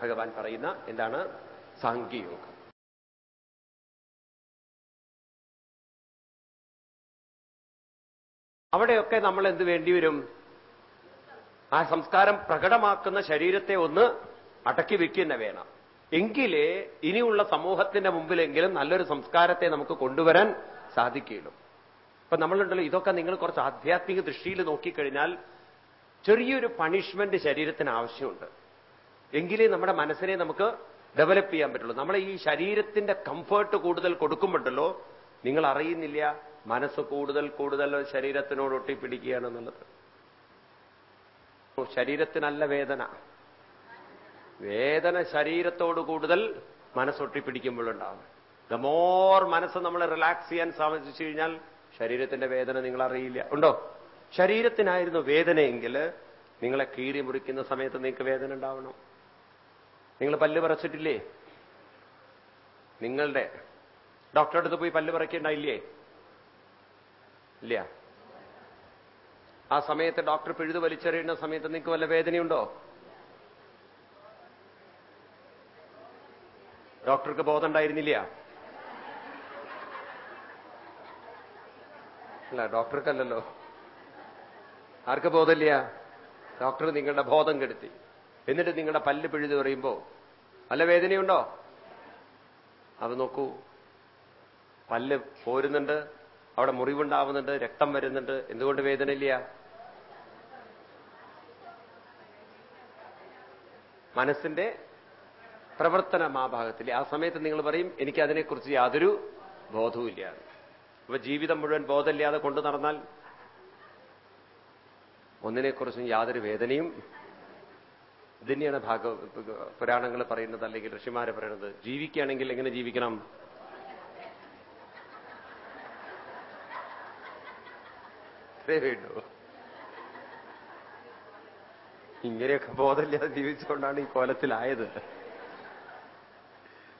ഭഗവാൻ പറയുന്ന എന്താണ്? സാങ്കേയോഗം അവിടെയൊക്കെ നമ്മൾ എന്ത് വേണ്ടിവരും ആ സംസ്കാരം പ്രകടമാക്കുന്ന ശരീരത്തെ ഒന്ന് അടക്കി വെക്കുന്ന വേണം. എങ്കിലേ ഇനിയുള്ള സമൂഹത്തിന്റെ മുമ്പിലെങ്കിലും നല്ലൊരു സംസ്കാരത്തെ നമുക്ക് കൊണ്ടുവരാൻ സാധിക്കുകയുള്ളൂ. ഇപ്പൊ നമ്മളുണ്ടല്ലോ ഇതൊക്കെ നിങ്ങൾ കുറച്ച് ആധ്യാത്മിക ദൃഷ്ടിയിൽ നോക്കിക്കഴിഞ്ഞാൽ ചെറിയൊരു പണിഷ്മെന്റ് ശരീരത്തിന് ആവശ്യമുണ്ട്. എങ്കിലേ നമ്മുടെ മനസ്സിനെ നമുക്ക് ഡെവലപ്പ് ചെയ്യാൻ പറ്റുള്ളൂ. നമ്മളെ ഈ ശരീരത്തിന്റെ കംഫേർട്ട് കൂടുതൽ കൊടുക്കുമ്പോണ്ടല്ലോ നിങ്ങൾ അറിയുന്നില്ല മനസ്സ് കൂടുതൽ കൂടുതൽ ശരീരത്തിനോട് ഒട്ടിപ്പിടിക്കുകയാണെന്നുള്ളത് ശരീരത്തിനല്ല വേദന. വേദന ശരീരത്തോട് കൂടുതൽ മനസ്സൊട്ടിപ്പിടിക്കുമ്പോഴുണ്ടാവും ദ മോർ മനസ്സ് നമ്മൾ റിലാക്സ് ചെയ്യാൻ സാധിച്ചു കഴിഞ്ഞാൽ ശരീരത്തിന്റെ വേദന നിങ്ങൾ അറിയില്ല. ഉണ്ടോ? ശരീരത്തിനായിരുന്നു വേദനയെങ്കിൽ നിങ്ങളെ കീറി മുറിക്കുന്ന സമയത്ത് നിങ്ങൾക്ക് വേദന ഉണ്ടാവണം. നിങ്ങൾ പല്ല് പറിച്ചിട്ടില്ലേ? നിങ്ങളുടെ ഡോക്ടറെ അടുത്ത് പോയി പല്ല് പറിക്കണ്ടായില്ലേ? ഇല്ല. ആ സമയത്ത് ഡോക്ടർ പിഴുതു വലിച്ചെറിയുന്ന സമയത്ത് നിങ്ങൾക്ക് വല്ല വേദനയുണ്ടോ? ഡോക്ടർക്ക് ബോധമുണ്ടായിരുന്നില്ല. അല്ല ഡോക്ടർക്കല്ലല്ലോ. ആർക്ക് ബോധമില്ല? ഡോക്ടർ നിങ്ങളുടെ ബോധം കെടുത്തി. എന്നിട്ട് നിങ്ങളുടെ പല്ല് പിഴുതു പറയുമ്പോ നല്ല വേദനയുണ്ടോ? അത് നോക്കൂ. പല്ല് പോരുന്നുണ്ട് അവിടെ മുറിവുണ്ടാവുന്നുണ്ട് രക്തം വരുന്നുണ്ട്. എന്തുകൊണ്ട് വേദനയില്ല? മനസ്സിന്റെ പ്രവർത്തനം ആ ഭാഗത്തില്ല ആ സമയത്ത് നിങ്ങൾ പറയും എനിക്ക് അതിനെക്കുറിച്ച് യാതൊരു ബോധവുമില്ല. അപ്പൊ ജീവിതം മുഴുവൻ ബോധമില്ലാതെ കൊണ്ടു നടന്നാൽ ഒന്നിനെക്കുറിച്ചും യാതൊരു വേദനയും ഇതന്നെയാണ് ഭാഗ പുരാണങ്ങൾ പറയുന്നത് അല്ലെങ്കിൽ ഋഷിമാരെ പറയുന്നത്. ജീവിക്കുകയാണെങ്കിൽ എങ്ങനെ ജീവിക്കണം? വേണ്ടു. ഇങ്ങനെയൊക്കെ ബോധമില്ലാതെ ജീവിച്ചുകൊണ്ടാണ് ഈ കോലത്തിലായത്.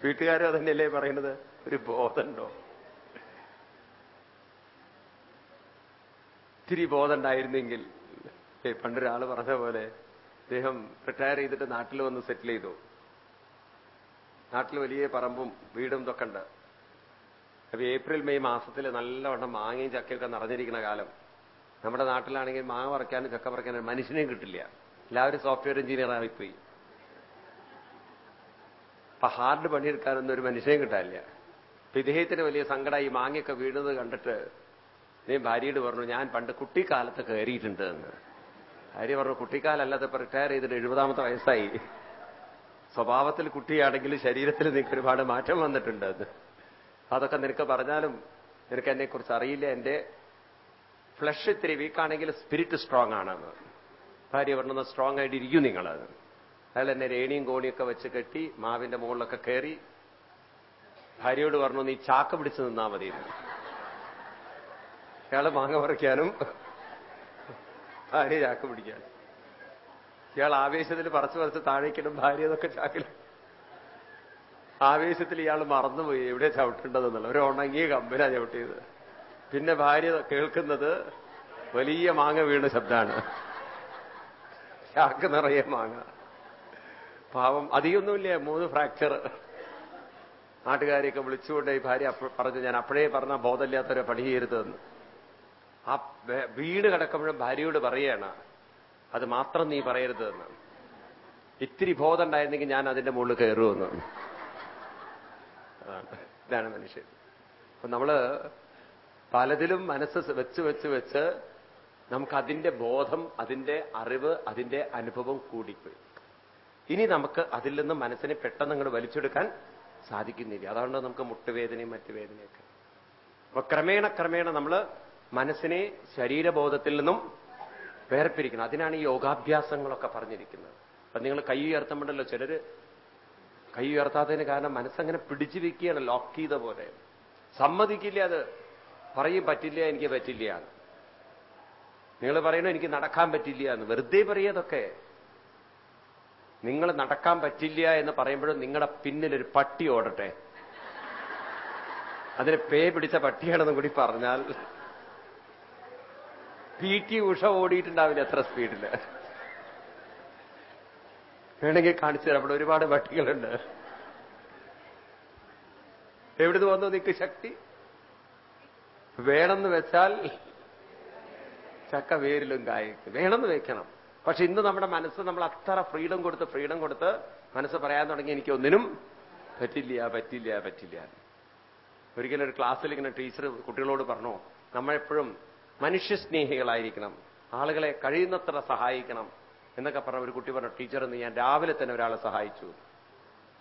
വീട്ടുകാരും അതന്നെയല്ലേ പറയുന്നത്? ഒരു ബോധമുണ്ടോ? ഇത്തിരി ബോധം ഉണ്ടായിരുന്നെങ്കിൽ ഏ, പണ്ടൊരാൾ പറഞ്ഞ പോലെ അദ്ദേഹം റിട്ടയർ ചെയ്തിട്ട് നാട്ടിൽ വന്ന് സെറ്റിൽ ചെയ്തു. നാട്ടിൽ വലിയ പറമ്പും വീടും ഇതൊക്കെ ഉണ്ട്. അപ്പൊ ഏപ്രിൽ മെയ് മാസത്തിൽ നല്ലവണ്ണം മാങ്ങയും ചക്കയൊക്കെ നിറഞ്ഞിരിക്കുന്ന കാലം. നമ്മുടെ നാട്ടിലാണെങ്കിൽ മാങ്ങ പറിക്കാനും ചക്ക പറിക്കാനും മനുഷ്യനെയും കിട്ടില്ല. എല്ലാവരും സോഫ്റ്റ്വെയർ എഞ്ചിനീയർ ആയിപ്പോയി. അപ്പൊ ഹാർഡ് പണിയെടുക്കാനൊന്നും ഒരു മനുഷ്യനെ കിട്ടാനില്ല. വിദേഹത്തിന് വലിയ സങ്കടം ഈ മാങ്ങയൊക്കെ വീഴുന്നത് കണ്ടിട്ട് ഇനിയും ഭാര്യയോട് പറഞ്ഞു ഞാൻ പണ്ട് കുട്ടിക്കാലത്ത് കയറിയിട്ടുണ്ട് എന്ന്. ഭാര്യ പറഞ്ഞു കുട്ടിക്കാലല്ലാതെ ഇപ്പൊ റിട്ടയർ ചെയ്തിട്ട് എഴുപതാമത്തെ വയസ്സായി. സ്വഭാവത്തിൽ കുട്ടിയാണെങ്കിൽ ശരീരത്തിൽ നിനക്ക് ഒരുപാട് മാറ്റം വന്നിട്ടുണ്ട് അത് അതൊക്കെ നിനക്ക് പറഞ്ഞാലും നിനക്ക് എന്നെ കുറിച്ച് അറിയില്ല. എന്റെ ഫ്ലഷ് ഇത്തിരി വീക്കാണെങ്കിൽ സ്പിരിറ്റ് സ്ട്രോങ് ആണെന്ന്. ഭാര്യ പറഞ്ഞത് സ്ട്രോങ് ആയിട്ട് ഇരിക്കും നിങ്ങൾ അയാൾ എന്നെ രേണിയും കോണിയൊക്കെ വെച്ച് കെട്ടി മാവിന്റെ മുകളിലൊക്കെ കയറി ഭാര്യയോട് പറഞ്ഞു നീ ചാക്ക പിടിച്ച് നിന്നാ മതി. അയാൾ മാങ്ങ പറിക്കാനും ഭാര്യ ചാക്ക പിടിക്കാനും ഇയാൾ ആവേശത്തിൽ പറച്ച് പറച്ച് താഴേക്കിടും ഭാര്യ എന്നൊക്കെ ചാക്കിൽ. ആവേശത്തിൽ ഇയാൾ മറന്നുപോയി എവിടെ ചവിട്ടേണ്ടതെന്നുള്ള. ഒരു ഉണങ്ങിയ കമ്പന ചവിട്ടിയത്. പിന്നെ ഭാര്യ കേൾക്കുന്നത് വലിയ മാങ്ങ വീണ ശബ്ദമാണ് ചാക്ക് നിറയെ മാങ്ങ. പാവം അധികമൊന്നുമില്ല? മൂന്ന് ഫ്രാക്ചർ നാട്ടുകാരെയൊക്കെ വിളിച്ചുകൊണ്ട് ഈ ഭാര്യ പറഞ്ഞു ഞാൻ അപ്പോഴേ പറഞ്ഞ ബോധമില്ലാത്തവരെ പണി ചെയ്യരുതെന്ന് ആ വീട് കിടക്കുമ്പോഴും ഭാര്യയോട് പറയാണ് അത് മാത്രം നീ പറയരുതെന്ന്. ഇത്തിരി ബോധം ഉണ്ടായിരുന്നെങ്കിൽ ഞാൻ അതിന്റെ മുകളിൽ കയറുമെന്ന്. ഇതാണ് മനുഷ്യൻ. അപ്പൊ നമ്മൾ പലതിലും മനസ്സ് വെച്ച് വെച്ച് വെച്ച് നമുക്ക് അതിന്റെ ബോധം അതിന്റെ അറിവ് അതിന്റെ അനുഭവം കൂടിപ്പോയി. ഇനി നമുക്ക് അതിൽ നിന്ന് മനസ്സിനെ പെട്ടെന്ന് അങ്ങോട്ട് വലിച്ചെടുക്കാൻ സാധിക്കുന്നില്ല. അതുകൊണ്ട് നമുക്ക് മുട്ടുവേദനയും മറ്റു വേദനയൊക്കെ. അപ്പൊ ക്രമേണ ക്രമേണ നമ്മൾ മനസ്സിനെ ശരീരബോധത്തിൽ നിന്നും വേർപിരിക്കണം. അതിനാണ് ഈ യോഗാഭ്യാസങ്ങളൊക്കെ പറഞ്ഞിരിക്കുന്നത്. അപ്പൊ നിങ്ങൾ കൈ ഉയർത്തുമ്പോഴല്ലോ ചിലര് കൈ ഉയർത്താത്തതിന് കാരണം മനസ്സങ്ങനെ പിടിച്ചു വെക്കുകയാണ് ലോക്ക് ചെയ്ത പോലെ. സമ്മതിക്കില്ല അത്. പറയും പറ്റില്ല എനിക്ക് പറ്റില്ല. നിങ്ങൾ പറയണോ എനിക്ക് നടക്കാൻ പറ്റില്ല എന്ന്. വെറുതെ പറയതൊക്കെ നിങ്ങൾ നടക്കാൻ പറ്റില്ല എന്ന് പറയുമ്പോഴും നിങ്ങളുടെ പിന്നിലൊരു പട്ടി ഓടട്ടെ. അതിന് പേ പിടിച്ച പട്ടിയാണെന്നും കൂടി പറഞ്ഞാൽ പി ടി ഉഷ ഓടിയിട്ടുണ്ടാവില്ല എത്ര സ്പീഡിൽ വേണമെങ്കിൽ കാണിച്ചു തരാം. അവിടെ ഒരുപാട് പട്ടികളുണ്ട്. എവിടുന്ന് വന്നു നിൽക്ക് ശക്തി? വേണമെന്ന് വെച്ചാൽ ചക്ക വേരിലും കായ്ക്ക്. വേണമെന്ന് വെക്കണം. പക്ഷെ ഇന്ന് നമ്മുടെ മനസ്സ് നമ്മൾ അത്ര ഫ്രീഡം കൊടുത്ത് ഫ്രീഡം കൊടുത്ത് മനസ്സ് പറയാൻ തുടങ്ങി എനിക്ക് ഒന്നിനും പറ്റില്ല പറ്റില്ല പറ്റില്ല. ഒരിക്കലും ഒരു ക്ലാസ്സിൽ ഇങ്ങനെ ടീച്ചർ കുട്ടികളോട് പറഞ്ഞു നമ്മളെപ്പോഴും മനുഷ്യസ്നേഹികളായിരിക്കണം. ആളുകളെ കഴിയുന്നത്ര സഹായിക്കണം. എന്നൊക്കെ പറഞ്ഞ ഒരു കുട്ടി പറഞ്ഞു ടീച്ചർ എന്ന് ഞാൻ രാവിലെ തന്നെ ഒരാളെ സഹായിച്ചു.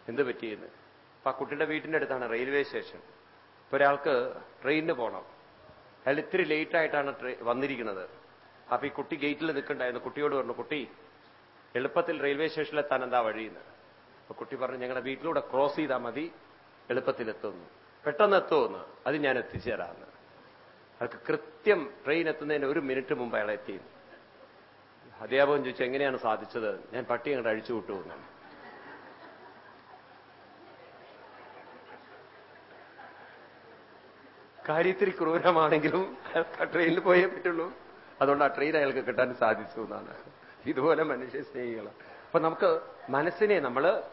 എന്ത് പറ്റിയെന്ന്? അപ്പൊ ആ കുട്ടിയുടെ വീട്ടിന്റെ അടുത്താണ് റെയിൽവേ സ്റ്റേഷൻ. ഇപ്പൊ ഒരാൾക്ക് ട്രെയിനിന് പോകണം. അയാൾ ഇത്തിരി ലേറ്റായിട്ടാണ് വന്നിരിക്കുന്നത്. അപ്പൊ ഈ കുട്ടി ഗേറ്റിൽ നിൽക്കണ്ടായിരുന്നു. കുട്ടിയോട് പറഞ്ഞു കുട്ടി എളുപ്പത്തിൽ റെയിൽവേ സ്റ്റേഷനിലെത്താൻ എന്താ വഴിയെന്ന്? അപ്പൊ കുട്ടി പറഞ്ഞു ഞങ്ങളുടെ വീട്ടിലൂടെ ക്രോസ് ചെയ്താൽ മതി എളുപ്പത്തിൽ എത്തുമെന്ന്. പെട്ടെന്ന് എത്തുമെന്ന്? അത് ഞാൻ എത്തിച്ചേരാന്ന് അവർക്ക് കൃത്യം ട്രെയിൻ എത്തുന്നതിന് ഒരു മിനിറ്റ് മുമ്പ് അയാൾ എത്തി അധ്യാപകൻ ചോദിച്ചു എങ്ങനെയാണ് സാധിച്ചത്? ഞാൻ പട്ടി അങ്ങോട്ട് അഴിച്ചു വിട്ടു എന്നാണ് കാര്യത്തിൽ ക്രൂരമാണെങ്കിലും ട്രെയിനിൽ പോയേ പറ്റുള്ളൂ. അതുകൊണ്ട് ആ ട്രെയിൻ അയാൾക്ക് കിട്ടാൻ സാധിച്ചു എന്നാണ്. ഇതുപോലെ മനുഷ്യ സ്നേഹികൾ അപ്പൊ നമുക്ക് മനസ്സിനെ നമ്മൾ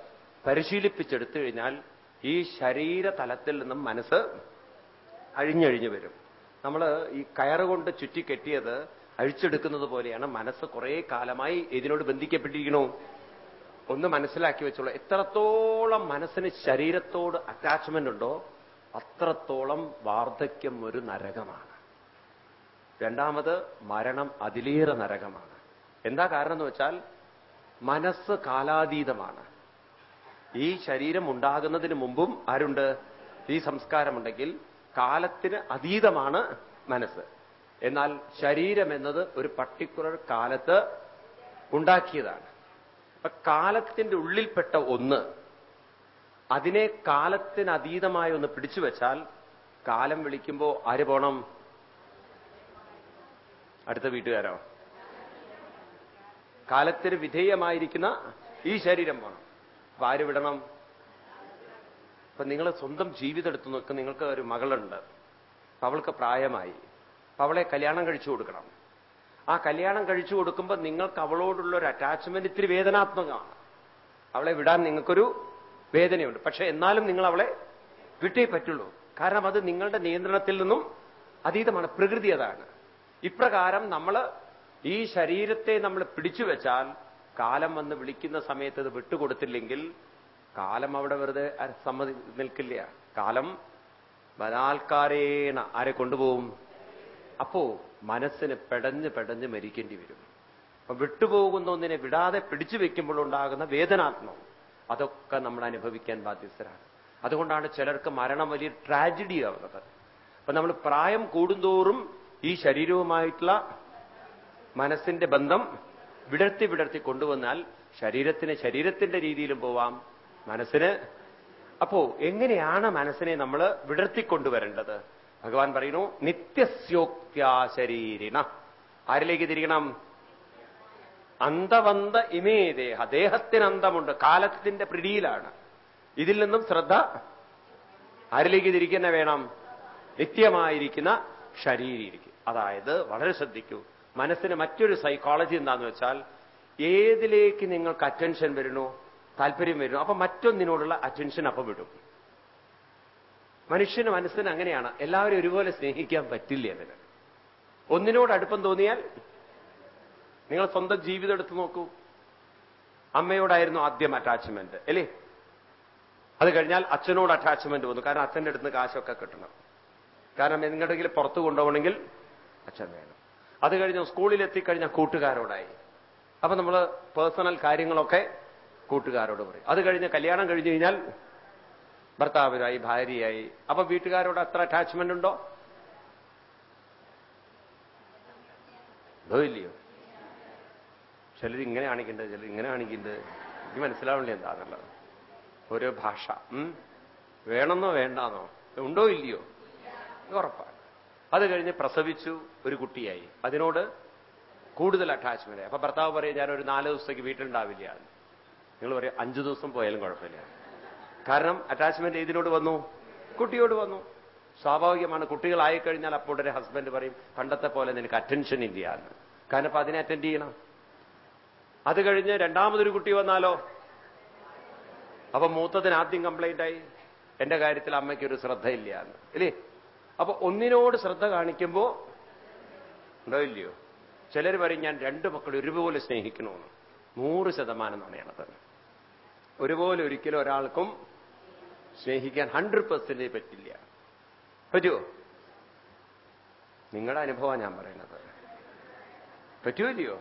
പരിശീലിപ്പിച്ചെടുത്തു കഴിഞ്ഞാൽ ഈ ശരീര തലത്തിൽ നിന്നും മനസ്സ് അഴിഞ്ഞഴിഞ്ഞു വരും. നമ്മൾ ഈ കയറുകൊണ്ട് ചുറ്റിക്കെട്ടിയത് അഴിച്ചെടുക്കുന്നത് പോലെയാണ് മനസ്സ് കുറെ കാലമായി ഇതിനോട് ബന്ധിക്കപ്പെട്ടിരിക്കണോ ഒന്ന് മനസ്സിലാക്കി വെച്ചോളൂ. എത്രത്തോളം മനസ്സിന് ശരീരത്തോട് അറ്റാച്ച്മെന്റ് ഉണ്ടോ അത്രത്തോളം വാർദ്ധക്യം ഒരു നരകമാണ്. രണ്ടാമത് മരണം അതിലേറെ നരകമാണ്. എന്താ കാരണം എന്ന് വെച്ചാൽ മനസ്സ് കാലാതീതമാണ്. ഈ ശരീരം ഉണ്ടാകുന്നതിന് മുമ്പും ആരുണ്ട്? ഈ സംസ്കാരമുണ്ടെങ്കിൽ കാലത്തിന് അതീതമാണ് മനസ്സ്. എന്നാൽ ശരീരം എന്നത് ഒരു പർട്ടിക്കുലർ കാലത്ത് ഉണ്ടാക്കിയതാണ്. അപ്പൊ കാലത്തിന്റെ ഉള്ളിൽപ്പെട്ട ഒന്ന് അതിനെ കാലത്തിന് അതീതമായി ഒന്ന് പിടിച്ചു വെച്ചാൽ കാലം വിളിക്കുമ്പോൾ ആര് പോണം? അടുത്ത വീട്ടുകാരോ? കാലത്തിന് വിധേയമായിരിക്കുന്ന ഈ ശരീരം വേണം. അപ്പൊ ആര് വിടണം? അപ്പൊ നിങ്ങൾ സ്വന്തം ജീവിതം എടുത്തു നോക്കുക നിങ്ങൾക്ക് ഒരു മകളുണ്ട്. അവൾക്ക് പ്രായമായി. അവളെ കല്യാണം കഴിച്ചു കൊടുക്കണം. ആ കല്യാണം കഴിച്ചു കൊടുക്കുമ്പോൾ നിങ്ങൾക്ക് അവളോടുള്ള ഒരു അറ്റാച്ച്മെന്റ് ഇത്തിരി വേദനാത്മകമാണ്. അവളെ വിടാൻ നിങ്ങൾക്കൊരു വേദനയുണ്ട്. പക്ഷെ എന്നാലും നിങ്ങൾ അവളെ വിട്ടേ പറ്റുള്ളൂ. കാരണം അത് നിങ്ങളുടെ നിയന്ത്രണത്തിൽ നിന്നും അതീതമാണ്. പ്രകൃതി അതാണ്. ഇപ്രകാരം നമ്മൾ ഈ ശരീരത്തെ നമ്മൾ പിടിച്ചു വെച്ചാൽ കാലം വന്ന് വിളിക്കുന്ന സമയത്ത് ഇത് വിട്ടുകൊടുത്തില്ലെങ്കിൽ കാലം അവിടെ വെറുതെ സമ്മതി നിൽക്കില്ല. കാലം ബലാൽക്കാരേണ ആരെ കൊണ്ടുപോകും? അപ്പോ മനസ്സിന് പെടഞ്ഞ് പെടഞ്ഞ് മരിക്കേണ്ടി വരും. അപ്പൊ വിട്ടുപോകുന്ന ഒന്നിനെ വിടാതെ പിടിച്ചു വെക്കുമ്പോഴുണ്ടാകുന്ന വേദനാത്മം അതൊക്കെ നമ്മൾ അനുഭവിക്കാൻ ബാധ്യസ്ഥരാണ്. അതുകൊണ്ടാണ് ചിലർക്ക് മരണം വലിയ ട്രാജഡി ആവുന്നത്. അപ്പൊ നമ്മൾ പ്രായം കൂടുന്തോറും ഈ ശരീരവുമായിട്ടുള്ള മനസ്സിന്റെ ബന്ധം വിടർത്തി വിടർത്തി കൊണ്ടുവന്നാൽ ശരീരത്തിന് ശരീരത്തിന്റെ രീതിയിലും പോവാം മനസ്സിന്. അപ്പോ എങ്ങനെയാണ് മനസ്സിനെ നമ്മൾ വിടർത്തി വിടർത്തിക്കൊണ്ടുവരേണ്ടത് ഭഗവാൻ പറയുന്നു നിത്യസ്യോക്ത്യാ ശരീരിണ. ആരിലേക്ക് തിരിക്കണം അന്തവന്ത ഇമേ ദേഹ. ദേഹത്തിന് അന്തമുണ്ട് കാലത്തിന്റെ പിടിയിലാണ്. ഇതിൽ നിന്നും ശ്രദ്ധ ആരിലേക്ക് തിരിക്കുന്ന വേണം? നിത്യമായിരിക്കുന്ന ശരീരിക്കും അതായത് വളരെ ശ്രദ്ധിക്കൂ. മനസ്സിന് മറ്റൊരു സൈക്കോളജി എന്താന്ന് വെച്ചാൽ ഏതിലേക്ക് നിങ്ങൾക്ക് അറ്റൻഷൻ വരുന്നു താല്പര്യം വരുന്നു അപ്പൊ മറ്റൊന്നിനോടുള്ള അറ്റൻഷൻ അപ്പം വിടും. മനുഷ്യന് മനസ്സിന് അങ്ങനെയാണ്. എല്ലാവരും ഒരുപോലെ സ്നേഹിക്കാൻ പറ്റില്ല അതിന്. ഒന്നിനോട് അടുപ്പം തോന്നിയാൽ നിങ്ങൾ സ്വന്തം ജീവിതം എടുത്തു നോക്കൂ. അമ്മയോടായിരുന്നു ആദ്യം അറ്റാച്ച്മെന്റ് അല്ലേ? അത് കഴിഞ്ഞാൽ അച്ഛനോട് അറ്റാച്ച്മെന്റ് വന്നു. കാരണം അച്ഛന്റെ അടുത്ത് കാശൊക്കെ കിട്ടണം. കാരണം എന്തെങ്കിലും പുറത്തു കൊണ്ടുപോകണമെങ്കിൽ അച്ഛൻ വേണം. അത് കഴിഞ്ഞ് സ്കൂളിലെത്തിക്കഴിഞ്ഞ കൂട്ടുകാരോടായി. അപ്പൊ നമ്മൾ പേഴ്സണൽ കാര്യങ്ങളൊക്കെ കൂട്ടുകാരോട് പറയും. അത് കഴിഞ്ഞ് കല്യാണം കഴിഞ്ഞു കഴിഞ്ഞാൽ ഭർത്താവിനായി ഭാര്യയായി. അപ്പൊ വീട്ടുകാരോട് അത്ര അറ്റാച്ച്മെന്റ് ഉണ്ടോ? ഇല്ലയോ? ചിലർ ഇങ്ങനെ കാണിക്കേണ്ടത് ചിലർ ഇങ്ങനെ കാണിക്കുന്നത് എനിക്ക് മനസ്സിലാവണില്ല എന്താണുള്ളത് ഓരോ ഭാഷ. വേണമെന്നോ വേണ്ടാന്നോ? ഉണ്ടോ ഇല്ലയോ? ഉറപ്പാണ്. അത് കഴിഞ്ഞ് പ്രസവിച്ചു ഒരു കുട്ടിയായി. അതിനോട് കൂടുതൽ അറ്റാച്ച്മെന്റ് അപ്പൊ ഭർത്താവ് പറയും ഞാൻ ഒരു നാല് ദിവസത്തേക്ക് വീട്ടിലുണ്ടാവില്ല. നിങ്ങൾ പറയും അഞ്ചു ദിവസം പോയാലും കുഴപ്പമില്ല. കാരണം അറ്റാച്ച്മെന്റ് ഏതിനോട് വന്നു? കുട്ടിയോട് വന്നു. സ്വാഭാവികമാണ് കുട്ടികളായി കഴിഞ്ഞാൽ അപ്പോൾ ഒരു ഹസ്ബൻഡ് പറയും പണ്ടത്തെ പോലെ നിനക്ക് അറ്റൻഷൻ ഇല്ല എന്ന്. കാരണം അപ്പൊ അതിനെ അറ്റൻഡ് ചെയ്യണം. അത് കഴിഞ്ഞ് രണ്ടാമതൊരു കുട്ടി വന്നാലോ? അപ്പൊ മൂത്തതിന് ആദ്യം കംപ്ലൈന്റ് ആയി. എന്റെ കാര്യത്തിൽ അമ്മയ്ക്ക് ഒരു ശ്രദ്ധയില്ല എന്ന്. ഇല്ലേ? അപ്പൊ ഒന്നിനോട് ശ്രദ്ധ കാണിക്കുമ്പോ ഉണ്ടാവില്ലയോ? ചിലർ പറയും ഞാൻ രണ്ടു മക്കളെ ഒരുപോലെ സ്നേഹിക്കണമെന്ന് നൂറ് ശതമാനം നുണയാണത്. ഒരുപോലെ ഒരിക്കലും ഒരാൾക്കും സ്നേഹിക്കാൻ ഹൺഡ്രഡ് പെർസെന്റേജ് പറ്റില്ല. പറ്റുമോ നിങ്ങളുടെ അനുഭവമാണ് ഞാൻ പറയുന്നത്. പറ്റുമല്ലയോ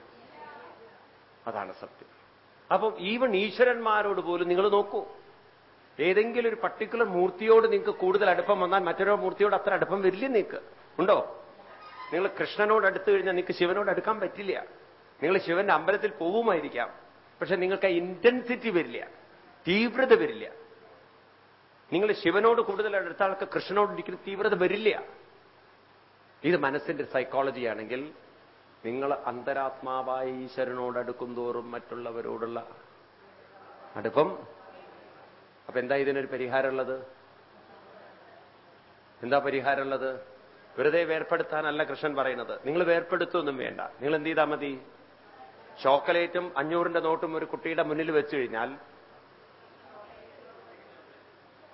അതാണ് സത്യം. അപ്പം ഈവൻ ഈശ്വരന്മാരോട് പോലും നിങ്ങൾ നോക്കൂ. ഏതെങ്കിലും ഒരു പർട്ടിക്കുലർ മൂർത്തിയോട് നിങ്ങൾക്ക് കൂടുതൽ അടുപ്പം വന്നാൽ മറ്റൊരു മൂർത്തിയോട് അത്ര അടുപ്പം വരില്ല നിങ്ങൾക്ക്. ഉണ്ടോ? നിങ്ങൾ കൃഷ്ണനോട് അടുത്ത് കഴിഞ്ഞാൽ നിങ്ങൾക്ക് ശിവനോട് അടുക്കാൻ പറ്റില്ല. നിങ്ങൾ ശിവന്റെ അമ്പലത്തിൽ പോവുമായിരിക്കാം. പക്ഷെ നിങ്ങൾക്ക് ആ ഇന്റൻസിറ്റി വരില്ല. തീവ്രത വരില്ല. നിങ്ങൾ ശിവനോട് കൂടുതൽ അടുത്ത ആൾക്ക് കൃഷ്ണനോട് ഇരിക്കുന്ന തീവ്രത വരില്ല. ഇത് മനസ്സിന്റെ സൈക്കോളജിയാണെങ്കിൽ നിങ്ങൾ അന്തരാത്മാവായ ഈശ്വരനോടടുക്കും തോറും മറ്റുള്ളവരോടുള്ള അടുപ്പം അപ്പൊ എന്താ ഇതിനൊരു പരിഹാരമുള്ളത്? എന്താ പരിഹാരമുള്ളത്? വെറുതെ വേർപ്പെടുത്താനല്ല കൃഷ്ണൻ പറയുന്നത്. നിങ്ങൾ വേർപ്പെടുത്തൊന്നും വേണ്ട. നിങ്ങൾ എന്ത് ചെയ്താൽ മതി? ചോക്ലേറ്റും അഞ്ഞൂറിന്റെ നോട്ടും ഒരു കുട്ടിയുടെ മുന്നിൽ വെച്ചു കഴിഞ്ഞാൽ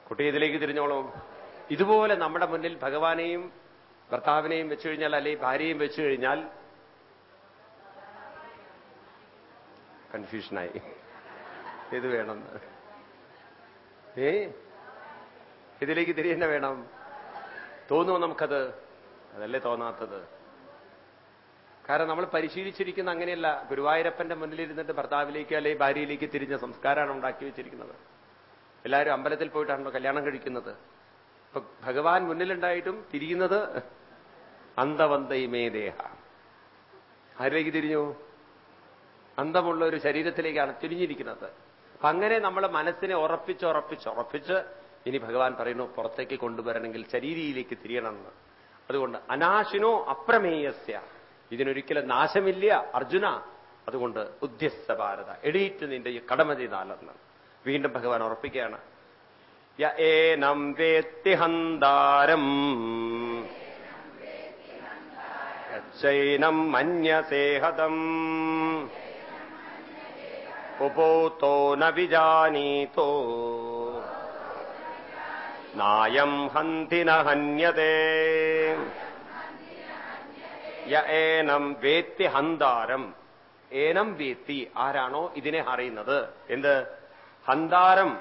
കുട്ടി ഇതിലേക്ക് തിരിഞ്ഞോളും. ഇതുപോലെ നമ്മുടെ മുന്നിൽ ഭഗവാനെയും ഭർത്താവിനെയും വെച്ചു കഴിഞ്ഞാൽ അല്ലെങ്കിൽ ഭാര്യയും വെച്ചു കഴിഞ്ഞാൽ കൺഫ്യൂഷനായി ഇത് വേണമെന്ന് ഏ? ഇതിലേക്ക് തിരികെ വേണം? തോന്നുമോ നമുക്കത്? അതല്ലേ തോന്നാത്തത്. കാരണം നമ്മൾ പരിശീലിച്ചിരിക്കുന്ന അങ്ങനെയല്ല. ഗുരുവായൂരപ്പന്റെ മുന്നിലിരുന്നിട്ട് ഭർത്താവിലേക്ക് അല്ലെങ്കിൽ ഭാര്യയിലേക്ക് തിരിഞ്ഞ സംസ്കാരമാണ് ഉണ്ടാക്കി വെച്ചിരിക്കുന്നത്. എല്ലാവരും അമ്പലത്തിൽ പോയിട്ടാണല്ലോ കല്യാണം കഴിക്കുന്നത്. ഇപ്പൊ ഭഗവാൻ മുന്നിലുണ്ടായിട്ടും തിരിയുന്നത് അന്തവന്തയിമേ ദേഹ. ആരിലേക്ക് തിരിഞ്ഞു? അന്തമുള്ള ഒരു ശരീരത്തിലേക്കാണ് തിരിഞ്ഞിരിക്കുന്നത്. അപ്പൊ അങ്ങനെ നമ്മൾ മനസ്സിനെ ഉറപ്പിച്ച് ഉറപ്പിച്ച് ഉറപ്പിച്ച് ഇനി ഭഗവാൻ പറയുന്നു പുറത്തേക്ക് കൊണ്ടുവരണമെങ്കിൽ ശരീരിയിലേക്ക് തിരിയണമെന്ന്. അതുകൊണ്ട് അനാശിനോ അപ്രമേയസ്യ. ഇതിനൊരിക്കലും നാശമില്ല അർജുന. അതുകൊണ്ട് ഉദ്ധ്യസ്ഥ ഭാരത. എടീറ്റ് നിന്റെ ഈ കടമ ചെയ്താലെന്ന് വീണ്ടും ഭഗവാൻ ഉറപ്പിക്കുകയാണ്. ഏനം വേത്തി ഹന്താരം. യച്ചൈനം മന്യസേഹതം. ഉപൂത്തോ വിജാനീതോ. നായം ഹന്തി ഏനം വേത്തി ഹന്താരം. ഏനം വേത്തി ആരാണോ ഇതിനെ അറിയുന്നത്? എന്ത്? ഹന്താരം.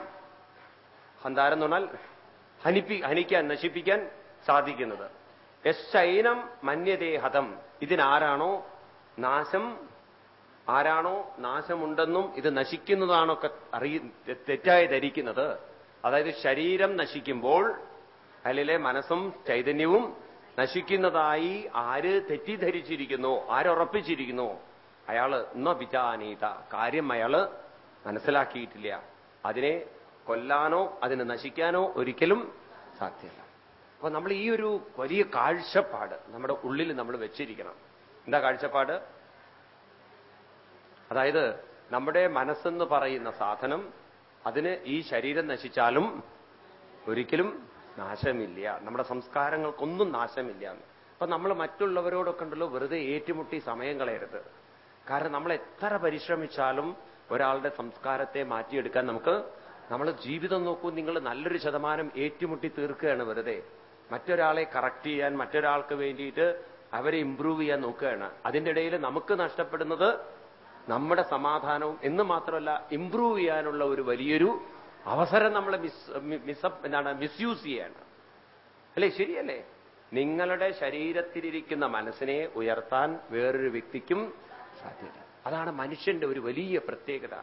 ഹന്താരം എന്ന് പറഞ്ഞാൽ ഹനിപ്പി ഹനിക്കാൻ നശിപ്പിക്കാൻ സാധിക്കുന്നത്. യശൈനം മന്യതേ ഹതം. ഇതിനാരാണോ നാശം ആരാണോ നാശമുണ്ടെന്നും ഇത് നശിക്കുന്നതാണൊക്കെ അറിയ തെറ്റായി ധരിക്കുന്നത്. അതായത് ശരീരം നശിക്കുമ്പോൾ അതിലെ മനസ്സും ചൈതന്യവും നശിക്കുന്നതായി ആര് തെറ്റിദ്ധരിച്ചിരിക്കുന്നു ആരുറപ്പിച്ചിരിക്കുന്നു അയാൾ ന വിജാനീത. കാര്യം അയാൾ മനസ്സിലാക്കിയിട്ടില്ല. അതിനെ കൊല്ലാനോ അതിനെ നശിക്കാനോ ഒരിക്കലും സാധ്യമല്ല അപ്പൊ നമ്മൾ ഈ ഒരു വലിയ കാഴ്ചപ്പാട് നമ്മുടെ ഉള്ളിൽ നമ്മൾ വെച്ചിരിക്കണം. എന്താ കാഴ്ചപ്പാട്? അതായത് നമ്മുടെ മനസ്സെന്ന് പറയുന്ന സാധനം അതിന് ഈ ശരീരം നശിച്ചാലും ഒരിക്കലും നാശമില്ല. നമ്മുടെ സംസ്കാരങ്ങൾക്കൊന്നും നാശമില്ല അപ്പൊ നമ്മൾ മറ്റുള്ളവരോടൊക്കെ ഉണ്ടല്ലോ വെറുതെ ഏറ്റുമുട്ടി സമയം കളയരുത്. കാരണം നമ്മൾ എത്ര പരിശ്രമിച്ചാലും ഒരാളുടെ സംസ്കാരത്തെ മാറ്റിയെടുക്കാൻ നമുക്ക് നമ്മൾ ജീവിതം നോക്കൂ നിങ്ങൾ നല്ലൊരു ശതമാനം ഏറ്റുമുട്ടി തീർക്കുകയാണ് വെറുതെ. മറ്റൊരാളെ കറക്റ്റ് ചെയ്യാൻ മറ്റൊരാൾക്ക് വേണ്ടിയിട്ട് അവരെ ഇംപ്രൂവ് ചെയ്യാൻ നോക്കുകയാണ്. അതിന്റെ ഇടയിൽ നമുക്ക് നഷ്ടപ്പെടുന്നത് നമ്മുടെ സമാധാനവും എന്ന് മാത്രമല്ല ഇംപ്രൂവ് ചെയ്യാനുള്ള ഒരു വലിയൊരു അവസരം നമ്മൾ മിസ് എന്താണ് മിസ്യൂസ് ചെയ്യാണ്. അല്ലേ? ശരിയല്ലേ? നിങ്ങളുടെ ശരീരത്തിലിരിക്കുന്ന മനസ്സിനെ ഉയർത്താൻ വേറൊരു വ്യക്തിക്കും സാധ്യത. അതാണ് മനുഷ്യന്റെ ഒരു വലിയ പ്രത്യേകത.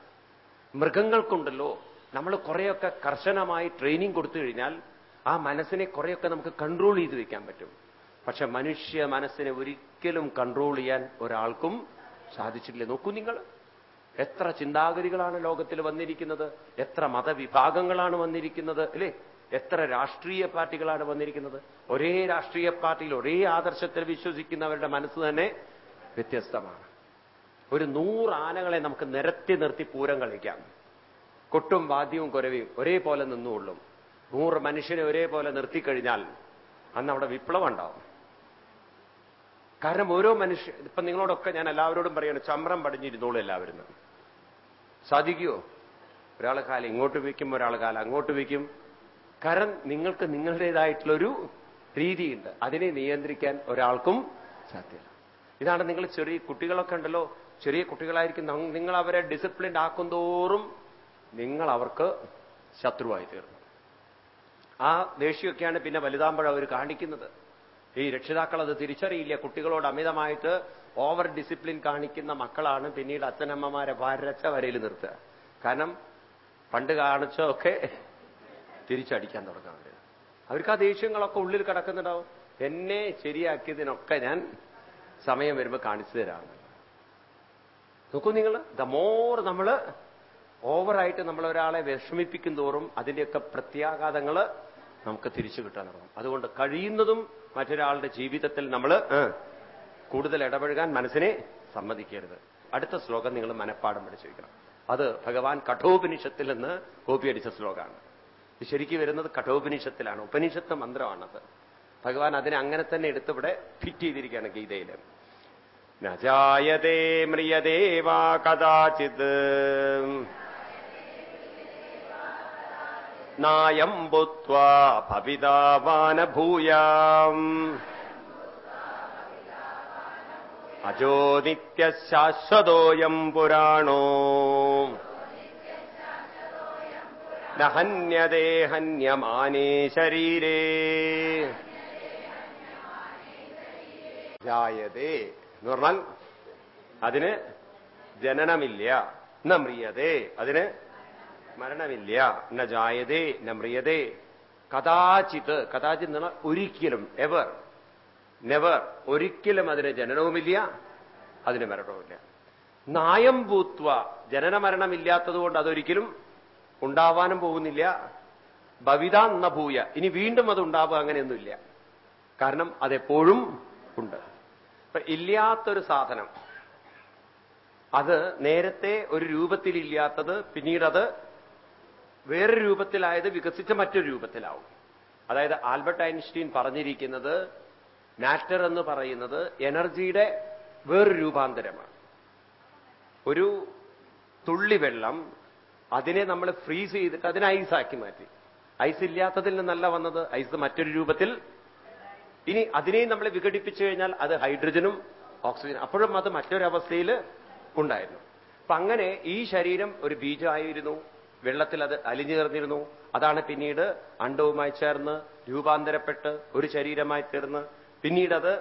മൃഗങ്ങൾക്കുണ്ടല്ലോ. നമ്മൾ കുറെയൊക്കെ കർശനമായി ട്രെയിനിങ് കൊടുത്തു കഴിഞ്ഞാൽ ആ മനസ്സിനെ കുറെയൊക്കെ നമുക്ക് കൺട്രോൾ ചെയ്ത് വെക്കാൻ പറ്റും. പക്ഷെ മനുഷ്യ മനസ്സിനെ ഒരിക്കലും കൺട്രോൾ ചെയ്യാൻ ഒരാൾക്കും സാധിച്ചിട്ടില്ല? നോക്കൂ നിങ്ങൾ. എത്ര ചിന്താഗതികളാണ് ലോകത്തിൽ വന്നിരിക്കുന്നത്? എത്ര മതവിഭാഗങ്ങളാണ് വന്നിരിക്കുന്നത്? അല്ലേ? എത്ര രാഷ്ട്രീയ പാർട്ടികളാണ് വന്നിരിക്കുന്നത്? ഒരേ രാഷ്ട്രീയ പാർട്ടിയിൽ ഒരേ ആദർശത്തിൽ വിശ്വസിക്കുന്നവരുടെ മനസ്സ് തന്നെ വ്യത്യസ്തമാണ്. ഒരു നൂറ് ആനകളെ നമുക്ക് നിരത്തി നിർത്തി പൂരം കളിക്കാം. കൊട്ടും വാദ്യവും കുരവിയും ഒരേപോലെ നിന്നുകൊള്ളും. നൂറ് മനുഷ്യനെ ഒരേപോലെ നിർത്തിക്കഴിഞ്ഞാൽ അന്ന് അവിടെ വിപ്ലവം ഉണ്ടാവും. കാരണം ഓരോ മനുഷ്യ ഇപ്പൊ നിങ്ങളോടൊക്കെ ഞാൻ എല്ലാവരോടും പറയാണ് ചമ്രം പടിഞ്ഞിരുന്നോളൂ എല്ലാവരും സാധിക്കുമോ ഒരാളെ കാലം ഇങ്ങോട്ട് വയ്ക്കും ഒരാളെ കാലം അങ്ങോട്ട് വയ്ക്കും. കാരണം നിങ്ങൾക്ക് നിങ്ങളുടേതായിട്ടുള്ളൊരു രീതിയുണ്ട്. അതിനെ നിയന്ത്രിക്കാൻ ഒരാൾക്കും സാധ്യമല്ല ഇതാണ് നിങ്ങൾ ചെറിയ കുട്ടികളൊക്കെ ഉണ്ടല്ലോ ചെറിയ കുട്ടികളായിരിക്കും നിങ്ങൾ അവരെ ഡിസിപ്ലിൻഡ് ആക്കും തോറും നിങ്ങൾ അവർക്ക് ശത്രുവായി തീർന്നു. ആ ദേഷ്യമൊക്കെയാണ് പിന്നെ വലുതാകുമ്പോൾ അവർ കാണിക്കുന്നത്. ഈ രക്ഷിതാക്കൾ അത് തിരിച്ചറിയില്ല. കുട്ടികളോട് അമിതമായിട്ട് ഓവർ ഡിസിപ്ലിൻ കാണിക്കുന്ന മക്കളാണ് പിന്നീട് അച്ഛനമ്മമാരെ വരച്ച വരയിൽ നിർത്തുക. കാരണം പണ്ട് കാണിച്ചൊക്കെ തിരിച്ചടിക്കാൻ തുടങ്ങാൻ അവർക്ക് ആ ദേഷ്യങ്ങളൊക്കെ ഉള്ളിൽ കിടക്കുന്നുണ്ടാവും. എന്നെ ശരിയാക്കിയതിനൊക്കെ ഞാൻ സമയം വരുമ്പോൾ കാണിച്ചു തരാം. നോക്കൂ നിങ്ങൾ ദ മോർ നമ്മൾ ഓവറായിട്ട് നമ്മൾ ഒരാളെ വിഷമിപ്പിക്കും തോറും അതിന്റെയൊക്കെ പ്രത്യാഘാതങ്ങൾ നമുക്ക് തിരിച്ചു കിട്ടാൻ തുടങ്ങും. അതുകൊണ്ട് കഴിയുന്നതും മറ്റൊരാളുടെ ജീവിതത്തിൽ നമ്മൾ കൂടുതൽ ഇടപഴകാൻ മനസ്സിനെ സമ്മതിക്കരുത്. അടുത്ത ശ്ലോകം നിങ്ങൾ മനഃപ്പാടം പഠിച്ചു വയ്ക്കണം അത് ഭഗവാൻ കഠോപനിഷത്തിൽ നിന്ന് കോപ്പിയടിച്ച ശ്ലോകമാണ്. ഇത് ശരിക്കും വരുന്നത് കഠോപനിഷത്തിലാണ്. ഉപനിഷത്ത് മന്ത്രമാണത്. ഭഗവാൻ അതിനെ അങ്ങനെ തന്നെ എടുത്തിവിടെ ഫിറ്റ് ചെയ്തിരിക്കുകയാണ് ഗീതയിൽ. നജായതേ മ്രിയദേവാ കഥാചിത്. നായം ഭൂത്വാ ഭവിതാവാനഭൂയാം. അജോ നിത്യശാശ്വതോയം പുരാണോ. നഹന്യതേ ഹന്യമാനേ ശരീരേ. ജായതേ എന്ന് പറഞ്ഞാൽ അതിന് ജനനമില്ല ന മ്രിയതേ അതിന് മരണമില്ല. ന ജായതേ ന മ്രിയതേ കഥാചിത് കഥാചിത് എന്ന് ഒരിക്കലും എവർ നെവർ ഒരിക്കലും അതിന് ജനനവുമില്ല അതിന് മരണവുമില്ല. നായം പൂത്വ ജനന മരണമില്ലാത്തതുകൊണ്ട് അതൊരിക്കലും ഉണ്ടാവാനും പോകുന്നില്ല. ഭവിത എന്ന ഭൂയ. ഇനി വീണ്ടും അത് ഉണ്ടാവുക അങ്ങനെയൊന്നുമില്ല. കാരണം അതെപ്പോഴും ഉണ്ട്. അപ്പൊ ഇല്ലാത്തൊരു സാധനം. അത് നേരത്തെ ഒരു രൂപത്തിലില്ലാത്തത് പിന്നീടത് വേറൊരു രൂപത്തിലായത് വികസിച്ച മറ്റൊരു രൂപത്തിലാവും. അതായത് ആൽബർട്ട് ഐൻസ്റ്റീൻ പറഞ്ഞിരിക്കുന്നത് മാറ്റർ എന്ന് പറയുന്നത് എനർജിയുടെ വേറൊരു രൂപാന്തരമാണ്. ഒരു തുള്ളി വെള്ളം അതിനെ നമ്മൾ ഫ്രീസ് ചെയ്തിട്ട് അതിനെ ഐസാക്കി മാറ്റി. ഐസ് ഇല്ലാത്തതിൽ നിന്നല്ല വന്നത് ഐസ് മറ്റൊരു രൂപത്തിൽ. ഇനി അതിനെയും നമ്മൾ വിഘടിപ്പിച്ചു കഴിഞ്ഞാൽ അത് ഹൈഡ്രജനും ഓക്സിജനും. അപ്പോഴും അത് മറ്റൊരവസ്ഥയിൽ ഉണ്ടായിരുന്നു. അപ്പൊ അങ്ങനെ ഈ ശരീരം ഒരു ബീജമായിരുന്നു. വെള്ളത്തിൽ അത് അലിഞ്ഞു ചേർന്നിരുന്നു അതാണ് പിന്നീട് അണ്ടവുമായി ചേർന്ന് രൂപാന്തരപ്പെട്ട് ഒരു ശരീരമായി തീർന്ന്. പിന്നീട് അത്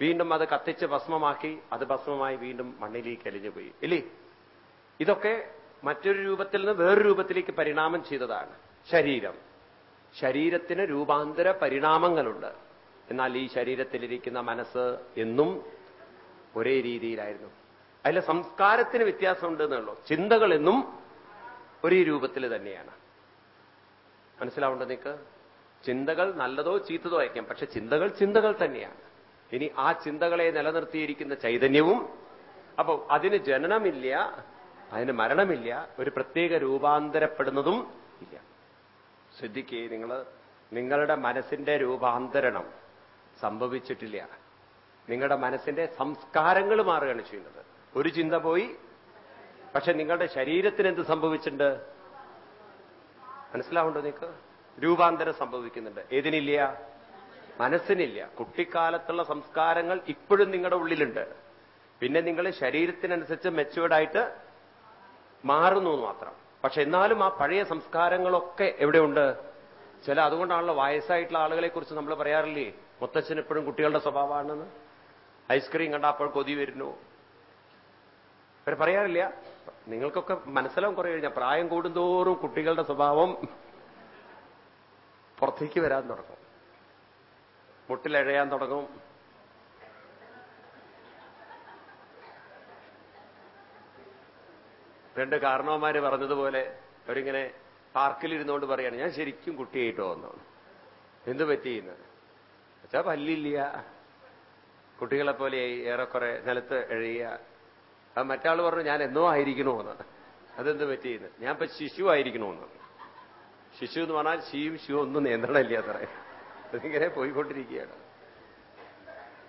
വീണ്ടും അത് കത്തിച്ച് ഭസ്മമാക്കി അത് ഭസ്മമായി വീണ്ടും മണ്ണിലേക്ക് അലിഞ്ഞുപോയി ഇല്ലേ? ഇതൊക്കെ മറ്റൊരു രൂപത്തിൽ നിന്ന് വേറൊരു രൂപത്തിലേക്ക് പരിണാമം ചെയ്തതാണ് ശരീരം. ശരീരത്തിന് രൂപാന്തര പരിണാമങ്ങളുണ്ട്. എന്നാൽ ഈ ശരീരത്തിലിരിക്കുന്ന മനസ്സ് എന്നും ഒരേ രീതിയിലായിരുന്നു. അതിലെ സംസ്കാരത്തിന് വ്യത്യാസമുണ്ട് എന്നുള്ളൂ ചിന്തകൾ എന്നും ഒരേ രൂപത്തിൽ തന്നെയാണ്. മനസ്സിലാവുണ്ടോ നിങ്ങൾക്ക് ചിന്തകൾ നല്ലതോ ചീത്തതോ ആയിരിക്കാം പക്ഷെ ചിന്തകൾ ചിന്തകൾ തന്നെയാണ്. ഇനി ആ ചിന്തകളെ നിലനിർത്തിയിരിക്കുന്ന ചൈതന്യവും അപ്പൊ അതിന് ജനനമില്ല അതിന് മരണമില്ല ഒരു പ്രത്യേക രൂപാന്തരപ്പെടുന്നതും ഇല്ല. ശ്രദ്ധിക്കേ നിങ്ങൾ നിങ്ങളുടെ മനസ്സിന്റെ രൂപാന്തരണം സംഭവിച്ചിട്ടില്ല. നിങ്ങളുടെ മനസ്സിന്റെ സംസ്കാരങ്ങൾ മാറുകയാണ് ചെയ്യുന്നത്. ഒരു ചിന്ത പോയി പക്ഷെ നിങ്ങളുടെ ശരീരത്തിന് എന്ത് സംഭവിച്ചിട്ടുണ്ട്? മനസ്സിലാവുണ്ടോ നിങ്ങൾക്ക് രൂപാന്തരം സംഭവിക്കുന്നുണ്ട്. ഏതിനില്ല? മനസ്സിനില്ല. കുട്ടിക്കാലത്തുള്ള സംസ്കാരങ്ങൾ ഇപ്പോഴും നിങ്ങളുടെ ഉള്ളിലുണ്ട്. പിന്നെ നിങ്ങൾ ശരീരത്തിനനുസരിച്ച് മെച്ചുവേർഡായിട്ട് മാറുന്നു എന്ന് മാത്രം. പക്ഷെ എന്നാലും ആ പഴയ സംസ്കാരങ്ങളൊക്കെ എവിടെയുണ്ട്? ചില അതുകൊണ്ടാണല്ലോ വയസ്സായിട്ടുള്ള ആളുകളെ കുറിച്ച് നമ്മൾ പറയാറില്ലേ? മുത്തച്ഛൻ എപ്പോഴും കുട്ടികളുടെ സ്വഭാവമാണെന്ന്. ഐസ്ക്രീം കണ്ടാൽ അപ്പോൾ കൊതി വരുന്നു. അവർ പറയാറില്ല? നിങ്ങൾക്കൊക്കെ മനസ്സിലാവും കുറെ കഴിഞ്ഞാൽ പ്രായം കൂടുന്തോറും കുട്ടികളുടെ സ്വഭാവം പുറത്തേക്ക് വരാൻ തുടങ്ങും. മുട്ടിലഴയാൻ തുടങ്ങും. രണ്ട് കാരണവന്മാര് പറഞ്ഞതുപോലെ അവരിങ്ങനെ പാർക്കിലിരുന്നുകൊണ്ട് പറയാണ് ഞാൻ ശരിക്കും കുട്ടിയായിട്ട്? വന്നു എന്ത് പറ്റിയെന്ന് വെച്ചാ പല്ലില്ല. കുട്ടികളെ ഏറെക്കുറെ നിലത്ത് എഴുതിയ അത് മറ്റാൾ പറഞ്ഞു ഞാൻ എന്നോ ആയിരിക്കണമെന്ന് അതെന്ത് പറ്റിയെന്ന് ഞാൻ ഇപ്പൊ ശിശു ആയിരിക്കണമെന്ന് ശിശു എന്ന് പറഞ്ഞാൽ ശിയും ശിവ ഒന്നും നിയന്ത്രണമില്ല അത്ര അതിങ്ങനെ പോയിക്കൊണ്ടിരിക്കുകയാണ്.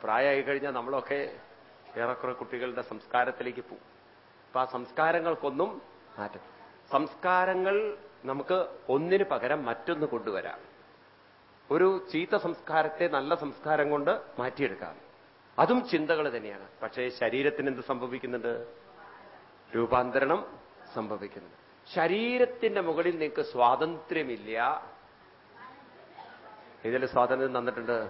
പ്രായമായി കഴിഞ്ഞാൽ നമ്മളൊക്കെ ഏറെക്കുറെ കുട്ടികളുടെ സംസ്കാരത്തിലേക്ക് പോകും. അപ്പൊ ആ സംസ്കാരങ്ങൾക്കൊന്നും മാറ്റം. സംസ്കാരങ്ങൾ നമുക്ക് ഒന്നിനു പകരം മറ്റൊന്ന് കൊണ്ടുവരാം. ഒരു ചീത്ത സംസ്കാരത്തെ നല്ല സംസ്കാരം കൊണ്ട് മാറ്റിയെടുക്കാം. അതും ചിന്തകൾ തന്നെയാണ്. പക്ഷേ ശരീരത്തിന് എന്ത് സംഭവിക്കുന്നുണ്ട്? രൂപാന്തരണം സംഭവിക്കുന്നുണ്ട്. ശരീരത്തിന്റെ മുകളിൽ നിങ്ങൾക്ക് സ്വാതന്ത്ര്യമില്ല. ഇതിൽ സ്വാതന്ത്ര്യം തന്നിട്ടുണ്ട്.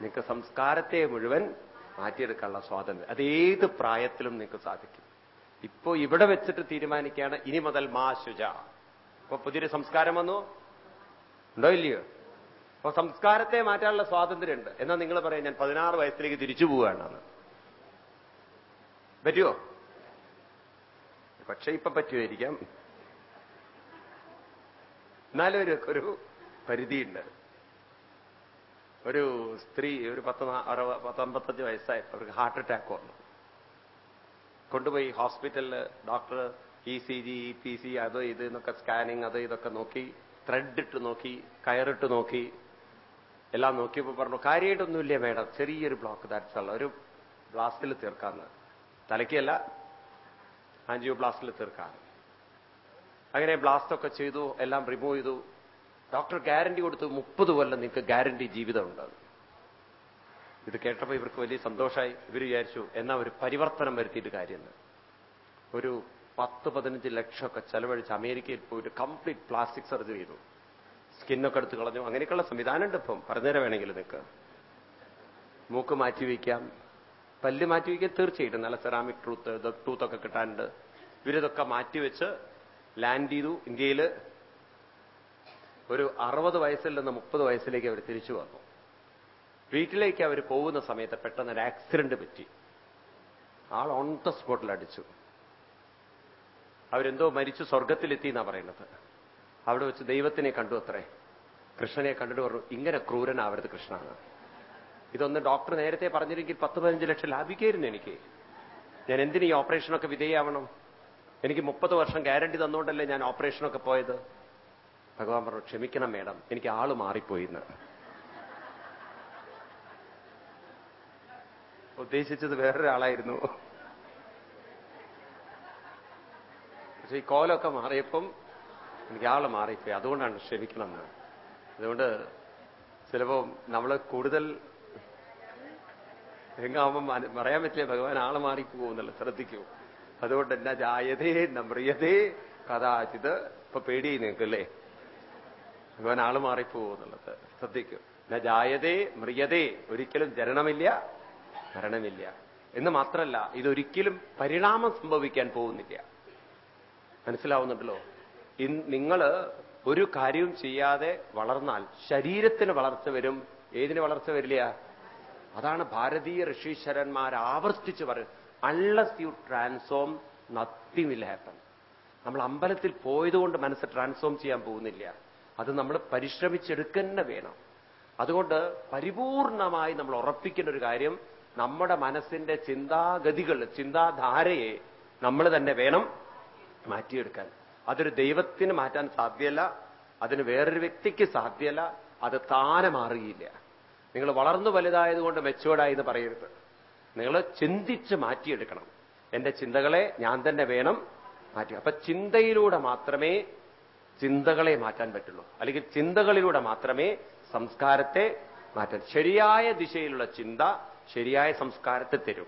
നിങ്ങൾക്ക് സംസ്കാരത്തെ മുഴുവൻ മാറ്റിയെടുക്കാനുള്ള സ്വാതന്ത്ര്യം. അത് ഏത് പ്രായത്തിലും നിങ്ങൾക്ക് സാധിക്കും. ഇപ്പോ ഇവിടെ വെച്ചിട്ട് തീരുമാനിക്കുകയാണ് ഇനി മുതൽ മാ ശുച. അപ്പൊ പുതിയൊരു സംസ്കാരം വന്നു. ഉണ്ടോ ഇല്ലയോ? അപ്പൊ സംസ്കാരത്തെ മാറ്റാനുള്ള സ്വാതന്ത്ര്യമുണ്ട്. എന്നാ നിങ്ങൾ പറയാം ഞാൻ പതിനാറ് വയസ്സിലേക്ക് തിരിച്ചു പോവുകയാണെന്ന്. പറ്റുമോ പക്ഷെ ഇപ്പൊ പറ്റുമായിരിക്കാം. എന്നാലും ഒരു ഒരു പരിധിയുണ്ട്. ഒരു സ്ത്രീ ഒരു പത്ത് പത്തൊമ്പത്തഞ്ച് വയസ്സായി അവർക്ക് ഹാർട്ട് അറ്റാക്ക് വന്നു. കൊണ്ടുപോയി ഹോസ്പിറ്റലിൽ doctor E C G E P C അത് ഇത് എന്നൊക്കെ സ്കാനിങ് അത് ഇതൊക്കെ നോക്കി ത്രെഡ് ഇട്ട് നോക്കി കയറിട്ട് നോക്കി എല്ലാം നോക്കിയപ്പോൾ പറഞ്ഞു കാര്യമായിട്ടൊന്നുമില്ല മേഡം ചെറിയൊരു ബ്ലോക്ക് ദാറ്റ്സ് ഉള്ള. ഒരു ബ്ലാസ്റ്റിൽ തീർക്കാന്ന്. തലയ്ക്കല്ല ആൻജിയോ ബ്ലാസ്റ്റിൽ തീർക്കാം അങ്ങനെ ബ്ലാസ്റ്റ് ഒക്കെ ചെയ്തു എല്ലാം റിമൂവ് ചെയ്തു. ഡോക്ടർ ഗ്യാരണ്ടി കൊടുത്തു മുപ്പത് കൊല്ലം നിങ്ങൾക്ക് ഗ്യാരണ്ടി ജീവിതമുണ്ട്. ഇത് കേട്ടപ്പോൾ ഇവർക്ക് വലിയ സന്തോഷമായി ഇവർ വിചാരിച്ചു എന്നാ ഒരു പരിവർത്തനം വരുത്തിയിട്ട് കാര്യമെന്ന് ഒരു പത്ത് പതിനഞ്ച് ലക്ഷമൊക്കെ ചെലവഴിച്ച് അമേരിക്കയിൽ പോയിട്ട് കംപ്ലീറ്റ് പ്ലാസ്റ്റിക് സർജറി ചെയ്തു. സ്കിന്നൊക്കെ എടുത്ത് കളഞ്ഞു. അങ്ങനെയൊക്കെയുള്ള സംവിധാനമുണ്ട് ഇപ്പം. പറഞ്ഞുതരാം വേണമെങ്കിൽ നിങ്ങൾക്ക്. മൂക്ക് മാറ്റി വയ്ക്കാം. പല്ല് മാറ്റി വയ്ക്കാൻ തീർച്ചയായിട്ടും നല്ല സെറാമിക് ട്രൂത്ത് ടൂത്തൊക്കെ കിട്ടാനുണ്ട്. ഇവരിതൊക്കെ മാറ്റിവെച്ച് ലാൻഡ് ചെയ്തു. ഇന്ത്യയിൽ ഒരു അറുപത് വയസ്സിൽ നിന്ന് മുപ്പത് വയസ്സിലേക്ക് അവർ തിരിച്ചു വന്നു. വീട്ടിലേക്ക് അവർ പോകുന്ന സമയത്ത് പെട്ടെന്ന് ഒരു ആക്സിഡന്റ് പറ്റി. ആൾ ഓൺ ദ സ്പോട്ടിൽ അടിച്ചു അവരെന്തോ മരിച്ചു സ്വർഗത്തിലെത്തി എന്നാണ് പറയുന്നത്. അവിടെ വെച്ച് ദൈവത്തിനെ കണ്ടു അത്രേ. കൃഷ്ണനെ കണ്ടിട്ട് പറഞ്ഞു ഇങ്ങനെ ക്രൂരനാവരുത് കൃഷ്ണ. ഇതൊന്ന് ഡോക്ടർ നേരത്തെ പറഞ്ഞിരുന്നെങ്കിൽ പത്ത് പതിനഞ്ച് ലക്ഷം ലാഭിക്കായിരുന്നു എനിക്ക്. ഞാൻ എന്തിനു ഈ ഓപ്പറേഷനൊക്കെ വിധേയാവണം? എനിക്ക് മുപ്പത് വർഷം ഗ്യാരണ്ടി തന്നുകൊണ്ടല്ലേ ഞാൻ ഓപ്പറേഷനൊക്കെ പോയത്? ഭഗവാൻ പറഞ്ഞു ക്ഷമിക്കണം മേഡം എനിക്ക് ആൾ മാറിപ്പോയിന്ന്. ഉദ്ദേശിച്ചത് വേറൊരാളായിരുന്നു. പക്ഷെ ഈ കോലമൊക്കെ മാറിയപ്പം എനിക്ക് ആൾ മാറിപ്പോയി. അതുകൊണ്ടാണ് ക്ഷമിക്കണം അതുകൊണ്ട് ചിലപ്പോൾ നമ്മൾ കൂടുതൽ എങ്ങാവുമ്പം പറയാൻ പറ്റില്ല ഭഗവാൻ ആൾ മാറിപ്പോകുന്നല്ലോ ശ്രദ്ധിക്കൂ. അതുകൊണ്ട് എന്നാ ജായതേ നമ്രിയതേ കഥാചിത്. ഇപ്പൊ പേടി നിൽക്കല്ലേ ഭഗവാൻ ആൾ മാറിപ്പോകുന്നുള്ളത് ശ്രദ്ധിക്കൂ. എന്നാ ജായതേ മൃയതേ ഒരിക്കലും ജനനമില്ല മരണമില്ല എന്ന് മാത്രമല്ല ഇതൊരിക്കലും പരിണാമം സംഭവിക്കാൻ പോകുന്നില്ല. മനസ്സിലാവുന്നുണ്ടല്ലോ? നിങ്ങൾ ഒരു കാര്യവും ചെയ്യാതെ വളർന്നാൽ ശരീരത്തിന് വളർച്ച വരും. ഏതിന് വളർച്ച വരില്ല? അതാണ് ഭാരതീയ ഋഷീശ്വരന്മാർ ആവർത്തിച്ച് പറയും unless you transform nothing will happen നമ്മൾ അമ്പലത്തിൽ പോയതുകൊണ്ട് മനസ്സ് ട്രാൻസ്ഫോം ചെയ്യാൻ പോകുന്നില്ല. അത് നമ്മൾ പരിശ്രമിച്ചെടുക്കന്നെ വേണം. അതുകൊണ്ട് പരിപൂർണമായി നമ്മൾ ഉറപ്പിക്കുന്ന ഒരു കാര്യം നമ്മുടെ മനസ്സിന്റെ ചിന്താഗതികൾ ചിന്താധാരയെ നമ്മൾ തന്നെ വേണം മാറ്റിയെടുക്കാൻ. അതൊരു ദൈവത്തിന് മാറ്റാൻ സാധ്യല്ല അതിന് വേറൊരു വ്യക്തിക്ക് സാധ്യല്ല അത് താനെ മാറിയില്ല നിങ്ങൾ വളർന്നു വലുതായതുകൊണ്ട് മെച്ചുവേർഡായി എന്ന് പറയരുത്. നിങ്ങൾ ചിന്തിച്ച് മാറ്റിയെടുക്കണം. എന്റെ ചിന്തകളെ ഞാൻ തന്നെ വേണം മാറ്റി അപ്പൊ ചിന്തയിലൂടെ മാത്രമേ ചിന്തകളെ മാറ്റാൻ പറ്റുള്ളൂ. അല്ലെങ്കിൽ ചിന്തകളിലൂടെ മാത്രമേ സംസ്കാരത്തെ മാറ്റാൻ. ശരിയായ ദിശയിലുള്ള ചിന്ത ശരിയായ സംസ്കാരത്തെ തരും.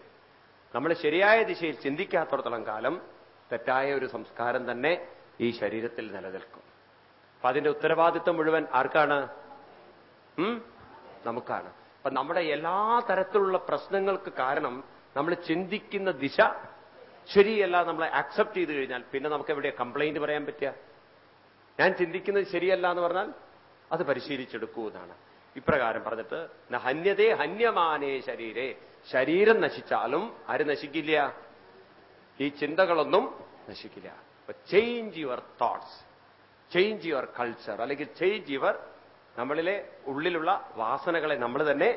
നമ്മൾ ശരിയായ ദിശയിൽ ചിന്തിക്കാത്തടത്തോളം കാലം തെറ്റായ ഒരു സംസ്കാരം തന്നെ ഈ ശരീരത്തിൽ നിലനിൽക്കും. അപ്പൊ അതിന്റെ ഉത്തരവാദിത്വം മുഴുവൻ ആർക്കാണ്? നമുക്കാണ്. അപ്പൊ നമ്മുടെ എല്ലാ തരത്തിലുള്ള പ്രശ്നങ്ങൾക്ക് കാരണം നമ്മൾ ചിന്തിക്കുന്ന ദിശ ശരിയല്ല നമ്മൾ ആക്സെപ്റ്റ് ചെയ്ത് കഴിഞ്ഞാൽ പിന്നെ നമുക്ക് എവിടെയാ കംപ്ലൈന്റ് പറയാൻ പറ്റുക? ഞാൻ ചിന്തിക്കുന്നത് ശരിയല്ല എന്ന് പറഞ്ഞാൽ അത് പരിശീലിച്ചെടുക്കൂ എന്നാണ്. ഇപ്രകാരം പറഞ്ഞിട്ട് ഹന്യതേ ഹന്യമാനേ ശരീരേ ശരീരം നശിച്ചാലും ആര് നശിക്കില്ല? ഈ ചിന്തകളൊന്നും നശിക്കില്ല. Change your thoughts change your culture അല്ലെങ്കിൽ ചേഞ്ച് യുവർ നമ്മളിലെ ഉള്ളിലുള്ള വാസനകളെ നമ്മൾ തന്നെ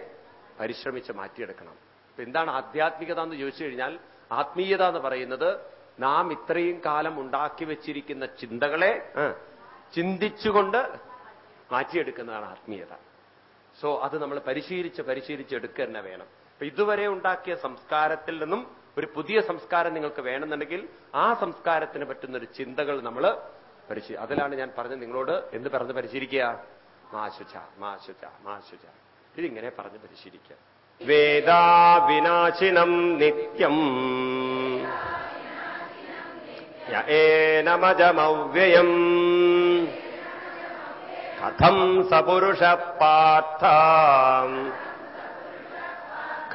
പരിശ്രമിച്ച് മാറ്റിയെടുക്കണം. അപ്പൊ എന്താണ് ആധ്യാത്മികത എന്ന് ചോദിച്ചു കഴിഞ്ഞാൽ ആത്മീയത എന്ന് പറയുന്നത് നാം ഇത്രയും കാലം ഉണ്ടാക്കി വെച്ചിരിക്കുന്ന ചിന്തകളെ ചിന്തിച്ചുകൊണ്ട് മാറ്റിയെടുക്കുന്നതാണ് ആത്മീയത. സോ അത് നമ്മൾ പരിശീലിച്ച് പരിശീലിച്ച് എടുക്കുക തന്നെ വേണം. അപ്പൊ ഇതുവരെ ഉണ്ടാക്കിയ സംസ്കാരത്തിൽ നിന്നും ഒരു പുതിയ സംസ്കാരം നിങ്ങൾക്ക് വേണമെന്നുണ്ടെങ്കിൽ ആ സംസ്കാരത്തിന് പറ്റുന്ന ഒരു ചിന്തകൾ നമ്മൾ പരിശീലി അതിലാണ് ഞാൻ പറഞ്ഞത് നിങ്ങളോട് എന്ത് പറഞ്ഞ് പരിശീലിക്കുക? മാശുച മാശുച മാശുച ഇതിങ്ങനെ പറഞ്ഞ് പരിശീലിക്കുക. വേദാവിനാശിനം നിത്യം. ഏനമജമവ്യയം കഥം സപുരുഷ പാർത്ഥ.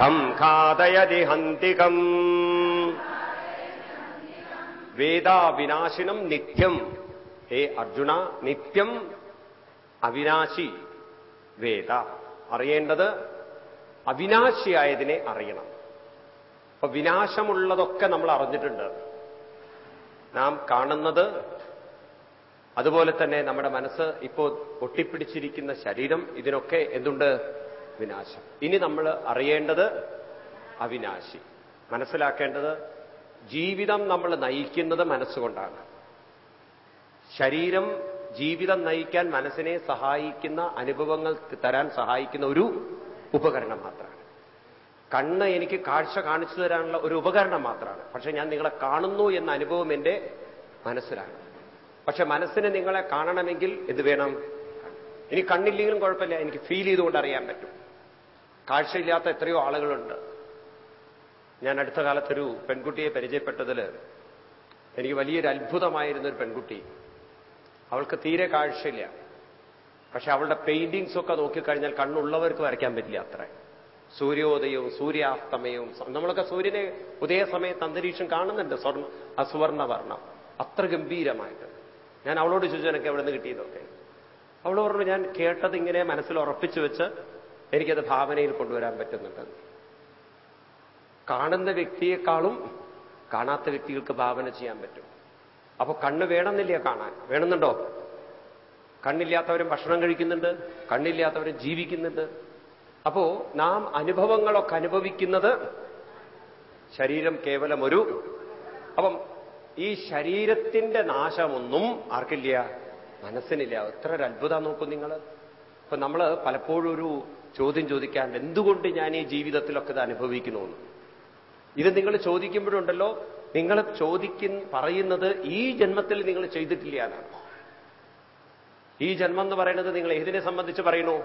ഖം ഖാദയതി ഹന്തികം വേദാവിനാശിനം നിത്യം. ഹേ അർജുന നിത്യം അവിനാശി വേദ. അറിയേണ്ടത് അവിനാശിയായതിനെ അറിയണം. അപ്പൊ വിനാശമുള്ളതൊക്കെ നമ്മൾ അറിഞ്ഞിട്ടുണ്ട്. നാം കാണുന്നത് അതുപോലെ തന്നെ നമ്മുടെ മനസ്സ് ഇപ്പോ ഒട്ടിപ്പിടിച്ചിരിക്കുന്ന ശരീരം ഇതിനൊക്കെ എന്തുണ്ട്? വിനാശം ഇനി നമ്മൾ അറിയേണ്ടത് അവിനാശി. മനസ്സിലാക്കേണ്ടത് ജീവിതം നമ്മൾ നയിക്കുന്നത് മനസ്സുകൊണ്ടാണ്. ശരീരം ജീവിതം നയിക്കാൻ മനസ്സിനെ സഹായിക്കുന്ന അനുഭവങ്ങൾ തരാൻ സഹായിക്കുന്ന ഒരു ഉപകരണം മാത്രമാണ്. കണ്ണ് എനിക്ക് കാഴ്ച കാണിച്ചു തരാനുള്ള ഒരു ഉപകരണം മാത്രമാണ്. പക്ഷെ ഞാൻ നിങ്ങളെ കാണുന്നു എന്ന അനുഭവം എന്റെ മനസ്സിലാണ്. പക്ഷെ മനസ്സിന് നിങ്ങളെ കാണണമെങ്കിൽ എന്ത് വേണം? ഇനി കണ്ണില്ലെങ്കിലും കുഴപ്പമില്ല. എനിക്ക് ഫീൽ ചെയ്തുകൊണ്ട് അറിയാൻ പറ്റും. കാഴ്ചയില്ലാത്ത എത്രയോ ആളുകളുണ്ട്. ഞാൻ അടുത്ത കാലത്തൊരു പെൺകുട്ടിയെ പരിചയപ്പെട്ടതിൽ എനിക്ക് വലിയൊരു അത്ഭുതമായിരുന്ന ഒരു പെൺകുട്ടി. അവൾക്ക് തീരെ കാഴ്ചയില്ല. പക്ഷെ അവളുടെ പെയിന്റിങ്സ് ഒക്കെ നോക്കിക്കഴിഞ്ഞാൽ കണ്ണുള്ളവർക്ക് വരയ്ക്കാൻ പറ്റില്ല അത്ര. സൂര്യോദയവും സൂര്യാസ്തമയവും നമ്മളൊക്കെ സൂര്യനെ ഉദയ സമയത്ത് അന്തരീക്ഷം കാണുന്നുണ്ട്. സ്വർണ അസുവർണ വർണം അത്ര ഗംഭീരമായിട്ട്. ഞാൻ അവളോട് ചോദിച്ചു എനിക്ക് എവിടെ നിന്ന് കിട്ടിയതൊക്കെ? അവൾ പറഞ്ഞു ഞാൻ കേട്ടത് ഇങ്ങനെ മനസ്സിൽ ഉറപ്പിച്ചു വെച്ച് എനിക്കത് ഭാവനയിൽ കൊണ്ടുവരാൻ പറ്റുന്നുണ്ട്. കാണുന്ന വ്യക്തിയെക്കാളും കാണാത്ത വ്യക്തികൾക്ക് ഭാവന ചെയ്യാൻ പറ്റും. അപ്പൊ കണ്ണ് വേണമെന്നില്ല കാണാൻ. വേണമെന്നുണ്ടോ? കണ്ണില്ലാത്തവരും ഭക്ഷണം കഴിക്കുന്നുണ്ട് കണ്ണില്ലാത്തവരും ജീവിക്കുന്നുണ്ട്. അപ്പോ നാം അനുഭവങ്ങളൊക്കെ അനുഭവിക്കുന്നത് ശരീരം കേവലം ഒരു അപ്പം ഈ ശരീരത്തിന്റെ നാശമൊന്നും ആർക്കില്ല? മനസ്സിനില്ല. എത്ര ഒരു അത്ഭുതം നോക്കും നിങ്ങൾ അപ്പൊ നമ്മൾ പലപ്പോഴും ഒരു ചോദ്യം ചോദിക്കാറുണ്ട് എന്തുകൊണ്ട് ഞാൻ ഈ ജീവിതത്തിലൊക്കെ ഇത് അനുഭവിക്കണമെന്ന് ഇത് നിങ്ങൾ ചോദിക്കുമ്പോഴുണ്ടല്ലോ നിങ്ങൾ ചോദിക്കുന്ന പറയുന്നത് ഈ ജന്മത്തിൽ നിങ്ങൾ ചെയ്തിട്ടില്ല എന്നാണ്. ഈ ജന്മം എന്ന് പറയുന്നത് നിങ്ങൾ ഏതിനെ സംബന്ധിച്ച് പറയണു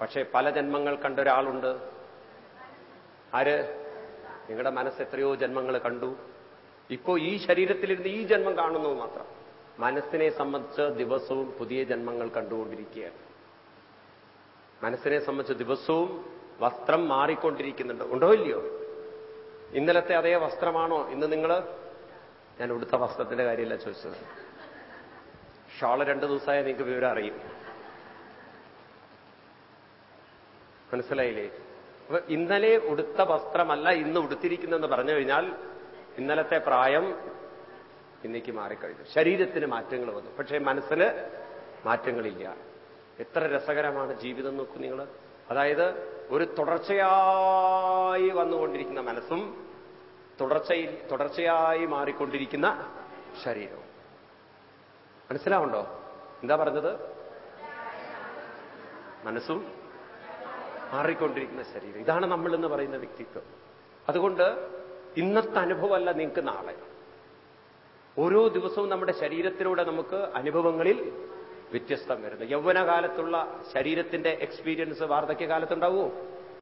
പക്ഷേ പല ജന്മങ്ങൾ കണ്ട ഒരാളുണ്ട്. ആര്? നിങ്ങളുടെ മനസ്സ് എത്രയോ ജന്മങ്ങൾ കണ്ടു. ഇപ്പോ ഈ ശരീരത്തിലിരുന്ന് ഈ ജന്മം കാണുന്നു മാത്രം. മനസ്സിനെ സംബന്ധിച്ച് ദിവസവും പുതിയ ജന്മങ്ങൾ കണ്ടുകൊണ്ടിരിക്കുകയാണ്. മനസ്സിനെ സംബന്ധിച്ച് ദിവസവും വസ്ത്രം മാറിക്കൊണ്ടിരിക്കുന്നുണ്ട്. ഉണ്ടോ ഇല്ലയോ? ഇന്നലത്തെ അതേ വസ്ത്രമാണോ? ഇന്ന് നിങ്ങൾ ഞാൻ ഉടുത്ത വസ്ത്രത്തിന്റെ കാര്യമല്ല ചോദിച്ചത്. ഷാൾ രണ്ട് ദിവസമായ നിങ്ങൾക്ക് വിവരം അറിയും. മനസ്സിലായില്ലേ? അപ്പൊ ഇന്നലെ ഉടുത്ത വസ്ത്രമല്ല ഇന്ന് ഉടുത്തിരിക്കുന്നെന്ന് പറഞ്ഞു കഴിഞ്ഞാൽ ഇന്നലത്തെ പ്രായം ഇന്നേക്ക് മാറിക്കഴിഞ്ഞു. ശരീരത്തിന് മാറ്റങ്ങൾ വന്നു. പക്ഷേ മനസ്സിന് മാറ്റങ്ങളില്ല. എത്ര രസകരമാണ് ജീവിതം നോക്കൂ നിങ്ങൾ അതായത് ഒരു തുടർച്ചയായി വന്നുകൊണ്ടിരിക്കുന്ന മനസ്സും തുടർച്ചയിൽ തുടർച്ചയായി മാറിക്കൊണ്ടിരിക്കുന്ന ശരീരവും. മനസ്സിലാവുണ്ടോ? എന്താ പറഞ്ഞത്? മനസ്സും മാറിക്കൊണ്ടിരിക്കുന്ന ശരീരം. ഇതാണ് നമ്മൾ എന്ന് പറയുന്ന വ്യക്തിത്വം. അതുകൊണ്ട് ഇന്നത്തെ അനുഭവമല്ല നിങ്ങൾക്ക് നാളെ. ഓരോ ദിവസവും നമ്മുടെ ശരീരത്തിലൂടെ നമുക്ക് അനുഭവങ്ങളിൽ വ്യത്യസ്തം വരുന്നത്. യൗവനകാലത്തുള്ള ശരീരത്തിന്റെ എക്സ്പീരിയൻസ് വാർദ്ധക്യകാലത്തുണ്ടാവുമോ?